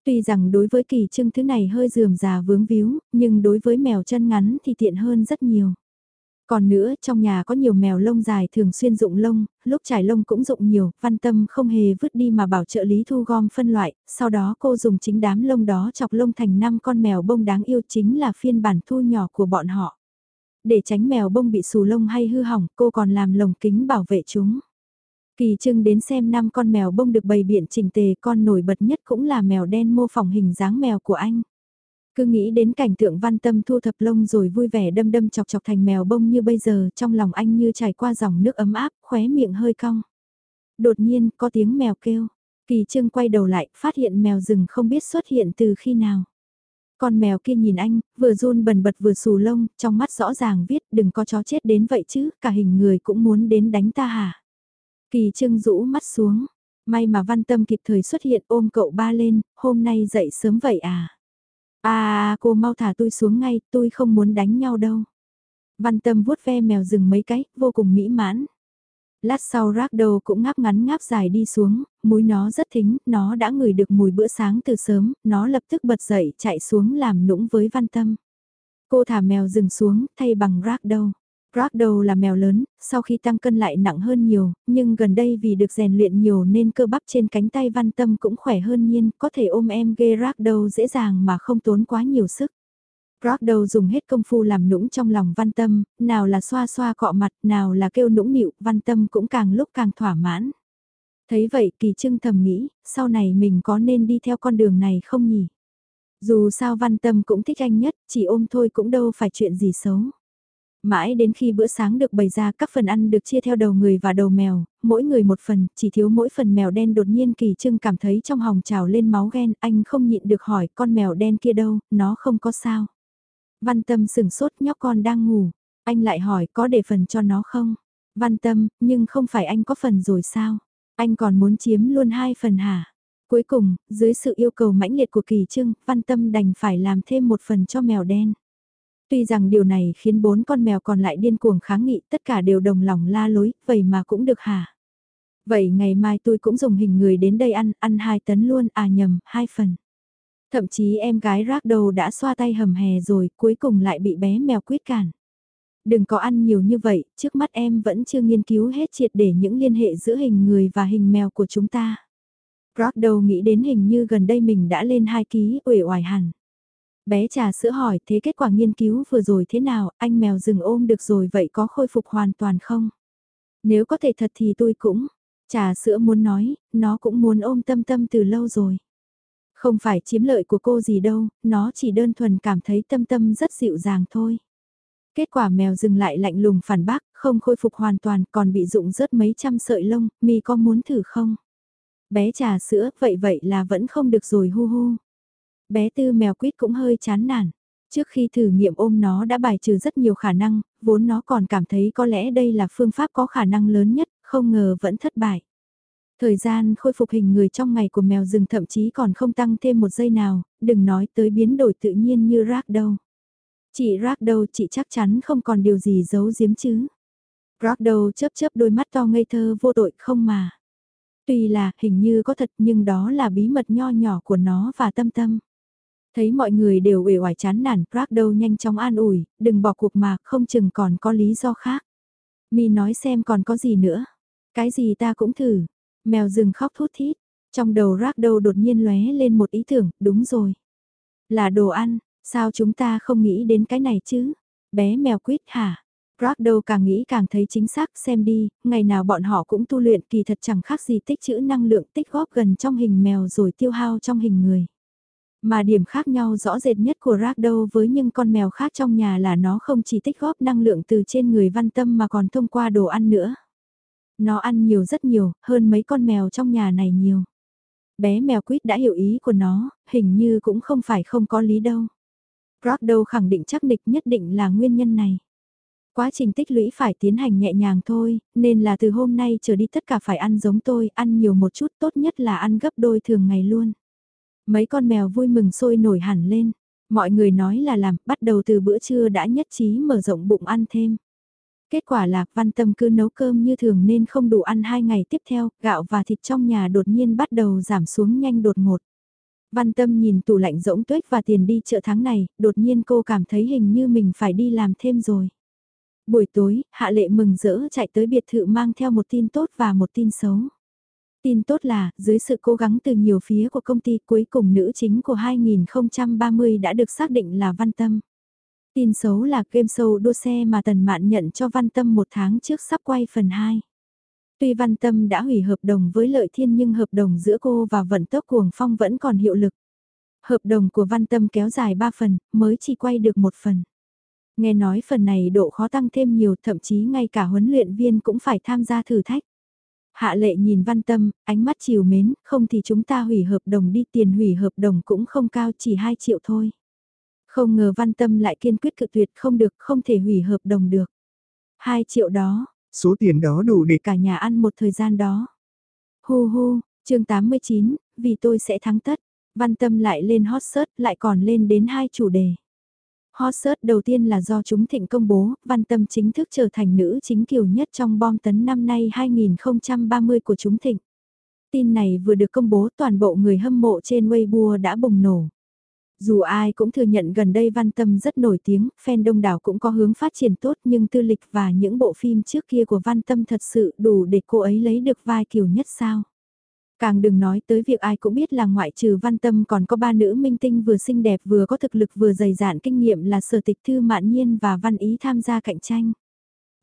Tuy rằng đối với kỳ trưng thứ này hơi dườm già vướng víu, nhưng đối với mèo chân ngắn thì tiện hơn rất nhiều. Còn nữa, trong nhà có nhiều mèo lông dài thường xuyên dụng lông, lúc trải lông cũng dụng nhiều, văn tâm không hề vứt đi mà bảo trợ lý thu gom phân loại, sau đó cô dùng chính đám lông đó chọc lông thành 5 con mèo bông đáng yêu chính là phiên bản thu nhỏ của bọn họ. Để tránh mèo bông bị xù lông hay hư hỏng, cô còn làm lồng kính bảo vệ chúng. Kỳ trưng đến xem năm con mèo bông được bày biện chỉnh tề con nổi bật nhất cũng là mèo đen mô phỏng hình dáng mèo của anh. Cứ nghĩ đến cảnh tượng văn tâm thu thập lông rồi vui vẻ đâm đâm chọc chọc thành mèo bông như bây giờ trong lòng anh như trải qua dòng nước ấm áp, khóe miệng hơi cong. Đột nhiên có tiếng mèo kêu, kỳ trưng quay đầu lại phát hiện mèo rừng không biết xuất hiện từ khi nào. Con mèo kia nhìn anh, vừa run bần bật vừa xù lông, trong mắt rõ ràng viết đừng có chó chết đến vậy chứ, cả hình người cũng muốn đến đánh ta hả. Kỳ trưng rũ mắt xuống, may mà văn tâm kịp thời xuất hiện ôm cậu ba lên, hôm nay dậy sớm vậy à. À, cô mau thả tôi xuống ngay, tôi không muốn đánh nhau đâu. Văn tâm vuốt ve mèo rừng mấy cái, vô cùng mỹ mãn. Lát sau rác đầu cũng ngáp ngắn ngáp dài đi xuống, mũi nó rất thính, nó đã ngửi được mùi bữa sáng từ sớm, nó lập tức bật dậy chạy xuống làm nũng với văn tâm. Cô thả mèo dừng xuống, thay bằng rác đầu. Là mèo lớn, sau khi tăng cân lại nặng hơn nhiều, nhưng gần đây vì được rèn luyện nhiều nên cơ bắp trên cánh tay văn tâm cũng khỏe hơn nhiên, có thể ôm em ghê Ragdow dễ dàng mà không tốn quá nhiều sức. Ragdoll dùng hết công phu làm nũng trong lòng văn tâm, nào là xoa xoa cọ mặt, nào là kêu nũng nịu, văn tâm cũng càng lúc càng thỏa mãn. Thấy vậy kỳ trưng thầm nghĩ, sau này mình có nên đi theo con đường này không nhỉ? Dù sao văn tâm cũng thích anh nhất, chỉ ôm thôi cũng đâu phải chuyện gì xấu. Mãi đến khi bữa sáng được bày ra các phần ăn được chia theo đầu người và đầu mèo, mỗi người một phần, chỉ thiếu mỗi phần mèo đen đột nhiên kỳ trưng cảm thấy trong hòng trào lên máu ghen, anh không nhịn được hỏi con mèo đen kia đâu, nó không có sao. Văn tâm sừng sốt nhóc con đang ngủ, anh lại hỏi có để phần cho nó không? Văn tâm, nhưng không phải anh có phần rồi sao? Anh còn muốn chiếm luôn hai phần hả? Cuối cùng, dưới sự yêu cầu mãnh liệt của kỳ trưng, văn tâm đành phải làm thêm một phần cho mèo đen. Tuy rằng điều này khiến bốn con mèo còn lại điên cuồng kháng nghị tất cả đều đồng lòng la lối, vậy mà cũng được hả? Vậy ngày mai tôi cũng dùng hình người đến đây ăn, ăn hai tấn luôn, à nhầm, hai phần. Thậm chí em gái rác đầu đã xoa tay hầm hè rồi, cuối cùng lại bị bé mèo quyết cản. Đừng có ăn nhiều như vậy, trước mắt em vẫn chưa nghiên cứu hết triệt để những liên hệ giữa hình người và hình mèo của chúng ta. Rác đầu nghĩ đến hình như gần đây mình đã lên 2 ký, uể oải hẳn. Bé trà sữa hỏi thế kết quả nghiên cứu vừa rồi thế nào, anh mèo rừng ôm được rồi vậy có khôi phục hoàn toàn không? Nếu có thể thật thì tôi cũng. Trà sữa muốn nói, nó cũng muốn ôm tâm tâm từ lâu rồi. Không phải chiếm lợi của cô gì đâu, nó chỉ đơn thuần cảm thấy tâm tâm rất dịu dàng thôi. Kết quả mèo dừng lại lạnh lùng phản bác, không khôi phục hoàn toàn còn bị rụng rớt mấy trăm sợi lông, mi có muốn thử không? Bé trà sữa, vậy vậy là vẫn không được rồi hu hu. Bé tư mèo quýt cũng hơi chán nản. Trước khi thử nghiệm ôm nó đã bài trừ rất nhiều khả năng, vốn nó còn cảm thấy có lẽ đây là phương pháp có khả năng lớn nhất, không ngờ vẫn thất bại. Thời gian khôi phục hình người trong ngày của mèo rừng thậm chí còn không tăng thêm một giây nào, đừng nói tới biến đổi tự nhiên như rác đâu. Chị rác đâu chị chắc chắn không còn điều gì giấu giếm chứ. Rác đâu chớp chớp đôi mắt to ngây thơ vô tội không mà. Tuy là hình như có thật nhưng đó là bí mật nho nhỏ của nó và tâm tâm. Thấy mọi người đều uể oải chán nản, Rác đâu nhanh chóng an ủi, đừng bỏ cuộc mà, không chừng còn có lý do khác. Mi nói xem còn có gì nữa. Cái gì ta cũng thử. Mèo rừng khóc thút thít. Trong đầu Rác đột nhiên lóe lên một ý tưởng, đúng rồi. Là đồ ăn, sao chúng ta không nghĩ đến cái này chứ? Bé mèo quýt hả? Rác càng nghĩ càng thấy chính xác xem đi, ngày nào bọn họ cũng tu luyện kỳ thật chẳng khác gì tích trữ năng lượng tích góp gần trong hình mèo rồi tiêu hao trong hình người. Mà điểm khác nhau rõ rệt nhất của rác đâu với những con mèo khác trong nhà là nó không chỉ tích góp năng lượng từ trên người văn tâm mà còn thông qua đồ ăn nữa. Nó ăn nhiều rất nhiều, hơn mấy con mèo trong nhà này nhiều. Bé mèo quýt đã hiểu ý của nó, hình như cũng không phải không có lý đâu. Rác khẳng định chắc địch nhất định là nguyên nhân này. Quá trình tích lũy phải tiến hành nhẹ nhàng thôi, nên là từ hôm nay trở đi tất cả phải ăn giống tôi, ăn nhiều một chút tốt nhất là ăn gấp đôi thường ngày luôn. Mấy con mèo vui mừng sôi nổi hẳn lên. Mọi người nói là làm, bắt đầu từ bữa trưa đã nhất trí mở rộng bụng ăn thêm. Kết quả là văn tâm cứ nấu cơm như thường nên không đủ ăn hai ngày tiếp theo, gạo và thịt trong nhà đột nhiên bắt đầu giảm xuống nhanh đột ngột. Văn tâm nhìn tủ lạnh rỗng tuếch và tiền đi chợ tháng này, đột nhiên cô cảm thấy hình như mình phải đi làm thêm rồi. Buổi tối, Hạ Lệ mừng rỡ chạy tới biệt thự mang theo một tin tốt và một tin xấu. Tin tốt là, dưới sự cố gắng từ nhiều phía của công ty cuối cùng nữ chính của 2030 đã được xác định là Văn Tâm. Tin xấu là game show đua xe mà Tần Mạn nhận cho Văn Tâm một tháng trước sắp quay phần 2. Tuy Văn Tâm đã hủy hợp đồng với Lợi Thiên nhưng hợp đồng giữa cô và Vận Tốc Cuồng Phong vẫn còn hiệu lực. Hợp đồng của Văn Tâm kéo dài 3 phần, mới chỉ quay được một phần. Nghe nói phần này độ khó tăng thêm nhiều thậm chí ngay cả huấn luyện viên cũng phải tham gia thử thách. Hạ lệ nhìn văn tâm, ánh mắt chiều mến, không thì chúng ta hủy hợp đồng đi tiền hủy hợp đồng cũng không cao chỉ 2 triệu thôi. Không ngờ văn tâm lại kiên quyết cự tuyệt không được, không thể hủy hợp đồng được. 2 triệu đó, số tiền đó đủ để cả nhà ăn một thời gian đó. Hu hu, chương 89, vì tôi sẽ thắng tất. Văn tâm lại lên hot search lại còn lên đến hai chủ đề. Hot search đầu tiên là do chúng thịnh công bố, Văn Tâm chính thức trở thành nữ chính kiều nhất trong bom tấn năm nay 2030 của chúng thịnh. Tin này vừa được công bố toàn bộ người hâm mộ trên Weibo đã bùng nổ. Dù ai cũng thừa nhận gần đây Văn Tâm rất nổi tiếng, fan đông đảo cũng có hướng phát triển tốt nhưng tư lịch và những bộ phim trước kia của Văn Tâm thật sự đủ để cô ấy lấy được vai kiểu nhất sao. Càng đừng nói tới việc ai cũng biết là ngoại trừ văn tâm còn có ba nữ minh tinh vừa xinh đẹp vừa có thực lực vừa dày dạn kinh nghiệm là sở tịch thư mạn nhiên và văn ý tham gia cạnh tranh.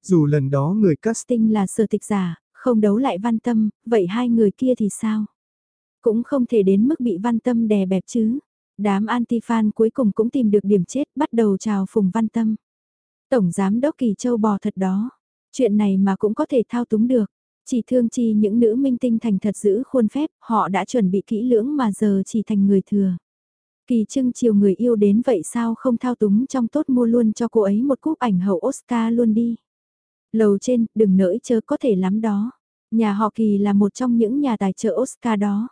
Dù lần đó người casting là sở tịch giả, không đấu lại văn tâm, vậy hai người kia thì sao? Cũng không thể đến mức bị văn tâm đè bẹp chứ. Đám anti-fan cuối cùng cũng tìm được điểm chết bắt đầu chào phùng văn tâm. Tổng giám đốc kỳ châu bò thật đó. Chuyện này mà cũng có thể thao túng được. Chỉ thương chi những nữ minh tinh thành thật giữ khuôn phép, họ đã chuẩn bị kỹ lưỡng mà giờ chỉ thành người thừa. Kỳ trưng chiều người yêu đến vậy sao không thao túng trong tốt mua luôn cho cô ấy một cúp ảnh hậu Oscar luôn đi. Lầu trên, đừng nỡi chớ có thể lắm đó. Nhà họ Kỳ là một trong những nhà tài trợ Oscar đó.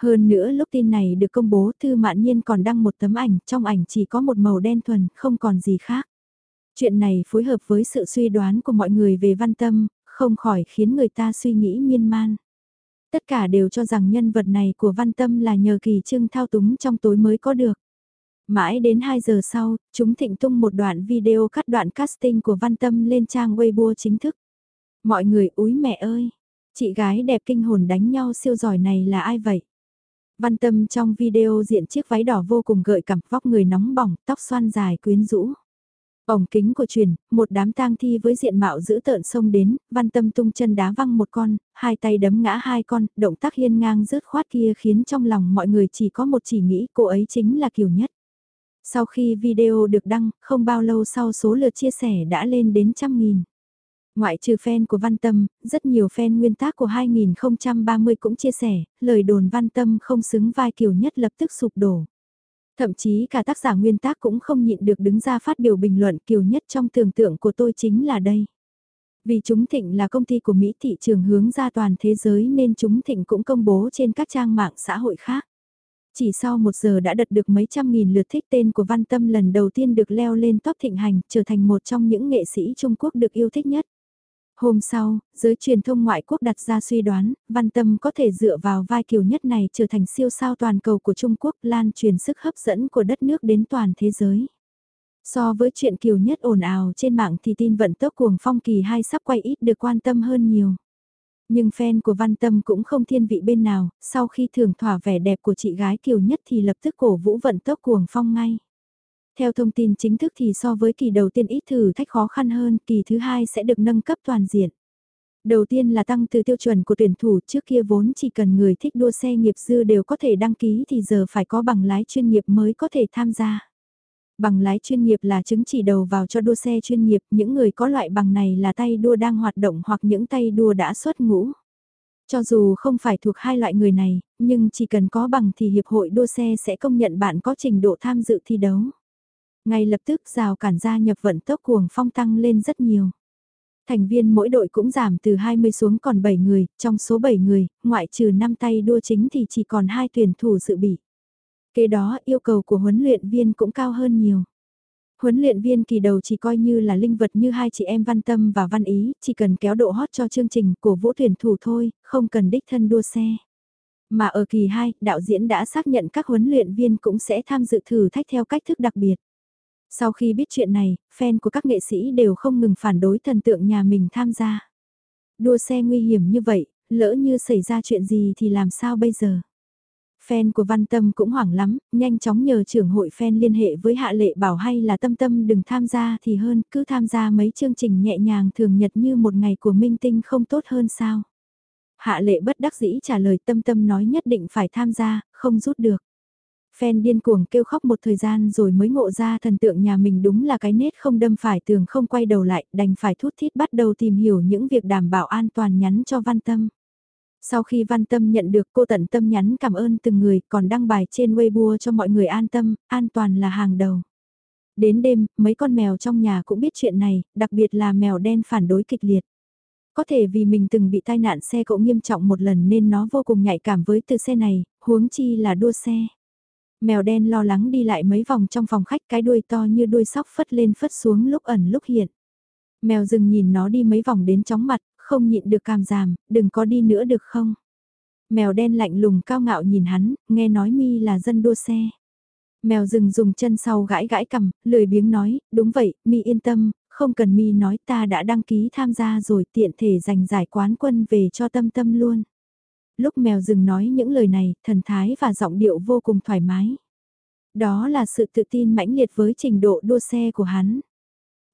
Hơn nữa lúc tin này được công bố Thư Mạn Nhiên còn đăng một tấm ảnh, trong ảnh chỉ có một màu đen thuần, không còn gì khác. Chuyện này phối hợp với sự suy đoán của mọi người về văn tâm, không khỏi khiến người ta suy nghĩ miên man. Tất cả đều cho rằng nhân vật này của Văn Tâm là nhờ kỳ trưng thao túng trong tối mới có được. Mãi đến 2 giờ sau, chúng thịnh tung một đoạn video cắt đoạn casting của Văn Tâm lên trang Weibo chính thức. Mọi người úi mẹ ơi, chị gái đẹp kinh hồn đánh nhau siêu giỏi này là ai vậy? Văn Tâm trong video diện chiếc váy đỏ vô cùng gợi cảm vóc người nóng bỏng, tóc xoăn dài quyến rũ. Ổng kính của truyền, một đám tang thi với diện mạo giữ tợn xông đến, văn tâm tung chân đá văng một con, hai tay đấm ngã hai con, động tác hiên ngang rớt khoát kia khiến trong lòng mọi người chỉ có một chỉ nghĩ cô ấy chính là kiều nhất. Sau khi video được đăng, không bao lâu sau số lượt chia sẻ đã lên đến trăm nghìn. Ngoại trừ fan của Văn Tâm, rất nhiều fan nguyên tác của 2030 cũng chia sẻ, lời đồn Văn Tâm không xứng vai Kiều Nhất lập tức sụp đổ. Thậm chí cả tác giả nguyên tác cũng không nhịn được đứng ra phát biểu bình luận Kiều Nhất trong tưởng tượng của tôi chính là đây. Vì chúng thịnh là công ty của Mỹ thị trường hướng ra toàn thế giới nên chúng thịnh cũng công bố trên các trang mạng xã hội khác. Chỉ sau một giờ đã đặt được mấy trăm nghìn lượt thích tên của Văn Tâm lần đầu tiên được leo lên top thịnh hành, trở thành một trong những nghệ sĩ Trung Quốc được yêu thích nhất. Hôm sau, giới truyền thông ngoại quốc đặt ra suy đoán, Văn Tâm có thể dựa vào vai kiều nhất này trở thành siêu sao toàn cầu của Trung Quốc lan truyền sức hấp dẫn của đất nước đến toàn thế giới. So với chuyện kiều nhất ồn ào trên mạng thì tin vận tốc cuồng phong kỳ hai sắp quay ít được quan tâm hơn nhiều. Nhưng fan của Văn Tâm cũng không thiên vị bên nào, sau khi thưởng thỏa vẻ đẹp của chị gái kiều nhất thì lập tức cổ vũ vận tốc cuồng phong ngay. Theo thông tin chính thức thì so với kỳ đầu tiên ít thử thách khó khăn hơn, kỳ thứ hai sẽ được nâng cấp toàn diện. Đầu tiên là tăng từ tiêu chuẩn của tuyển thủ trước kia vốn chỉ cần người thích đua xe nghiệp dư đều có thể đăng ký thì giờ phải có bằng lái chuyên nghiệp mới có thể tham gia. Bằng lái chuyên nghiệp là chứng chỉ đầu vào cho đua xe chuyên nghiệp, những người có loại bằng này là tay đua đang hoạt động hoặc những tay đua đã xuất ngũ. Cho dù không phải thuộc hai loại người này, nhưng chỉ cần có bằng thì Hiệp hội đua xe sẽ công nhận bạn có trình độ tham dự thi đấu. Ngay lập tức rào cản gia nhập vận tốc cuồng phong tăng lên rất nhiều. Thành viên mỗi đội cũng giảm từ 20 xuống còn 7 người, trong số 7 người, ngoại trừ 5 tay đua chính thì chỉ còn 2 tuyển thủ dự bị. Kế đó yêu cầu của huấn luyện viên cũng cao hơn nhiều. Huấn luyện viên kỳ đầu chỉ coi như là linh vật như hai chị em Văn Tâm và Văn Ý, chỉ cần kéo độ hot cho chương trình của vũ tuyển thủ thôi, không cần đích thân đua xe. Mà ở kỳ 2, đạo diễn đã xác nhận các huấn luyện viên cũng sẽ tham dự thử thách theo cách thức đặc biệt. Sau khi biết chuyện này, fan của các nghệ sĩ đều không ngừng phản đối thần tượng nhà mình tham gia. Đua xe nguy hiểm như vậy, lỡ như xảy ra chuyện gì thì làm sao bây giờ? Fan của Văn Tâm cũng hoảng lắm, nhanh chóng nhờ trưởng hội fan liên hệ với Hạ Lệ bảo hay là Tâm Tâm đừng tham gia thì hơn, cứ tham gia mấy chương trình nhẹ nhàng thường nhật như một ngày của minh tinh không tốt hơn sao. Hạ Lệ bất đắc dĩ trả lời Tâm Tâm nói nhất định phải tham gia, không rút được. Fan điên cuồng kêu khóc một thời gian rồi mới ngộ ra thần tượng nhà mình đúng là cái nết không đâm phải tường không quay đầu lại, đành phải thút thít bắt đầu tìm hiểu những việc đảm bảo an toàn nhắn cho Văn Tâm. Sau khi Văn Tâm nhận được cô tận tâm nhắn cảm ơn từng người còn đăng bài trên Weibo cho mọi người an tâm, an toàn là hàng đầu. Đến đêm, mấy con mèo trong nhà cũng biết chuyện này, đặc biệt là mèo đen phản đối kịch liệt. Có thể vì mình từng bị tai nạn xe cộ nghiêm trọng một lần nên nó vô cùng nhạy cảm với từ xe này, huống chi là đua xe. Mèo đen lo lắng đi lại mấy vòng trong phòng khách cái đuôi to như đuôi sóc phất lên phất xuống lúc ẩn lúc hiện. Mèo rừng nhìn nó đi mấy vòng đến chóng mặt, không nhịn được cam giảm, đừng có đi nữa được không? Mèo đen lạnh lùng cao ngạo nhìn hắn, nghe nói mi là dân đua xe. Mèo rừng dùng chân sau gãi gãi cầm, lười biếng nói, đúng vậy, mi yên tâm, không cần mi nói ta đã đăng ký tham gia rồi tiện thể giành giải quán quân về cho tâm tâm luôn lúc mèo rừng nói những lời này, thần thái và giọng điệu vô cùng thoải mái. Đó là sự tự tin mãnh liệt với trình độ đua xe của hắn.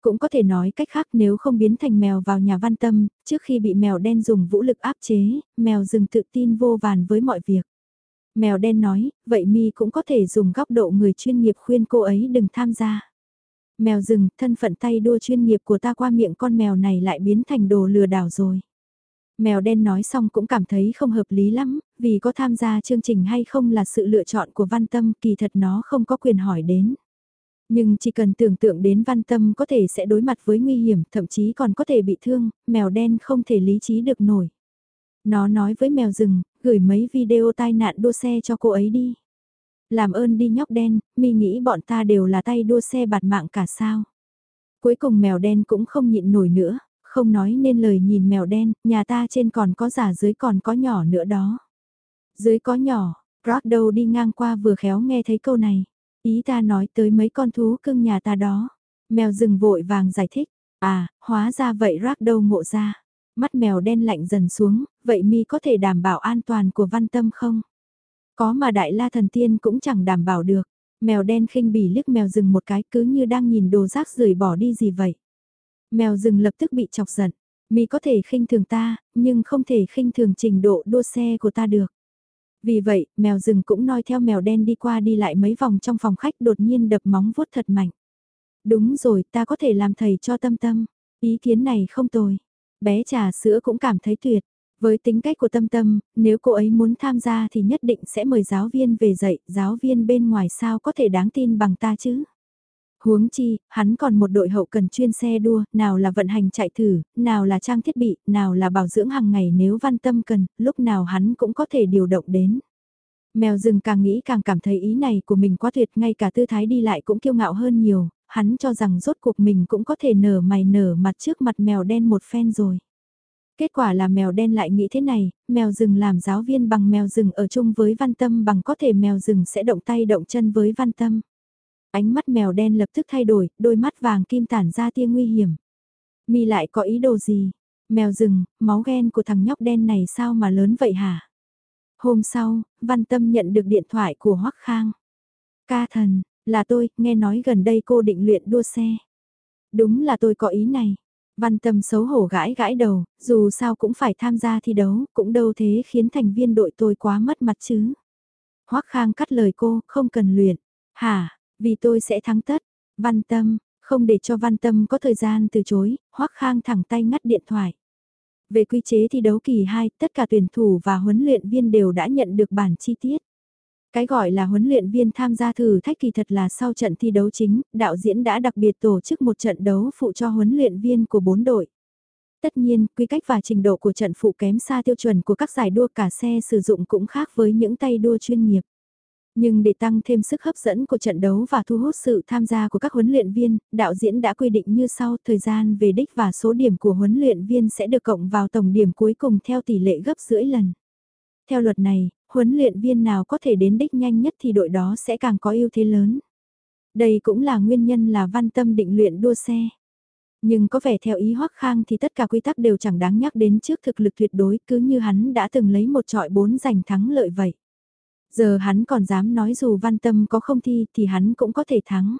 Cũng có thể nói cách khác nếu không biến thành mèo vào nhà văn tâm, trước khi bị mèo đen dùng vũ lực áp chế, mèo rừng tự tin vô vàn với mọi việc. Mèo đen nói, vậy mi cũng có thể dùng góc độ người chuyên nghiệp khuyên cô ấy đừng tham gia. Mèo rừng, thân phận tay đua chuyên nghiệp của ta qua miệng con mèo này lại biến thành đồ lừa đảo rồi. Mèo đen nói xong cũng cảm thấy không hợp lý lắm, vì có tham gia chương trình hay không là sự lựa chọn của văn tâm kỳ thật nó không có quyền hỏi đến. Nhưng chỉ cần tưởng tượng đến văn tâm có thể sẽ đối mặt với nguy hiểm, thậm chí còn có thể bị thương, mèo đen không thể lý trí được nổi. Nó nói với mèo rừng, gửi mấy video tai nạn đua xe cho cô ấy đi. Làm ơn đi nhóc đen, mi nghĩ bọn ta đều là tay đua xe bạt mạng cả sao. Cuối cùng mèo đen cũng không nhịn nổi nữa, không nói nên lời nhìn mèo đen, nhà ta trên còn có giả dưới còn có nhỏ nữa đó. Dưới có nhỏ, Rock đâu đi ngang qua vừa khéo nghe thấy câu này. Ý ta nói tới mấy con thú cưng nhà ta đó. Mèo rừng vội vàng giải thích. À, hóa ra vậy Rock đâu ngộ ra. Mắt mèo đen lạnh dần xuống, vậy mi có thể đảm bảo an toàn của văn tâm không? Có mà đại la thần tiên cũng chẳng đảm bảo được. Mèo đen khinh bỉ liếc mèo rừng một cái cứ như đang nhìn đồ rác rưởi bỏ đi gì vậy. Mèo rừng lập tức bị chọc giận. Mi có thể khinh thường ta, nhưng không thể khinh thường trình độ đua xe của ta được. Vì vậy, mèo rừng cũng noi theo mèo đen đi qua đi lại mấy vòng trong phòng khách đột nhiên đập móng vuốt thật mạnh. Đúng rồi, ta có thể làm thầy cho tâm tâm. Ý kiến này không tồi. Bé trà sữa cũng cảm thấy tuyệt. Với tính cách của tâm tâm, nếu cô ấy muốn tham gia thì nhất định sẽ mời giáo viên về dạy, giáo viên bên ngoài sao có thể đáng tin bằng ta chứ. Huống chi, hắn còn một đội hậu cần chuyên xe đua, nào là vận hành chạy thử, nào là trang thiết bị, nào là bảo dưỡng hàng ngày nếu văn tâm cần, lúc nào hắn cũng có thể điều động đến. Mèo rừng càng nghĩ càng cảm thấy ý này của mình quá tuyệt, ngay cả tư thái đi lại cũng kiêu ngạo hơn nhiều, hắn cho rằng rốt cuộc mình cũng có thể nở mày nở mặt trước mặt mèo đen một phen rồi. Kết quả là mèo đen lại nghĩ thế này, mèo rừng làm giáo viên bằng mèo rừng ở chung với văn tâm bằng có thể mèo rừng sẽ động tay động chân với văn tâm. Ánh mắt mèo đen lập tức thay đổi, đôi mắt vàng kim tản ra tia nguy hiểm. Mi lại có ý đồ gì? Mèo rừng, máu ghen của thằng nhóc đen này sao mà lớn vậy hả? Hôm sau, Văn Tâm nhận được điện thoại của Hoắc Khang. Ca thần, là tôi, nghe nói gần đây cô định luyện đua xe. Đúng là tôi có ý này. Văn Tâm xấu hổ gãi gãi đầu, dù sao cũng phải tham gia thi đấu, cũng đâu thế khiến thành viên đội tôi quá mất mặt chứ. Hoắc Khang cắt lời cô, không cần luyện. Hả, vì tôi sẽ thắng tất. Văn Tâm, không để cho Văn Tâm có thời gian từ chối, Hoắc Khang thẳng tay ngắt điện thoại. Về quy chế thi đấu kỳ 2, tất cả tuyển thủ và huấn luyện viên đều đã nhận được bản chi tiết. Cái gọi là huấn luyện viên tham gia thử thách kỳ thật là sau trận thi đấu chính, đạo diễn đã đặc biệt tổ chức một trận đấu phụ cho huấn luyện viên của bốn đội. Tất nhiên, quy cách và trình độ của trận phụ kém xa tiêu chuẩn của các giải đua cả xe sử dụng cũng khác với những tay đua chuyên nghiệp. Nhưng để tăng thêm sức hấp dẫn của trận đấu và thu hút sự tham gia của các huấn luyện viên, đạo diễn đã quy định như sau thời gian về đích và số điểm của huấn luyện viên sẽ được cộng vào tổng điểm cuối cùng theo tỷ lệ gấp rưỡi lần. Theo luật này, huấn luyện viên nào có thể đến đích nhanh nhất thì đội đó sẽ càng có ưu thế lớn. Đây cũng là nguyên nhân là văn tâm định luyện đua xe. Nhưng có vẻ theo ý Hoắc Khang thì tất cả quy tắc đều chẳng đáng nhắc đến trước thực lực tuyệt đối cứ như hắn đã từng lấy một trọi bốn giành thắng lợi vậy. Giờ hắn còn dám nói dù văn tâm có không thi thì hắn cũng có thể thắng.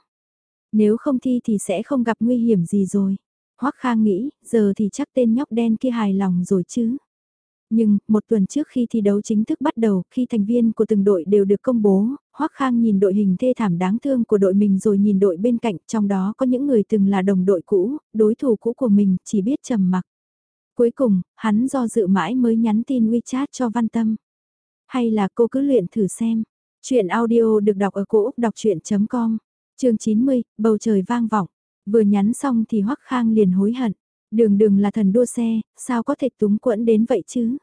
Nếu không thi thì sẽ không gặp nguy hiểm gì rồi. Hoắc Khang nghĩ, giờ thì chắc tên nhóc đen kia hài lòng rồi chứ. Nhưng, một tuần trước khi thi đấu chính thức bắt đầu, khi thành viên của từng đội đều được công bố, Hoắc Khang nhìn đội hình thê thảm đáng thương của đội mình rồi nhìn đội bên cạnh, trong đó có những người từng là đồng đội cũ, đối thủ cũ của mình, chỉ biết trầm mặc. Cuối cùng, hắn do dự mãi mới nhắn tin WeChat cho Văn Tâm. Hay là cô cứ luyện thử xem. Chuyện audio được đọc ở cổ Úc đọc chuyện.com, chương 90, bầu trời vang vọng. Vừa nhắn xong thì Hoắc Khang liền hối hận. Đường đường là thần đua xe, sao có thể túng quẫn đến vậy chứ?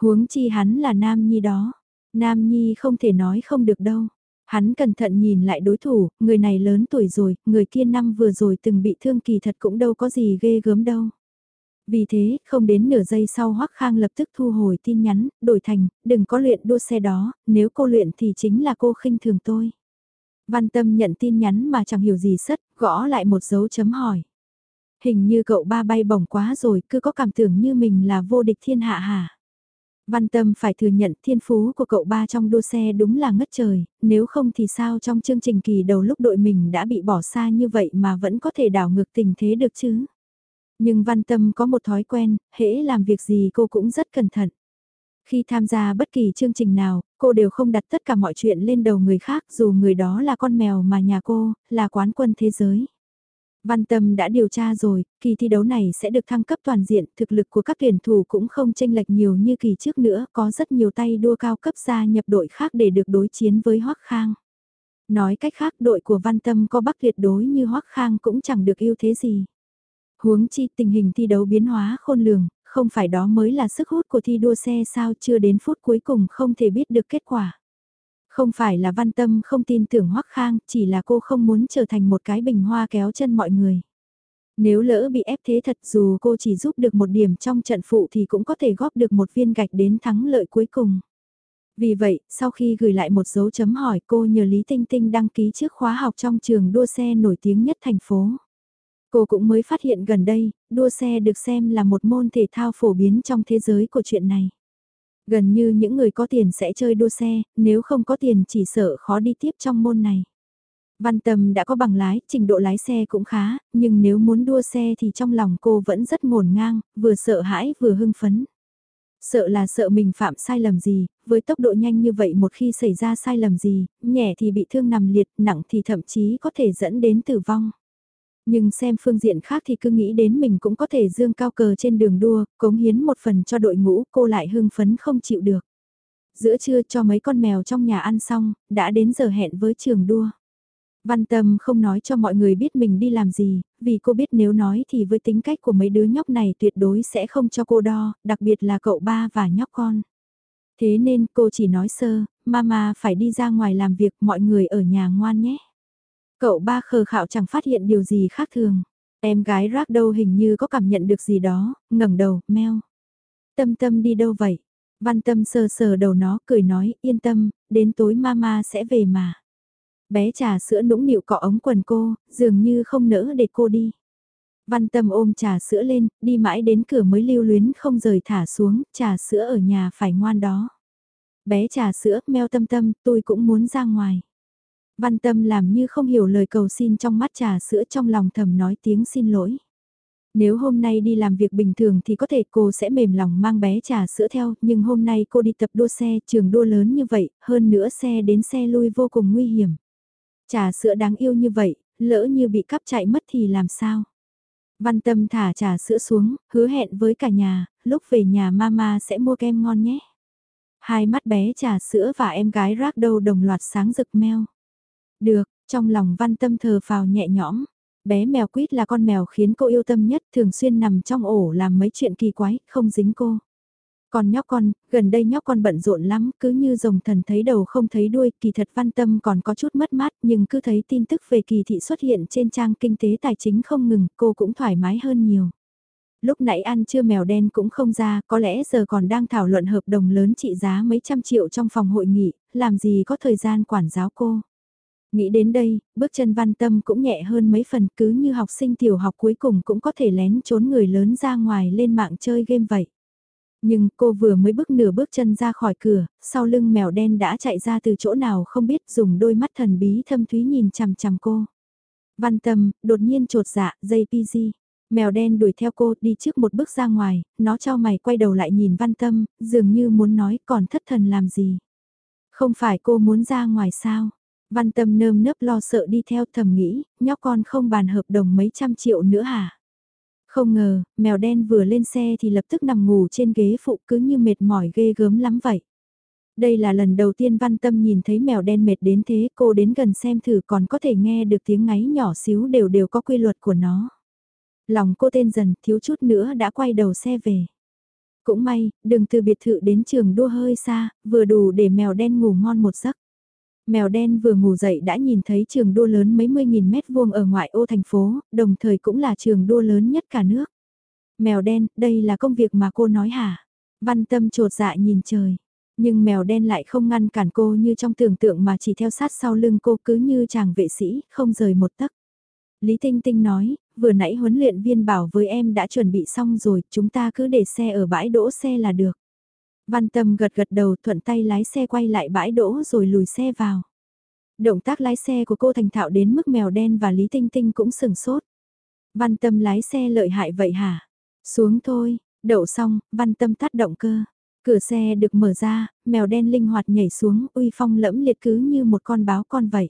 Huống chi hắn là Nam Nhi đó. Nam Nhi không thể nói không được đâu. Hắn cẩn thận nhìn lại đối thủ, người này lớn tuổi rồi, người kia năm vừa rồi từng bị thương kỳ thật cũng đâu có gì ghê gớm đâu. Vì thế, không đến nửa giây sau Hoắc Khang lập tức thu hồi tin nhắn, đổi thành, đừng có luyện đua xe đó, nếu cô luyện thì chính là cô khinh thường tôi. Văn Tâm nhận tin nhắn mà chẳng hiểu gì sất, gõ lại một dấu chấm hỏi. Hình như cậu ba bay bổng quá rồi, cứ có cảm tưởng như mình là vô địch thiên hạ hả? Văn Tâm phải thừa nhận thiên phú của cậu ba trong đua xe đúng là ngất trời, nếu không thì sao trong chương trình kỳ đầu lúc đội mình đã bị bỏ xa như vậy mà vẫn có thể đảo ngược tình thế được chứ? Nhưng Văn Tâm có một thói quen, hễ làm việc gì cô cũng rất cẩn thận. Khi tham gia bất kỳ chương trình nào, cô đều không đặt tất cả mọi chuyện lên đầu người khác dù người đó là con mèo mà nhà cô, là quán quân thế giới. Văn Tâm đã điều tra rồi, kỳ thi đấu này sẽ được thăng cấp toàn diện, thực lực của các tuyển thủ cũng không chênh lệch nhiều như kỳ trước nữa, có rất nhiều tay đua cao cấp gia nhập đội khác để được đối chiến với Hoắc Khang. Nói cách khác đội của Văn Tâm có bắc tuyệt đối như Hoắc Khang cũng chẳng được ưu thế gì. Huống chi tình hình thi đấu biến hóa khôn lường, không phải đó mới là sức hút của thi đua xe sao chưa đến phút cuối cùng không thể biết được kết quả. Không phải là văn tâm không tin tưởng Hoắc Khang, chỉ là cô không muốn trở thành một cái bình hoa kéo chân mọi người. Nếu lỡ bị ép thế thật dù cô chỉ giúp được một điểm trong trận phụ thì cũng có thể góp được một viên gạch đến thắng lợi cuối cùng. Vì vậy, sau khi gửi lại một dấu chấm hỏi cô nhờ Lý Tinh Tinh đăng ký trước khóa học trong trường đua xe nổi tiếng nhất thành phố. Cô cũng mới phát hiện gần đây, đua xe được xem là một môn thể thao phổ biến trong thế giới của chuyện này. Gần như những người có tiền sẽ chơi đua xe, nếu không có tiền chỉ sợ khó đi tiếp trong môn này. Văn Tâm đã có bằng lái, trình độ lái xe cũng khá, nhưng nếu muốn đua xe thì trong lòng cô vẫn rất ngổn ngang, vừa sợ hãi vừa hưng phấn. Sợ là sợ mình phạm sai lầm gì, với tốc độ nhanh như vậy một khi xảy ra sai lầm gì, nhẹ thì bị thương nằm liệt, nặng thì thậm chí có thể dẫn đến tử vong. Nhưng xem phương diện khác thì cứ nghĩ đến mình cũng có thể dương cao cờ trên đường đua, cống hiến một phần cho đội ngũ, cô lại hưng phấn không chịu được. Giữa trưa cho mấy con mèo trong nhà ăn xong, đã đến giờ hẹn với trường đua. Văn Tâm không nói cho mọi người biết mình đi làm gì, vì cô biết nếu nói thì với tính cách của mấy đứa nhóc này tuyệt đối sẽ không cho cô đo, đặc biệt là cậu ba và nhóc con. Thế nên cô chỉ nói sơ, mama phải đi ra ngoài làm việc mọi người ở nhà ngoan nhé. Cậu ba khờ khạo chẳng phát hiện điều gì khác thường. Em gái rác đâu hình như có cảm nhận được gì đó, ngẩng đầu, meo. Tâm tâm đi đâu vậy? Văn tâm sờ sờ đầu nó, cười nói, yên tâm, đến tối mama sẽ về mà. Bé trà sữa nũng nịu cọ ống quần cô, dường như không nỡ để cô đi. Văn tâm ôm trà sữa lên, đi mãi đến cửa mới lưu luyến không rời thả xuống, trà sữa ở nhà phải ngoan đó. Bé trà sữa, meo tâm tâm, tôi cũng muốn ra ngoài. Văn tâm làm như không hiểu lời cầu xin trong mắt trà sữa trong lòng thầm nói tiếng xin lỗi. Nếu hôm nay đi làm việc bình thường thì có thể cô sẽ mềm lòng mang bé trà sữa theo, nhưng hôm nay cô đi tập đua xe, trường đua lớn như vậy, hơn nữa xe đến xe lui vô cùng nguy hiểm. Trà sữa đáng yêu như vậy, lỡ như bị cắp chạy mất thì làm sao? Văn tâm thả trà sữa xuống, hứa hẹn với cả nhà, lúc về nhà mama sẽ mua kem ngon nhé. Hai mắt bé trà sữa và em gái rác đâu đồng loạt sáng rực meo. Được, trong lòng văn tâm thờ phào nhẹ nhõm. Bé mèo quýt là con mèo khiến cô yêu tâm nhất, thường xuyên nằm trong ổ làm mấy chuyện kỳ quái, không dính cô. Còn nhóc con, gần đây nhóc con bận rộn lắm, cứ như rồng thần thấy đầu không thấy đuôi, kỳ thật văn tâm còn có chút mất mát, nhưng cứ thấy tin tức về kỳ thị xuất hiện trên trang kinh tế tài chính không ngừng, cô cũng thoải mái hơn nhiều. Lúc nãy ăn trưa mèo đen cũng không ra, có lẽ giờ còn đang thảo luận hợp đồng lớn trị giá mấy trăm triệu trong phòng hội nghị, làm gì có thời gian quản giáo cô. Nghĩ đến đây, bước chân văn tâm cũng nhẹ hơn mấy phần cứ như học sinh tiểu học cuối cùng cũng có thể lén trốn người lớn ra ngoài lên mạng chơi game vậy. Nhưng cô vừa mới bước nửa bước chân ra khỏi cửa, sau lưng mèo đen đã chạy ra từ chỗ nào không biết dùng đôi mắt thần bí thâm thúy nhìn chằm chằm cô. Văn tâm, đột nhiên trột dạ, dây PG. Mèo đen đuổi theo cô đi trước một bước ra ngoài, nó cho mày quay đầu lại nhìn văn tâm, dường như muốn nói còn thất thần làm gì. Không phải cô muốn ra ngoài sao? Văn tâm nơm nớp lo sợ đi theo thầm nghĩ, nhóc con không bàn hợp đồng mấy trăm triệu nữa hả? Không ngờ, mèo đen vừa lên xe thì lập tức nằm ngủ trên ghế phụ cứ như mệt mỏi ghê gớm lắm vậy. Đây là lần đầu tiên văn tâm nhìn thấy mèo đen mệt đến thế cô đến gần xem thử còn có thể nghe được tiếng ngáy nhỏ xíu đều đều có quy luật của nó. Lòng cô tên dần thiếu chút nữa đã quay đầu xe về. Cũng may, đừng từ biệt thự đến trường đua hơi xa, vừa đủ để mèo đen ngủ ngon một giấc. Mèo đen vừa ngủ dậy đã nhìn thấy trường đua lớn mấy mươi nghìn mét vuông ở ngoại ô thành phố, đồng thời cũng là trường đua lớn nhất cả nước. Mèo đen, đây là công việc mà cô nói hả? Văn tâm trột dạ nhìn trời. Nhưng mèo đen lại không ngăn cản cô như trong tưởng tượng mà chỉ theo sát sau lưng cô cứ như chàng vệ sĩ, không rời một tấc. Lý Tinh Tinh nói, vừa nãy huấn luyện viên bảo với em đã chuẩn bị xong rồi, chúng ta cứ để xe ở bãi đỗ xe là được. Văn Tâm gật gật đầu thuận tay lái xe quay lại bãi đỗ rồi lùi xe vào. Động tác lái xe của cô thành thạo đến mức mèo đen và Lý Tinh Tinh cũng sừng sốt. Văn Tâm lái xe lợi hại vậy hả? Xuống thôi, đậu xong, Văn Tâm tắt động cơ. Cửa xe được mở ra, mèo đen linh hoạt nhảy xuống, uy phong lẫm liệt cứ như một con báo con vậy.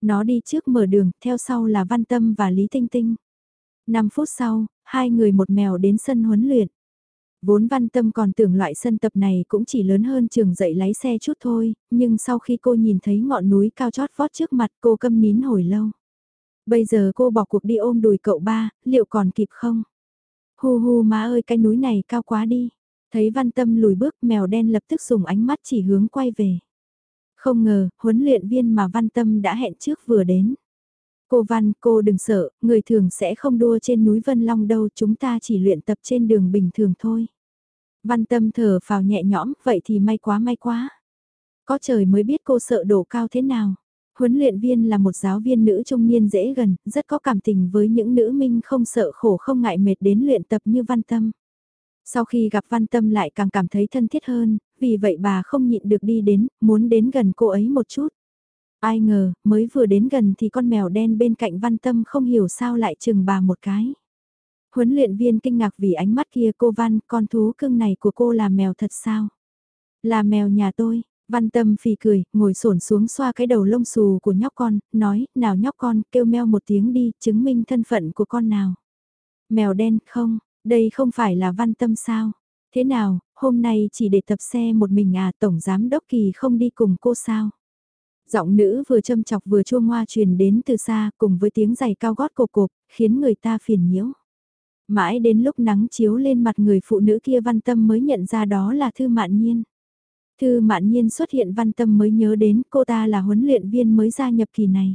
Nó đi trước mở đường, theo sau là Văn Tâm và Lý Tinh Tinh. 5 phút sau, hai người một mèo đến sân huấn luyện. Vốn văn tâm còn tưởng loại sân tập này cũng chỉ lớn hơn trường dạy lái xe chút thôi, nhưng sau khi cô nhìn thấy ngọn núi cao chót vót trước mặt cô câm nín hồi lâu. Bây giờ cô bỏ cuộc đi ôm đùi cậu ba, liệu còn kịp không? Hu hu má ơi cái núi này cao quá đi. Thấy văn tâm lùi bước mèo đen lập tức dùng ánh mắt chỉ hướng quay về. Không ngờ, huấn luyện viên mà văn tâm đã hẹn trước vừa đến. Cô Văn, cô đừng sợ, người thường sẽ không đua trên núi Vân Long đâu, chúng ta chỉ luyện tập trên đường bình thường thôi. Văn tâm thở phào nhẹ nhõm, vậy thì may quá may quá. Có trời mới biết cô sợ đổ cao thế nào. Huấn luyện viên là một giáo viên nữ trung niên dễ gần, rất có cảm tình với những nữ minh không sợ khổ không ngại mệt đến luyện tập như văn tâm. Sau khi gặp văn tâm lại càng cảm thấy thân thiết hơn, vì vậy bà không nhịn được đi đến, muốn đến gần cô ấy một chút. Ai ngờ, mới vừa đến gần thì con mèo đen bên cạnh văn tâm không hiểu sao lại chừng bà một cái. Huấn luyện viên kinh ngạc vì ánh mắt kia cô Văn, con thú cưng này của cô là mèo thật sao? Là mèo nhà tôi, Văn Tâm phì cười, ngồi xổm xuống xoa cái đầu lông xù của nhóc con, nói, nào nhóc con, kêu meo một tiếng đi, chứng minh thân phận của con nào. Mèo đen không, đây không phải là Văn Tâm sao? Thế nào, hôm nay chỉ để tập xe một mình à, Tổng Giám Đốc Kỳ không đi cùng cô sao? Giọng nữ vừa châm chọc vừa chua ngoa truyền đến từ xa cùng với tiếng giày cao gót cộp cộp, khiến người ta phiền nhiễu. Mãi đến lúc nắng chiếu lên mặt người phụ nữ kia văn tâm mới nhận ra đó là Thư Mạn Nhiên. Thư Mạn Nhiên xuất hiện văn tâm mới nhớ đến cô ta là huấn luyện viên mới gia nhập kỳ này.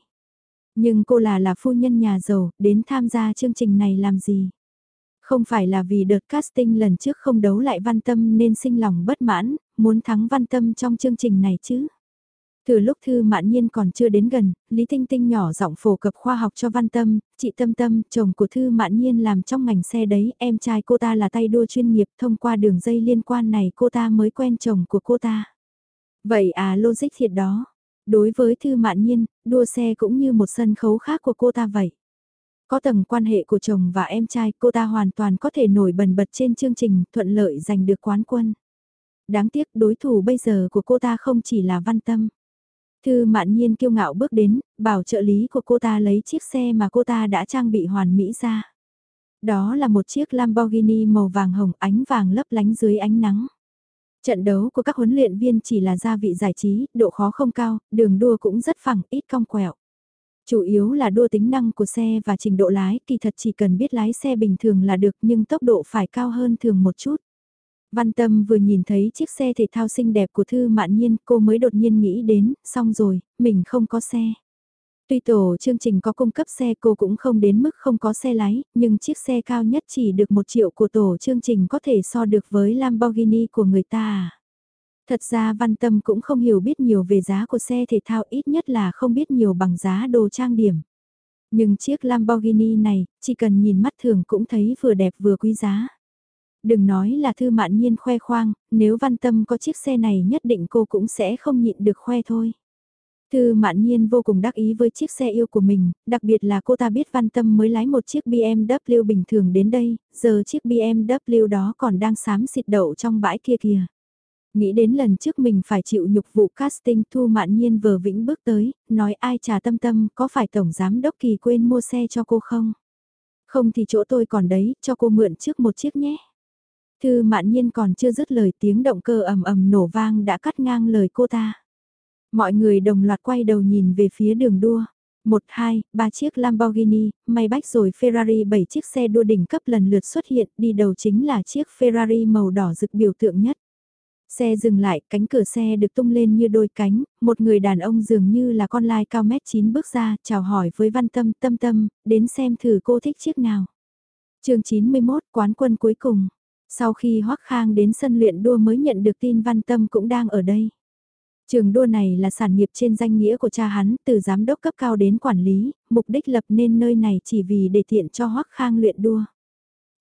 Nhưng cô là là phu nhân nhà giàu, đến tham gia chương trình này làm gì? Không phải là vì đợt casting lần trước không đấu lại văn tâm nên sinh lòng bất mãn, muốn thắng văn tâm trong chương trình này chứ? Từ lúc Thư Mạn Nhiên còn chưa đến gần, Lý Tinh Tinh nhỏ giọng phổ cập khoa học cho Văn Tâm, chị Tâm Tâm, chồng của Thư Mạn Nhiên làm trong ngành xe đấy, em trai cô ta là tay đua chuyên nghiệp, thông qua đường dây liên quan này cô ta mới quen chồng của cô ta. Vậy à logic thiệt đó. Đối với Thư Mạn Nhiên, đua xe cũng như một sân khấu khác của cô ta vậy. Có tầng quan hệ của chồng và em trai, cô ta hoàn toàn có thể nổi bần bật trên chương trình, thuận lợi giành được quán quân. Đáng tiếc đối thủ bây giờ của cô ta không chỉ là Văn Tâm. Thư mạn nhiên kiêu ngạo bước đến, bảo trợ lý của cô ta lấy chiếc xe mà cô ta đã trang bị hoàn mỹ ra. Đó là một chiếc Lamborghini màu vàng hồng ánh vàng lấp lánh dưới ánh nắng. Trận đấu của các huấn luyện viên chỉ là gia vị giải trí, độ khó không cao, đường đua cũng rất phẳng, ít cong quẹo. Chủ yếu là đua tính năng của xe và trình độ lái, kỳ thật chỉ cần biết lái xe bình thường là được nhưng tốc độ phải cao hơn thường một chút. Văn Tâm vừa nhìn thấy chiếc xe thể thao xinh đẹp của Thư Mạn Nhiên, cô mới đột nhiên nghĩ đến, xong rồi, mình không có xe. Tuy tổ chương trình có cung cấp xe cô cũng không đến mức không có xe lái, nhưng chiếc xe cao nhất chỉ được một triệu của tổ chương trình có thể so được với Lamborghini của người ta à. Thật ra Văn Tâm cũng không hiểu biết nhiều về giá của xe thể thao ít nhất là không biết nhiều bằng giá đồ trang điểm. Nhưng chiếc Lamborghini này, chỉ cần nhìn mắt thường cũng thấy vừa đẹp vừa quý giá. Đừng nói là Thư Mạn Nhiên khoe khoang, nếu Văn Tâm có chiếc xe này nhất định cô cũng sẽ không nhịn được khoe thôi. Thư Mạn Nhiên vô cùng đắc ý với chiếc xe yêu của mình, đặc biệt là cô ta biết Văn Tâm mới lái một chiếc BMW bình thường đến đây, giờ chiếc BMW đó còn đang xám xịt đậu trong bãi kia kìa. Nghĩ đến lần trước mình phải chịu nhục vụ casting Thu Mạn Nhiên vờ vĩnh bước tới, nói ai trà tâm tâm có phải Tổng Giám Đốc Kỳ quên mua xe cho cô không? Không thì chỗ tôi còn đấy, cho cô mượn trước một chiếc nhé. Thư mạn nhiên còn chưa dứt lời tiếng động cơ ầm ầm nổ vang đã cắt ngang lời cô ta. Mọi người đồng loạt quay đầu nhìn về phía đường đua. Một, hai, ba chiếc Lamborghini, may bách rồi Ferrari bảy chiếc xe đua đỉnh cấp lần lượt xuất hiện, đi đầu chính là chiếc Ferrari màu đỏ rực biểu tượng nhất. Xe dừng lại, cánh cửa xe được tung lên như đôi cánh, một người đàn ông dường như là con lai cao mét 9 bước ra, chào hỏi với văn tâm tâm tâm, đến xem thử cô thích chiếc nào. chương 91, quán quân cuối cùng. Sau khi Hoắc Khang đến sân luyện đua mới nhận được tin Văn Tâm cũng đang ở đây. Trường đua này là sản nghiệp trên danh nghĩa của cha hắn, từ giám đốc cấp cao đến quản lý, mục đích lập nên nơi này chỉ vì để tiện cho Hoắc Khang luyện đua.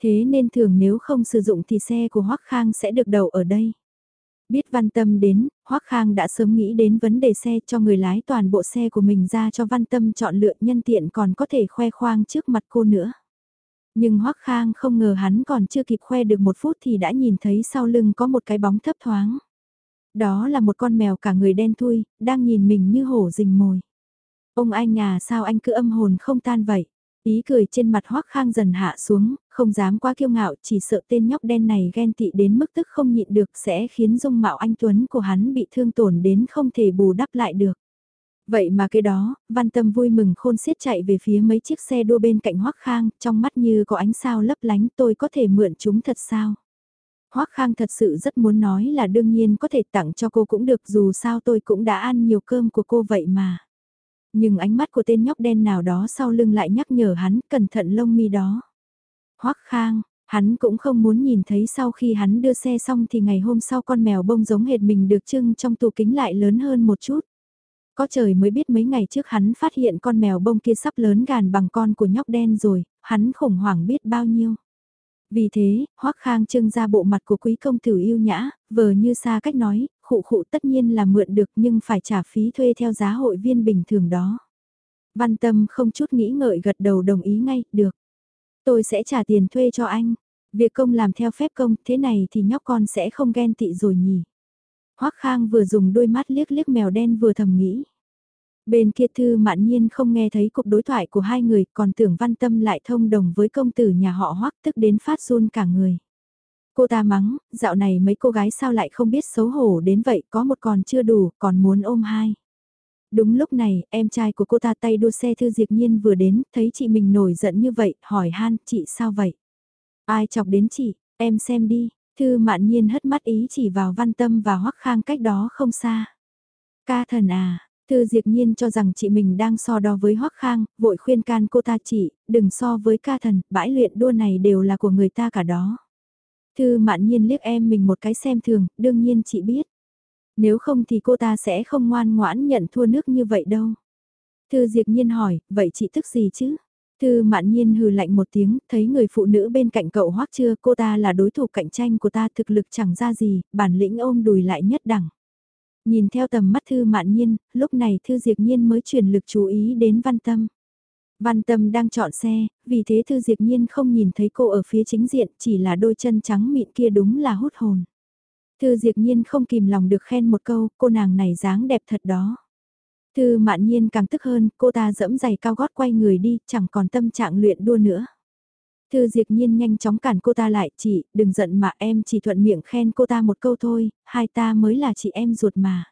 Thế nên thường nếu không sử dụng thì xe của Hoắc Khang sẽ được đầu ở đây. Biết Văn Tâm đến, Hoắc Khang đã sớm nghĩ đến vấn đề xe cho người lái toàn bộ xe của mình ra cho Văn Tâm chọn lựa nhân tiện còn có thể khoe khoang trước mặt cô nữa. Nhưng Hoắc Khang không ngờ hắn còn chưa kịp khoe được một phút thì đã nhìn thấy sau lưng có một cái bóng thấp thoáng. Đó là một con mèo cả người đen thui, đang nhìn mình như hổ rình mồi. Ông anh à sao anh cứ âm hồn không tan vậy? Ý cười trên mặt Hoắc Khang dần hạ xuống, không dám quá kiêu ngạo, chỉ sợ tên nhóc đen này ghen tị đến mức tức không nhịn được sẽ khiến dung mạo anh Tuấn của hắn bị thương tổn đến không thể bù đắp lại được. Vậy mà cái đó, văn tâm vui mừng khôn xiết chạy về phía mấy chiếc xe đua bên cạnh Hoắc Khang, trong mắt như có ánh sao lấp lánh tôi có thể mượn chúng thật sao? Hoắc Khang thật sự rất muốn nói là đương nhiên có thể tặng cho cô cũng được dù sao tôi cũng đã ăn nhiều cơm của cô vậy mà. Nhưng ánh mắt của tên nhóc đen nào đó sau lưng lại nhắc nhở hắn cẩn thận lông mi đó. Hoắc Khang, hắn cũng không muốn nhìn thấy sau khi hắn đưa xe xong thì ngày hôm sau con mèo bông giống hệt mình được trưng trong tủ kính lại lớn hơn một chút. Có trời mới biết mấy ngày trước hắn phát hiện con mèo bông kia sắp lớn gàn bằng con của nhóc đen rồi, hắn khủng hoảng biết bao nhiêu. Vì thế, Hoắc Khang trưng ra bộ mặt của quý công tử yêu nhã, vờ như xa cách nói, khụ khụ tất nhiên là mượn được nhưng phải trả phí thuê theo giá hội viên bình thường đó. Văn tâm không chút nghĩ ngợi gật đầu đồng ý ngay, được. Tôi sẽ trả tiền thuê cho anh. Việc công làm theo phép công, thế này thì nhóc con sẽ không ghen tị rồi nhỉ. Hoắc Khang vừa dùng đôi mắt liếc liếc mèo đen vừa thầm nghĩ. Bên kia thư mạn nhiên không nghe thấy cuộc đối thoại của hai người còn tưởng văn tâm lại thông đồng với công tử nhà họ Hoắc tức đến phát run cả người. Cô ta mắng, dạo này mấy cô gái sao lại không biết xấu hổ đến vậy có một còn chưa đủ còn muốn ôm hai. Đúng lúc này, em trai của cô ta tay đua xe Thư Diệp Nhiên vừa đến, thấy chị mình nổi giận như vậy, hỏi han, chị sao vậy? Ai chọc đến chị, em xem đi, Thư mạn nhiên hất mắt ý chỉ vào văn tâm và hoắc khang cách đó không xa. Ca thần à, Thư Diệp Nhiên cho rằng chị mình đang so đo với Hoắc Khang, vội khuyên can cô ta chị, đừng so với ca thần, bãi luyện đua này đều là của người ta cả đó. Thư mạn nhiên liếc em mình một cái xem thường, đương nhiên chị biết. Nếu không thì cô ta sẽ không ngoan ngoãn nhận thua nước như vậy đâu. Thư Diệp Nhiên hỏi, vậy chị tức gì chứ? Thư mạn nhiên hừ lạnh một tiếng, thấy người phụ nữ bên cạnh cậu hoắc chưa, cô ta là đối thủ cạnh tranh của ta thực lực chẳng ra gì, bản lĩnh ôm đùi lại nhất đẳng. Nhìn theo tầm mắt Thư mạn nhiên, lúc này Thư Diệp Nhiên mới chuyển lực chú ý đến Văn Tâm. Văn Tâm đang chọn xe, vì thế Thư Diệp Nhiên không nhìn thấy cô ở phía chính diện, chỉ là đôi chân trắng mịn kia đúng là hút hồn. Thư Diệp Nhiên không kìm lòng được khen một câu, cô nàng này dáng đẹp thật đó. Thư Mạn Nhiên càng tức hơn, cô ta dẫm giày cao gót quay người đi, chẳng còn tâm trạng luyện đua nữa. Thư Diệp Nhiên nhanh chóng cản cô ta lại, chị, đừng giận mà em chỉ thuận miệng khen cô ta một câu thôi, hai ta mới là chị em ruột mà.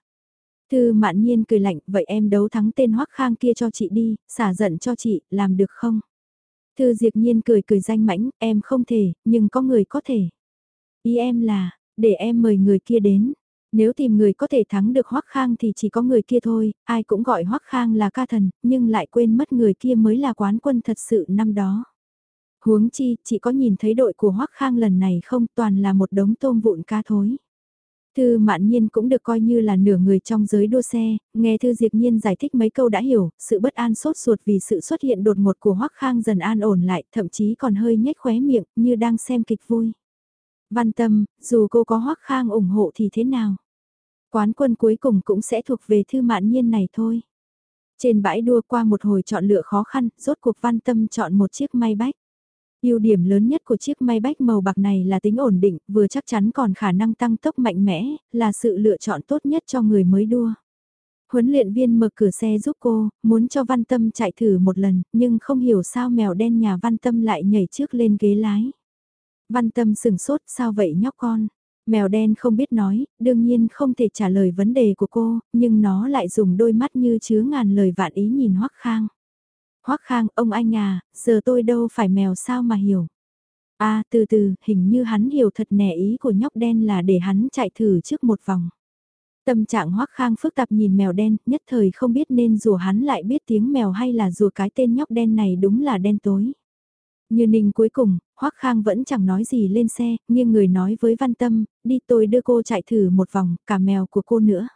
Thư Mạn Nhiên cười lạnh, vậy em đấu thắng tên Hoắc Khang kia cho chị đi, xả giận cho chị, làm được không? Thư Diệp Nhiên cười cười danh mãnh, em không thể, nhưng có người có thể. Ý em là, để em mời người kia đến. Nếu tìm người có thể thắng được Hoắc Khang thì chỉ có người kia thôi, ai cũng gọi Hoắc Khang là ca thần, nhưng lại quên mất người kia mới là quán quân thật sự năm đó. Huống chi, chỉ có nhìn thấy đội của Hoắc Khang lần này không toàn là một đống tôm vụn ca thối. Thư Mạn Nhiên cũng được coi như là nửa người trong giới đua xe, nghe Thư Diệp Nhiên giải thích mấy câu đã hiểu, sự bất an sốt ruột vì sự xuất hiện đột ngột của Hoắc Khang dần an ổn lại, thậm chí còn hơi nhếch khóe miệng, như đang xem kịch vui. Văn tâm, dù cô có Hoắc Khang ủng hộ thì thế nào? Quán quân cuối cùng cũng sẽ thuộc về Thư Mạn Nhiên này thôi. Trên bãi đua qua một hồi chọn lựa khó khăn, rốt cuộc Văn Tâm chọn một chiếc may bách. ưu điểm lớn nhất của chiếc may bách màu bạc này là tính ổn định, vừa chắc chắn còn khả năng tăng tốc mạnh mẽ, là sự lựa chọn tốt nhất cho người mới đua. Huấn luyện viên mở cửa xe giúp cô, muốn cho Văn Tâm chạy thử một lần, nhưng không hiểu sao mèo đen nhà Văn Tâm lại nhảy trước lên ghế lái. Văn Tâm sừng sốt, sao vậy nhóc con? Mèo đen không biết nói, đương nhiên không thể trả lời vấn đề của cô, nhưng nó lại dùng đôi mắt như chứa ngàn lời vạn ý nhìn Hoắc Khang. Hoắc Khang, ông anh à, giờ tôi đâu phải mèo sao mà hiểu. À, từ từ, hình như hắn hiểu thật nẻ ý của nhóc đen là để hắn chạy thử trước một vòng. Tâm trạng Hoắc Khang phức tạp nhìn mèo đen, nhất thời không biết nên rùa hắn lại biết tiếng mèo hay là rùa cái tên nhóc đen này đúng là đen tối. Như ninh cuối cùng, Hoắc Khang vẫn chẳng nói gì lên xe, nghiêng người nói với Văn Tâm, đi tôi đưa cô chạy thử một vòng, cả mèo của cô nữa.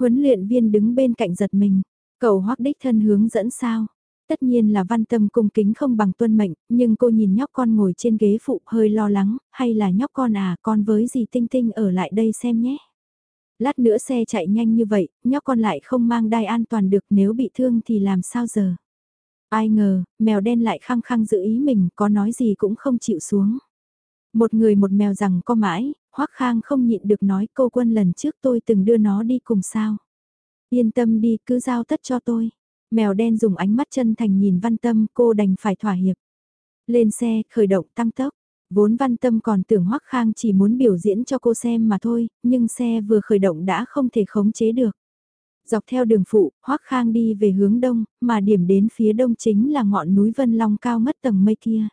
Huấn luyện viên đứng bên cạnh giật mình, cậu Hoắc đích thân hướng dẫn sao? Tất nhiên là Văn Tâm cung kính không bằng tuân mệnh, nhưng cô nhìn nhóc con ngồi trên ghế phụ hơi lo lắng, hay là nhóc con à, con với gì tinh tinh ở lại đây xem nhé. Lát nữa xe chạy nhanh như vậy, nhóc con lại không mang đai an toàn được nếu bị thương thì làm sao giờ? Ai ngờ, mèo đen lại khăng khăng giữ ý mình, có nói gì cũng không chịu xuống. Một người một mèo rằng có mãi, Hoắc Khang không nhịn được nói cô quân lần trước tôi từng đưa nó đi cùng sao. Yên tâm đi, cứ giao tất cho tôi. Mèo đen dùng ánh mắt chân thành nhìn văn tâm, cô đành phải thỏa hiệp. Lên xe, khởi động tăng tốc. Vốn văn tâm còn tưởng Hoắc Khang chỉ muốn biểu diễn cho cô xem mà thôi, nhưng xe vừa khởi động đã không thể khống chế được. Dọc theo đường phụ, Hoắc Khang đi về hướng đông, mà điểm đến phía đông chính là ngọn núi Vân Long cao mất tầng mây kia.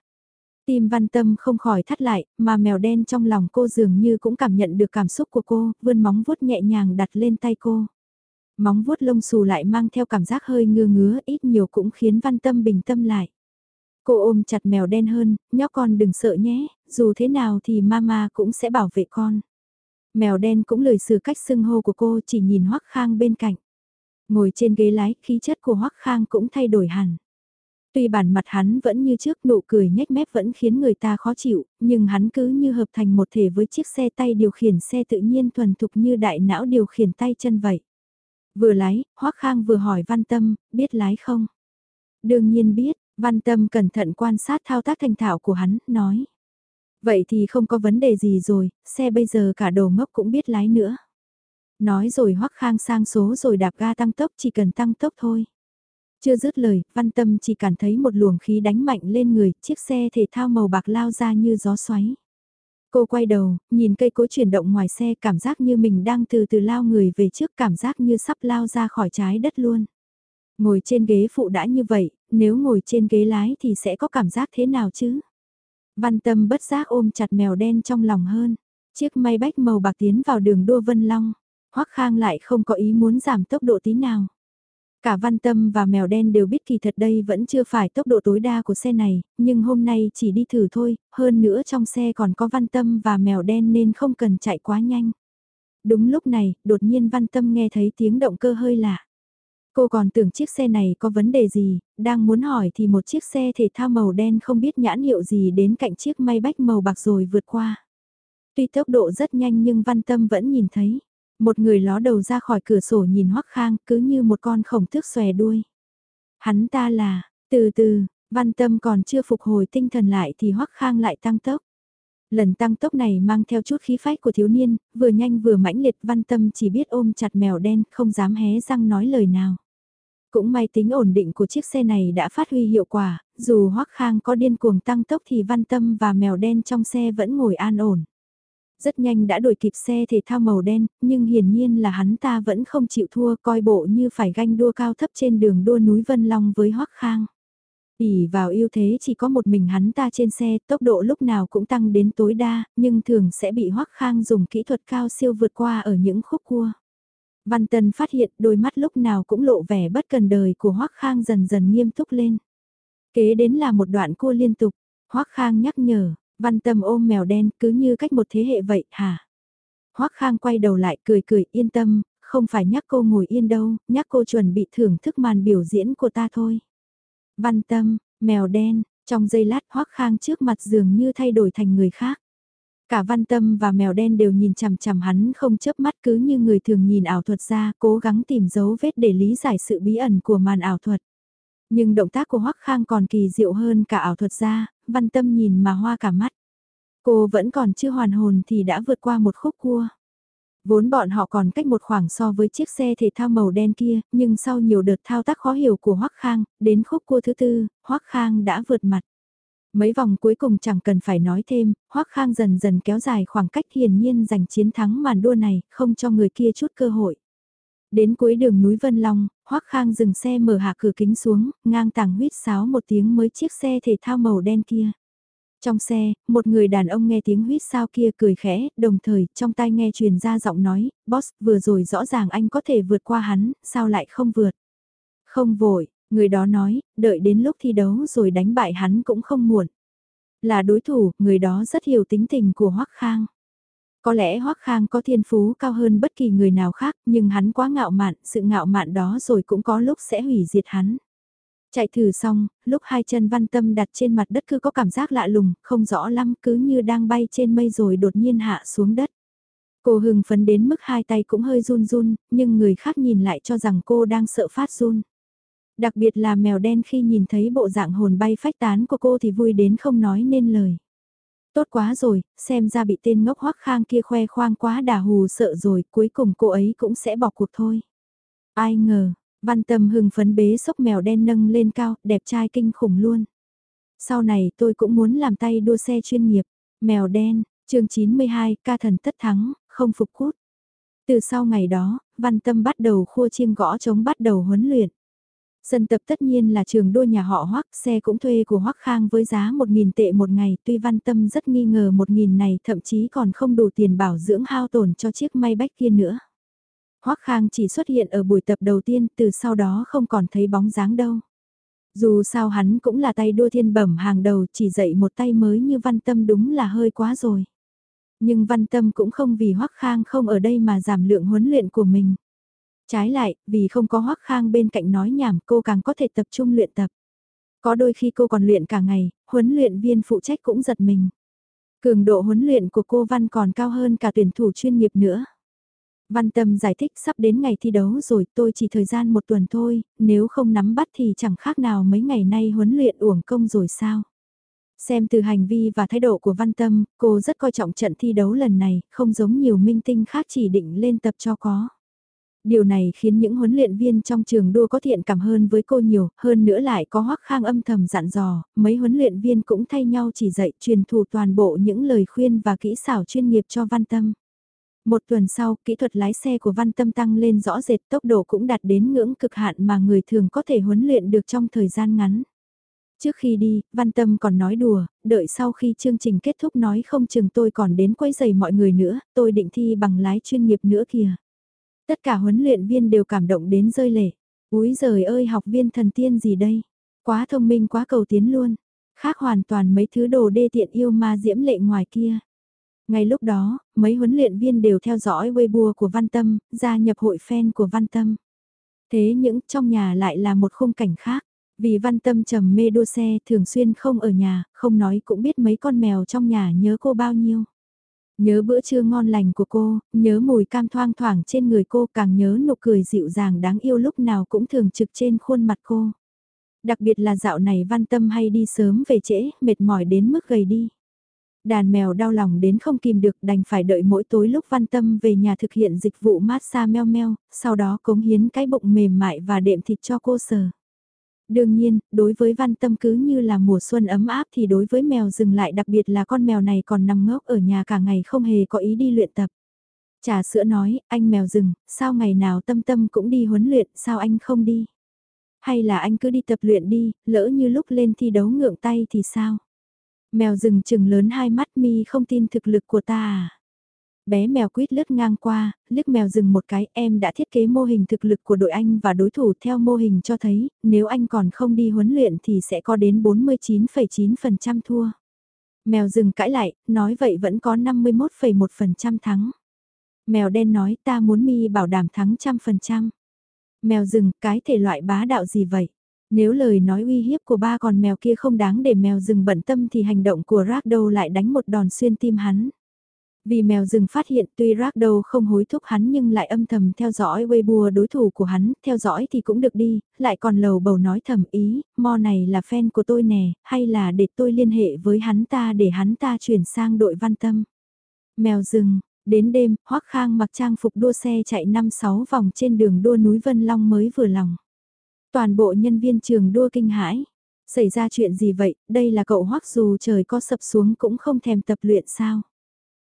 Tim văn tâm không khỏi thắt lại, mà mèo đen trong lòng cô dường như cũng cảm nhận được cảm xúc của cô, vươn móng vuốt nhẹ nhàng đặt lên tay cô. Móng vuốt lông xù lại mang theo cảm giác hơi ngưa ngứa, ít nhiều cũng khiến văn tâm bình tâm lại. Cô ôm chặt mèo đen hơn, nhóc con đừng sợ nhé, dù thế nào thì mama cũng sẽ bảo vệ con. Mèo đen cũng lời xử cách xưng hô của cô chỉ nhìn Hoắc Khang bên cạnh. Ngồi trên ghế lái, khí chất của Hoắc Khang cũng thay đổi hẳn. Tuy bản mặt hắn vẫn như trước nụ cười nhếch mép vẫn khiến người ta khó chịu, nhưng hắn cứ như hợp thành một thể với chiếc xe tay điều khiển xe tự nhiên thuần thục như đại não điều khiển tay chân vậy. Vừa lái, Hoắc Khang vừa hỏi Văn Tâm, biết lái không? Đương nhiên biết, Văn Tâm cẩn thận quan sát thao tác thành thạo của hắn, nói. Vậy thì không có vấn đề gì rồi, xe bây giờ cả đồ ngốc cũng biết lái nữa. Nói rồi hoắc khang sang số rồi đạp ga tăng tốc chỉ cần tăng tốc thôi. Chưa dứt lời, văn tâm chỉ cảm thấy một luồng khí đánh mạnh lên người, chiếc xe thể thao màu bạc lao ra như gió xoáy. Cô quay đầu, nhìn cây cối chuyển động ngoài xe cảm giác như mình đang từ từ lao người về trước cảm giác như sắp lao ra khỏi trái đất luôn. Ngồi trên ghế phụ đã như vậy, nếu ngồi trên ghế lái thì sẽ có cảm giác thế nào chứ? Văn tâm bất giác ôm chặt mèo đen trong lòng hơn. Chiếc may bách màu bạc tiến vào đường đua vân long. Hoắc Khang lại không có ý muốn giảm tốc độ tí nào. Cả Văn Tâm và Mèo Đen đều biết kỳ thật đây vẫn chưa phải tốc độ tối đa của xe này, nhưng hôm nay chỉ đi thử thôi, hơn nữa trong xe còn có Văn Tâm và Mèo Đen nên không cần chạy quá nhanh. Đúng lúc này, đột nhiên Văn Tâm nghe thấy tiếng động cơ hơi lạ. Cô còn tưởng chiếc xe này có vấn đề gì, đang muốn hỏi thì một chiếc xe thể thao màu đen không biết nhãn hiệu gì đến cạnh chiếc may bách màu bạc rồi vượt qua. Tuy tốc độ rất nhanh nhưng Văn Tâm vẫn nhìn thấy. Một người ló đầu ra khỏi cửa sổ nhìn Hoắc Khang cứ như một con khổng tước xòe đuôi. Hắn ta là, từ từ, Văn Tâm còn chưa phục hồi tinh thần lại thì Hoắc Khang lại tăng tốc. Lần tăng tốc này mang theo chút khí phách của thiếu niên, vừa nhanh vừa mãnh liệt Văn Tâm chỉ biết ôm chặt mèo đen, không dám hé răng nói lời nào. Cũng may tính ổn định của chiếc xe này đã phát huy hiệu quả, dù Hoắc Khang có điên cuồng tăng tốc thì Văn Tâm và mèo đen trong xe vẫn ngồi an ổn. Rất nhanh đã đuổi kịp xe thể thao màu đen, nhưng hiển nhiên là hắn ta vẫn không chịu thua coi bộ như phải ganh đua cao thấp trên đường đua núi Vân Long với Hoắc Khang. ỉ vào ưu thế chỉ có một mình hắn ta trên xe, tốc độ lúc nào cũng tăng đến tối đa, nhưng thường sẽ bị Hoắc Khang dùng kỹ thuật cao siêu vượt qua ở những khúc cua. Văn Tân phát hiện đôi mắt lúc nào cũng lộ vẻ bất cần đời của Hoắc Khang dần dần nghiêm túc lên. Kế đến là một đoạn cua liên tục, Hoắc Khang nhắc nhở, Văn Tâm ôm mèo đen cứ như cách một thế hệ vậy hả? Hoắc Khang quay đầu lại cười cười yên tâm, không phải nhắc cô ngồi yên đâu, nhắc cô chuẩn bị thưởng thức màn biểu diễn của ta thôi. Văn Tâm, mèo đen, trong giây lát Hoắc Khang trước mặt dường như thay đổi thành người khác. Cả văn tâm và mèo đen đều nhìn chằm chằm hắn không chớp mắt cứ như người thường nhìn ảo thuật ra cố gắng tìm dấu vết để lý giải sự bí ẩn của màn ảo thuật. Nhưng động tác của Hoắc Khang còn kỳ diệu hơn cả ảo thuật ra, văn tâm nhìn mà hoa cả mắt. Cô vẫn còn chưa hoàn hồn thì đã vượt qua một khúc cua. Vốn bọn họ còn cách một khoảng so với chiếc xe thể thao màu đen kia, nhưng sau nhiều đợt thao tác khó hiểu của Hoắc Khang, đến khúc cua thứ tư, Hoắc Khang đã vượt mặt. Mấy vòng cuối cùng chẳng cần phải nói thêm, Hoắc Khang dần dần kéo dài khoảng cách hiển nhiên giành chiến thắng màn đua này, không cho người kia chút cơ hội. Đến cuối đường núi Vân Long, Hoắc Khang dừng xe mở hạ cửa kính xuống, ngang tàng huyết sáo một tiếng mới chiếc xe thể thao màu đen kia. Trong xe, một người đàn ông nghe tiếng huyết sao kia cười khẽ, đồng thời trong tai nghe truyền ra giọng nói, boss vừa rồi rõ ràng anh có thể vượt qua hắn, sao lại không vượt. Không vội, người đó nói, đợi đến lúc thi đấu rồi đánh bại hắn cũng không muộn. Là đối thủ, người đó rất hiểu tính tình của Hoắc Khang. Có lẽ Hoắc Khang có thiên phú cao hơn bất kỳ người nào khác, nhưng hắn quá ngạo mạn, sự ngạo mạn đó rồi cũng có lúc sẽ hủy diệt hắn. Chạy thử xong, lúc hai chân văn tâm đặt trên mặt đất cứ có cảm giác lạ lùng, không rõ lắm, cứ như đang bay trên mây rồi đột nhiên hạ xuống đất. Cô hưng phấn đến mức hai tay cũng hơi run run, nhưng người khác nhìn lại cho rằng cô đang sợ phát run. Đặc biệt là mèo đen khi nhìn thấy bộ dạng hồn bay phách tán của cô thì vui đến không nói nên lời. Tốt quá rồi, xem ra bị tên ngốc hoắc khang kia khoe khoang quá đà hù sợ rồi, cuối cùng cô ấy cũng sẽ bỏ cuộc thôi. Ai ngờ, văn tâm hưng phấn bế sốc mèo đen nâng lên cao, đẹp trai kinh khủng luôn. Sau này tôi cũng muốn làm tay đua xe chuyên nghiệp. Mèo đen, chương 92, ca thần tất thắng, không phục cút. Từ sau ngày đó, văn tâm bắt đầu khua chiêng gõ chống bắt đầu huấn luyện. Sân tập tất nhiên là trường đua nhà họ Hoắc, xe cũng thuê của Hoắc Khang với giá 1.000 tệ một ngày, tuy Văn Tâm rất nghi ngờ 1.000 này thậm chí còn không đủ tiền bảo dưỡng hao tổn cho chiếc may bách kia nữa. Hoắc Khang chỉ xuất hiện ở buổi tập đầu tiên, từ sau đó không còn thấy bóng dáng đâu. Dù sao hắn cũng là tay đua thiên bẩm hàng đầu, chỉ dạy một tay mới như Văn Tâm đúng là hơi quá rồi. Nhưng Văn Tâm cũng không vì Hoắc Khang không ở đây mà giảm lượng huấn luyện của mình. Trái lại, vì không có hoắc khang bên cạnh nói nhảm cô càng có thể tập trung luyện tập. Có đôi khi cô còn luyện cả ngày, huấn luyện viên phụ trách cũng giật mình. Cường độ huấn luyện của cô Văn còn cao hơn cả tuyển thủ chuyên nghiệp nữa. Văn Tâm giải thích sắp đến ngày thi đấu rồi tôi chỉ thời gian một tuần thôi, nếu không nắm bắt thì chẳng khác nào mấy ngày nay huấn luyện uổng công rồi sao. Xem từ hành vi và thái độ của Văn Tâm, cô rất coi trọng trận thi đấu lần này, không giống nhiều minh tinh khác chỉ định lên tập cho có. Điều này khiến những huấn luyện viên trong trường đua có thiện cảm hơn với cô nhiều, hơn nữa lại có hoắc khang âm thầm dặn dò, mấy huấn luyện viên cũng thay nhau chỉ dạy truyền thụ toàn bộ những lời khuyên và kỹ xảo chuyên nghiệp cho Văn Tâm. Một tuần sau, kỹ thuật lái xe của Văn Tâm tăng lên rõ rệt tốc độ cũng đạt đến ngưỡng cực hạn mà người thường có thể huấn luyện được trong thời gian ngắn. Trước khi đi, Văn Tâm còn nói đùa, đợi sau khi chương trình kết thúc nói không chừng tôi còn đến quấy giày mọi người nữa, tôi định thi bằng lái chuyên nghiệp nữa kìa. Tất cả huấn luyện viên đều cảm động đến rơi lệ. Úi giời ơi học viên thần tiên gì đây? Quá thông minh quá cầu tiến luôn. Khác hoàn toàn mấy thứ đồ đê tiện yêu ma diễm lệ ngoài kia. Ngay lúc đó, mấy huấn luyện viên đều theo dõi Weibo của Văn Tâm, gia nhập hội fan của Văn Tâm. Thế những trong nhà lại là một khung cảnh khác. Vì Văn Tâm trầm mê đua xe thường xuyên không ở nhà, không nói cũng biết mấy con mèo trong nhà nhớ cô bao nhiêu. Nhớ bữa trưa ngon lành của cô, nhớ mùi cam thoang thoảng trên người cô càng nhớ nụ cười dịu dàng đáng yêu lúc nào cũng thường trực trên khuôn mặt cô. Đặc biệt là dạo này văn tâm hay đi sớm về trễ, mệt mỏi đến mức gầy đi. Đàn mèo đau lòng đến không kìm được đành phải đợi mỗi tối lúc văn tâm về nhà thực hiện dịch vụ massage meo meo, sau đó cống hiến cái bụng mềm mại và đệm thịt cho cô sờ. Đương nhiên, đối với văn tâm cứ như là mùa xuân ấm áp thì đối với mèo rừng lại đặc biệt là con mèo này còn nằm ngốc ở nhà cả ngày không hề có ý đi luyện tập. Trà sữa nói, anh mèo rừng, sao ngày nào tâm tâm cũng đi huấn luyện, sao anh không đi? Hay là anh cứ đi tập luyện đi, lỡ như lúc lên thi đấu ngượng tay thì sao? Mèo rừng chừng lớn hai mắt mi không tin thực lực của ta à? Bé mèo quýt lướt ngang qua, liếc mèo dừng một cái, em đã thiết kế mô hình thực lực của đội anh và đối thủ theo mô hình cho thấy, nếu anh còn không đi huấn luyện thì sẽ có đến 49,9% thua. Mèo dừng cãi lại, nói vậy vẫn có 51,1% thắng. Mèo đen nói ta muốn mi bảo đảm thắng trăm phần trăm. Mèo rừng, cái thể loại bá đạo gì vậy? Nếu lời nói uy hiếp của ba con mèo kia không đáng để mèo rừng bận tâm thì hành động của Ragdow lại đánh một đòn xuyên tim hắn. Vì mèo rừng phát hiện tuy rác đâu không hối thúc hắn nhưng lại âm thầm theo dõi Weibo đối thủ của hắn, theo dõi thì cũng được đi, lại còn lầu bầu nói thầm ý, mo này là fan của tôi nè, hay là để tôi liên hệ với hắn ta để hắn ta chuyển sang đội văn tâm. Mèo rừng, đến đêm, Hoắc Khang mặc trang phục đua xe chạy 5-6 vòng trên đường đua núi Vân Long mới vừa lòng. Toàn bộ nhân viên trường đua kinh hãi. Xảy ra chuyện gì vậy, đây là cậu Hoắc dù trời có sập xuống cũng không thèm tập luyện sao.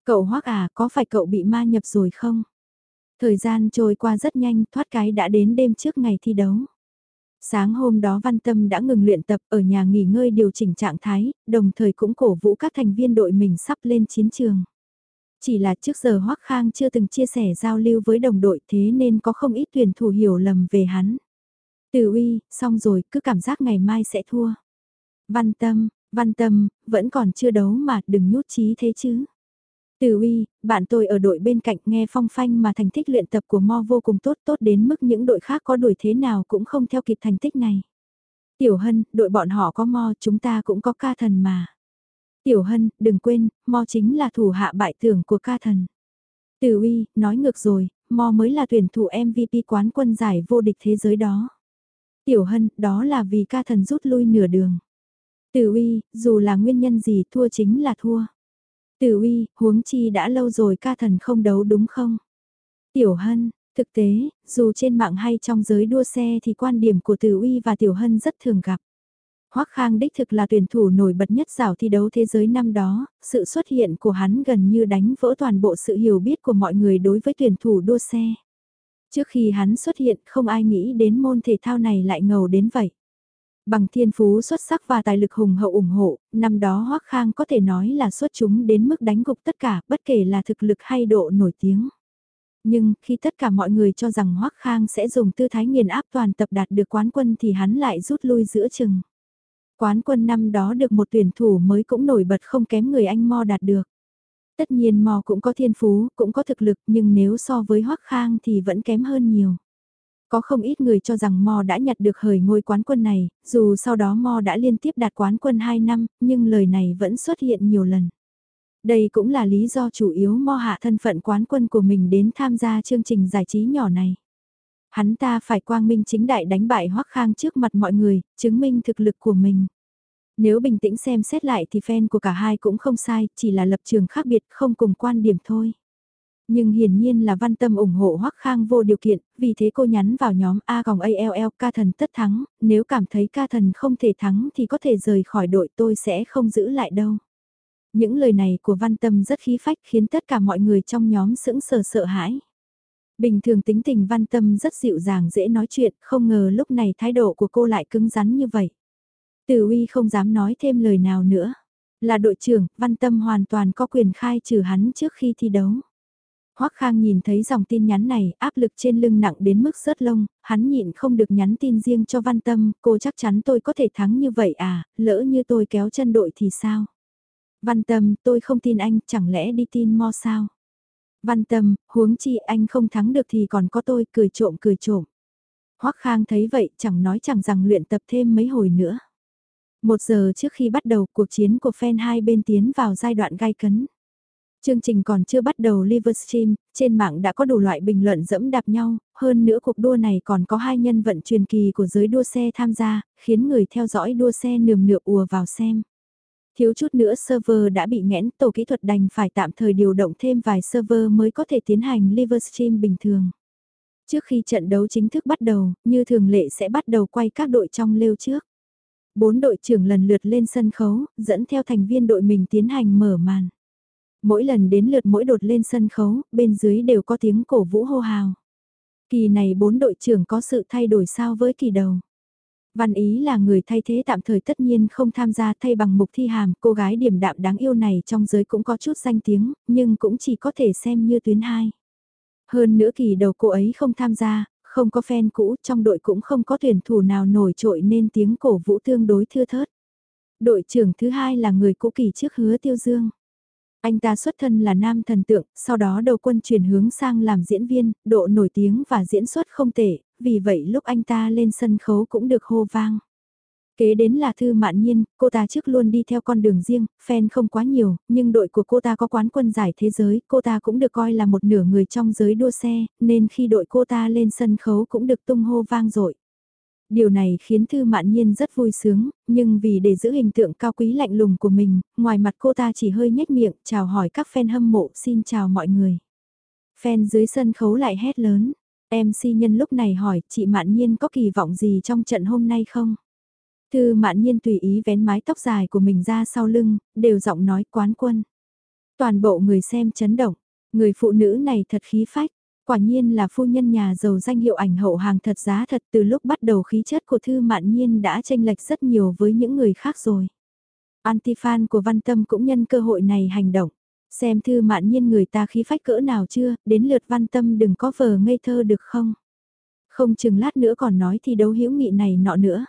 Cậu hoắc à, có phải cậu bị ma nhập rồi không? Thời gian trôi qua rất nhanh, thoát cái đã đến đêm trước ngày thi đấu. Sáng hôm đó Văn Tâm đã ngừng luyện tập ở nhà nghỉ ngơi điều chỉnh trạng thái, đồng thời cũng cổ vũ các thành viên đội mình sắp lên chiến trường. Chỉ là trước giờ Hoắc Khang chưa từng chia sẻ giao lưu với đồng đội thế nên có không ít tuyển thủ hiểu lầm về hắn. Từ uy, xong rồi, cứ cảm giác ngày mai sẽ thua. Văn Tâm, Văn Tâm, vẫn còn chưa đấu mà đừng nhút chí thế chứ. Từ uy, bạn tôi ở đội bên cạnh nghe phong phanh mà thành tích luyện tập của Mo vô cùng tốt tốt đến mức những đội khác có đuổi thế nào cũng không theo kịp thành tích này. Tiểu Hân, đội bọn họ có Mo chúng ta cũng có ca thần mà. Tiểu Hân, đừng quên, Mo chính là thủ hạ bại tưởng của ca thần. Từ uy, nói ngược rồi, Mo mới là tuyển thủ MVP quán quân giải vô địch thế giới đó. Tiểu Hân, đó là vì ca thần rút lui nửa đường. Từ uy, dù là nguyên nhân gì thua chính là thua. Tử uy, huống chi đã lâu rồi ca thần không đấu đúng không? Tiểu Hân, thực tế, dù trên mạng hay trong giới đua xe thì quan điểm của Tử uy và Tiểu Hân rất thường gặp. Hoắc Khang đích thực là tuyển thủ nổi bật nhất giải thi đấu thế giới năm đó, sự xuất hiện của hắn gần như đánh vỡ toàn bộ sự hiểu biết của mọi người đối với tuyển thủ đua xe. Trước khi hắn xuất hiện không ai nghĩ đến môn thể thao này lại ngầu đến vậy. Bằng thiên phú xuất sắc và tài lực hùng hậu ủng hộ, năm đó Hoắc Khang có thể nói là xuất chúng đến mức đánh gục tất cả, bất kể là thực lực hay độ nổi tiếng. Nhưng khi tất cả mọi người cho rằng Hoắc Khang sẽ dùng tư thái nghiền áp toàn tập đạt được quán quân thì hắn lại rút lui giữa chừng. Quán quân năm đó được một tuyển thủ mới cũng nổi bật không kém người anh Mo đạt được. Tất nhiên Mo cũng có thiên phú, cũng có thực lực nhưng nếu so với Hoắc Khang thì vẫn kém hơn nhiều. Có không ít người cho rằng Mo đã nhặt được hời ngôi quán quân này, dù sau đó Mo đã liên tiếp đạt quán quân 2 năm, nhưng lời này vẫn xuất hiện nhiều lần. Đây cũng là lý do chủ yếu mo hạ thân phận quán quân của mình đến tham gia chương trình giải trí nhỏ này. Hắn ta phải quang minh chính đại đánh bại Hoắc Khang trước mặt mọi người, chứng minh thực lực của mình. Nếu bình tĩnh xem xét lại thì fan của cả hai cũng không sai, chỉ là lập trường khác biệt không cùng quan điểm thôi. Nhưng hiển nhiên là văn tâm ủng hộ Hoắc Khang vô điều kiện, vì thế cô nhắn vào nhóm A gòng ALL ca thần tất thắng, nếu cảm thấy ca thần không thể thắng thì có thể rời khỏi đội tôi sẽ không giữ lại đâu. Những lời này của văn tâm rất khí phách khiến tất cả mọi người trong nhóm sững sờ sợ hãi. Bình thường tính tình văn tâm rất dịu dàng dễ nói chuyện, không ngờ lúc này thái độ của cô lại cứng rắn như vậy. Từ uy không dám nói thêm lời nào nữa. Là đội trưởng, văn tâm hoàn toàn có quyền khai trừ hắn trước khi thi đấu. Hoắc Khang nhìn thấy dòng tin nhắn này, áp lực trên lưng nặng đến mức rớt lông, hắn nhịn không được nhắn tin riêng cho Văn Tâm, cô chắc chắn tôi có thể thắng như vậy à, lỡ như tôi kéo chân đội thì sao? Văn Tâm, tôi không tin anh, chẳng lẽ đi tin mo sao? Văn Tâm, huống chi anh không thắng được thì còn có tôi, cười trộm cười trộm. Hoắc Khang thấy vậy, chẳng nói chẳng rằng luyện tập thêm mấy hồi nữa. Một giờ trước khi bắt đầu, cuộc chiến của fan hai bên tiến vào giai đoạn gai cấn. Chương trình còn chưa bắt đầu Livestream, trên mạng đã có đủ loại bình luận dẫm đạp nhau, hơn nữa cuộc đua này còn có hai nhân vận truyền kỳ của giới đua xe tham gia, khiến người theo dõi đua xe nườm nượp ùa vào xem. Thiếu chút nữa server đã bị nghẽn, tổ kỹ thuật đành phải tạm thời điều động thêm vài server mới có thể tiến hành Livestream bình thường. Trước khi trận đấu chính thức bắt đầu, như thường lệ sẽ bắt đầu quay các đội trong lêu trước. Bốn đội trưởng lần lượt lên sân khấu, dẫn theo thành viên đội mình tiến hành mở màn. Mỗi lần đến lượt mỗi đột lên sân khấu, bên dưới đều có tiếng cổ vũ hô hào. Kỳ này bốn đội trưởng có sự thay đổi sao với kỳ đầu. Văn Ý là người thay thế tạm thời tất nhiên không tham gia thay bằng mục thi hàm, cô gái điểm đạm đáng yêu này trong giới cũng có chút danh tiếng, nhưng cũng chỉ có thể xem như tuyến 2. Hơn nữa kỳ đầu cô ấy không tham gia, không có fan cũ, trong đội cũng không có tuyển thủ nào nổi trội nên tiếng cổ vũ tương đối thưa thớt. Đội trưởng thứ hai là người cũ kỳ trước hứa tiêu dương. Anh ta xuất thân là nam thần tượng, sau đó đầu quân chuyển hướng sang làm diễn viên, độ nổi tiếng và diễn xuất không tệ, vì vậy lúc anh ta lên sân khấu cũng được hô vang. Kế đến là Thư Mạn Nhiên, cô ta trước luôn đi theo con đường riêng, fan không quá nhiều, nhưng đội của cô ta có quán quân giải thế giới, cô ta cũng được coi là một nửa người trong giới đua xe, nên khi đội cô ta lên sân khấu cũng được tung hô vang dội. Điều này khiến Thư Mạn Nhiên rất vui sướng, nhưng vì để giữ hình tượng cao quý lạnh lùng của mình, ngoài mặt cô ta chỉ hơi nhếch miệng, chào hỏi các fan hâm mộ, xin chào mọi người. Fan dưới sân khấu lại hét lớn. MC nhân lúc này hỏi, chị Mạn Nhiên có kỳ vọng gì trong trận hôm nay không? Thư Mạn Nhiên tùy ý vén mái tóc dài của mình ra sau lưng, đều giọng nói quán quân. Toàn bộ người xem chấn động, người phụ nữ này thật khí phách, Quả nhiên là phu nhân nhà giàu danh hiệu ảnh hậu hàng thật giá thật từ lúc bắt đầu khí chất của Thư Mạn Nhiên đã tranh lệch rất nhiều với những người khác rồi. Antifan của Văn Tâm cũng nhân cơ hội này hành động. Xem Thư Mạn Nhiên người ta khí phách cỡ nào chưa, đến lượt Văn Tâm đừng có vờ ngây thơ được không? Không chừng lát nữa còn nói thì đấu hữu nghị này nọ nữa.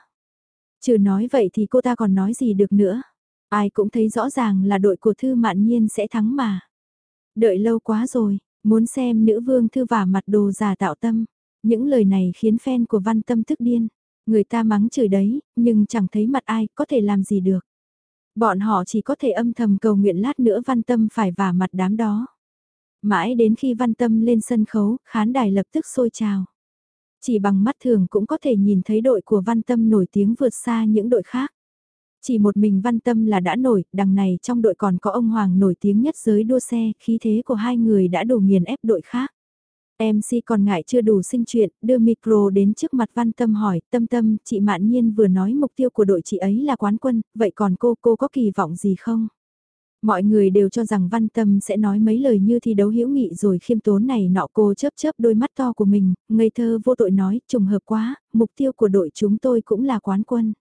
Trừ nói vậy thì cô ta còn nói gì được nữa. Ai cũng thấy rõ ràng là đội của Thư Mạn Nhiên sẽ thắng mà. Đợi lâu quá rồi, Muốn xem nữ vương thư vả mặt đồ giả tạo tâm. Những lời này khiến fan của văn tâm thức điên. Người ta mắng chửi đấy, nhưng chẳng thấy mặt ai có thể làm gì được. Bọn họ chỉ có thể âm thầm cầu nguyện lát nữa văn tâm phải vả mặt đám đó. Mãi đến khi văn tâm lên sân khấu, khán đài lập tức sôi trào. Chỉ bằng mắt thường cũng có thể nhìn thấy đội của văn tâm nổi tiếng vượt xa những đội khác. Chỉ một mình văn tâm là đã nổi, đằng này trong đội còn có ông Hoàng nổi tiếng nhất giới đua xe, khí thế của hai người đã đủ nghiền ép đội khác. MC còn ngại chưa đủ sinh chuyện, đưa micro đến trước mặt Văn Tâm hỏi, Tâm Tâm, chị Mạn Nhiên vừa nói mục tiêu của đội chị ấy là quán quân, vậy còn cô, cô có kỳ vọng gì không? Mọi người đều cho rằng Văn Tâm sẽ nói mấy lời như thi đấu hữu nghị rồi khiêm tốn này nọ cô chớp chớp đôi mắt to của mình, ngây thơ vô tội nói, trùng hợp quá, mục tiêu của đội chúng tôi cũng là quán quân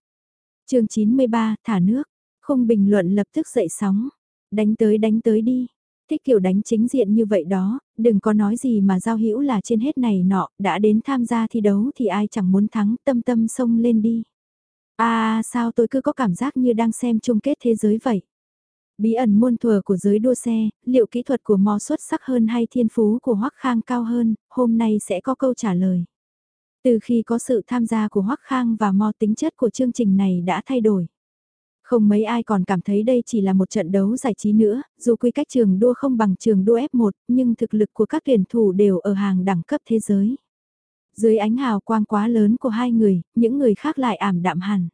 chương 93, thả nước, không bình luận lập tức dậy sóng, đánh tới đánh tới đi. Thích kiểu đánh chính diện như vậy đó, đừng có nói gì mà giao hữu là trên hết này nọ, đã đến tham gia thi đấu thì ai chẳng muốn thắng, tâm tâm xông lên đi. À sao tôi cứ có cảm giác như đang xem chung kết thế giới vậy. Bí ẩn muôn thuở của giới đua xe, liệu kỹ thuật của mò xuất sắc hơn hay thiên phú của Hoắc Khang cao hơn, hôm nay sẽ có câu trả lời. Từ khi có sự tham gia của Hoắc Khang và Mo tính chất của chương trình này đã thay đổi. Không mấy ai còn cảm thấy đây chỉ là một trận đấu giải trí nữa, dù quy cách trường đua không bằng trường đua F1, nhưng thực lực của các tuyển thủ đều ở hàng đẳng cấp thế giới. Dưới ánh hào quang quá lớn của hai người, những người khác lại ảm đạm hẳn.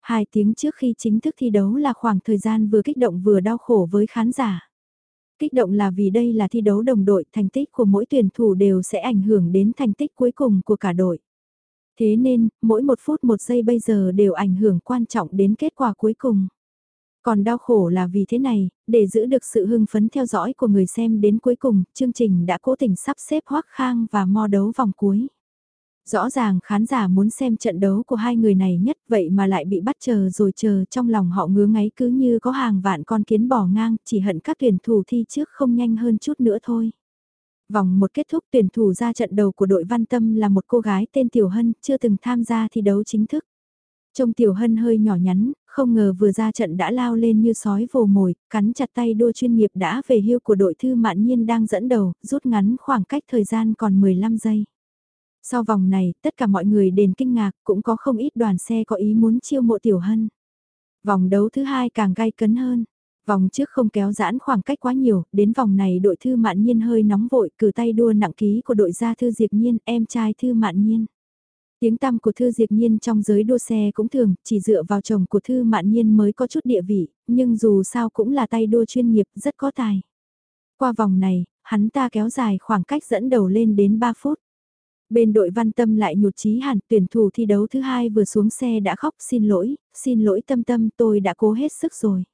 Hai tiếng trước khi chính thức thi đấu là khoảng thời gian vừa kích động vừa đau khổ với khán giả. Kích động là vì đây là thi đấu đồng đội, thành tích của mỗi tuyển thủ đều sẽ ảnh hưởng đến thành tích cuối cùng của cả đội. Thế nên, mỗi một phút một giây bây giờ đều ảnh hưởng quan trọng đến kết quả cuối cùng. Còn đau khổ là vì thế này, để giữ được sự hưng phấn theo dõi của người xem đến cuối cùng, chương trình đã cố tình sắp xếp Hoắc Khang và Mo đấu vòng cuối. Rõ ràng khán giả muốn xem trận đấu của hai người này nhất vậy mà lại bị bắt chờ rồi chờ trong lòng họ ngứa ngáy cứ như có hàng vạn con kiến bỏ ngang, chỉ hận các tuyển thủ thi trước không nhanh hơn chút nữa thôi. Vòng một kết thúc tuyển thủ ra trận đầu của đội Văn Tâm là một cô gái tên Tiểu Hân, chưa từng tham gia thi đấu chính thức. Trông Tiểu Hân hơi nhỏ nhắn, không ngờ vừa ra trận đã lao lên như sói vồ mồi, cắn chặt tay đua chuyên nghiệp đã về hưu của đội Thư Mạn Nhiên đang dẫn đầu, rút ngắn khoảng cách thời gian còn 15 giây. Sau vòng này, tất cả mọi người đền kinh ngạc, cũng có không ít đoàn xe có ý muốn chiêu mộ Tiểu Hân. Vòng đấu thứ hai càng gay cấn hơn. Vòng trước không kéo giãn khoảng cách quá nhiều, đến vòng này đội thư mạn nhiên hơi nóng vội cử tay đua nặng ký của đội gia thư diệt nhiên, em trai thư mạn nhiên. Tiếng tăm của Thư Diệp Nhiên trong giới đua xe cũng thường, chỉ dựa vào chồng của Thư Mạn Nhiên mới có chút địa vị, nhưng dù sao cũng là tay đua chuyên nghiệp, rất có tài. Qua vòng này, hắn ta kéo dài khoảng cách dẫn đầu lên đến 3 phút. Bên đội văn tâm lại nhụt chí hẳn, tuyển thủ thi đấu thứ hai vừa xuống xe đã khóc xin lỗi, xin lỗi tâm tâm tôi đã cố hết sức rồi.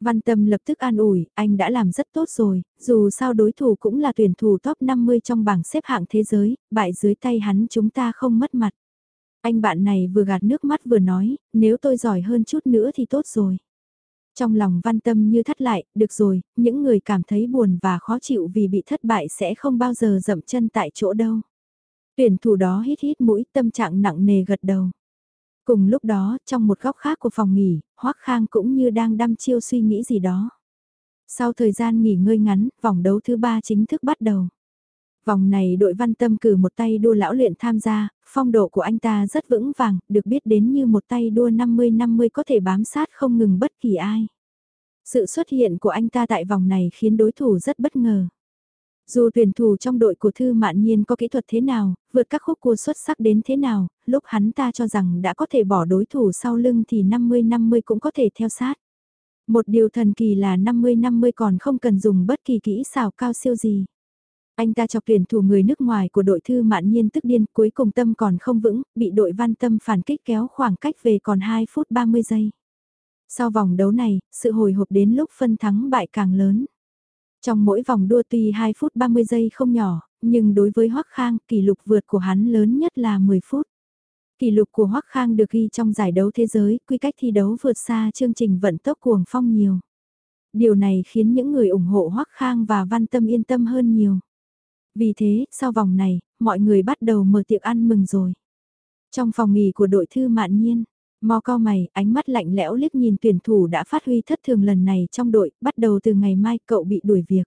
Văn Tâm lập tức an ủi, anh đã làm rất tốt rồi, dù sao đối thủ cũng là tuyển thủ top 50 trong bảng xếp hạng thế giới, bại dưới tay hắn chúng ta không mất mặt. Anh bạn này vừa gạt nước mắt vừa nói, nếu tôi giỏi hơn chút nữa thì tốt rồi. Trong lòng văn tâm như thắt lại, được rồi, những người cảm thấy buồn và khó chịu vì bị thất bại sẽ không bao giờ dậm chân tại chỗ đâu. Tuyển thủ đó hít hít mũi tâm trạng nặng nề gật đầu. Cùng lúc đó, trong một góc khác của phòng nghỉ, Hoác Khang cũng như đang đăm chiêu suy nghĩ gì đó. Sau thời gian nghỉ ngơi ngắn, vòng đấu thứ ba chính thức bắt đầu. Vòng này đội văn tâm cử một tay đua lão luyện tham gia, phong độ của anh ta rất vững vàng, được biết đến như một tay đua 50-50 có thể bám sát không ngừng bất kỳ ai. Sự xuất hiện của anh ta tại vòng này khiến đối thủ rất bất ngờ. Dù tuyển thủ trong đội của Thư Mạn Nhiên có kỹ thuật thế nào, vượt các khúc cua xuất sắc đến thế nào, lúc hắn ta cho rằng đã có thể bỏ đối thủ sau lưng thì 50-50 cũng có thể theo sát. Một điều thần kỳ là 50-50 còn không cần dùng bất kỳ kỹ xảo cao siêu gì. Anh ta chọc tuyển thủ người nước ngoài của đội Thư Mạn Nhiên tức điên cuối cùng tâm còn không vững, bị đội văn tâm phản kích kéo khoảng cách về còn 2 phút 30 giây. Sau vòng đấu này, sự hồi hộp đến lúc phân thắng bại càng lớn. Trong mỗi vòng đua tuy 2 phút 30 giây không nhỏ, nhưng đối với Hoắc Khang, kỷ lục vượt của hắn lớn nhất là 10 phút. Kỷ lục của Hoắc Khang được ghi trong giải đấu thế giới, quy cách thi đấu vượt xa chương trình vận tốc cuồng phong nhiều. Điều này khiến những người ủng hộ Hoắc Khang và Văn Tâm yên tâm hơn nhiều. Vì thế, sau vòng này, mọi người bắt đầu mở tiệc ăn mừng rồi. Trong phòng nghỉ của đội thư mạn nhiên, Mò cao mày, ánh mắt lạnh lẽo liếc nhìn tuyển thủ đã phát huy thất thường lần này trong đội, bắt đầu từ ngày mai cậu bị đuổi việc.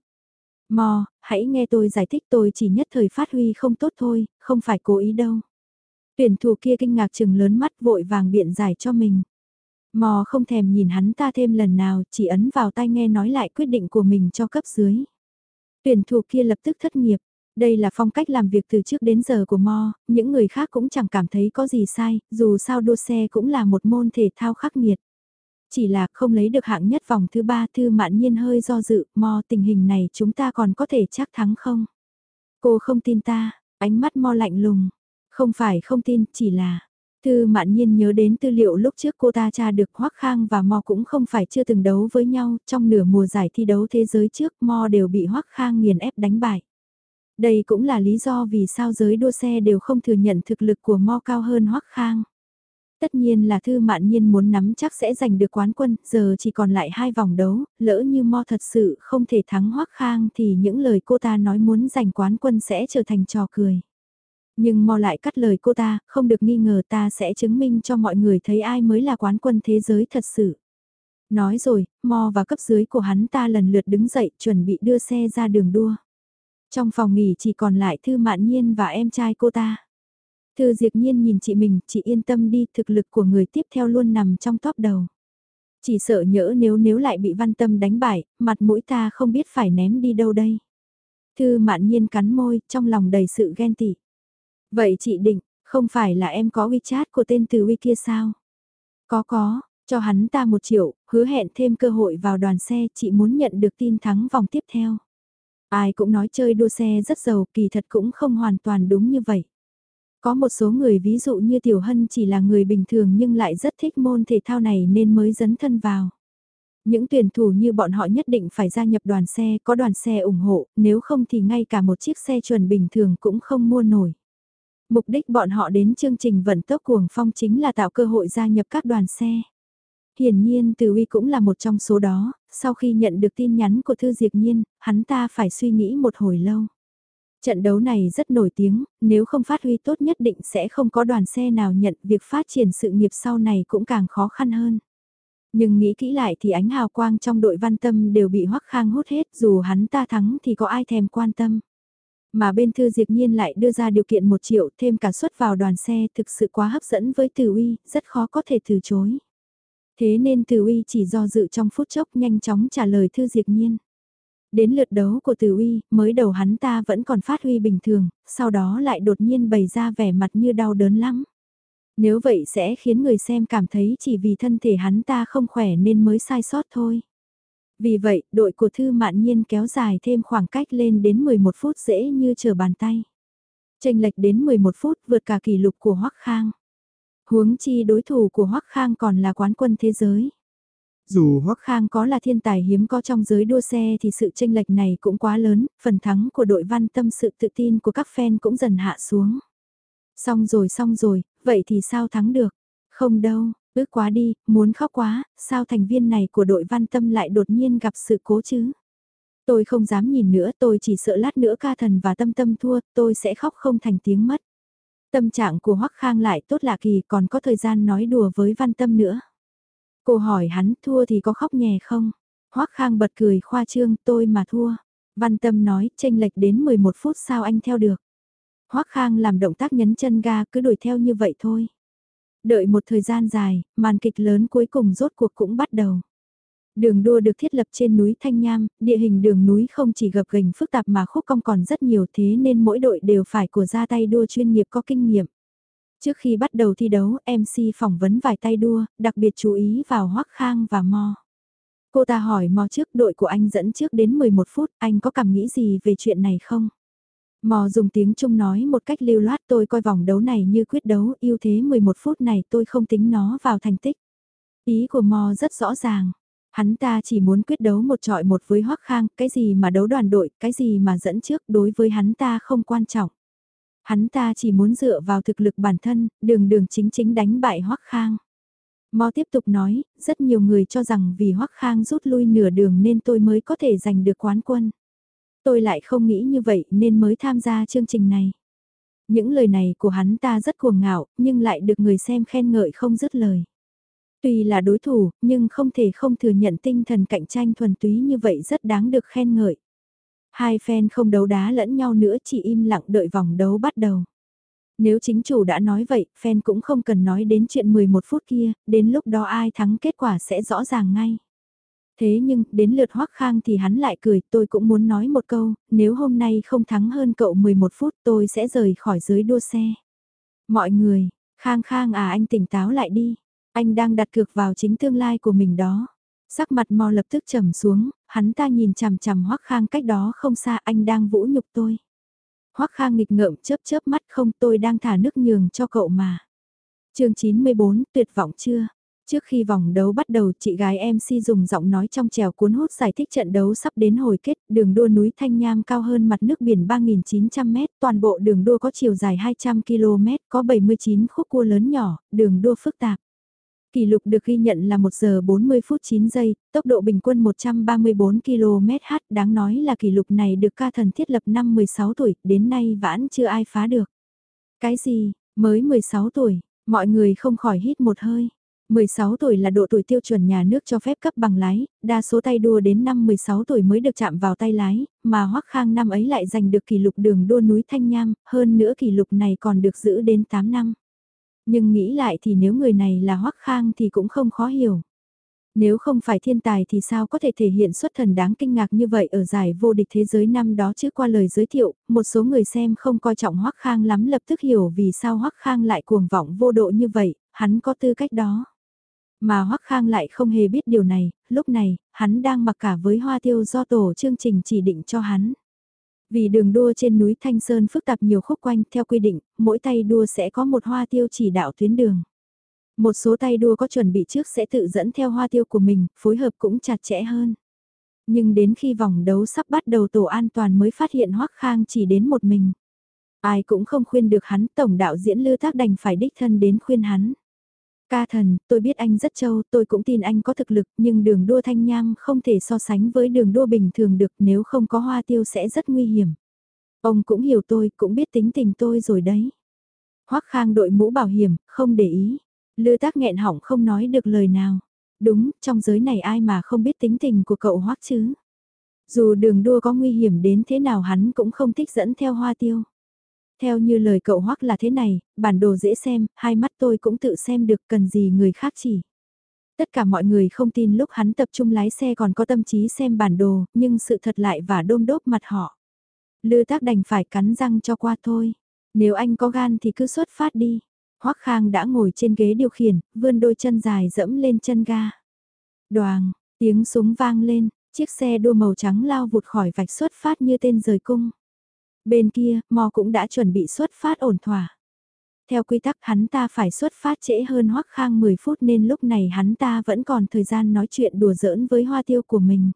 Mò, hãy nghe tôi giải thích tôi chỉ nhất thời phát huy không tốt thôi, không phải cố ý đâu. Tuyển thủ kia kinh ngạc chừng lớn mắt vội vàng biện giải cho mình. Mò không thèm nhìn hắn ta thêm lần nào, chỉ ấn vào tai nghe nói lại quyết định của mình cho cấp dưới. Tuyển thủ kia lập tức thất nghiệp, đây là phong cách làm việc từ trước đến giờ của Mo, những người khác cũng chẳng cảm thấy có gì sai, dù sao đua xe cũng là một môn thể thao khắc nghiệt. Chỉ là không lấy được hạng nhất vòng thứ ba thư mạn nhiên hơi do dự, Mo tình hình này chúng ta còn có thể chắc thắng không? Cô không tin ta, ánh mắt Mo lạnh lùng. Không phải không tin, chỉ là... Thư mạn nhiên nhớ đến tư liệu lúc trước cô ta tra được Hoắc Khang và Mo cũng không phải chưa từng đấu với nhau, trong nửa mùa giải thi đấu thế giới trước Mo đều bị Hoắc Khang nghiền ép đánh bại. Đây cũng là lý do vì sao giới đua xe đều không thừa nhận thực lực của Mo cao hơn Hoắc Khang. Tất nhiên là Thư Mạn Nhiên muốn nắm chắc sẽ giành được quán quân, giờ chỉ còn lại hai vòng đấu, lỡ như Mo thật sự không thể thắng Hoắc Khang thì những lời cô ta nói muốn giành quán quân sẽ trở thành trò cười. Nhưng Mo lại cắt lời cô ta, không được nghi ngờ ta sẽ chứng minh cho mọi người thấy ai mới là quán quân thế giới thật sự. Nói rồi, Mo và cấp dưới của hắn ta lần lượt đứng dậy chuẩn bị đưa xe ra đường đua. Trong phòng nghỉ chỉ còn lại Thư Mạn Nhiên và em trai cô ta. Thư Diệp Nhiên nhìn chị mình, chị yên tâm đi, thực lực của người tiếp theo luôn nằm trong top đầu. Chỉ sợ nhỡ nếu nếu lại bị văn tâm đánh bại, mặt mũi ta không biết phải ném đi đâu đây. Thư mạn nhiên cắn môi, trong lòng đầy sự ghen tị. Vậy chị định, không phải là em có WeChat của tên từ we kia sao? Có có, cho hắn ta một triệu, hứa hẹn thêm cơ hội vào đoàn xe, chị muốn nhận được tin thắng vòng tiếp theo. Ai cũng nói chơi đua xe rất giàu, kỳ thật cũng không hoàn toàn đúng như vậy. Có một số người ví dụ như Tiểu Hân chỉ là người bình thường nhưng lại rất thích môn thể thao này nên mới dấn thân vào. Những tuyển thủ như bọn họ nhất định phải gia nhập đoàn xe, có đoàn xe ủng hộ, nếu không thì ngay cả một chiếc xe chuẩn bình thường cũng không mua nổi. Mục đích bọn họ đến chương trình vận tốc cuồng phong chính là tạo cơ hội gia nhập các đoàn xe. Hiển nhiên Từ Uy cũng là một trong số đó, sau khi nhận được tin nhắn của Thư Diệp Nhiên, hắn ta phải suy nghĩ một hồi lâu. Trận đấu này rất nổi tiếng, nếu không phát huy tốt nhất định sẽ không có đoàn xe nào nhận việc phát triển sự nghiệp sau này cũng càng khó khăn hơn. Nhưng nghĩ kỹ lại thì ánh hào quang trong đội văn tâm đều bị hoắc khang hút hết dù hắn ta thắng thì có ai thèm quan tâm. Mà bên Thư Diệp Nhiên lại đưa ra điều kiện một triệu thêm cả suất vào đoàn xe thực sự quá hấp dẫn với Từ Uy, rất khó có thể từ chối. Thế nên Từ Uy chỉ do dự trong phút chốc nhanh chóng trả lời Thư Diệp Nhiên. Đến lượt đấu của Từ Uy, mới đầu hắn ta vẫn còn phát huy bình thường, sau đó lại đột nhiên bày ra vẻ mặt như đau đớn lắm. Nếu vậy sẽ khiến người xem cảm thấy chỉ vì thân thể hắn ta không khỏe nên mới sai sót thôi. Vì vậy, đội của Thư Mạn Nhiên kéo dài thêm khoảng cách lên đến 11 phút dễ như chờ bàn tay. Tranh lệch đến 11 phút vượt cả kỷ lục của Hoắc Khang. Huống chi đối thủ của Hoắc Khang còn là quán quân thế giới. Dù Hoắc Khang có là thiên tài hiếm có trong giới đua xe thì sự tranh lệch này cũng quá lớn, phần thắng của đội văn tâm sự tự tin của các fan cũng dần hạ xuống. Xong rồi xong rồi, vậy thì sao thắng được? Không đâu, ước quá đi, muốn khóc quá, sao thành viên này của đội văn tâm lại đột nhiên gặp sự cố chứ? Tôi không dám nhìn nữa, tôi chỉ sợ lát nữa ca thần và tâm tâm thua, tôi sẽ khóc không thành tiếng mất. Tâm trạng của Hoắc Khang lại tốt lạ kỳ còn có thời gian nói đùa với văn tâm nữa. Cô hỏi hắn thua thì có khóc nhè không? Hoắc Khang bật cười khoa trương tôi mà thua. Văn tâm nói tranh lệch đến 11 phút sao anh theo được. Hoắc Khang làm động tác nhấn chân ga cứ đuổi theo như vậy thôi. Đợi một thời gian dài, màn kịch lớn cuối cùng rốt cuộc cũng bắt đầu. Đường đua được thiết lập trên núi Thanh Nham, địa hình đường núi không chỉ gập ghềnh phức tạp mà khúc cong còn rất nhiều thế nên mỗi đội đều phải của ra tay đua chuyên nghiệp có kinh nghiệm. Trước khi bắt đầu thi đấu, MC phỏng vấn vài tay đua, đặc biệt chú ý vào Hoắc Khang và Mo. Cô ta hỏi Mo trước đội của anh dẫn trước đến 11 phút, anh có cảm nghĩ gì về chuyện này không? Mò dùng tiếng Trung nói một cách lưu loát tôi coi vòng đấu này như quyết đấu, ưu thế 11 phút này tôi không tính nó vào thành tích. Ý của Mò rất rõ ràng. Hắn ta chỉ muốn quyết đấu một trọi một với Hoắc Khang, cái gì mà đấu đoàn đội, cái gì mà dẫn trước đối với hắn ta không quan trọng. Hắn ta chỉ muốn dựa vào thực lực bản thân, đường đường chính chính đánh bại Hoắc Khang. Mo tiếp tục nói, rất nhiều người cho rằng vì Hoắc Khang rút lui nửa đường nên tôi mới có thể giành được quán quân. Tôi lại không nghĩ như vậy nên mới tham gia chương trình này. Những lời này của hắn ta rất cuồng ngạo, nhưng lại được người xem khen ngợi không dứt lời. Tuy là đối thủ, nhưng không thể không thừa nhận tinh thần cạnh tranh thuần túy như vậy rất đáng được khen ngợi. Hai fan không đấu đá lẫn nhau nữa chỉ im lặng đợi vòng đấu bắt đầu. Nếu chính chủ đã nói vậy, fan cũng không cần nói đến chuyện 11 phút kia, đến lúc đó ai thắng kết quả sẽ rõ ràng ngay. Thế nhưng, đến lượt Hoắc Khang thì hắn lại cười, tôi cũng muốn nói một câu, nếu hôm nay không thắng hơn cậu 11 phút tôi sẽ rời khỏi giới đua xe. Mọi người, Khang Khang à anh tỉnh táo lại đi, anh đang đặt cược vào chính tương lai của mình đó. Sắc mặt mò lập tức trầm xuống, hắn ta nhìn chằm chằm Hoắc Khang cách đó không xa anh đang vũ nhục tôi. Hoắc Khang nghịch ngợm chớp chớp mắt không tôi đang thả nước nhường cho cậu mà. chương 94 tuyệt vọng chưa? Trước khi vòng đấu bắt đầu chị gái MC dùng giọng nói trong trèo cuốn hút giải thích trận đấu sắp đến hồi kết, đường đua núi Thanh Nham cao hơn mặt nước biển 3.900m, toàn bộ đường đua có chiều dài 200 km, có 79 khúc cua lớn nhỏ, đường đua phức tạp. Kỷ lục được ghi nhận là 1 giờ 40 phút 9 giây, tốc độ bình quân 134 km/h, đáng nói là kỷ lục này được ca thần thiết lập năm 16 tuổi, đến nay vẫn chưa ai phá được. Cái gì, mới 16 tuổi, mọi người không khỏi hít một hơi. 16 tuổi là độ tuổi tiêu chuẩn nhà nước cho phép cấp bằng lái, đa số tay đua đến năm 16 tuổi mới được chạm vào tay lái, mà Hoắc Khang năm ấy lại giành được kỷ lục đường đua núi Thanh Nham, hơn nữa kỷ lục này còn được giữ đến 8 năm. Nhưng nghĩ lại thì nếu người này là Hoắc Khang thì cũng không khó hiểu. Nếu không phải thiên tài thì sao có thể thể hiện xuất thần đáng kinh ngạc như vậy ở giải vô địch thế giới năm đó chứ qua lời giới thiệu, một số người xem không coi trọng Hoắc Khang lắm lập tức hiểu vì sao Hoắc Khang lại cuồng vọng vô độ như vậy, hắn có tư cách đó. Mà Hoắc Khang lại không hề biết điều này, lúc này, hắn đang mặc cả với hoa tiêu do tổ chương trình chỉ định cho hắn. Vì đường đua trên núi Thanh Sơn phức tạp nhiều khúc quanh theo quy định, mỗi tay đua sẽ có một hoa tiêu chỉ đạo tuyến đường. Một số tay đua có chuẩn bị trước sẽ tự dẫn theo hoa tiêu của mình, phối hợp cũng chặt chẽ hơn. Nhưng đến khi vòng đấu sắp bắt đầu tổ an toàn mới phát hiện Hoắc Khang chỉ đến một mình. Ai cũng không khuyên được hắn, tổng đạo diễn Lư Tác đành phải đích thân đến khuyên hắn. Ca thần, tôi biết anh rất trâu, tôi cũng tin anh có thực lực, nhưng đường đua thanh nham không thể so sánh với đường đua bình thường được nếu không có hoa tiêu sẽ rất nguy hiểm. Ông cũng hiểu tôi, cũng biết tính tình tôi rồi đấy. Hoắc Khang đội mũ bảo hiểm, không để ý. Lư tác nghẹn hỏng không nói được lời nào. Đúng, trong giới này ai mà không biết tính tình của cậu Hoắc chứ. Dù đường đua có nguy hiểm đến thế nào hắn cũng không thích dẫn theo hoa tiêu. Theo như lời cậu Hoắc là thế này, bản đồ dễ xem, hai mắt tôi cũng tự xem được cần gì người khác chỉ. Tất cả mọi người không tin lúc hắn tập trung lái xe còn có tâm trí xem bản đồ, nhưng sự thật lại và đôm đốp mặt họ. Lư tác đành phải cắn răng cho qua thôi. Nếu anh có gan thì cứ xuất phát đi. Hoắc Khang đã ngồi trên ghế điều khiển, vươn đôi chân dài dẫm lên chân ga. Đoàn, tiếng súng vang lên, chiếc xe đua màu trắng lao vụt khỏi vạch xuất phát như tên rời cung. Bên kia, mò cũng đã chuẩn bị xuất phát ổn thỏa. Theo quy tắc hắn ta phải xuất phát trễ hơn Hoắc Khang 10 phút nên lúc này hắn ta vẫn còn thời gian nói chuyện đùa giỡn với hoa tiêu của mình.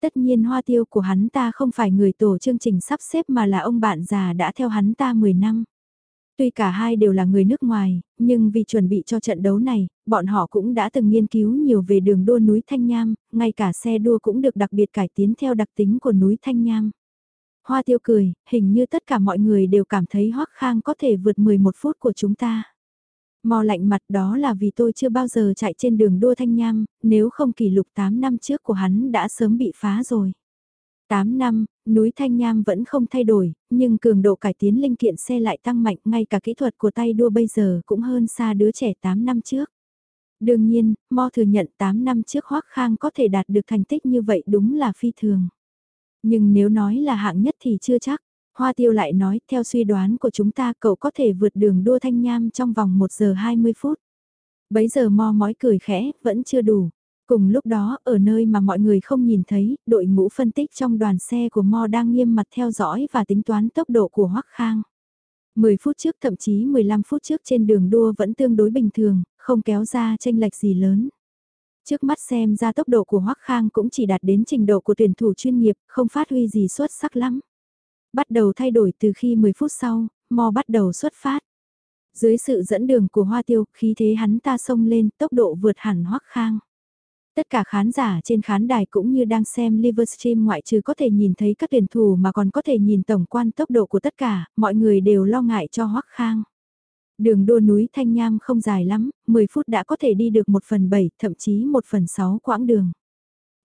Tất nhiên hoa tiêu của hắn ta không phải người tổ chương trình sắp xếp mà là ông bạn già đã theo hắn ta 10 năm. Tuy cả hai đều là người nước ngoài, nhưng vì chuẩn bị cho trận đấu này, bọn họ cũng đã từng nghiên cứu nhiều về đường đua núi Thanh Nham, ngay cả xe đua cũng được đặc biệt cải tiến theo đặc tính của núi Thanh Nham. Hoa tiêu cười, hình như tất cả mọi người đều cảm thấy Hoắc Khang có thể vượt 11 phút của chúng ta. Mò lạnh mặt đó là vì tôi chưa bao giờ chạy trên đường đua Thanh Nham, nếu không kỷ lục 8 năm trước của hắn đã sớm bị phá rồi. 8 năm, núi Thanh Nham vẫn không thay đổi, nhưng cường độ cải tiến linh kiện xe lại tăng mạnh, ngay cả kỹ thuật của tay đua bây giờ cũng hơn xa đứa trẻ 8 năm trước. Đương nhiên, Mo thừa nhận 8 năm trước Hoắc Khang có thể đạt được thành tích như vậy đúng là phi thường. Nhưng nếu nói là hạng nhất thì chưa chắc. Hoa tiêu lại nói, theo suy đoán của chúng ta cậu có thể vượt đường đua thanh nham trong vòng 1 giờ 20 phút. Bấy giờ mo mói cười khẽ, vẫn chưa đủ. Cùng lúc đó, ở nơi mà mọi người không nhìn thấy, đội ngũ phân tích trong đoàn xe của Mo đang nghiêm mặt theo dõi và tính toán tốc độ của Hoắc Khang. 10 phút trước thậm chí 15 phút trước trên đường đua vẫn tương đối bình thường, không kéo ra tranh lệch gì lớn. Trước mắt xem ra tốc độ của Hoắc Khang cũng chỉ đạt đến trình độ của tuyển thủ chuyên nghiệp, không phát huy gì xuất sắc lắm. Bắt đầu thay đổi từ khi 10 phút sau, Mo bắt đầu xuất phát. Dưới sự dẫn đường của Hoa Tiêu, khí thế hắn ta xông lên, tốc độ vượt hẳn Hoắc Khang. Tất cả khán giả trên khán đài cũng như đang xem Livestream ngoại trừ có thể nhìn thấy các tuyển thủ mà còn có thể nhìn tổng quan tốc độ của tất cả, mọi người đều lo ngại cho Hoắc Khang. Đường đua núi Thanh Nham không dài lắm, 10 phút đã có thể đi được 1 phần 7, thậm chí 1 phần 6 quãng đường.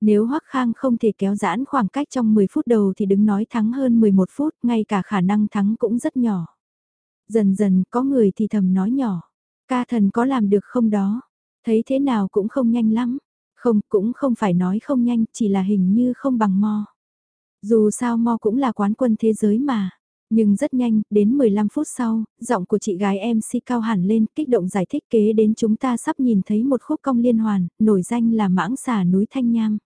Nếu Hoắc Khang không thể kéo giãn khoảng cách trong 10 phút đầu thì đứng nói thắng hơn 11 phút, ngay cả khả năng thắng cũng rất nhỏ. Dần dần có người thì thầm nói nhỏ, ca thần có làm được không đó, thấy thế nào cũng không nhanh lắm, không cũng không phải nói không nhanh, chỉ là hình như không bằng mo. Dù sao mo cũng là quán quân thế giới mà. Nhưng rất nhanh, đến 15 phút sau, giọng của chị gái MC cao hẳn lên, kích động giải thích kế đến chúng ta sắp nhìn thấy một khúc cong liên hoàn, nổi danh là mãng xà núi Thanh Nham.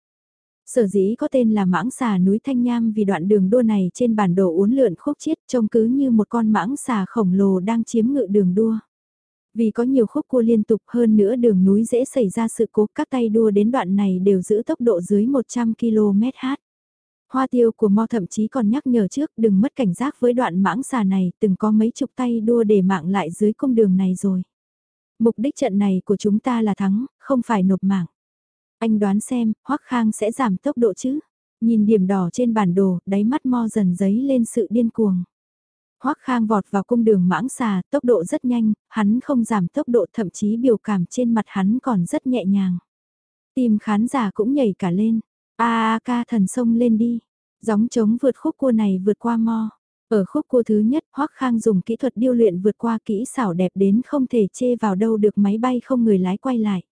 Sở dĩ có tên là mãng xà núi Thanh Nham vì đoạn đường đua này trên bản đồ uốn lượn khúc chiết trông cứ như một con mãng xà khổng lồ đang chiếm ngự đường đua. Vì có nhiều khúc cua liên tục hơn nữa đường núi dễ xảy ra sự cố các tay đua đến đoạn này đều giữ tốc độ dưới 100 km/h. Hoa tiêu của Mo thậm chí còn nhắc nhở trước đừng mất cảnh giác với đoạn mãng xà này, từng có mấy chục tay đua để mạng lại dưới cung đường này rồi. Mục đích trận này của chúng ta là thắng, không phải nộp mạng. Anh đoán xem, Hoắc Khang sẽ giảm tốc độ chứ? Nhìn điểm đỏ trên bản đồ, đáy mắt Mo dần giấy lên sự điên cuồng. Hoắc Khang vọt vào cung đường mãng xà, tốc độ rất nhanh, hắn không giảm tốc độ thậm chí biểu cảm trên mặt hắn còn rất nhẹ nhàng. Tim khán giả cũng nhảy cả lên, a ca thần sông lên đi, gióng trống vượt khúc cua này vượt qua mo. Ở khúc cua thứ nhất, Hoắc Khang dùng kỹ thuật điêu luyện vượt qua kỹ xảo đẹp đến không thể chê vào đâu được máy bay không người lái quay lại.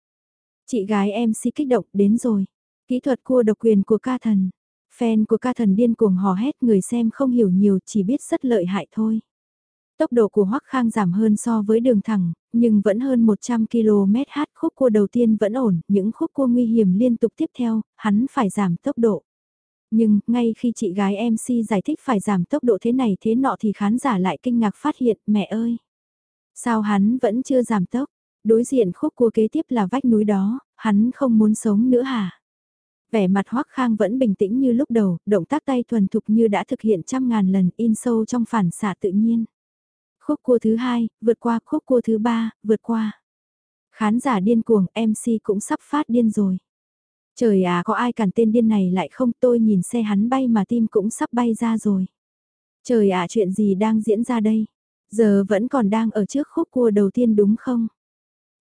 Chị gái em si kích động đến rồi. Kỹ thuật cua độc quyền của ca thần. Fan của ca thần điên cuồng hò hét người xem không hiểu nhiều chỉ biết rất lợi hại thôi. Tốc độ của Hoắc Khang giảm hơn so với đường thẳng, nhưng vẫn hơn 100 km h khúc cua đầu tiên vẫn ổn, những khúc cua nguy hiểm liên tục tiếp theo, hắn phải giảm tốc độ. Nhưng, ngay khi chị gái MC giải thích phải giảm tốc độ thế này thế nọ thì khán giả lại kinh ngạc phát hiện, mẹ ơi! Sao hắn vẫn chưa giảm tốc? Đối diện khúc cua kế tiếp là vách núi đó, hắn không muốn sống nữa hả? Vẻ mặt Hoắc Khang vẫn bình tĩnh như lúc đầu, động tác tay thuần thục như đã thực hiện trăm ngàn lần in sâu trong phản xạ tự nhiên. Khúc cua thứ hai, vượt qua, khúc cua thứ ba, vượt qua. Khán giả điên cuồng, MC cũng sắp phát điên rồi. Trời à có ai cản tên điên này lại không tôi nhìn xe hắn bay mà tim cũng sắp bay ra rồi. Trời ạ chuyện gì đang diễn ra đây? Giờ vẫn còn đang ở trước khúc cua đầu tiên đúng không?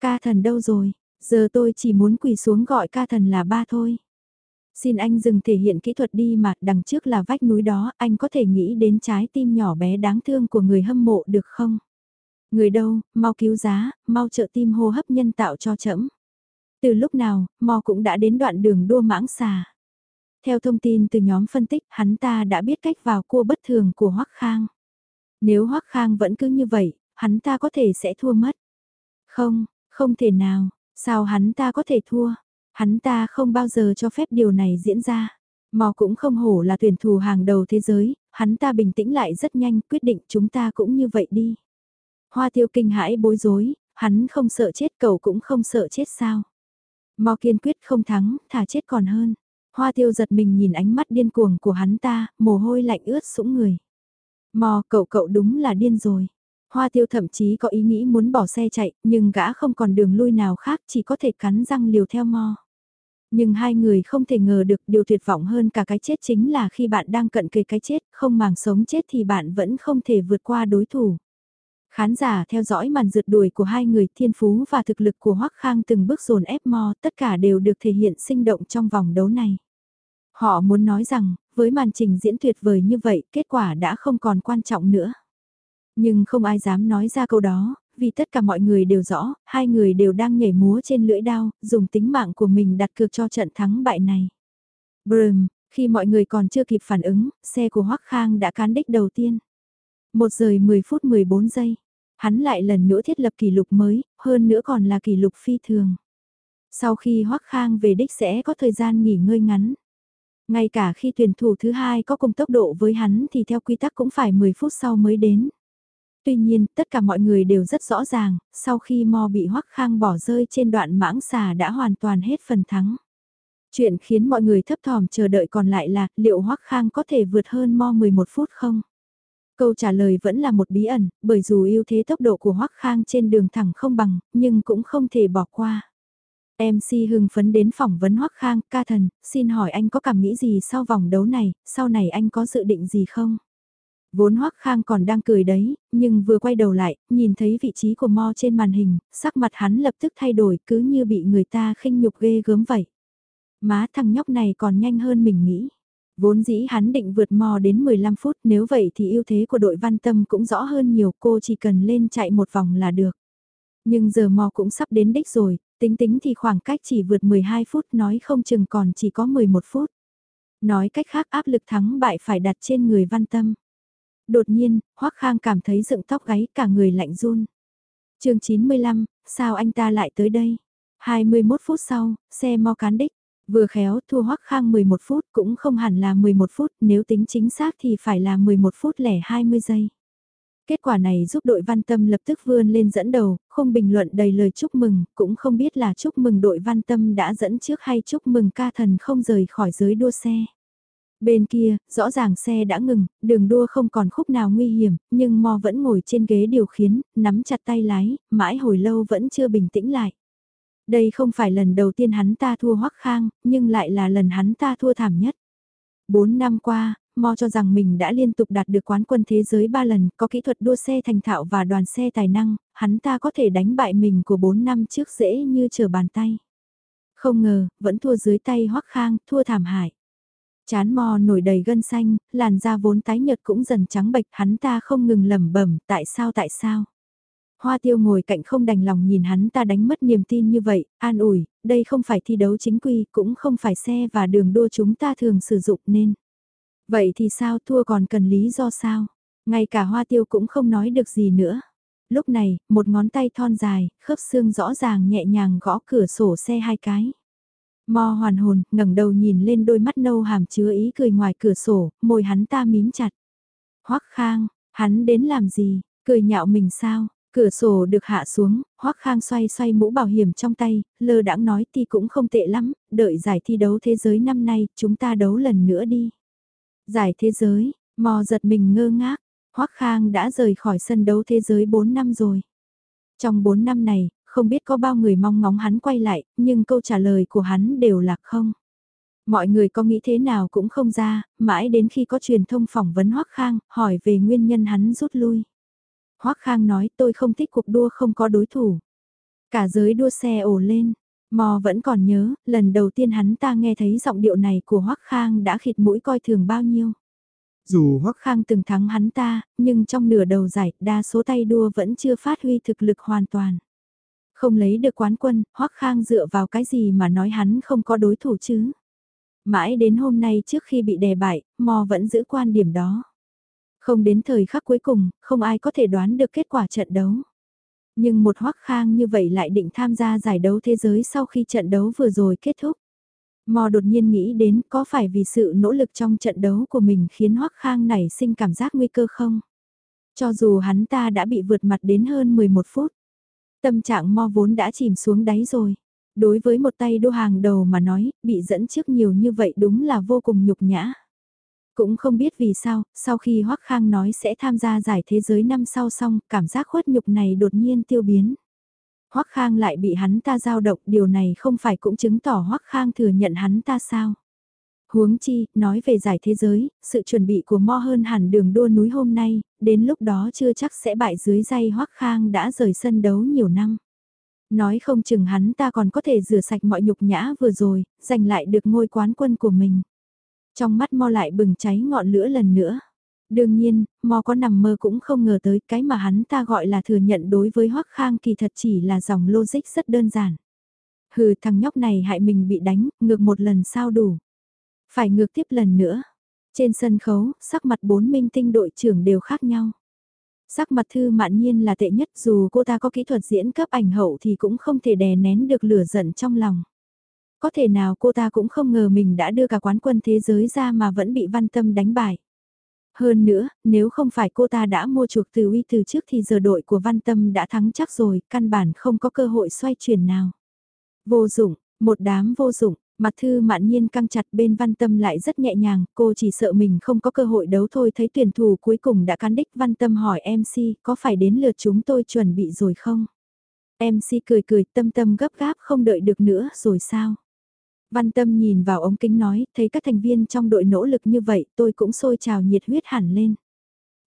Ca thần đâu rồi? Giờ tôi chỉ muốn quỳ xuống gọi ca thần là ba thôi. Xin anh dừng thể hiện kỹ thuật đi mà, đằng trước là vách núi đó, anh có thể nghĩ đến trái tim nhỏ bé đáng thương của người hâm mộ được không? Người đâu, mau cứu giá, mau trợ tim hô hấp nhân tạo cho chậm. Từ lúc nào, Mo cũng đã đến đoạn đường đua mãng xà. Theo thông tin từ nhóm phân tích, hắn ta đã biết cách vào cua bất thường của Hoắc Khang. Nếu Hoắc Khang vẫn cứ như vậy, hắn ta có thể sẽ thua mất. Không, không thể nào, sao hắn ta có thể thua? Hắn ta không bao giờ cho phép điều này diễn ra. Mò cũng không hổ là tuyển thủ hàng đầu thế giới, hắn ta bình tĩnh lại rất nhanh quyết định chúng ta cũng như vậy đi. Hoa tiêu kinh hãi bối rối, hắn không sợ chết cậu cũng không sợ chết sao. Mò kiên quyết không thắng, thả chết còn hơn. Hoa tiêu giật mình nhìn ánh mắt điên cuồng của hắn ta, mồ hôi lạnh ướt sũng người. Mò cậu cậu đúng là điên rồi. Hoa tiêu thậm chí có ý nghĩ muốn bỏ xe chạy, nhưng gã không còn đường lui nào khác chỉ có thể cắn răng liều theo mò. Nhưng hai người không thể ngờ được điều tuyệt vọng hơn cả cái chết chính là khi bạn đang cận kề cái chết, không màng sống chết thì bạn vẫn không thể vượt qua đối thủ. Khán giả theo dõi màn rượt đuổi của hai người thiên phú và thực lực của Hoắc Khang từng bước dồn ép mo tất cả đều được thể hiện sinh động trong vòng đấu này. Họ muốn nói rằng, với màn trình diễn tuyệt vời như vậy, kết quả đã không còn quan trọng nữa. Nhưng không ai dám nói ra câu đó, vì tất cả mọi người đều rõ, hai người đều đang nhảy múa trên lưỡi đao, dùng tính mạng của mình đặt cược cho trận thắng bại này. Brum, khi mọi người còn chưa kịp phản ứng, xe của Hoắc Khang đã cán đích đầu tiên. 1 giờ 10 phút 14 giây. Hắn lại lần nữa thiết lập kỷ lục mới, hơn nữa còn là kỷ lục phi thường. Sau khi Hoắc Khang về đích sẽ có thời gian nghỉ ngơi ngắn. Ngay cả khi tuyển thủ thứ hai có cùng tốc độ với hắn thì theo quy tắc cũng phải 10 phút sau mới đến. Tuy nhiên, tất cả mọi người đều rất rõ ràng, sau khi Mo bị Hoắc Khang bỏ rơi trên đoạn mãng xà đã hoàn toàn hết phần thắng. Chuyện khiến mọi người thấp thỏm chờ đợi còn lại là liệu Hoắc Khang có thể vượt hơn Mo 11 phút không? Câu trả lời vẫn là một bí ẩn, bởi dù ưu thế tốc độ của Hoắc Khang trên đường thẳng không bằng, nhưng cũng không thể bỏ qua. MC hưng phấn đến phỏng vấn Hoắc Khang, ca thần, xin hỏi anh có cảm nghĩ gì sau vòng đấu này, sau này anh có dự định gì không? Vốn Hoắc Khang còn đang cười đấy, nhưng vừa quay đầu lại, nhìn thấy vị trí của Mo trên màn hình, sắc mặt hắn lập tức thay đổi cứ như bị người ta khinh nhục ghê gớm vậy. Má thằng nhóc này còn nhanh hơn mình nghĩ. Vốn dĩ hắn định vượt Mo đến 15 phút nếu vậy thì ưu thế của đội văn tâm cũng rõ hơn nhiều cô chỉ cần lên chạy một vòng là được. Nhưng giờ Mo cũng sắp đến đích rồi, tính tính thì khoảng cách chỉ vượt 12 phút nói không chừng còn chỉ có 11 phút. Nói cách khác áp lực thắng bại phải đặt trên người văn tâm. Đột nhiên, Hoắc Khang cảm thấy dựng tóc gáy cả người lạnh run. chương 95, sao anh ta lại tới đây? 21 phút sau, xe mo cán đích. Vừa khéo thua Hoắc Khang 11 phút cũng không hẳn là 11 phút, nếu tính chính xác thì phải là 11 phút lẻ 20 giây. Kết quả này giúp đội văn tâm lập tức vươn lên dẫn đầu, không bình luận đầy lời chúc mừng, cũng không biết là chúc mừng đội văn tâm đã dẫn trước hay chúc mừng ca thần không rời khỏi giới đua xe. Bên kia, rõ ràng xe đã ngừng, đường đua không còn khúc nào nguy hiểm, nhưng Mo vẫn ngồi trên ghế điều khiển, nắm chặt tay lái, mãi hồi lâu vẫn chưa bình tĩnh lại. Đây không phải lần đầu tiên hắn ta thua Hoắc Khang, nhưng lại là lần hắn ta thua thảm nhất. bốn năm qua, Mo cho rằng mình đã liên tục đạt được quán quân thế giới ba lần, có kỹ thuật đua xe thành thạo và đoàn xe tài năng, hắn ta có thể đánh bại mình của bốn năm trước dễ như trở bàn tay. Không ngờ, vẫn thua dưới tay Hoắc Khang, thua thảm hại. Chán mò nổi đầy gân xanh, làn da vốn tái nhợt cũng dần trắng bệch hắn ta không ngừng lẩm bẩm tại sao tại sao. Hoa tiêu ngồi cạnh không đành lòng nhìn hắn ta đánh mất niềm tin như vậy, an ủi, đây không phải thi đấu chính quy, cũng không phải xe và đường đua chúng ta thường sử dụng nên. Vậy thì sao thua còn cần lý do sao? Ngay cả hoa tiêu cũng không nói được gì nữa. Lúc này, một ngón tay thon dài, khớp xương rõ ràng nhẹ nhàng gõ cửa sổ xe hai cái. Mò hoàn hồn, ngẩng đầu nhìn lên đôi mắt nâu hàm chứa ý cười ngoài cửa sổ, môi hắn ta mím chặt. Hoắc Khang, hắn đến làm gì, cười nhạo mình sao? Cửa sổ được hạ xuống, Hoắc Khang xoay xoay mũ bảo hiểm trong tay, lơ đãng nói thì cũng không tệ lắm, đợi giải thi đấu thế giới năm nay, chúng ta đấu lần nữa đi. Giải thế giới, mò giật mình ngơ ngác, Hoắc Khang đã rời khỏi sân đấu thế giới 4 năm rồi. Trong 4 năm này, không biết có bao người mong ngóng hắn quay lại, nhưng câu trả lời của hắn đều là không. Mọi người có nghĩ thế nào cũng không ra, mãi đến khi có truyền thông phỏng vấn Hoắc Khang, hỏi về nguyên nhân hắn rút lui. Hoắc Khang nói tôi không thích cuộc đua không có đối thủ. Cả giới đua xe ồ lên, Mò vẫn còn nhớ, lần đầu tiên hắn ta nghe thấy giọng điệu này của Hoắc Khang đã khịt mũi coi thường bao nhiêu. Dù Hoắc Khang từng thắng hắn ta, nhưng trong nửa đầu giải, đa số tay đua vẫn chưa phát huy thực lực hoàn toàn. Không lấy được quán quân, Hoắc Khang dựa vào cái gì mà nói hắn không có đối thủ chứ? Mãi đến hôm nay trước khi bị đè bại, Mò vẫn giữ quan điểm đó. Không đến thời khắc cuối cùng, không ai có thể đoán được kết quả trận đấu. Nhưng một Hoắc Khang như vậy lại định tham gia giải đấu thế giới sau khi trận đấu vừa rồi kết thúc. Mò đột nhiên nghĩ đến có phải vì sự nỗ lực trong trận đấu của mình khiến Hoắc Khang nảy sinh cảm giác nguy cơ không? Cho dù hắn ta đã bị vượt mặt đến hơn 11 phút. Tâm trạng Mo vốn đã chìm xuống đáy rồi. Đối với một tay đô hàng đầu mà nói, bị dẫn trước nhiều như vậy đúng là vô cùng nhục nhã. Cũng không biết vì sao, sau khi Hoắc Khang nói sẽ tham gia giải thế giới năm sau xong, cảm giác khuất nhục này đột nhiên tiêu biến. Hoắc Khang lại bị hắn ta giao động, điều này không phải cũng chứng tỏ Hoắc Khang thừa nhận hắn ta sao? Huống chi, nói về giải thế giới, sự chuẩn bị của Mo hơn hẳn đường đua núi hôm nay, đến lúc đó chưa chắc sẽ bại dưới dây Hoắc Khang đã rời sân đấu nhiều năm. Nói không chừng hắn ta còn có thể rửa sạch mọi nhục nhã vừa rồi, giành lại được ngôi quán quân của mình. Trong mắt Mo lại bừng cháy ngọn lửa lần nữa. Đương nhiên, Mo có nằm mơ cũng không ngờ tới cái mà hắn ta gọi là thừa nhận đối với Hoắc Khang kỳ thật chỉ là dòng logic rất đơn giản. Hừ thằng nhóc này hại mình bị đánh, ngược một lần sao đủ. Phải ngược tiếp lần nữa. Trên sân khấu, sắc mặt bốn minh tinh đội trưởng đều khác nhau. Sắc mặt thư mạn nhiên là tệ nhất dù cô ta có kỹ thuật diễn cấp ảnh hậu thì cũng không thể đè nén được lửa giận trong lòng. Có thể nào cô ta cũng không ngờ mình đã đưa cả quán quân thế giới ra mà vẫn bị văn tâm đánh bại. Hơn nữa, nếu không phải cô ta đã mua chuộc từ uy từ trước thì giờ đội của văn tâm đã thắng chắc rồi, căn bản không có cơ hội xoay chuyển nào. Vô dụng, một đám vô dụng, mặt thư mạn nhiên căng chặt bên văn tâm lại rất nhẹ nhàng, cô chỉ sợ mình không có cơ hội đấu thôi thấy tuyển thủ cuối cùng đã cán đích văn tâm hỏi MC có phải đến lượt chúng tôi chuẩn bị rồi không? MC cười cười tâm tâm gấp gáp không đợi được nữa rồi sao? Văn Tâm nhìn vào ống kính nói, thấy các thành viên trong đội nỗ lực như vậy, tôi cũng sôi trào nhiệt huyết hẳn lên.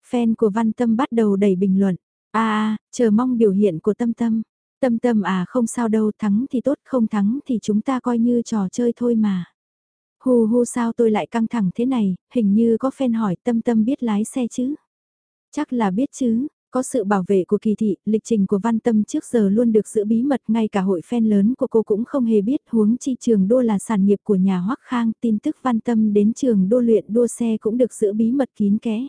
Fan của Văn Tâm bắt đầu đẩy bình luận, a à, chờ mong biểu hiện của Tâm Tâm. Tâm Tâm à không sao đâu, thắng thì tốt, không thắng thì chúng ta coi như trò chơi thôi mà. Hù hù sao tôi lại căng thẳng thế này, hình như có fan hỏi Tâm Tâm biết lái xe chứ? Chắc là biết chứ, có sự bảo vệ của kỳ thị, lịch trình của Văn Tâm trước giờ luôn được giữ bí mật, ngay cả hội fan lớn của cô cũng không hề biết huống chi trường đua là sản nghiệp của nhà Hoắc Khang, tin tức Văn Tâm đến trường đua luyện đua xe cũng được giữ bí mật kín kẽ.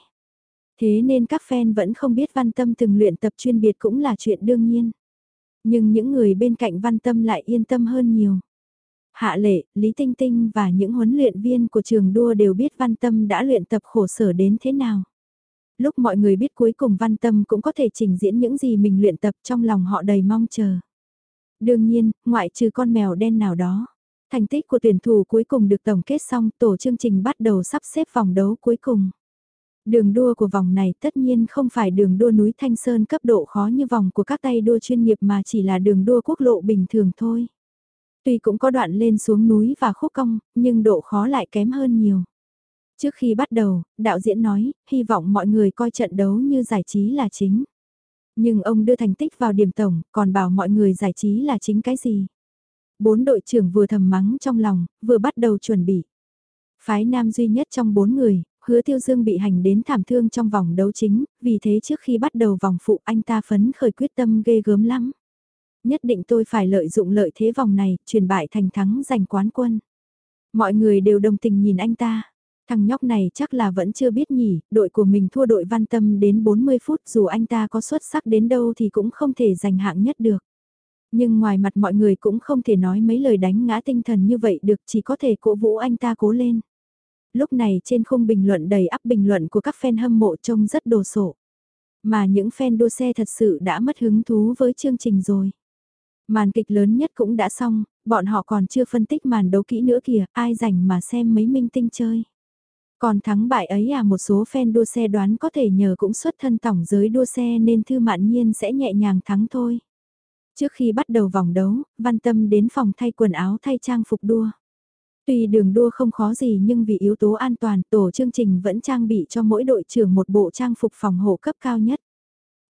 Thế nên các fan vẫn không biết Văn Tâm từng luyện tập chuyên biệt cũng là chuyện đương nhiên. Nhưng những người bên cạnh Văn Tâm lại yên tâm hơn nhiều. Hạ Lệ, Lý Tinh Tinh và những huấn luyện viên của trường đua đều biết Văn Tâm đã luyện tập khổ sở đến thế nào. Lúc mọi người biết cuối cùng văn tâm cũng có thể trình diễn những gì mình luyện tập trong lòng họ đầy mong chờ. Đương nhiên, ngoại trừ con mèo đen nào đó. Thành tích của tuyển thủ cuối cùng được tổng kết xong tổ chương trình bắt đầu sắp xếp vòng đấu cuối cùng. Đường đua của vòng này tất nhiên không phải đường đua núi Thanh Sơn cấp độ khó như vòng của các tay đua chuyên nghiệp mà chỉ là đường đua quốc lộ bình thường thôi. Tuy cũng có đoạn lên xuống núi và khúc cong, nhưng độ khó lại kém hơn nhiều. Trước khi bắt đầu, đạo diễn nói, hy vọng mọi người coi trận đấu như giải trí là chính. Nhưng ông đưa thành tích vào điểm tổng, còn bảo mọi người giải trí là chính cái gì. Bốn đội trưởng vừa thầm mắng trong lòng, vừa bắt đầu chuẩn bị. Phái nam duy nhất trong bốn người, hứa tiêu dương bị hành đến thảm thương trong vòng đấu chính, vì thế trước khi bắt đầu vòng phụ anh ta phấn khởi quyết tâm ghê gớm lắm. Nhất định tôi phải lợi dụng lợi thế vòng này, truyền bại thành thắng giành quán quân. Mọi người đều đồng tình nhìn anh ta. Thằng nhóc này chắc là vẫn chưa biết nhỉ, đội của mình thua đội văn tâm đến 40 phút dù anh ta có xuất sắc đến đâu thì cũng không thể giành hạng nhất được. Nhưng ngoài mặt mọi người cũng không thể nói mấy lời đánh ngã tinh thần như vậy được chỉ có thể cổ vũ anh ta cố lên. Lúc này trên khung bình luận đầy ắp bình luận của các fan hâm mộ trông rất đồ sộ. Mà những fan đua xe thật sự đã mất hứng thú với chương trình rồi. Màn kịch lớn nhất cũng đã xong, bọn họ còn chưa phân tích màn đấu kỹ nữa kìa, ai rảnh mà xem mấy minh tinh chơi. Còn thắng bại ấy à một số fan đua xe đoán có thể nhờ cũng xuất thân tổng giới đua xe nên Thư Mạn Nhiên sẽ nhẹ nhàng thắng thôi. Trước khi bắt đầu vòng đấu, Văn Tâm đến phòng thay quần áo thay trang phục đua. Tuy đường đua không khó gì nhưng vì yếu tố an toàn tổ chương trình vẫn trang bị cho mỗi đội trưởng một bộ trang phục phòng hộ cấp cao nhất.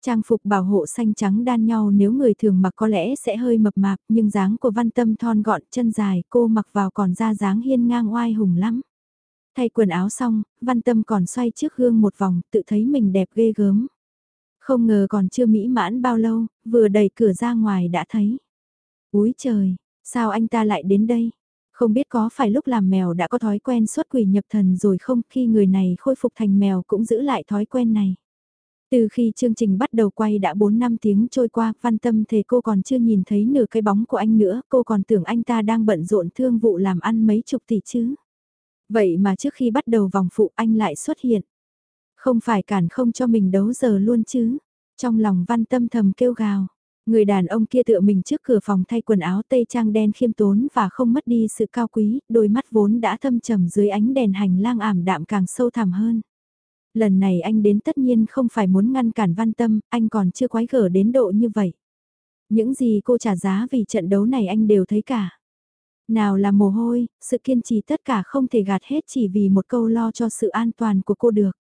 Trang phục bảo hộ xanh trắng đan nhau nếu người thường mặc có lẽ sẽ hơi mập mạp nhưng dáng của văn tâm thon gọn chân dài cô mặc vào còn ra dáng hiên ngang oai hùng lắm. Thay quần áo xong, văn tâm còn xoay trước gương một vòng tự thấy mình đẹp ghê gớm. Không ngờ còn chưa mỹ mãn bao lâu, vừa đẩy cửa ra ngoài đã thấy. Úi trời, sao anh ta lại đến đây? Không biết có phải lúc làm mèo đã có thói quen xuất quỷ nhập thần rồi không khi người này khôi phục thành mèo cũng giữ lại thói quen này. Từ khi chương trình bắt đầu quay đã 4 năm tiếng trôi qua, văn tâm thề cô còn chưa nhìn thấy nửa cái bóng của anh nữa, cô còn tưởng anh ta đang bận rộn thương vụ làm ăn mấy chục tỷ chứ. Vậy mà trước khi bắt đầu vòng phụ anh lại xuất hiện. Không phải cản không cho mình đấu giờ luôn chứ. Trong lòng văn tâm thầm kêu gào. Người đàn ông kia tựa mình trước cửa phòng thay quần áo tây trang đen khiêm tốn và không mất đi sự cao quý, đôi mắt vốn đã thâm trầm dưới ánh đèn hành lang ảm đạm càng sâu thẳm hơn. Lần này anh đến tất nhiên không phải muốn ngăn cản văn tâm, anh còn chưa quái gở đến độ như vậy. Những gì cô trả giá vì trận đấu này anh đều thấy cả. Nào là mồ hôi, sự kiên trì tất cả không thể gạt hết chỉ vì một câu lo cho sự an toàn của cô được.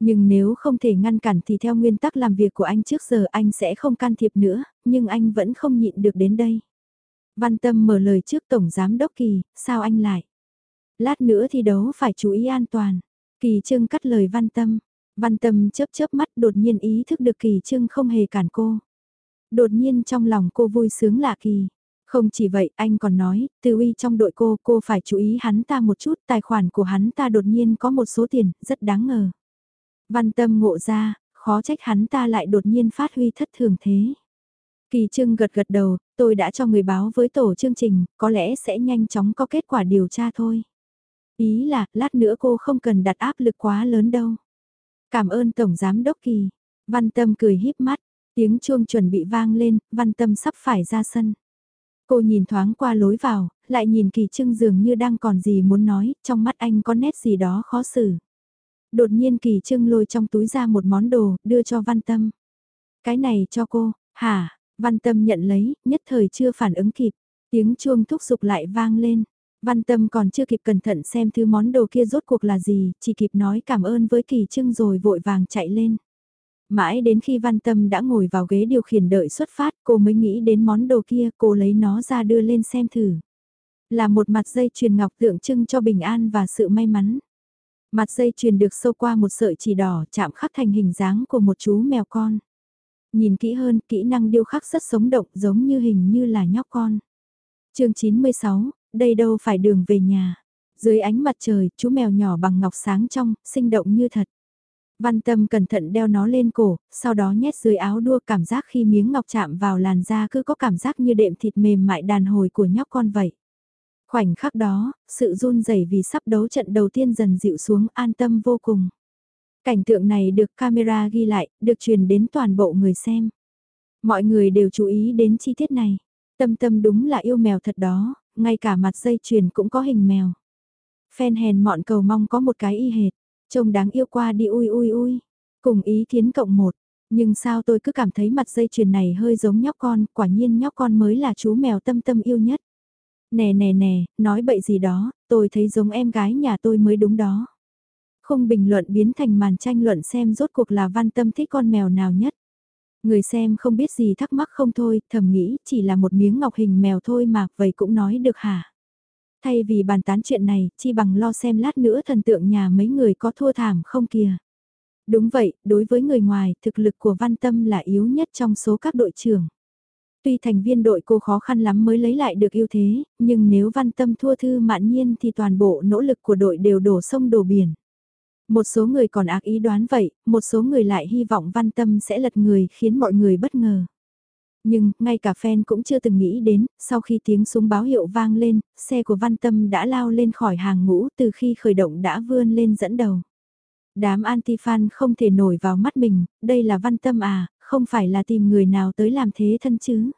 Nhưng nếu không thể ngăn cản thì theo nguyên tắc làm việc của anh trước giờ anh sẽ không can thiệp nữa, nhưng anh vẫn không nhịn được đến đây. Văn Tâm mở lời trước Tổng Giám Đốc Kỳ, sao anh lại? Lát nữa thi đấu phải chú ý an toàn. Kỳ Trưng cắt lời Văn Tâm. Văn Tâm chớp chớp mắt đột nhiên ý thức được Kỳ Trưng không hề cản cô. Đột nhiên trong lòng cô vui sướng lạ kỳ. Không chỉ vậy, anh còn nói, từ uy trong đội cô, cô phải chú ý hắn ta một chút, tài khoản của hắn ta đột nhiên có một số tiền, rất đáng ngờ. Văn tâm ngộ ra, khó trách hắn ta lại đột nhiên phát huy thất thường thế. Kỳ Trưng gật gật đầu, tôi đã cho người báo với tổ chương trình, có lẽ sẽ nhanh chóng có kết quả điều tra thôi. Ý là, lát nữa cô không cần đặt áp lực quá lớn đâu. Cảm ơn Tổng Giám Đốc Kỳ. Văn Tâm cười híp mắt, tiếng chuông chuẩn bị vang lên, Văn Tâm sắp phải ra sân. Cô nhìn thoáng qua lối vào, lại nhìn Kỳ Trưng dường như đang còn gì muốn nói, trong mắt anh có nét gì đó khó xử. Đột nhiên Kỳ Trưng lôi trong túi ra một món đồ, đưa cho Văn Tâm. Cái này cho cô, hả? Văn Tâm nhận lấy, nhất thời chưa phản ứng kịp. Tiếng chuông thúc giục lại vang lên. Văn Tâm còn chưa kịp cẩn thận xem thứ món đồ kia rốt cuộc là gì, chỉ kịp nói cảm ơn với Kỳ Trưng rồi vội vàng chạy lên. Mãi đến khi Văn Tâm đã ngồi vào ghế điều khiển đợi xuất phát cô mới nghĩ đến món đồ kia cô lấy nó ra đưa lên xem thử. Là một mặt dây chuyền ngọc tượng trưng cho bình an và sự may mắn. Mặt dây chuyền được sâu qua một sợi chỉ đỏ chạm khắc thành hình dáng của một chú mèo con. Nhìn kỹ hơn, kỹ năng điêu khắc rất sống động giống như hình như là nhóc con. chương 96, đây đâu phải đường về nhà. Dưới ánh mặt trời, chú mèo nhỏ bằng ngọc sáng trong, sinh động như thật. Văn tâm cẩn thận đeo nó lên cổ, sau đó nhét dưới áo đua cảm giác khi miếng ngọc chạm vào làn da cứ có cảm giác như đệm thịt mềm mại đàn hồi của nhóc con vậy. Khoảnh khắc đó, sự run rẩy vì sắp đấu trận đầu tiên dần dịu xuống an tâm vô cùng. Cảnh tượng này được camera ghi lại, được truyền đến toàn bộ người xem. Mọi người đều chú ý đến chi tiết này. Tâm tâm đúng là yêu mèo thật đó, ngay cả mặt dây chuyền cũng có hình mèo. Phen hèn mọn cầu mong có một cái y hệt, trông đáng yêu qua đi ui ui ui. Cùng ý kiến cộng một, nhưng sao tôi cứ cảm thấy mặt dây chuyền này hơi giống nhóc con, quả nhiên nhóc con mới là chú mèo tâm tâm yêu nhất. Nè nè nè, nói bậy gì đó, tôi thấy giống em gái nhà tôi mới đúng đó. Không bình luận biến thành màn tranh luận xem rốt cuộc là văn tâm thích con mèo nào nhất. Người xem không biết gì thắc mắc không thôi, thầm nghĩ chỉ là một miếng ngọc hình mèo thôi mà, vậy cũng nói được hả? Thay vì bàn tán chuyện này, chi bằng lo xem lát nữa thần tượng nhà mấy người có thua thảm không kìa. Đúng vậy, đối với người ngoài, thực lực của Văn Tâm là yếu nhất trong số các đội trưởng. Tuy thành viên đội cô khó khăn lắm mới lấy lại được ưu thế, nhưng nếu Văn Tâm thua Thư Mạn Nhiên thì toàn bộ nỗ lực của đội đều đổ sông đổ biển. Một số người còn ác ý đoán vậy, một số người lại hy vọng Văn Tâm sẽ lật người khiến mọi người bất ngờ. Nhưng, ngay cả fan cũng chưa từng nghĩ đến, sau khi tiếng súng báo hiệu vang lên, xe của Văn Tâm đã lao lên khỏi hàng ngũ từ khi khởi động đã vươn lên dẫn đầu. Đám anti-fan không thể nổi vào mắt mình, đây là Văn Tâm à, không phải là tìm người nào tới làm thế thân chứ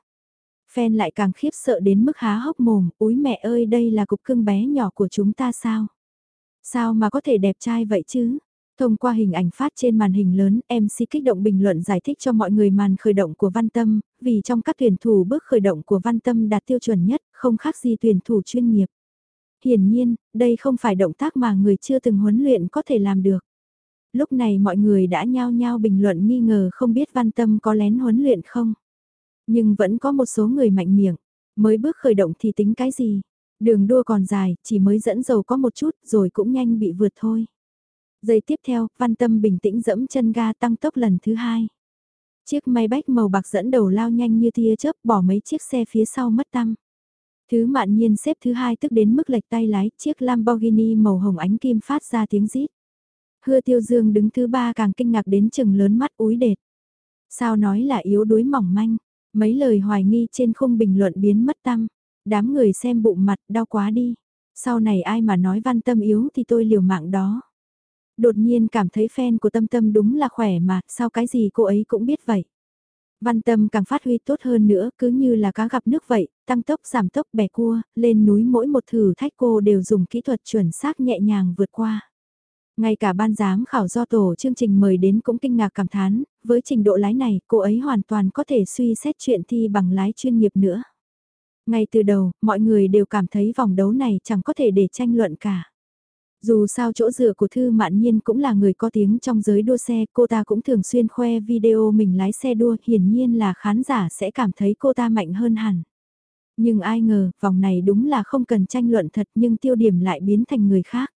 phen lại càng khiếp sợ đến mức há hốc mồm, úi mẹ ơi đây là cục cưng bé nhỏ của chúng ta sao? Sao mà có thể đẹp trai vậy chứ? Thông qua hình ảnh phát trên màn hình lớn, MC kích động bình luận giải thích cho mọi người màn khởi động của Văn Tâm, vì trong các tuyển thủ bước khởi động của Văn Tâm đạt tiêu chuẩn nhất, không khác gì tuyển thủ chuyên nghiệp. Hiển nhiên, đây không phải động tác mà người chưa từng huấn luyện có thể làm được. Lúc này mọi người đã nhao nhao bình luận nghi ngờ không biết Văn Tâm có lén huấn luyện không. Nhưng vẫn có một số người mạnh miệng, mới bước khởi động thì tính cái gì. Đường đua còn dài, chỉ mới dẫn dầu có một chút rồi cũng nhanh bị vượt thôi. Giây tiếp theo, Văn Tâm bình tĩnh dẫm chân ga tăng tốc lần thứ hai. Chiếc máy bách màu bạc dẫn đầu lao nhanh như tia chớp bỏ mấy chiếc xe phía sau mất tăng. Thứ mạn nhiên xếp thứ hai tức đến mức lệch tay lái, chiếc Lamborghini màu hồng ánh kim phát ra tiếng rít. Hưa tiêu dương đứng thứ ba càng kinh ngạc đến chừng lớn mắt úi đệt. Sao nói là yếu đuối mỏng manh, mấy lời hoài nghi trên khung bình luận biến mất tăng. Đám người xem bụng mặt đau quá đi. Sau này ai mà nói văn tâm yếu thì tôi liều mạng đó. Đột nhiên cảm thấy fan của tâm tâm đúng là khỏe mà, sao cái gì cô ấy cũng biết vậy. Văn tâm càng phát huy tốt hơn nữa, cứ như là cá gặp nước vậy, tăng tốc giảm tốc bẻ cua, lên núi mỗi một thử thách cô đều dùng kỹ thuật chuẩn xác nhẹ nhàng vượt qua. Ngay cả ban giám khảo do tổ chương trình mời đến cũng kinh ngạc cảm thán, với trình độ lái này cô ấy hoàn toàn có thể suy xét chuyện thi bằng lái chuyên nghiệp nữa. Ngay từ đầu, mọi người đều cảm thấy vòng đấu này chẳng có thể để tranh luận cả. Dù sao chỗ dựa của Thư Mạn Nhiên cũng là người có tiếng trong giới đua xe, cô ta cũng thường xuyên khoe video mình lái xe đua, hiển nhiên là khán giả sẽ cảm thấy cô ta mạnh hơn hẳn. Nhưng ai ngờ, vòng này đúng là không cần tranh luận thật nhưng tiêu điểm lại biến thành người khác.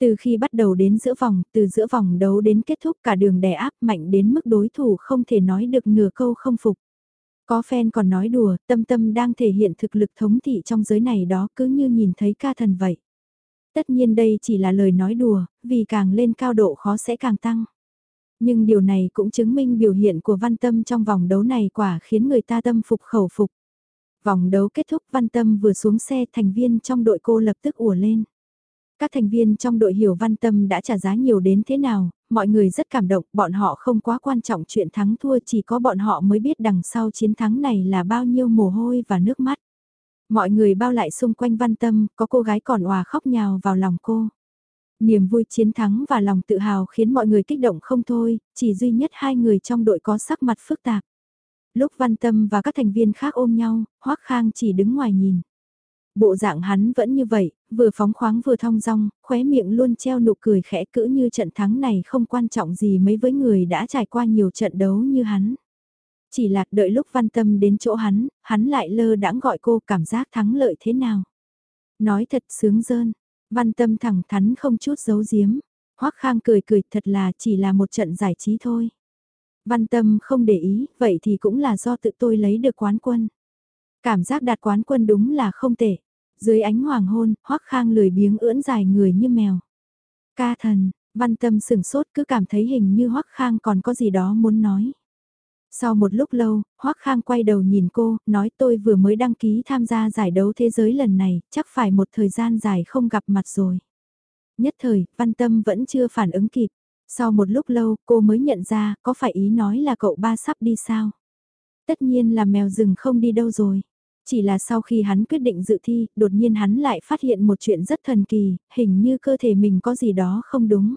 Từ khi bắt đầu đến giữa vòng, từ giữa vòng đấu đến kết thúc cả đường đè áp mạnh đến mức đối thủ không thể nói được nửa câu không phục. Có fan còn nói đùa, tâm tâm đang thể hiện thực lực thống thị trong giới này đó cứ như nhìn thấy ca thần vậy. Tất nhiên đây chỉ là lời nói đùa, vì càng lên cao độ khó sẽ càng tăng. Nhưng điều này cũng chứng minh biểu hiện của văn tâm trong vòng đấu này quả khiến người ta tâm phục khẩu phục. Vòng đấu kết thúc văn tâm vừa xuống xe thành viên trong đội cô lập tức ùa lên. Các thành viên trong đội hiểu văn tâm đã trả giá nhiều đến thế nào, mọi người rất cảm động, bọn họ không quá quan trọng chuyện thắng thua chỉ có bọn họ mới biết đằng sau chiến thắng này là bao nhiêu mồ hôi và nước mắt. Mọi người bao lại xung quanh văn tâm, có cô gái còn hòa khóc nhào vào lòng cô. Niềm vui chiến thắng và lòng tự hào khiến mọi người kích động không thôi, chỉ duy nhất hai người trong đội có sắc mặt phức tạp. Lúc văn tâm và các thành viên khác ôm nhau, Hoác Khang chỉ đứng ngoài nhìn. Bộ dạng hắn vẫn như vậy, vừa phóng khoáng vừa thong dong, khóe miệng luôn treo nụ cười khẽ cữ như trận thắng này không quan trọng gì mấy với người đã trải qua nhiều trận đấu như hắn. Chỉ là đợi lúc văn tâm đến chỗ hắn, hắn lại lơ đãng gọi cô cảm giác thắng lợi thế nào. Nói thật sướng dơn, văn tâm thẳng thắn không chút giấu giếm. Hoắc Khang cười cười thật là chỉ là một trận giải trí thôi. Văn tâm không để ý, vậy thì cũng là do tự tôi lấy được quán quân. Cảm giác đạt quán quân đúng là không tệ. Dưới ánh hoàng hôn, Hoắc Khang lười biếng ưỡn dài người như mèo. Ca thần, văn tâm sừng sốt cứ cảm thấy hình như Hoắc Khang còn có gì đó muốn nói. Sau một lúc lâu, Hoắc Khang quay đầu nhìn cô, nói tôi vừa mới đăng ký tham gia giải đấu thế giới lần này, chắc phải một thời gian dài không gặp mặt rồi. Nhất thời, văn tâm vẫn chưa phản ứng kịp. Sau một lúc lâu, cô mới nhận ra, có phải ý nói là cậu ba sắp đi sao? Tất nhiên là mèo rừng không đi đâu rồi. Chỉ là sau khi hắn quyết định dự thi, đột nhiên hắn lại phát hiện một chuyện rất thần kỳ, hình như cơ thể mình có gì đó không đúng.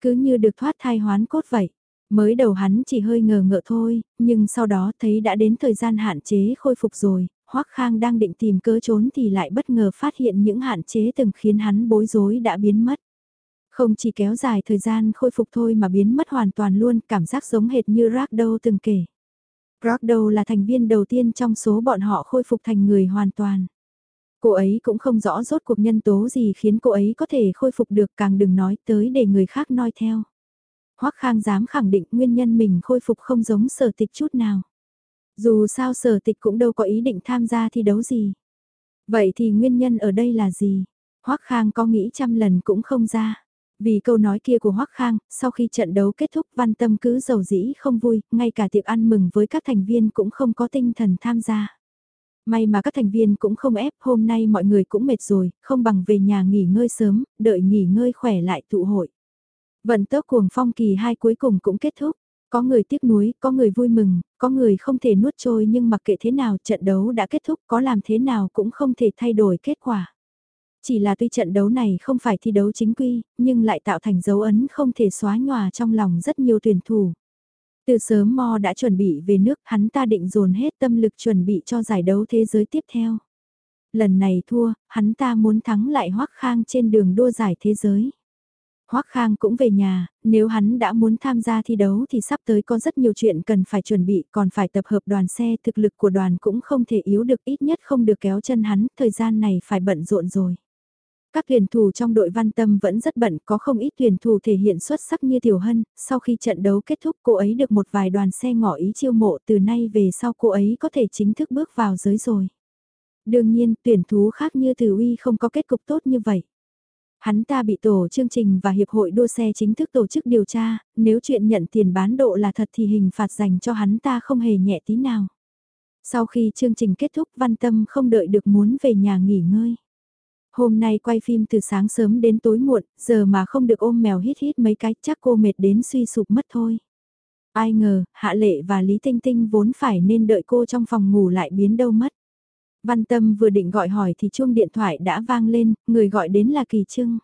Cứ như được thoát thai hoán cốt vậy. Mới đầu hắn chỉ hơi ngờ ngợ thôi, nhưng sau đó thấy đã đến thời gian hạn chế khôi phục rồi, Hoắc Khang đang định tìm cớ trốn thì lại bất ngờ phát hiện những hạn chế từng khiến hắn bối rối đã biến mất. Không chỉ kéo dài thời gian khôi phục thôi mà biến mất hoàn toàn luôn, cảm giác giống hệt như Ragdow từng kể. Ragdow là thành viên đầu tiên trong số bọn họ khôi phục thành người hoàn toàn. Cô ấy cũng không rõ rốt cuộc nhân tố gì khiến cô ấy có thể khôi phục được, càng đừng nói tới để người khác noi theo. Hoắc Khang dám khẳng định nguyên nhân mình khôi phục không giống sở tịch chút nào. Dù sao sở tịch cũng đâu có ý định tham gia thi đấu gì. Vậy thì nguyên nhân ở đây là gì? Hoắc Khang có nghĩ trăm lần cũng không ra. Vì câu nói kia của Hoắc Khang, sau khi trận đấu kết thúc văn tâm cứ giàu dĩ không vui, ngay cả tiệc ăn mừng với các thành viên cũng không có tinh thần tham gia. May mà các thành viên cũng không ép, hôm nay mọi người cũng mệt rồi, không bằng về nhà nghỉ ngơi sớm, đợi nghỉ ngơi khỏe lại tụ hội. Vận tốc cuồng phong kỳ hai cuối cùng cũng kết thúc. Có người tiếc nuối, có người vui mừng, có người không thể nuốt trôi nhưng mặc kệ thế nào trận đấu đã kết thúc có làm thế nào cũng không thể thay đổi kết quả. Chỉ là tuy trận đấu này không phải thi đấu chính quy, nhưng lại tạo thành dấu ấn không thể xóa nhòa trong lòng rất nhiều tuyển thủ. Từ sớm Mo đã chuẩn bị về nước, hắn ta định dồn hết tâm lực chuẩn bị cho giải đấu thế giới tiếp theo. Lần này thua, hắn ta muốn thắng lại Hoắc Khang trên đường đua giải thế giới. Hoắc Khang cũng về nhà, nếu hắn đã muốn tham gia thi đấu thì sắp tới có rất nhiều chuyện cần phải chuẩn bị, còn phải tập hợp đoàn xe, thực lực của đoàn cũng không thể yếu được ít nhất không được kéo chân hắn, thời gian này phải bận rộn rồi. Các tuyển thủ trong đội văn tâm vẫn rất bận, có không ít tuyển thủ thể hiện xuất sắc như Tiểu Hân, sau khi trận đấu kết thúc cô ấy được một vài đoàn xe ngỏ ý chiêu mộ từ nay về sau cô ấy có thể chính thức bước vào giới rồi. Đương nhiên, tuyển thú khác như Từ Uy không có kết cục tốt như vậy. Hắn ta bị tổ chương trình và hiệp hội đua xe chính thức tổ chức điều tra, nếu chuyện nhận tiền bán độ là thật thì hình phạt dành cho hắn ta không hề nhẹ tí nào. Sau khi chương trình kết thúc Văn Tâm không đợi được muốn về nhà nghỉ ngơi. Hôm nay quay phim từ sáng sớm đến tối muộn, giờ mà không được ôm mèo hít hít mấy cái chắc cô mệt đến suy sụp mất thôi. Ai ngờ, Hạ Lệ và Lý Tinh Tinh vốn phải nên đợi cô trong phòng ngủ lại biến đâu mất. Văn Tâm vừa định gọi hỏi thì chuông điện thoại đã vang lên, người gọi đến là Kỳ Trưng.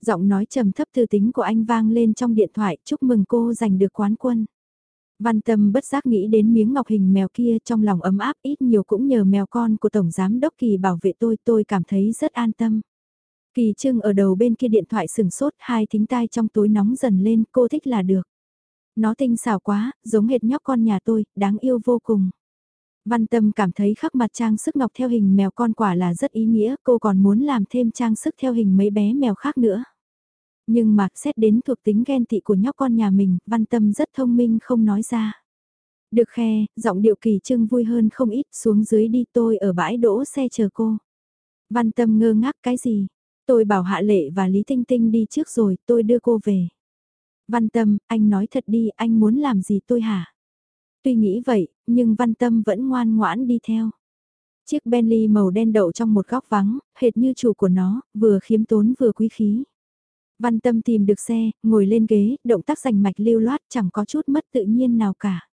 Giọng nói trầm thấp tư tính của anh vang lên trong điện thoại, chúc mừng cô giành được quán quân. Văn Tâm bất giác nghĩ đến miếng ngọc hình mèo kia trong lòng ấm áp ít nhiều cũng nhờ mèo con của Tổng Giám Đốc Kỳ bảo vệ tôi, tôi cảm thấy rất an tâm. Kỳ Trưng ở đầu bên kia điện thoại sừng sốt, hai thính tai trong tối nóng dần lên, cô thích là được. Nó tinh xảo quá, giống hệt nhóc con nhà tôi, đáng yêu vô cùng. Văn Tâm cảm thấy khắc mặt trang sức ngọc theo hình mèo con quả là rất ý nghĩa, cô còn muốn làm thêm trang sức theo hình mấy bé mèo khác nữa. Nhưng mà xét đến thuộc tính ghen tị của nhóc con nhà mình, Văn Tâm rất thông minh không nói ra. Được khe, giọng điệu kỳ trưng vui hơn không ít, xuống dưới đi tôi ở bãi đỗ xe chờ cô. Văn Tâm ngơ ngác cái gì? Tôi bảo Hạ Lệ và Lý Tinh Tinh đi trước rồi, tôi đưa cô về. Văn Tâm, anh nói thật đi, anh muốn làm gì tôi hả? Tuy nghĩ vậy, nhưng Văn Tâm vẫn ngoan ngoãn đi theo. Chiếc Bentley màu đen đậu trong một góc vắng, hệt như chủ của nó, vừa khiếm tốn vừa quý khí. Văn Tâm tìm được xe, ngồi lên ghế, động tác rành mạch lưu loát chẳng có chút mất tự nhiên nào cả.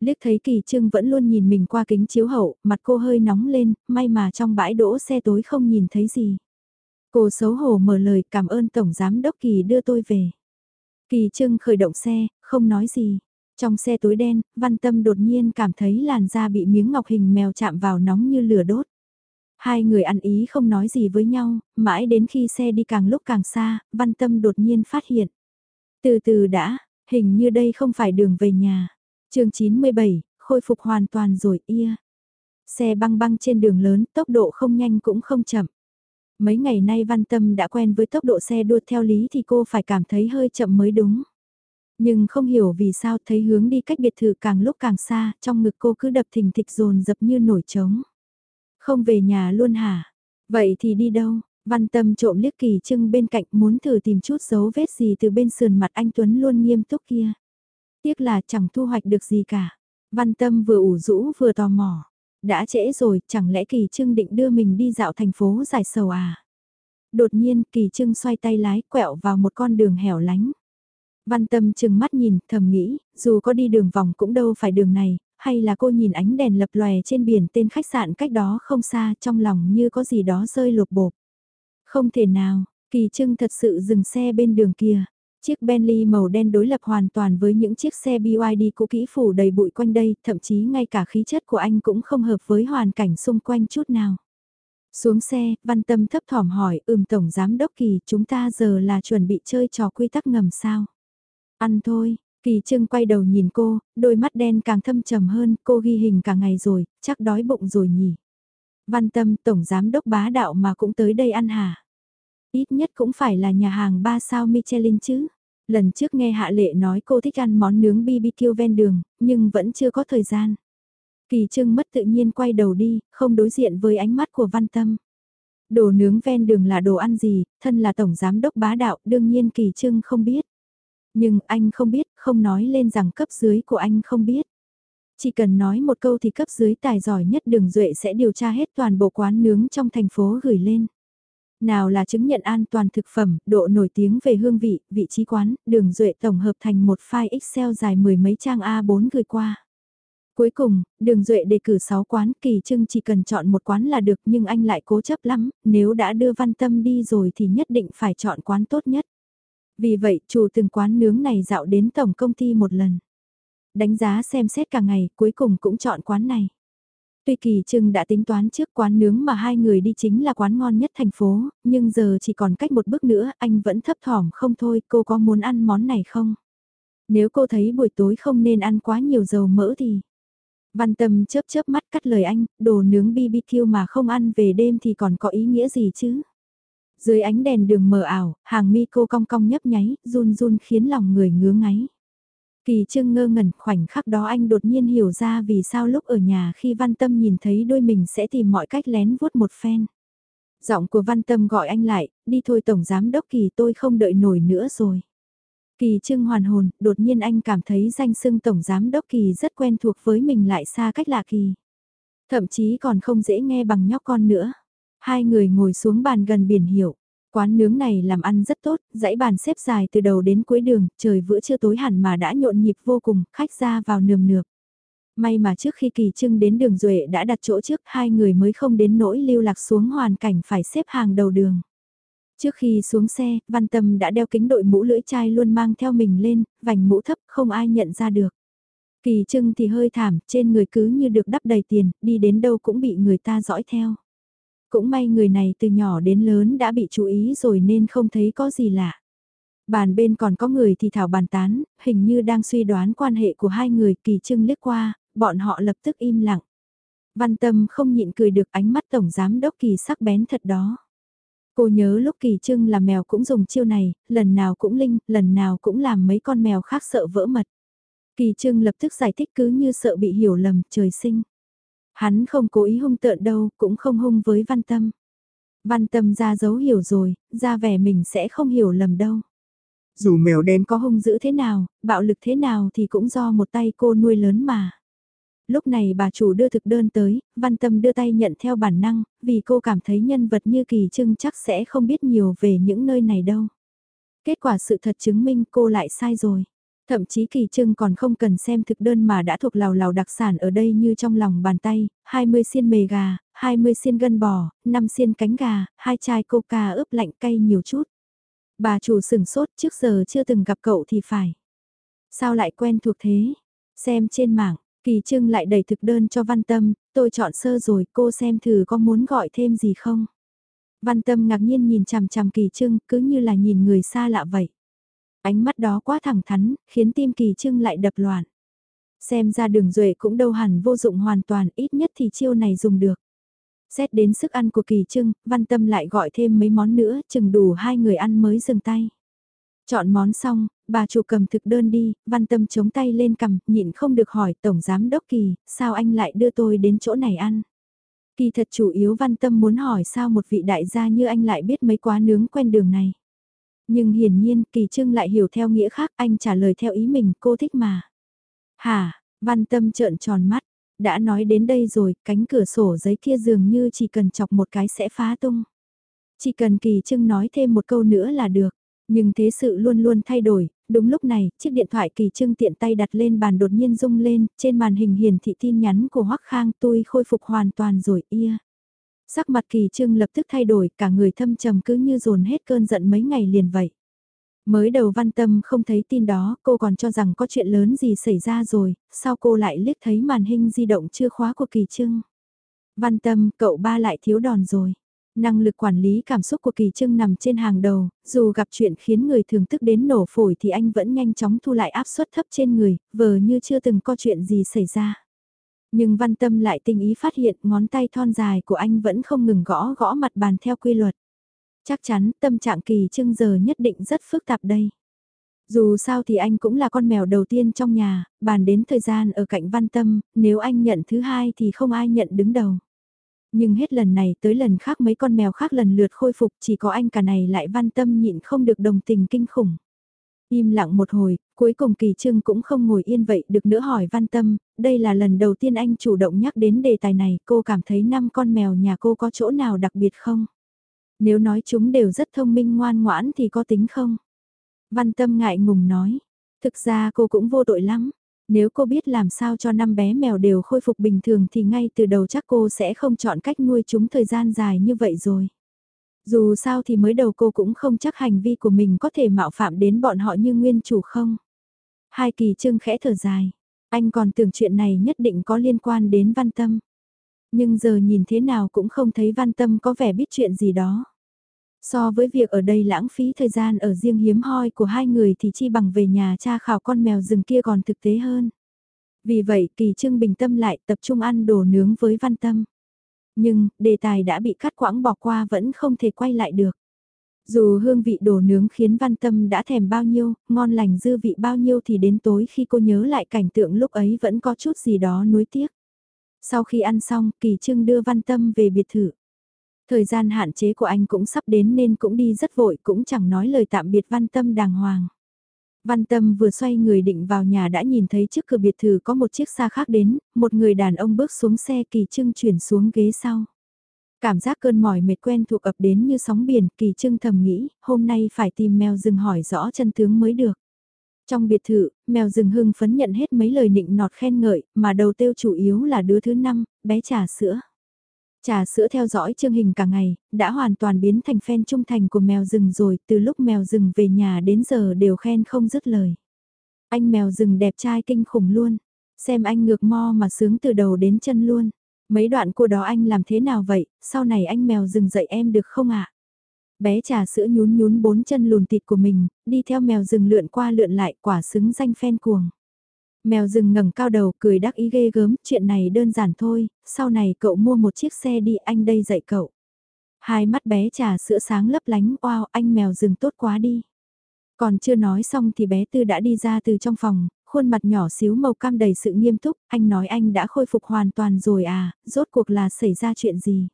Liếc thấy Kỳ Trưng vẫn luôn nhìn mình qua kính chiếu hậu, mặt cô hơi nóng lên, may mà trong bãi đỗ xe tối không nhìn thấy gì. Cô xấu hổ mở lời cảm ơn Tổng Giám Đốc Kỳ đưa tôi về. Kỳ Trưng khởi động xe, không nói gì. Trong xe tối đen, Văn Tâm đột nhiên cảm thấy làn da bị miếng ngọc hình mèo chạm vào nóng như lửa đốt. Hai người ăn ý không nói gì với nhau, mãi đến khi xe đi càng lúc càng xa, Văn Tâm đột nhiên phát hiện. Từ từ đã, hình như đây không phải đường về nhà. chương 97, khôi phục hoàn toàn rồi ia. Xe băng băng trên đường lớn, tốc độ không nhanh cũng không chậm. Mấy ngày nay Văn Tâm đã quen với tốc độ xe đua theo lý thì cô phải cảm thấy hơi chậm mới đúng. Nhưng không hiểu vì sao thấy hướng đi cách biệt thự càng lúc càng xa, trong ngực cô cứ đập thình thịch dồn dập như nổi trống. Không về nhà luôn hả? Vậy thì đi đâu? Văn tâm trộm liếc kỳ trưng bên cạnh muốn thử tìm chút dấu vết gì từ bên sườn mặt anh Tuấn luôn nghiêm túc kia. Tiếc là chẳng thu hoạch được gì cả. Văn tâm vừa ủ rũ vừa tò mò. Đã trễ rồi, chẳng lẽ kỳ trưng định đưa mình đi dạo thành phố giải sầu à? Đột nhiên kỳ trưng xoay tay lái quẹo vào một con đường hẻo lánh. Văn tâm chừng mắt nhìn, thầm nghĩ, dù có đi đường vòng cũng đâu phải đường này, hay là cô nhìn ánh đèn lập lòe trên biển tên khách sạn cách đó không xa trong lòng như có gì đó rơi lột bột. Không thể nào, Kỳ Trưng thật sự dừng xe bên đường kia. Chiếc Bentley màu đen đối lập hoàn toàn với những chiếc xe BYD cũ kỹ phủ đầy bụi quanh đây, thậm chí ngay cả khí chất của anh cũng không hợp với hoàn cảnh xung quanh chút nào. Xuống xe, Văn Tâm thấp thỏm hỏi, ừm Tổng Giám Đốc Kỳ, chúng ta giờ là chuẩn bị chơi trò quy tắc ngầm sao? Ăn thôi, Kỳ Trưng quay đầu nhìn cô, đôi mắt đen càng thâm trầm hơn, cô ghi hình cả ngày rồi, chắc đói bụng rồi nhỉ. Văn tâm tổng giám đốc bá đạo mà cũng tới đây ăn hả? Ít nhất cũng phải là nhà hàng 3 sao Michelin chứ. Lần trước nghe Hạ Lệ nói cô thích ăn món nướng BBQ ven đường, nhưng vẫn chưa có thời gian. Kỳ Trưng mất tự nhiên quay đầu đi, không đối diện với ánh mắt của Văn Tâm. Đồ nướng ven đường là đồ ăn gì, thân là tổng giám đốc bá đạo, đương nhiên Kỳ Trưng không biết. Nhưng anh không biết, không nói lên rằng cấp dưới của anh không biết. Chỉ cần nói một câu thì cấp dưới tài giỏi nhất đường Duệ sẽ điều tra hết toàn bộ quán nướng trong thành phố gửi lên. Nào là chứng nhận an toàn thực phẩm, độ nổi tiếng về hương vị, vị trí quán, đường Duệ tổng hợp thành một file Excel dài mười mấy trang A4 gửi qua. Cuối cùng, đường Duệ đề cử 6 quán kỳ trưng chỉ cần chọn một quán là được nhưng anh lại cố chấp lắm, nếu đã đưa văn tâm đi rồi thì nhất định phải chọn quán tốt nhất. Vì vậy, chủ từng quán nướng này dạo đến tổng công ty một lần. Đánh giá xem xét cả ngày, cuối cùng cũng chọn quán này. Tuy Kỳ Trưng đã tính toán trước quán nướng mà hai người đi chính là quán ngon nhất thành phố, nhưng giờ chỉ còn cách một bước nữa, anh vẫn thấp thỏm không thôi, cô có muốn ăn món này không? Nếu cô thấy buổi tối không nên ăn quá nhiều dầu mỡ thì... Văn Tâm chớp chớp mắt cắt lời anh, đồ nướng BBQ mà không ăn về đêm thì còn có ý nghĩa gì chứ? Dưới ánh đèn đường mờ ảo, hàng mi cô cong cong nhấp nháy, run run khiến lòng người ngứa ngáy. Kỳ trương ngơ ngẩn khoảnh khắc đó anh đột nhiên hiểu ra vì sao lúc ở nhà khi Văn Tâm nhìn thấy đôi mình sẽ tìm mọi cách lén vuốt một phen. Giọng của Văn Tâm gọi anh lại, đi thôi Tổng Giám Đốc Kỳ tôi không đợi nổi nữa rồi. Kỳ trương hoàn hồn, đột nhiên anh cảm thấy danh xưng Tổng Giám Đốc Kỳ rất quen thuộc với mình lại xa cách lạ kỳ. Thậm chí còn không dễ nghe bằng nhóc con nữa. Hai người ngồi xuống bàn gần biển hiệu. Quán nướng này làm ăn rất tốt, dãy bàn xếp dài từ đầu đến cuối đường, trời vữa chưa tối hẳn mà đã nhộn nhịp vô cùng, khách ra vào nườm nượp. May mà trước khi kỳ trưng đến đường Duệ đã đặt chỗ trước hai người mới không đến nỗi lưu lạc xuống hoàn cảnh phải xếp hàng đầu đường. Trước khi xuống xe, Văn Tâm đã đeo kính đội mũ lưỡi chai luôn mang theo mình lên, vành mũ thấp không ai nhận ra được. Kỳ trưng thì hơi thảm, trên người cứ như được đắp đầy tiền, đi đến đâu cũng bị người ta dõi theo. Cũng may người này từ nhỏ đến lớn đã bị chú ý rồi nên không thấy có gì lạ. Bàn bên còn có người thì thảo bàn tán, hình như đang suy đoán quan hệ của hai người kỳ trưng liếc qua, bọn họ lập tức im lặng. Văn tâm không nhịn cười được ánh mắt tổng giám đốc kỳ sắc bén thật đó. Cô nhớ lúc kỳ trưng là mèo cũng dùng chiêu này, lần nào cũng linh, lần nào cũng làm mấy con mèo khác sợ vỡ mật. Kỳ trưng lập tức giải thích cứ như sợ bị hiểu lầm, trời sinh. Hắn không cố ý hung tợn đâu, cũng không hung với văn tâm. Văn tâm ra dấu hiểu rồi, ra vẻ mình sẽ không hiểu lầm đâu. Dù mèo đen có hung dữ thế nào, bạo lực thế nào thì cũng do một tay cô nuôi lớn mà. Lúc này bà chủ đưa thực đơn tới, văn tâm đưa tay nhận theo bản năng, vì cô cảm thấy nhân vật như kỳ trưng chắc sẽ không biết nhiều về những nơi này đâu. Kết quả sự thật chứng minh cô lại sai rồi. Thậm chí kỳ trưng còn không cần xem thực đơn mà đã thuộc lào lào đặc sản ở đây như trong lòng bàn tay, 20 xiên mề gà, 20 xiên gân bò, 5 xiên cánh gà, hai chai coca ướp lạnh cay nhiều chút. Bà chủ sừng sốt trước giờ chưa từng gặp cậu thì phải. Sao lại quen thuộc thế? Xem trên mạng, kỳ trưng lại đẩy thực đơn cho văn tâm, tôi chọn sơ rồi cô xem thử có muốn gọi thêm gì không? Văn tâm ngạc nhiên nhìn chằm chằm kỳ trưng cứ như là nhìn người xa lạ vậy. Ánh mắt đó quá thẳng thắn, khiến tim kỳ trưng lại đập loạn. Xem ra đường duệ cũng đâu hẳn vô dụng hoàn toàn, ít nhất thì chiêu này dùng được. Xét đến sức ăn của kỳ trưng, văn tâm lại gọi thêm mấy món nữa, chừng đủ hai người ăn mới dừng tay. Chọn món xong, bà chủ cầm thực đơn đi, văn tâm chống tay lên cầm, nhịn không được hỏi Tổng Giám Đốc Kỳ, sao anh lại đưa tôi đến chỗ này ăn? Kỳ thật chủ yếu văn tâm muốn hỏi sao một vị đại gia như anh lại biết mấy quá nướng quen đường này. Nhưng hiển nhiên Kỳ Trưng lại hiểu theo nghĩa khác anh trả lời theo ý mình cô thích mà. Hả, văn tâm trợn tròn mắt, đã nói đến đây rồi, cánh cửa sổ giấy kia dường như chỉ cần chọc một cái sẽ phá tung. Chỉ cần Kỳ Trưng nói thêm một câu nữa là được. Nhưng thế sự luôn luôn thay đổi, đúng lúc này, chiếc điện thoại kỳ trưng tiện tay đặt lên bàn đột nhiên rung lên, trên màn hình hiển thị tin nhắn của Hoắc Khang tôi khôi phục hoàn toàn rồi, ia. Sắc mặt kỳ trưng lập tức thay đổi, cả người thâm trầm cứ như dồn hết cơn giận mấy ngày liền vậy. Mới đầu văn tâm không thấy tin đó, cô còn cho rằng có chuyện lớn gì xảy ra rồi, sao cô lại liếc thấy màn hình di động chưa khóa của kỳ trưng. Văn tâm, cậu ba lại thiếu đòn rồi. Năng lực quản lý cảm xúc của Kỳ Trưng nằm trên hàng đầu, dù gặp chuyện khiến người thường tức đến nổ phổi thì anh vẫn nhanh chóng thu lại áp suất thấp trên người, vờ như chưa từng có chuyện gì xảy ra. Nhưng văn tâm lại tình ý phát hiện ngón tay thon dài của anh vẫn không ngừng gõ gõ mặt bàn theo quy luật. Chắc chắn tâm trạng kỳ trưng giờ nhất định rất phức tạp đây. Dù sao thì anh cũng là con mèo đầu tiên trong nhà, bàn đến thời gian ở cạnh văn tâm, nếu anh nhận thứ hai thì không ai nhận đứng đầu. Nhưng hết lần này tới lần khác mấy con mèo khác lần lượt khôi phục chỉ có anh cả này lại văn tâm nhịn không được đồng tình kinh khủng. Im lặng một hồi, cuối cùng Kỳ Trưng cũng không ngồi yên vậy được nữa hỏi Văn Tâm, đây là lần đầu tiên anh chủ động nhắc đến đề tài này, cô cảm thấy năm con mèo nhà cô có chỗ nào đặc biệt không? Nếu nói chúng đều rất thông minh ngoan ngoãn thì có tính không? Văn Tâm ngại ngùng nói, thực ra cô cũng vô tội lắm. Nếu cô biết làm sao cho năm bé mèo đều khôi phục bình thường thì ngay từ đầu chắc cô sẽ không chọn cách nuôi chúng thời gian dài như vậy rồi. Dù sao thì mới đầu cô cũng không chắc hành vi của mình có thể mạo phạm đến bọn họ như nguyên chủ không. Hai kỳ trưng khẽ thở dài. Anh còn tưởng chuyện này nhất định có liên quan đến văn tâm. Nhưng giờ nhìn thế nào cũng không thấy văn tâm có vẻ biết chuyện gì đó. So với việc ở đây lãng phí thời gian ở riêng hiếm hoi của hai người thì chi bằng về nhà cha khảo con mèo rừng kia còn thực tế hơn. Vì vậy kỳ trưng bình tâm lại tập trung ăn đồ nướng với văn tâm. Nhưng, đề tài đã bị cắt quãng bỏ qua vẫn không thể quay lại được. Dù hương vị đồ nướng khiến văn tâm đã thèm bao nhiêu, ngon lành dư vị bao nhiêu thì đến tối khi cô nhớ lại cảnh tượng lúc ấy vẫn có chút gì đó nuối tiếc. Sau khi ăn xong, Kỳ Trưng đưa văn tâm về biệt thự. Thời gian hạn chế của anh cũng sắp đến nên cũng đi rất vội cũng chẳng nói lời tạm biệt văn tâm đàng hoàng. Văn Tâm vừa xoay người định vào nhà đã nhìn thấy trước cửa biệt thự có một chiếc xa khác đến, một người đàn ông bước xuống xe kỳ trưng chuyển xuống ghế sau. Cảm giác cơn mỏi mệt quen thuộc ập đến như sóng biển, kỳ trưng thầm nghĩ, hôm nay phải tìm mèo rừng hỏi rõ chân tướng mới được. Trong biệt thự, mèo rừng hưng phấn nhận hết mấy lời nịnh nọt khen ngợi, mà đầu tiêu chủ yếu là đứa thứ năm, bé trà sữa. Trà sữa theo dõi chương hình cả ngày, đã hoàn toàn biến thành fan trung thành của mèo rừng rồi, từ lúc mèo rừng về nhà đến giờ đều khen không dứt lời. Anh mèo rừng đẹp trai kinh khủng luôn, xem anh ngược mo mà sướng từ đầu đến chân luôn. Mấy đoạn của đó anh làm thế nào vậy, sau này anh mèo rừng dạy em được không ạ? Bé trà sữa nhún nhún bốn chân lùn thịt của mình, đi theo mèo rừng lượn qua lượn lại quả xứng danh phen cuồng. Mèo rừng ngẩng cao đầu cười đắc ý ghê gớm, chuyện này đơn giản thôi, sau này cậu mua một chiếc xe đi anh đây dạy cậu. Hai mắt bé trà sữa sáng lấp lánh, wow, anh mèo rừng tốt quá đi. Còn chưa nói xong thì bé Tư đã đi ra từ trong phòng, khuôn mặt nhỏ xíu màu cam đầy sự nghiêm túc, anh nói anh đã khôi phục hoàn toàn rồi à, rốt cuộc là xảy ra chuyện gì.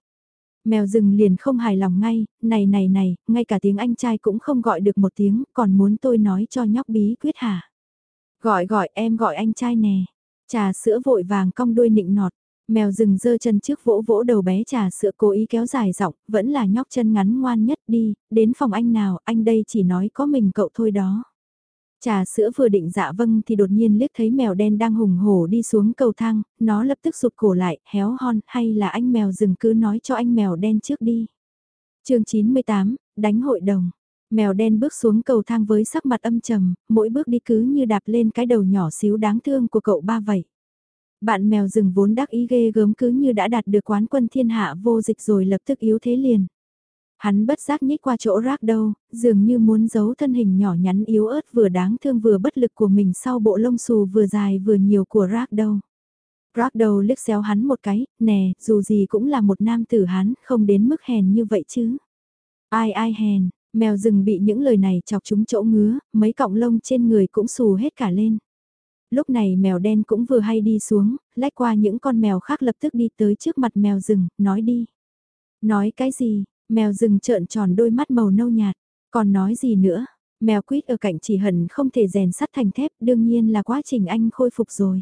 Mèo rừng liền không hài lòng ngay, này này này, ngay cả tiếng anh trai cũng không gọi được một tiếng, còn muốn tôi nói cho nhóc bí quyết hả? Gọi gọi em gọi anh trai nè. Trà sữa vội vàng cong đuôi nịnh nọt. Mèo rừng dơ chân trước vỗ vỗ đầu bé trà sữa cố ý kéo dài giọng, vẫn là nhóc chân ngắn ngoan nhất đi, đến phòng anh nào, anh đây chỉ nói có mình cậu thôi đó. Trà sữa vừa định dạ vâng thì đột nhiên liếc thấy mèo đen đang hùng hổ đi xuống cầu thang, nó lập tức sụp cổ lại, héo hon, hay là anh mèo rừng cứ nói cho anh mèo đen trước đi. chương 98, đánh hội đồng. Mèo đen bước xuống cầu thang với sắc mặt âm trầm, mỗi bước đi cứ như đạp lên cái đầu nhỏ xíu đáng thương của cậu ba vậy. Bạn mèo rừng vốn đắc ý ghê gớm cứ như đã đạt được quán quân thiên hạ vô dịch rồi lập tức yếu thế liền. Hắn bất giác nhích qua chỗ rác đâu, dường như muốn giấu thân hình nhỏ nhắn yếu ớt vừa đáng thương vừa bất lực của mình sau bộ lông xù vừa dài vừa nhiều của rác đâu. Rác đầu liếc xéo hắn một cái, nè, dù gì cũng là một nam tử hắn, không đến mức hèn như vậy chứ. Ai ai hèn, Mèo rừng bị những lời này chọc chúng chỗ ngứa, mấy cọng lông trên người cũng xù hết cả lên. Lúc này mèo đen cũng vừa hay đi xuống, lách qua những con mèo khác lập tức đi tới trước mặt mèo rừng, nói đi. Nói cái gì, mèo rừng trợn tròn đôi mắt màu nâu nhạt, còn nói gì nữa, mèo quýt ở cạnh chỉ hận không thể rèn sắt thành thép, đương nhiên là quá trình anh khôi phục rồi.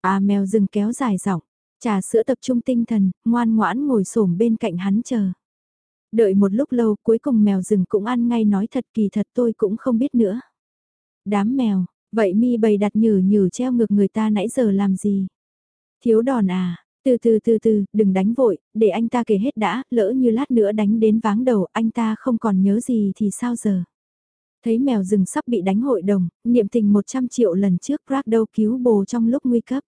À mèo rừng kéo dài giọng, trà sữa tập trung tinh thần, ngoan ngoãn ngồi xổm bên cạnh hắn chờ. Đợi một lúc lâu cuối cùng mèo rừng cũng ăn ngay nói thật kỳ thật tôi cũng không biết nữa. Đám mèo, vậy mi bầy đặt nhử nhử treo ngược người ta nãy giờ làm gì? Thiếu đòn à, từ từ từ từ, đừng đánh vội, để anh ta kể hết đã, lỡ như lát nữa đánh đến váng đầu, anh ta không còn nhớ gì thì sao giờ? Thấy mèo rừng sắp bị đánh hội đồng, niệm tình 100 triệu lần trước Rác đâu cứu bồ trong lúc nguy cấp.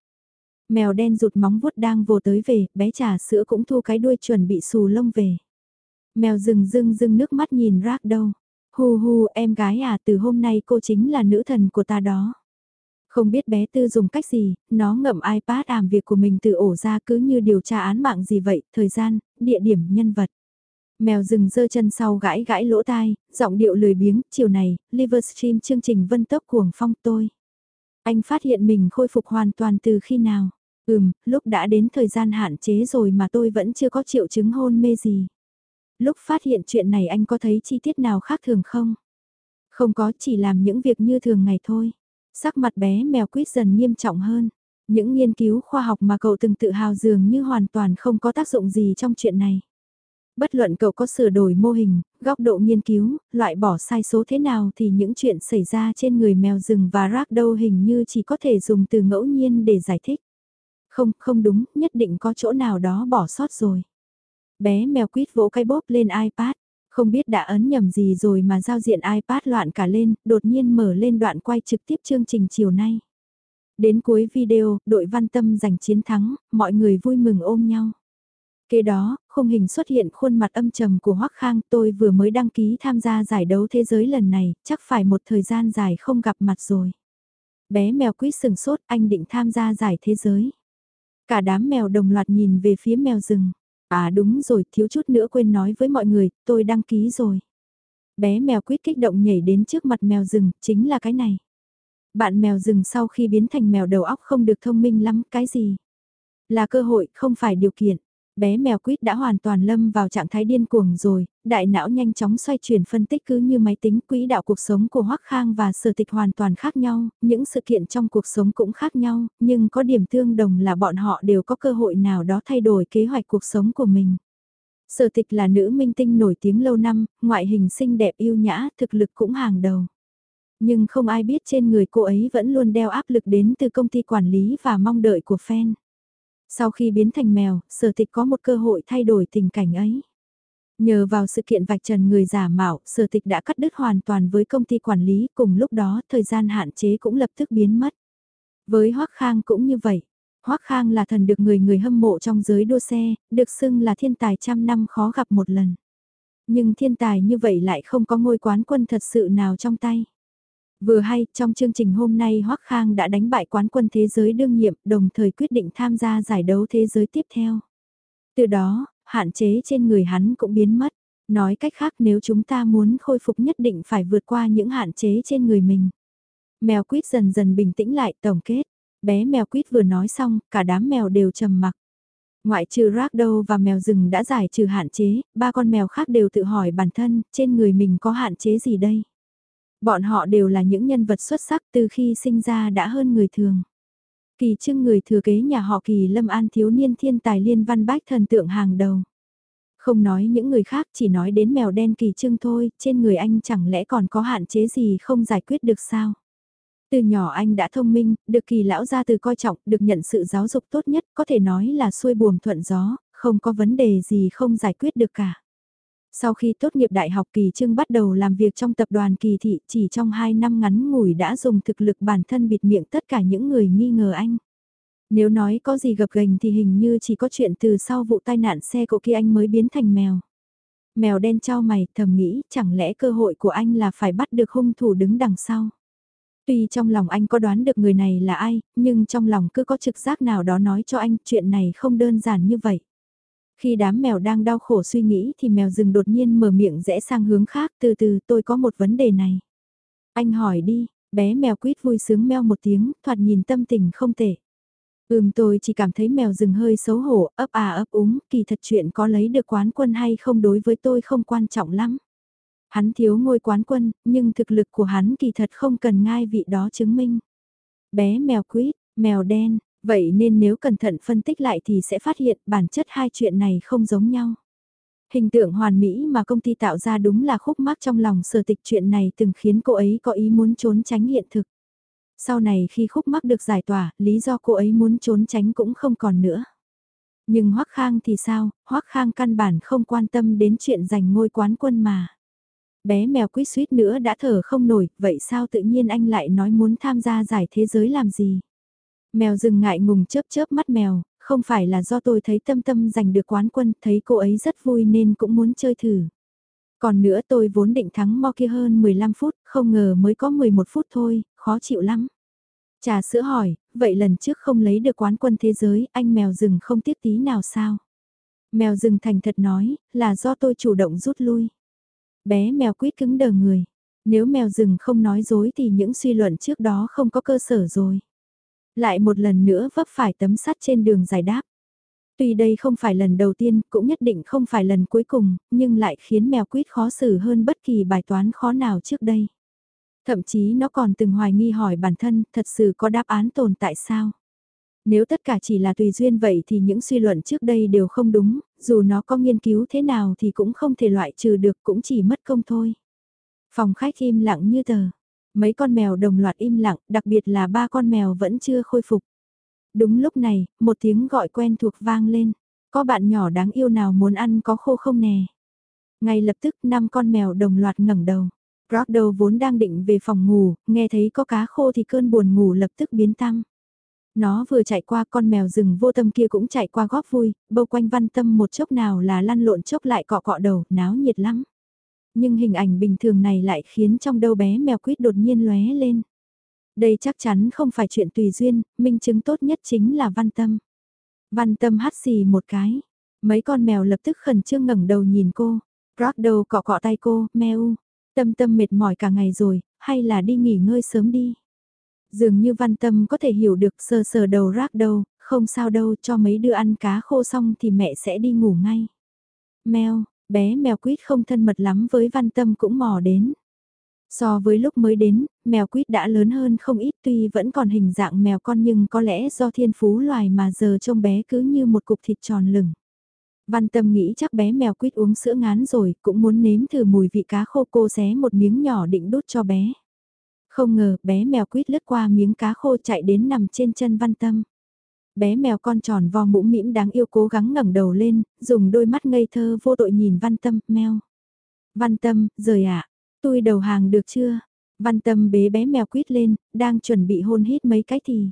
Mèo đen rụt móng vuốt đang vô tới về, bé trà sữa cũng thu cái đuôi chuẩn bị xù lông về. Mèo rừng rưng rưng nước mắt nhìn rác đâu. hù hù em gái à từ hôm nay cô chính là nữ thần của ta đó. Không biết bé tư dùng cách gì, nó ngậm iPad làm việc của mình từ ổ ra cứ như điều tra án mạng gì vậy, thời gian, địa điểm, nhân vật. Mèo rừng dơ chân sau gãi gãi lỗ tai, giọng điệu lười biếng, chiều này, Livestream chương trình vân tốc cuồng phong tôi. Anh phát hiện mình khôi phục hoàn toàn từ khi nào? Ừm, lúc đã đến thời gian hạn chế rồi mà tôi vẫn chưa có triệu chứng hôn mê gì. Lúc phát hiện chuyện này anh có thấy chi tiết nào khác thường không? Không có, chỉ làm những việc như thường ngày thôi. Sắc mặt bé mèo quýt dần nghiêm trọng hơn. Những nghiên cứu khoa học mà cậu từng tự hào dường như hoàn toàn không có tác dụng gì trong chuyện này. Bất luận cậu có sửa đổi mô hình, góc độ nghiên cứu, loại bỏ sai số thế nào thì những chuyện xảy ra trên người mèo rừng và rác đâu hình như chỉ có thể dùng từ ngẫu nhiên để giải thích. Không, không đúng, nhất định có chỗ nào đó bỏ sót rồi. Bé mèo quýt vỗ cái bóp lên iPad, không biết đã ấn nhầm gì rồi mà giao diện iPad loạn cả lên, đột nhiên mở lên đoạn quay trực tiếp chương trình chiều nay. Đến cuối video, đội văn tâm giành chiến thắng, mọi người vui mừng ôm nhau. Kế đó, khung hình xuất hiện khuôn mặt âm trầm của Hoắc Khang tôi vừa mới đăng ký tham gia giải đấu thế giới lần này, chắc phải một thời gian dài không gặp mặt rồi. Bé mèo quýt sừng sốt anh định tham gia giải thế giới. Cả đám mèo đồng loạt nhìn về phía mèo rừng. À đúng rồi, thiếu chút nữa quên nói với mọi người, tôi đăng ký rồi. Bé mèo quýt kích động nhảy đến trước mặt mèo rừng, chính là cái này. Bạn mèo rừng sau khi biến thành mèo đầu óc không được thông minh lắm, cái gì? Là cơ hội, không phải điều kiện. Bé mèo quýt đã hoàn toàn lâm vào trạng thái điên cuồng rồi, đại não nhanh chóng xoay chuyển phân tích cứ như máy tính quỹ đạo cuộc sống của Hoắc Khang và sở tịch hoàn toàn khác nhau, những sự kiện trong cuộc sống cũng khác nhau, nhưng có điểm tương đồng là bọn họ đều có cơ hội nào đó thay đổi kế hoạch cuộc sống của mình. Sở tịch là nữ minh tinh nổi tiếng lâu năm, ngoại hình xinh đẹp yêu nhã, thực lực cũng hàng đầu. Nhưng không ai biết trên người cô ấy vẫn luôn đeo áp lực đến từ công ty quản lý và mong đợi của fan. Sau khi biến thành mèo, sở tịch có một cơ hội thay đổi tình cảnh ấy. Nhờ vào sự kiện vạch trần người giả mạo, sở tịch đã cắt đứt hoàn toàn với công ty quản lý, cùng lúc đó thời gian hạn chế cũng lập tức biến mất. Với Hoắc Khang cũng như vậy. Hoắc Khang là thần được người người hâm mộ trong giới đua xe, được xưng là thiên tài trăm năm khó gặp một lần. Nhưng thiên tài như vậy lại không có ngôi quán quân thật sự nào trong tay. Vừa hay, trong chương trình hôm nay Hoắc Khang đã đánh bại quán quân thế giới đương nhiệm, đồng thời quyết định tham gia giải đấu thế giới tiếp theo. Từ đó, hạn chế trên người hắn cũng biến mất. Nói cách khác nếu chúng ta muốn khôi phục nhất định phải vượt qua những hạn chế trên người mình. Mèo quýt dần dần bình tĩnh lại tổng kết. Bé mèo quýt vừa nói xong, cả đám mèo đều trầm mặc. Ngoại trừ Ragdow và mèo rừng đã giải trừ hạn chế, ba con mèo khác đều tự hỏi bản thân, trên người mình có hạn chế gì đây? Bọn họ đều là những nhân vật xuất sắc từ khi sinh ra đã hơn người thường. Kỳ trưng người thừa kế nhà họ Kỳ Lâm An thiếu niên thiên tài liên văn bách thần tượng hàng đầu. Không nói những người khác chỉ nói đến mèo đen kỳ trưng thôi, trên người anh chẳng lẽ còn có hạn chế gì không giải quyết được sao? Từ nhỏ anh đã thông minh, được kỳ lão gia từ coi trọng, được nhận sự giáo dục tốt nhất, có thể nói là xuôi buồm thuận gió, không có vấn đề gì không giải quyết được cả. Sau khi tốt nghiệp đại học Kỳ Trưng bắt đầu làm việc trong tập đoàn Kỳ Thị chỉ trong 2 năm ngắn ngủi đã dùng thực lực bản thân bịt miệng tất cả những người nghi ngờ anh. Nếu nói có gì gập gành thì hình như chỉ có chuyện từ sau vụ tai nạn xe cộ kia anh mới biến thành mèo. Mèo đen trao mày thầm nghĩ chẳng lẽ cơ hội của anh là phải bắt được hung thủ đứng đằng sau. Tuy trong lòng anh có đoán được người này là ai, nhưng trong lòng cứ có trực giác nào đó nói cho anh chuyện này không đơn giản như vậy. Khi đám mèo đang đau khổ suy nghĩ thì mèo rừng đột nhiên mở miệng rẽ sang hướng khác từ từ tôi có một vấn đề này. Anh hỏi đi, bé mèo quýt vui sướng meo một tiếng, thoạt nhìn tâm tình không tệ. Ừm tôi chỉ cảm thấy mèo rừng hơi xấu hổ, ấp à ấp úng, kỳ thật chuyện có lấy được quán quân hay không đối với tôi không quan trọng lắm. Hắn thiếu ngôi quán quân, nhưng thực lực của hắn kỳ thật không cần ngai vị đó chứng minh. Bé mèo quýt, mèo đen, Vậy nên nếu cẩn thận phân tích lại thì sẽ phát hiện bản chất hai chuyện này không giống nhau. Hình tượng hoàn mỹ mà công ty tạo ra đúng là khúc mắc trong lòng sở tịch chuyện này từng khiến cô ấy có ý muốn trốn tránh hiện thực. Sau này khi khúc mắc được giải tỏa, lý do cô ấy muốn trốn tránh cũng không còn nữa. Nhưng Hoắc Khang thì sao, Hoắc Khang căn bản không quan tâm đến chuyện giành ngôi quán quân mà. Bé mèo quýt suýt nữa đã thở không nổi, vậy sao tự nhiên anh lại nói muốn tham gia giải thế giới làm gì? Mèo rừng ngại ngùng chớp chớp mắt mèo, không phải là do tôi thấy tâm tâm giành được quán quân, thấy cô ấy rất vui nên cũng muốn chơi thử. Còn nữa tôi vốn định thắng mo kia hơn 15 phút, không ngờ mới có 11 phút thôi, khó chịu lắm. Trà sữa hỏi, vậy lần trước không lấy được quán quân thế giới, anh mèo rừng không tiếc tí nào sao? Mèo rừng thành thật nói, là do tôi chủ động rút lui. Bé mèo quýt cứng đờ người. Nếu mèo rừng không nói dối thì những suy luận trước đó không có cơ sở rồi. Lại một lần nữa vấp phải tấm sắt trên đường giải đáp. Tuy đây không phải lần đầu tiên, cũng nhất định không phải lần cuối cùng, nhưng lại khiến mèo quýt khó xử hơn bất kỳ bài toán khó nào trước đây. Thậm chí nó còn từng hoài nghi hỏi bản thân thật sự có đáp án tồn tại sao? Nếu tất cả chỉ là tùy duyên vậy thì những suy luận trước đây đều không đúng, dù nó có nghiên cứu thế nào thì cũng không thể loại trừ được cũng chỉ mất công thôi. Phòng khách im lặng như tờ. Mấy con mèo đồng loạt im lặng, đặc biệt là ba con mèo vẫn chưa khôi phục. Đúng lúc này, một tiếng gọi quen thuộc vang lên. Có bạn nhỏ đáng yêu nào muốn ăn có khô không nè? Ngay lập tức năm con mèo đồng loạt ngẩng đầu. Rockdow vốn đang định về phòng ngủ, nghe thấy có cá khô thì cơn buồn ngủ lập tức biến tăng. Nó vừa chạy qua con mèo rừng vô tâm kia cũng chạy qua góp vui, bâu quanh văn tâm một chốc nào là lăn lộn chốc lại cọ cọ đầu, náo nhiệt lắm. Nhưng hình ảnh bình thường này lại khiến trong đầu bé mèo quýt đột nhiên lóe lên. Đây chắc chắn không phải chuyện tùy duyên, minh chứng tốt nhất chính là văn tâm. Văn tâm hắt xì một cái. Mấy con mèo lập tức khẩn trương ngẩng đầu nhìn cô. Rock đầu cọ cọ tay cô, mèo. Tâm tâm mệt mỏi cả ngày rồi, hay là đi nghỉ ngơi sớm đi. Dường như văn tâm có thể hiểu được sờ sờ đầu rác đâu, không sao đâu cho mấy đứa ăn cá khô xong thì mẹ sẽ đi ngủ ngay. Mèo, bé mèo quýt không thân mật lắm với văn tâm cũng mò đến. So với lúc mới đến, mèo quýt đã lớn hơn không ít tuy vẫn còn hình dạng mèo con nhưng có lẽ do thiên phú loài mà giờ trông bé cứ như một cục thịt tròn lửng. Văn tâm nghĩ chắc bé mèo quýt uống sữa ngán rồi, cũng muốn nếm thử mùi vị cá khô cô xé một miếng nhỏ định đút cho bé. Không ngờ bé mèo quýt lướt qua miếng cá khô chạy đến nằm trên chân văn tâm. Bé mèo con tròn vo mũm mĩm đáng yêu cố gắng ngẩng đầu lên, dùng đôi mắt ngây thơ vô tội nhìn văn tâm, mèo. Văn tâm, rời ạ, tôi đầu hàng được chưa? Văn tâm bế bé mèo quýt lên, đang chuẩn bị hôn hít mấy cái thì.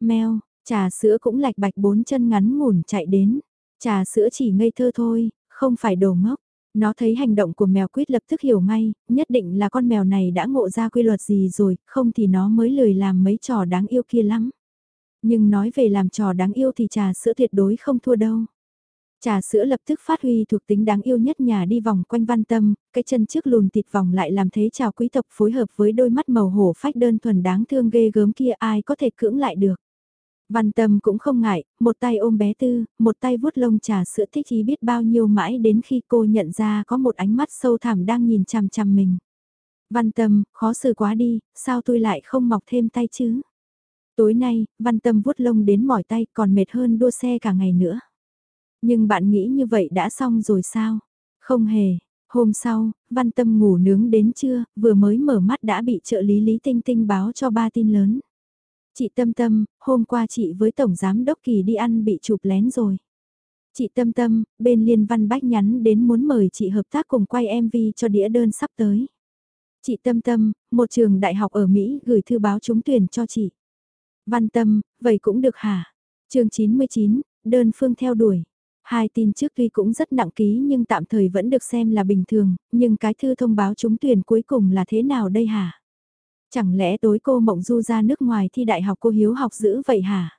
Mèo, trà sữa cũng lạch bạch bốn chân ngắn ngủn chạy đến. Trà sữa chỉ ngây thơ thôi, không phải đồ ngốc. Nó thấy hành động của mèo quýt lập tức hiểu ngay, nhất định là con mèo này đã ngộ ra quy luật gì rồi, không thì nó mới lười làm mấy trò đáng yêu kia lắm. Nhưng nói về làm trò đáng yêu thì trà sữa tuyệt đối không thua đâu. Trà sữa lập tức phát huy thuộc tính đáng yêu nhất nhà đi vòng quanh văn tâm, cái chân trước lùn tịt vòng lại làm thế chào quý tộc phối hợp với đôi mắt màu hổ phách đơn thuần đáng thương ghê gớm kia ai có thể cưỡng lại được. Văn tâm cũng không ngại, một tay ôm bé tư, một tay vuốt lông trà sữa thích ý biết bao nhiêu mãi đến khi cô nhận ra có một ánh mắt sâu thẳm đang nhìn chằm chằm mình. Văn tâm, khó xử quá đi, sao tôi lại không mọc thêm tay chứ? Tối nay, văn tâm vuốt lông đến mỏi tay còn mệt hơn đua xe cả ngày nữa. Nhưng bạn nghĩ như vậy đã xong rồi sao? Không hề. Hôm sau, văn tâm ngủ nướng đến trưa, vừa mới mở mắt đã bị trợ lý Lý Tinh Tinh báo cho ba tin lớn. Chị Tâm Tâm, hôm qua chị với Tổng Giám Đốc Kỳ đi ăn bị chụp lén rồi. Chị Tâm Tâm, bên Liên Văn Bách nhắn đến muốn mời chị hợp tác cùng quay MV cho đĩa đơn sắp tới. Chị Tâm Tâm, một trường đại học ở Mỹ gửi thư báo trúng tuyển cho chị. Văn Tâm, vậy cũng được hả? chương 99, đơn phương theo đuổi. Hai tin trước tuy cũng rất nặng ký nhưng tạm thời vẫn được xem là bình thường, nhưng cái thư thông báo trúng tuyển cuối cùng là thế nào đây hả? Chẳng lẽ tối cô mộng du ra nước ngoài thi đại học cô hiếu học dữ vậy hả?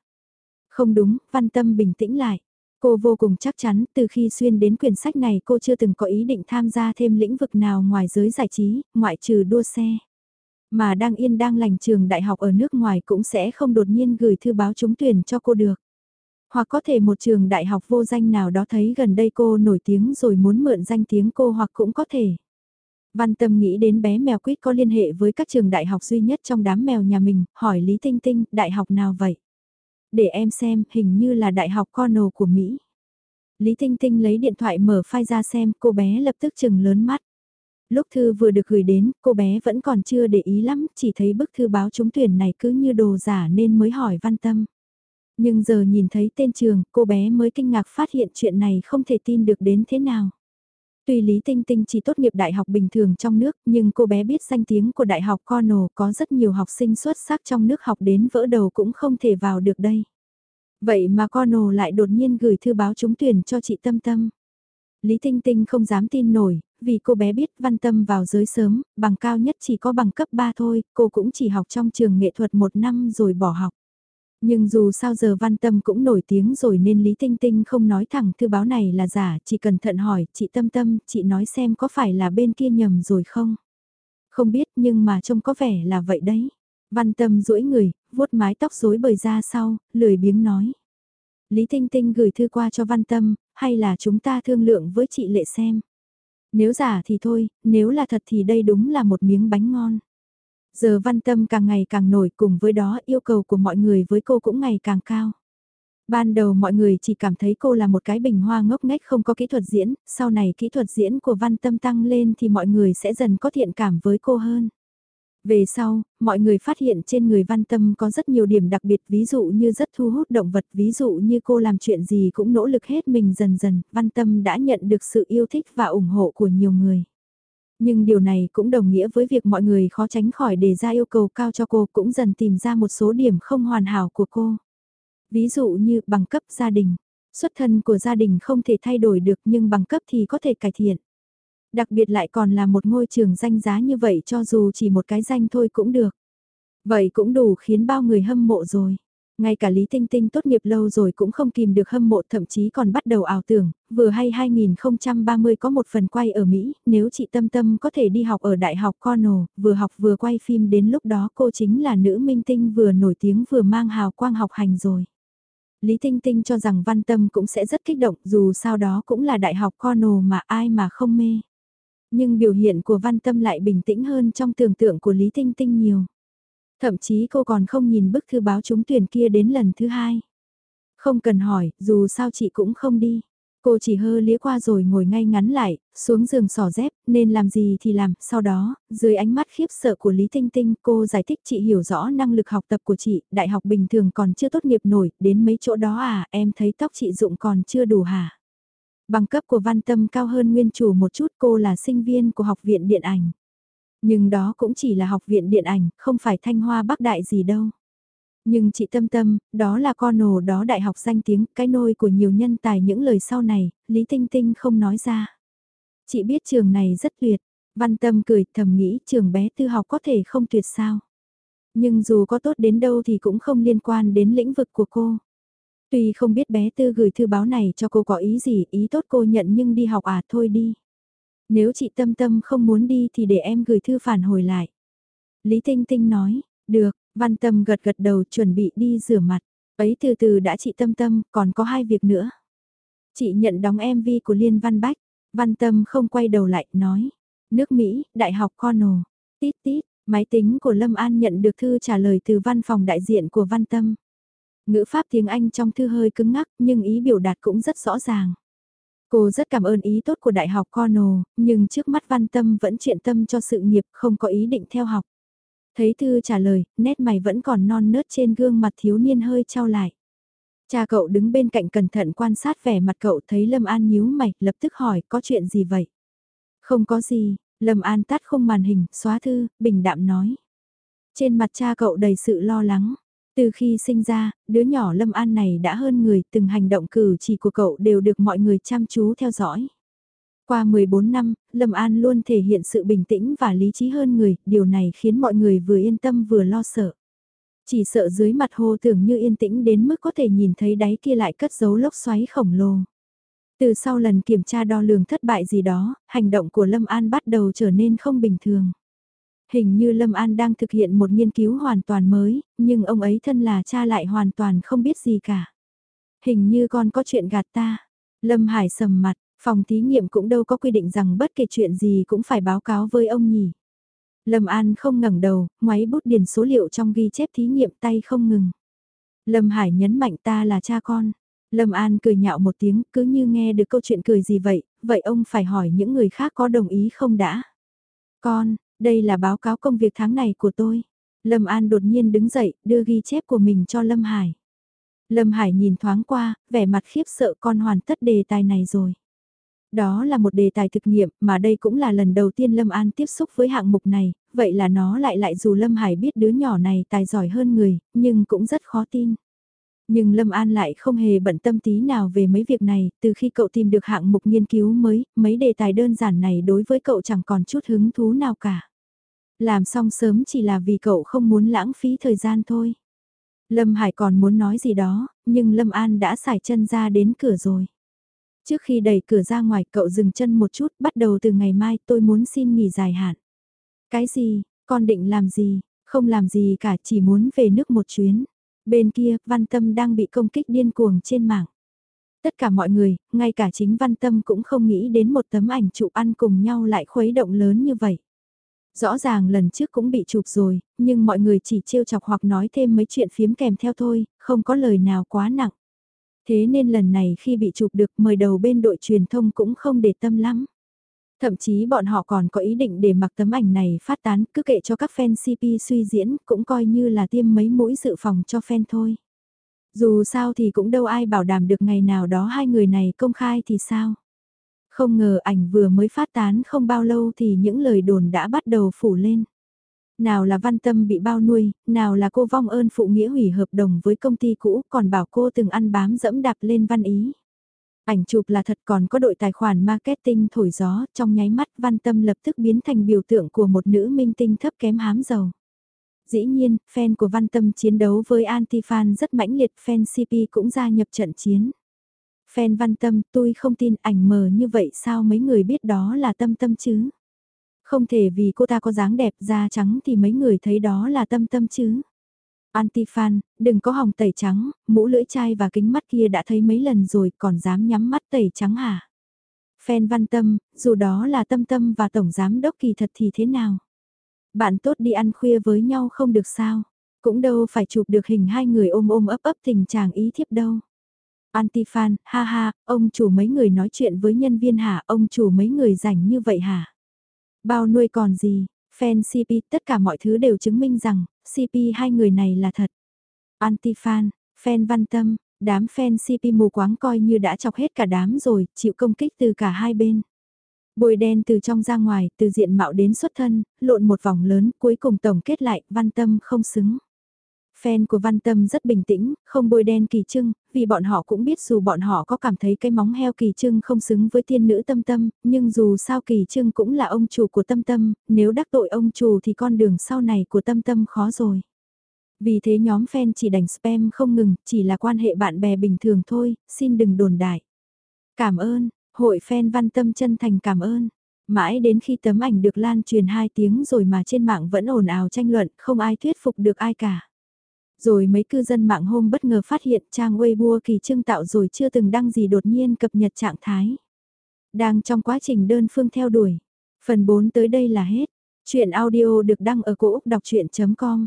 Không đúng, văn tâm bình tĩnh lại. Cô vô cùng chắc chắn từ khi xuyên đến quyển sách này cô chưa từng có ý định tham gia thêm lĩnh vực nào ngoài giới giải trí, ngoại trừ đua xe. Mà đang yên đang lành trường đại học ở nước ngoài cũng sẽ không đột nhiên gửi thư báo trúng tuyển cho cô được. Hoặc có thể một trường đại học vô danh nào đó thấy gần đây cô nổi tiếng rồi muốn mượn danh tiếng cô hoặc cũng có thể. Văn Tâm nghĩ đến bé mèo quýt có liên hệ với các trường đại học duy nhất trong đám mèo nhà mình, hỏi Lý Tinh Tinh, đại học nào vậy? Để em xem, hình như là đại học Cornell của Mỹ. Lý Tinh Tinh lấy điện thoại mở file ra xem, cô bé lập tức chừng lớn mắt. Lúc thư vừa được gửi đến, cô bé vẫn còn chưa để ý lắm, chỉ thấy bức thư báo trúng tuyển này cứ như đồ giả nên mới hỏi Văn Tâm. Nhưng giờ nhìn thấy tên trường, cô bé mới kinh ngạc phát hiện chuyện này không thể tin được đến thế nào. Tuy Lý Tinh Tinh chỉ tốt nghiệp đại học bình thường trong nước, nhưng cô bé biết danh tiếng của đại học Cornell có rất nhiều học sinh xuất sắc trong nước học đến vỡ đầu cũng không thể vào được đây. Vậy mà Cornell lại đột nhiên gửi thư báo trúng tuyển cho chị Tâm Tâm. Lý Tinh Tinh không dám tin nổi, vì cô bé biết văn tâm vào giới sớm, bằng cao nhất chỉ có bằng cấp 3 thôi, cô cũng chỉ học trong trường nghệ thuật một năm rồi bỏ học. Nhưng dù sao giờ văn tâm cũng nổi tiếng rồi nên Lý Tinh Tinh không nói thẳng thư báo này là giả, chỉ cẩn thận hỏi, chị Tâm Tâm, chị nói xem có phải là bên kia nhầm rồi không? Không biết nhưng mà trông có vẻ là vậy đấy. Văn Tâm duỗi người, vuốt mái tóc rối bời ra sau, lười biếng nói. Lý Tinh Tinh gửi thư qua cho Văn Tâm, hay là chúng ta thương lượng với chị Lệ xem. Nếu giả thì thôi, nếu là thật thì đây đúng là một miếng bánh ngon. Giờ văn tâm càng ngày càng nổi cùng với đó yêu cầu của mọi người với cô cũng ngày càng cao. Ban đầu mọi người chỉ cảm thấy cô là một cái bình hoa ngốc nghếch không có kỹ thuật diễn, sau này kỹ thuật diễn của văn tâm tăng lên thì mọi người sẽ dần có thiện cảm với cô hơn. Về sau, mọi người phát hiện trên người văn tâm có rất nhiều điểm đặc biệt ví dụ như rất thu hút động vật, ví dụ như cô làm chuyện gì cũng nỗ lực hết mình dần dần, văn tâm đã nhận được sự yêu thích và ủng hộ của nhiều người. Nhưng điều này cũng đồng nghĩa với việc mọi người khó tránh khỏi đề ra yêu cầu cao cho cô cũng dần tìm ra một số điểm không hoàn hảo của cô. Ví dụ như bằng cấp gia đình, xuất thân của gia đình không thể thay đổi được nhưng bằng cấp thì có thể cải thiện. Đặc biệt lại còn là một ngôi trường danh giá như vậy cho dù chỉ một cái danh thôi cũng được. Vậy cũng đủ khiến bao người hâm mộ rồi. Ngay cả Lý Tinh Tinh tốt nghiệp lâu rồi cũng không kìm được hâm mộ thậm chí còn bắt đầu ảo tưởng, vừa hay 2030 có một phần quay ở Mỹ, nếu chị Tâm Tâm có thể đi học ở Đại học Cornell, vừa học vừa quay phim đến lúc đó cô chính là nữ minh tinh vừa nổi tiếng vừa mang hào quang học hành rồi. Lý Tinh Tinh cho rằng Văn Tâm cũng sẽ rất kích động dù sao đó cũng là Đại học Cornell mà ai mà không mê. Nhưng biểu hiện của Văn Tâm lại bình tĩnh hơn trong tưởng tượng của Lý Tinh Tinh nhiều. Thậm chí cô còn không nhìn bức thư báo trúng tuyển kia đến lần thứ hai. Không cần hỏi, dù sao chị cũng không đi. Cô chỉ hơ lía qua rồi ngồi ngay ngắn lại, xuống giường sỏ dép, nên làm gì thì làm. Sau đó, dưới ánh mắt khiếp sợ của Lý Tinh Tinh, cô giải thích chị hiểu rõ năng lực học tập của chị, đại học bình thường còn chưa tốt nghiệp nổi, đến mấy chỗ đó à, em thấy tóc chị dụng còn chưa đủ hả? Bằng cấp của văn tâm cao hơn nguyên chủ một chút cô là sinh viên của học viện điện ảnh. Nhưng đó cũng chỉ là học viện điện ảnh, không phải thanh hoa bắc đại gì đâu. Nhưng chị Tâm Tâm, đó là con nổ đó đại học danh tiếng, cái nôi của nhiều nhân tài những lời sau này, Lý Tinh Tinh không nói ra. Chị biết trường này rất tuyệt, Văn Tâm cười thầm nghĩ trường bé tư học có thể không tuyệt sao. Nhưng dù có tốt đến đâu thì cũng không liên quan đến lĩnh vực của cô. Tuy không biết bé tư gửi thư báo này cho cô có ý gì, ý tốt cô nhận nhưng đi học à thôi đi. Nếu chị Tâm Tâm không muốn đi thì để em gửi thư phản hồi lại. Lý Tinh Tinh nói, được, Văn Tâm gật gật đầu chuẩn bị đi rửa mặt. Ấy từ từ đã chị Tâm Tâm, còn có hai việc nữa. Chị nhận đóng MV của Liên Văn Bách. Văn Tâm không quay đầu lại, nói. Nước Mỹ, Đại học Cornell. Tít tít, máy tính của Lâm An nhận được thư trả lời từ văn phòng đại diện của Văn Tâm. Ngữ pháp tiếng Anh trong thư hơi cứng ngắc nhưng ý biểu đạt cũng rất rõ ràng. Cô rất cảm ơn ý tốt của Đại học Cornell, nhưng trước mắt Văn Tâm vẫn chuyện tâm cho sự nghiệp không có ý định theo học. Thấy thư trả lời, nét mày vẫn còn non nớt trên gương mặt thiếu niên hơi trao lại. Cha cậu đứng bên cạnh cẩn thận quan sát vẻ mặt cậu thấy Lâm An nhíu mày, lập tức hỏi có chuyện gì vậy? Không có gì, Lâm An tắt không màn hình, xóa thư, bình đạm nói. Trên mặt cha cậu đầy sự lo lắng. Từ khi sinh ra, đứa nhỏ Lâm An này đã hơn người, từng hành động cử chỉ của cậu đều được mọi người chăm chú theo dõi. Qua 14 năm, Lâm An luôn thể hiện sự bình tĩnh và lý trí hơn người, điều này khiến mọi người vừa yên tâm vừa lo sợ. Chỉ sợ dưới mặt hồ tưởng như yên tĩnh đến mức có thể nhìn thấy đáy kia lại cất dấu lốc xoáy khổng lồ. Từ sau lần kiểm tra đo lường thất bại gì đó, hành động của Lâm An bắt đầu trở nên không bình thường. Hình như Lâm An đang thực hiện một nghiên cứu hoàn toàn mới, nhưng ông ấy thân là cha lại hoàn toàn không biết gì cả. Hình như con có chuyện gạt ta. Lâm Hải sầm mặt, phòng thí nghiệm cũng đâu có quy định rằng bất kể chuyện gì cũng phải báo cáo với ông nhỉ. Lâm An không ngẩng đầu, ngoáy bút điền số liệu trong ghi chép thí nghiệm tay không ngừng. Lâm Hải nhấn mạnh ta là cha con. Lâm An cười nhạo một tiếng, cứ như nghe được câu chuyện cười gì vậy, vậy ông phải hỏi những người khác có đồng ý không đã. Con, đây là báo cáo công việc tháng này của tôi. Lâm An đột nhiên đứng dậy, đưa ghi chép của mình cho Lâm Hải. Lâm Hải nhìn thoáng qua, vẻ mặt khiếp sợ con hoàn tất đề tài này rồi. Đó là một đề tài thực nghiệm mà đây cũng là lần đầu tiên Lâm An tiếp xúc với hạng mục này, vậy là nó lại lại dù Lâm Hải biết đứa nhỏ này tài giỏi hơn người, nhưng cũng rất khó tin. Nhưng Lâm An lại không hề bận tâm tí nào về mấy việc này, từ khi cậu tìm được hạng mục nghiên cứu mới, mấy đề tài đơn giản này đối với cậu chẳng còn chút hứng thú nào cả. Làm xong sớm chỉ là vì cậu không muốn lãng phí thời gian thôi. Lâm Hải còn muốn nói gì đó, nhưng Lâm An đã xài chân ra đến cửa rồi. Trước khi đẩy cửa ra ngoài cậu dừng chân một chút, bắt đầu từ ngày mai tôi muốn xin nghỉ dài hạn. Cái gì, con định làm gì, không làm gì cả chỉ muốn về nước một chuyến. Bên kia, Văn Tâm đang bị công kích điên cuồng trên mạng. Tất cả mọi người, ngay cả chính Văn Tâm cũng không nghĩ đến một tấm ảnh chụp ăn cùng nhau lại khuấy động lớn như vậy. Rõ ràng lần trước cũng bị chụp rồi, nhưng mọi người chỉ trêu chọc hoặc nói thêm mấy chuyện phiếm kèm theo thôi, không có lời nào quá nặng. Thế nên lần này khi bị chụp được mời đầu bên đội truyền thông cũng không để tâm lắm. Thậm chí bọn họ còn có ý định để mặc tấm ảnh này phát tán cứ kệ cho các fan CP suy diễn cũng coi như là tiêm mấy mũi dự phòng cho fan thôi. Dù sao thì cũng đâu ai bảo đảm được ngày nào đó hai người này công khai thì sao. Không ngờ ảnh vừa mới phát tán không bao lâu thì những lời đồn đã bắt đầu phủ lên. Nào là văn tâm bị bao nuôi, nào là cô vong ơn phụ nghĩa hủy hợp đồng với công ty cũ còn bảo cô từng ăn bám dẫm đạp lên văn ý. Ảnh chụp là thật còn có đội tài khoản marketing thổi gió, trong nháy mắt văn tâm lập tức biến thành biểu tượng của một nữ minh tinh thấp kém hám giàu. Dĩ nhiên, fan của văn tâm chiến đấu với anti-fan rất mãnh liệt, fan CP cũng gia nhập trận chiến. Phen văn tâm, tôi không tin ảnh mờ như vậy sao mấy người biết đó là tâm tâm chứ? Không thể vì cô ta có dáng đẹp da trắng thì mấy người thấy đó là tâm tâm chứ? Antifan, đừng có hòng tẩy trắng, mũ lưỡi chai và kính mắt kia đã thấy mấy lần rồi còn dám nhắm mắt tẩy trắng hả? Phen văn tâm, dù đó là tâm tâm và tổng giám đốc kỳ thật thì thế nào? Bạn tốt đi ăn khuya với nhau không được sao? Cũng đâu phải chụp được hình hai người ôm ôm ấp ấp tình chàng ý thiếp đâu. Anti-fan, ha ha, ông chủ mấy người nói chuyện với nhân viên hả, ông chủ mấy người rảnh như vậy hả? Bao nuôi còn gì, fan CP, tất cả mọi thứ đều chứng minh rằng, CP hai người này là thật. Anti-fan, fan văn tâm, đám fan CP mù quáng coi như đã chọc hết cả đám rồi, chịu công kích từ cả hai bên. Bồi đen từ trong ra ngoài, từ diện mạo đến xuất thân, lộn một vòng lớn, cuối cùng tổng kết lại, văn tâm không xứng. Fan của Văn Tâm rất bình tĩnh, không bôi đen kỳ trưng, vì bọn họ cũng biết dù bọn họ có cảm thấy cái móng heo kỳ trưng không xứng với tiên nữ tâm tâm, nhưng dù sao kỳ trưng cũng là ông chủ của tâm tâm, nếu đắc tội ông chủ thì con đường sau này của tâm tâm khó rồi. Vì thế nhóm fan chỉ đành spam không ngừng, chỉ là quan hệ bạn bè bình thường thôi, xin đừng đồn đại. Cảm ơn, hội fan Văn Tâm chân thành cảm ơn. Mãi đến khi tấm ảnh được lan truyền 2 tiếng rồi mà trên mạng vẫn ồn ào tranh luận, không ai thuyết phục được ai cả. Rồi mấy cư dân mạng hôm bất ngờ phát hiện trang Weibo kỳ trưng tạo rồi chưa từng đăng gì đột nhiên cập nhật trạng thái. Đang trong quá trình đơn phương theo đuổi. Phần 4 tới đây là hết. Chuyện audio được đăng ở cổ Úc đọc chuyện.com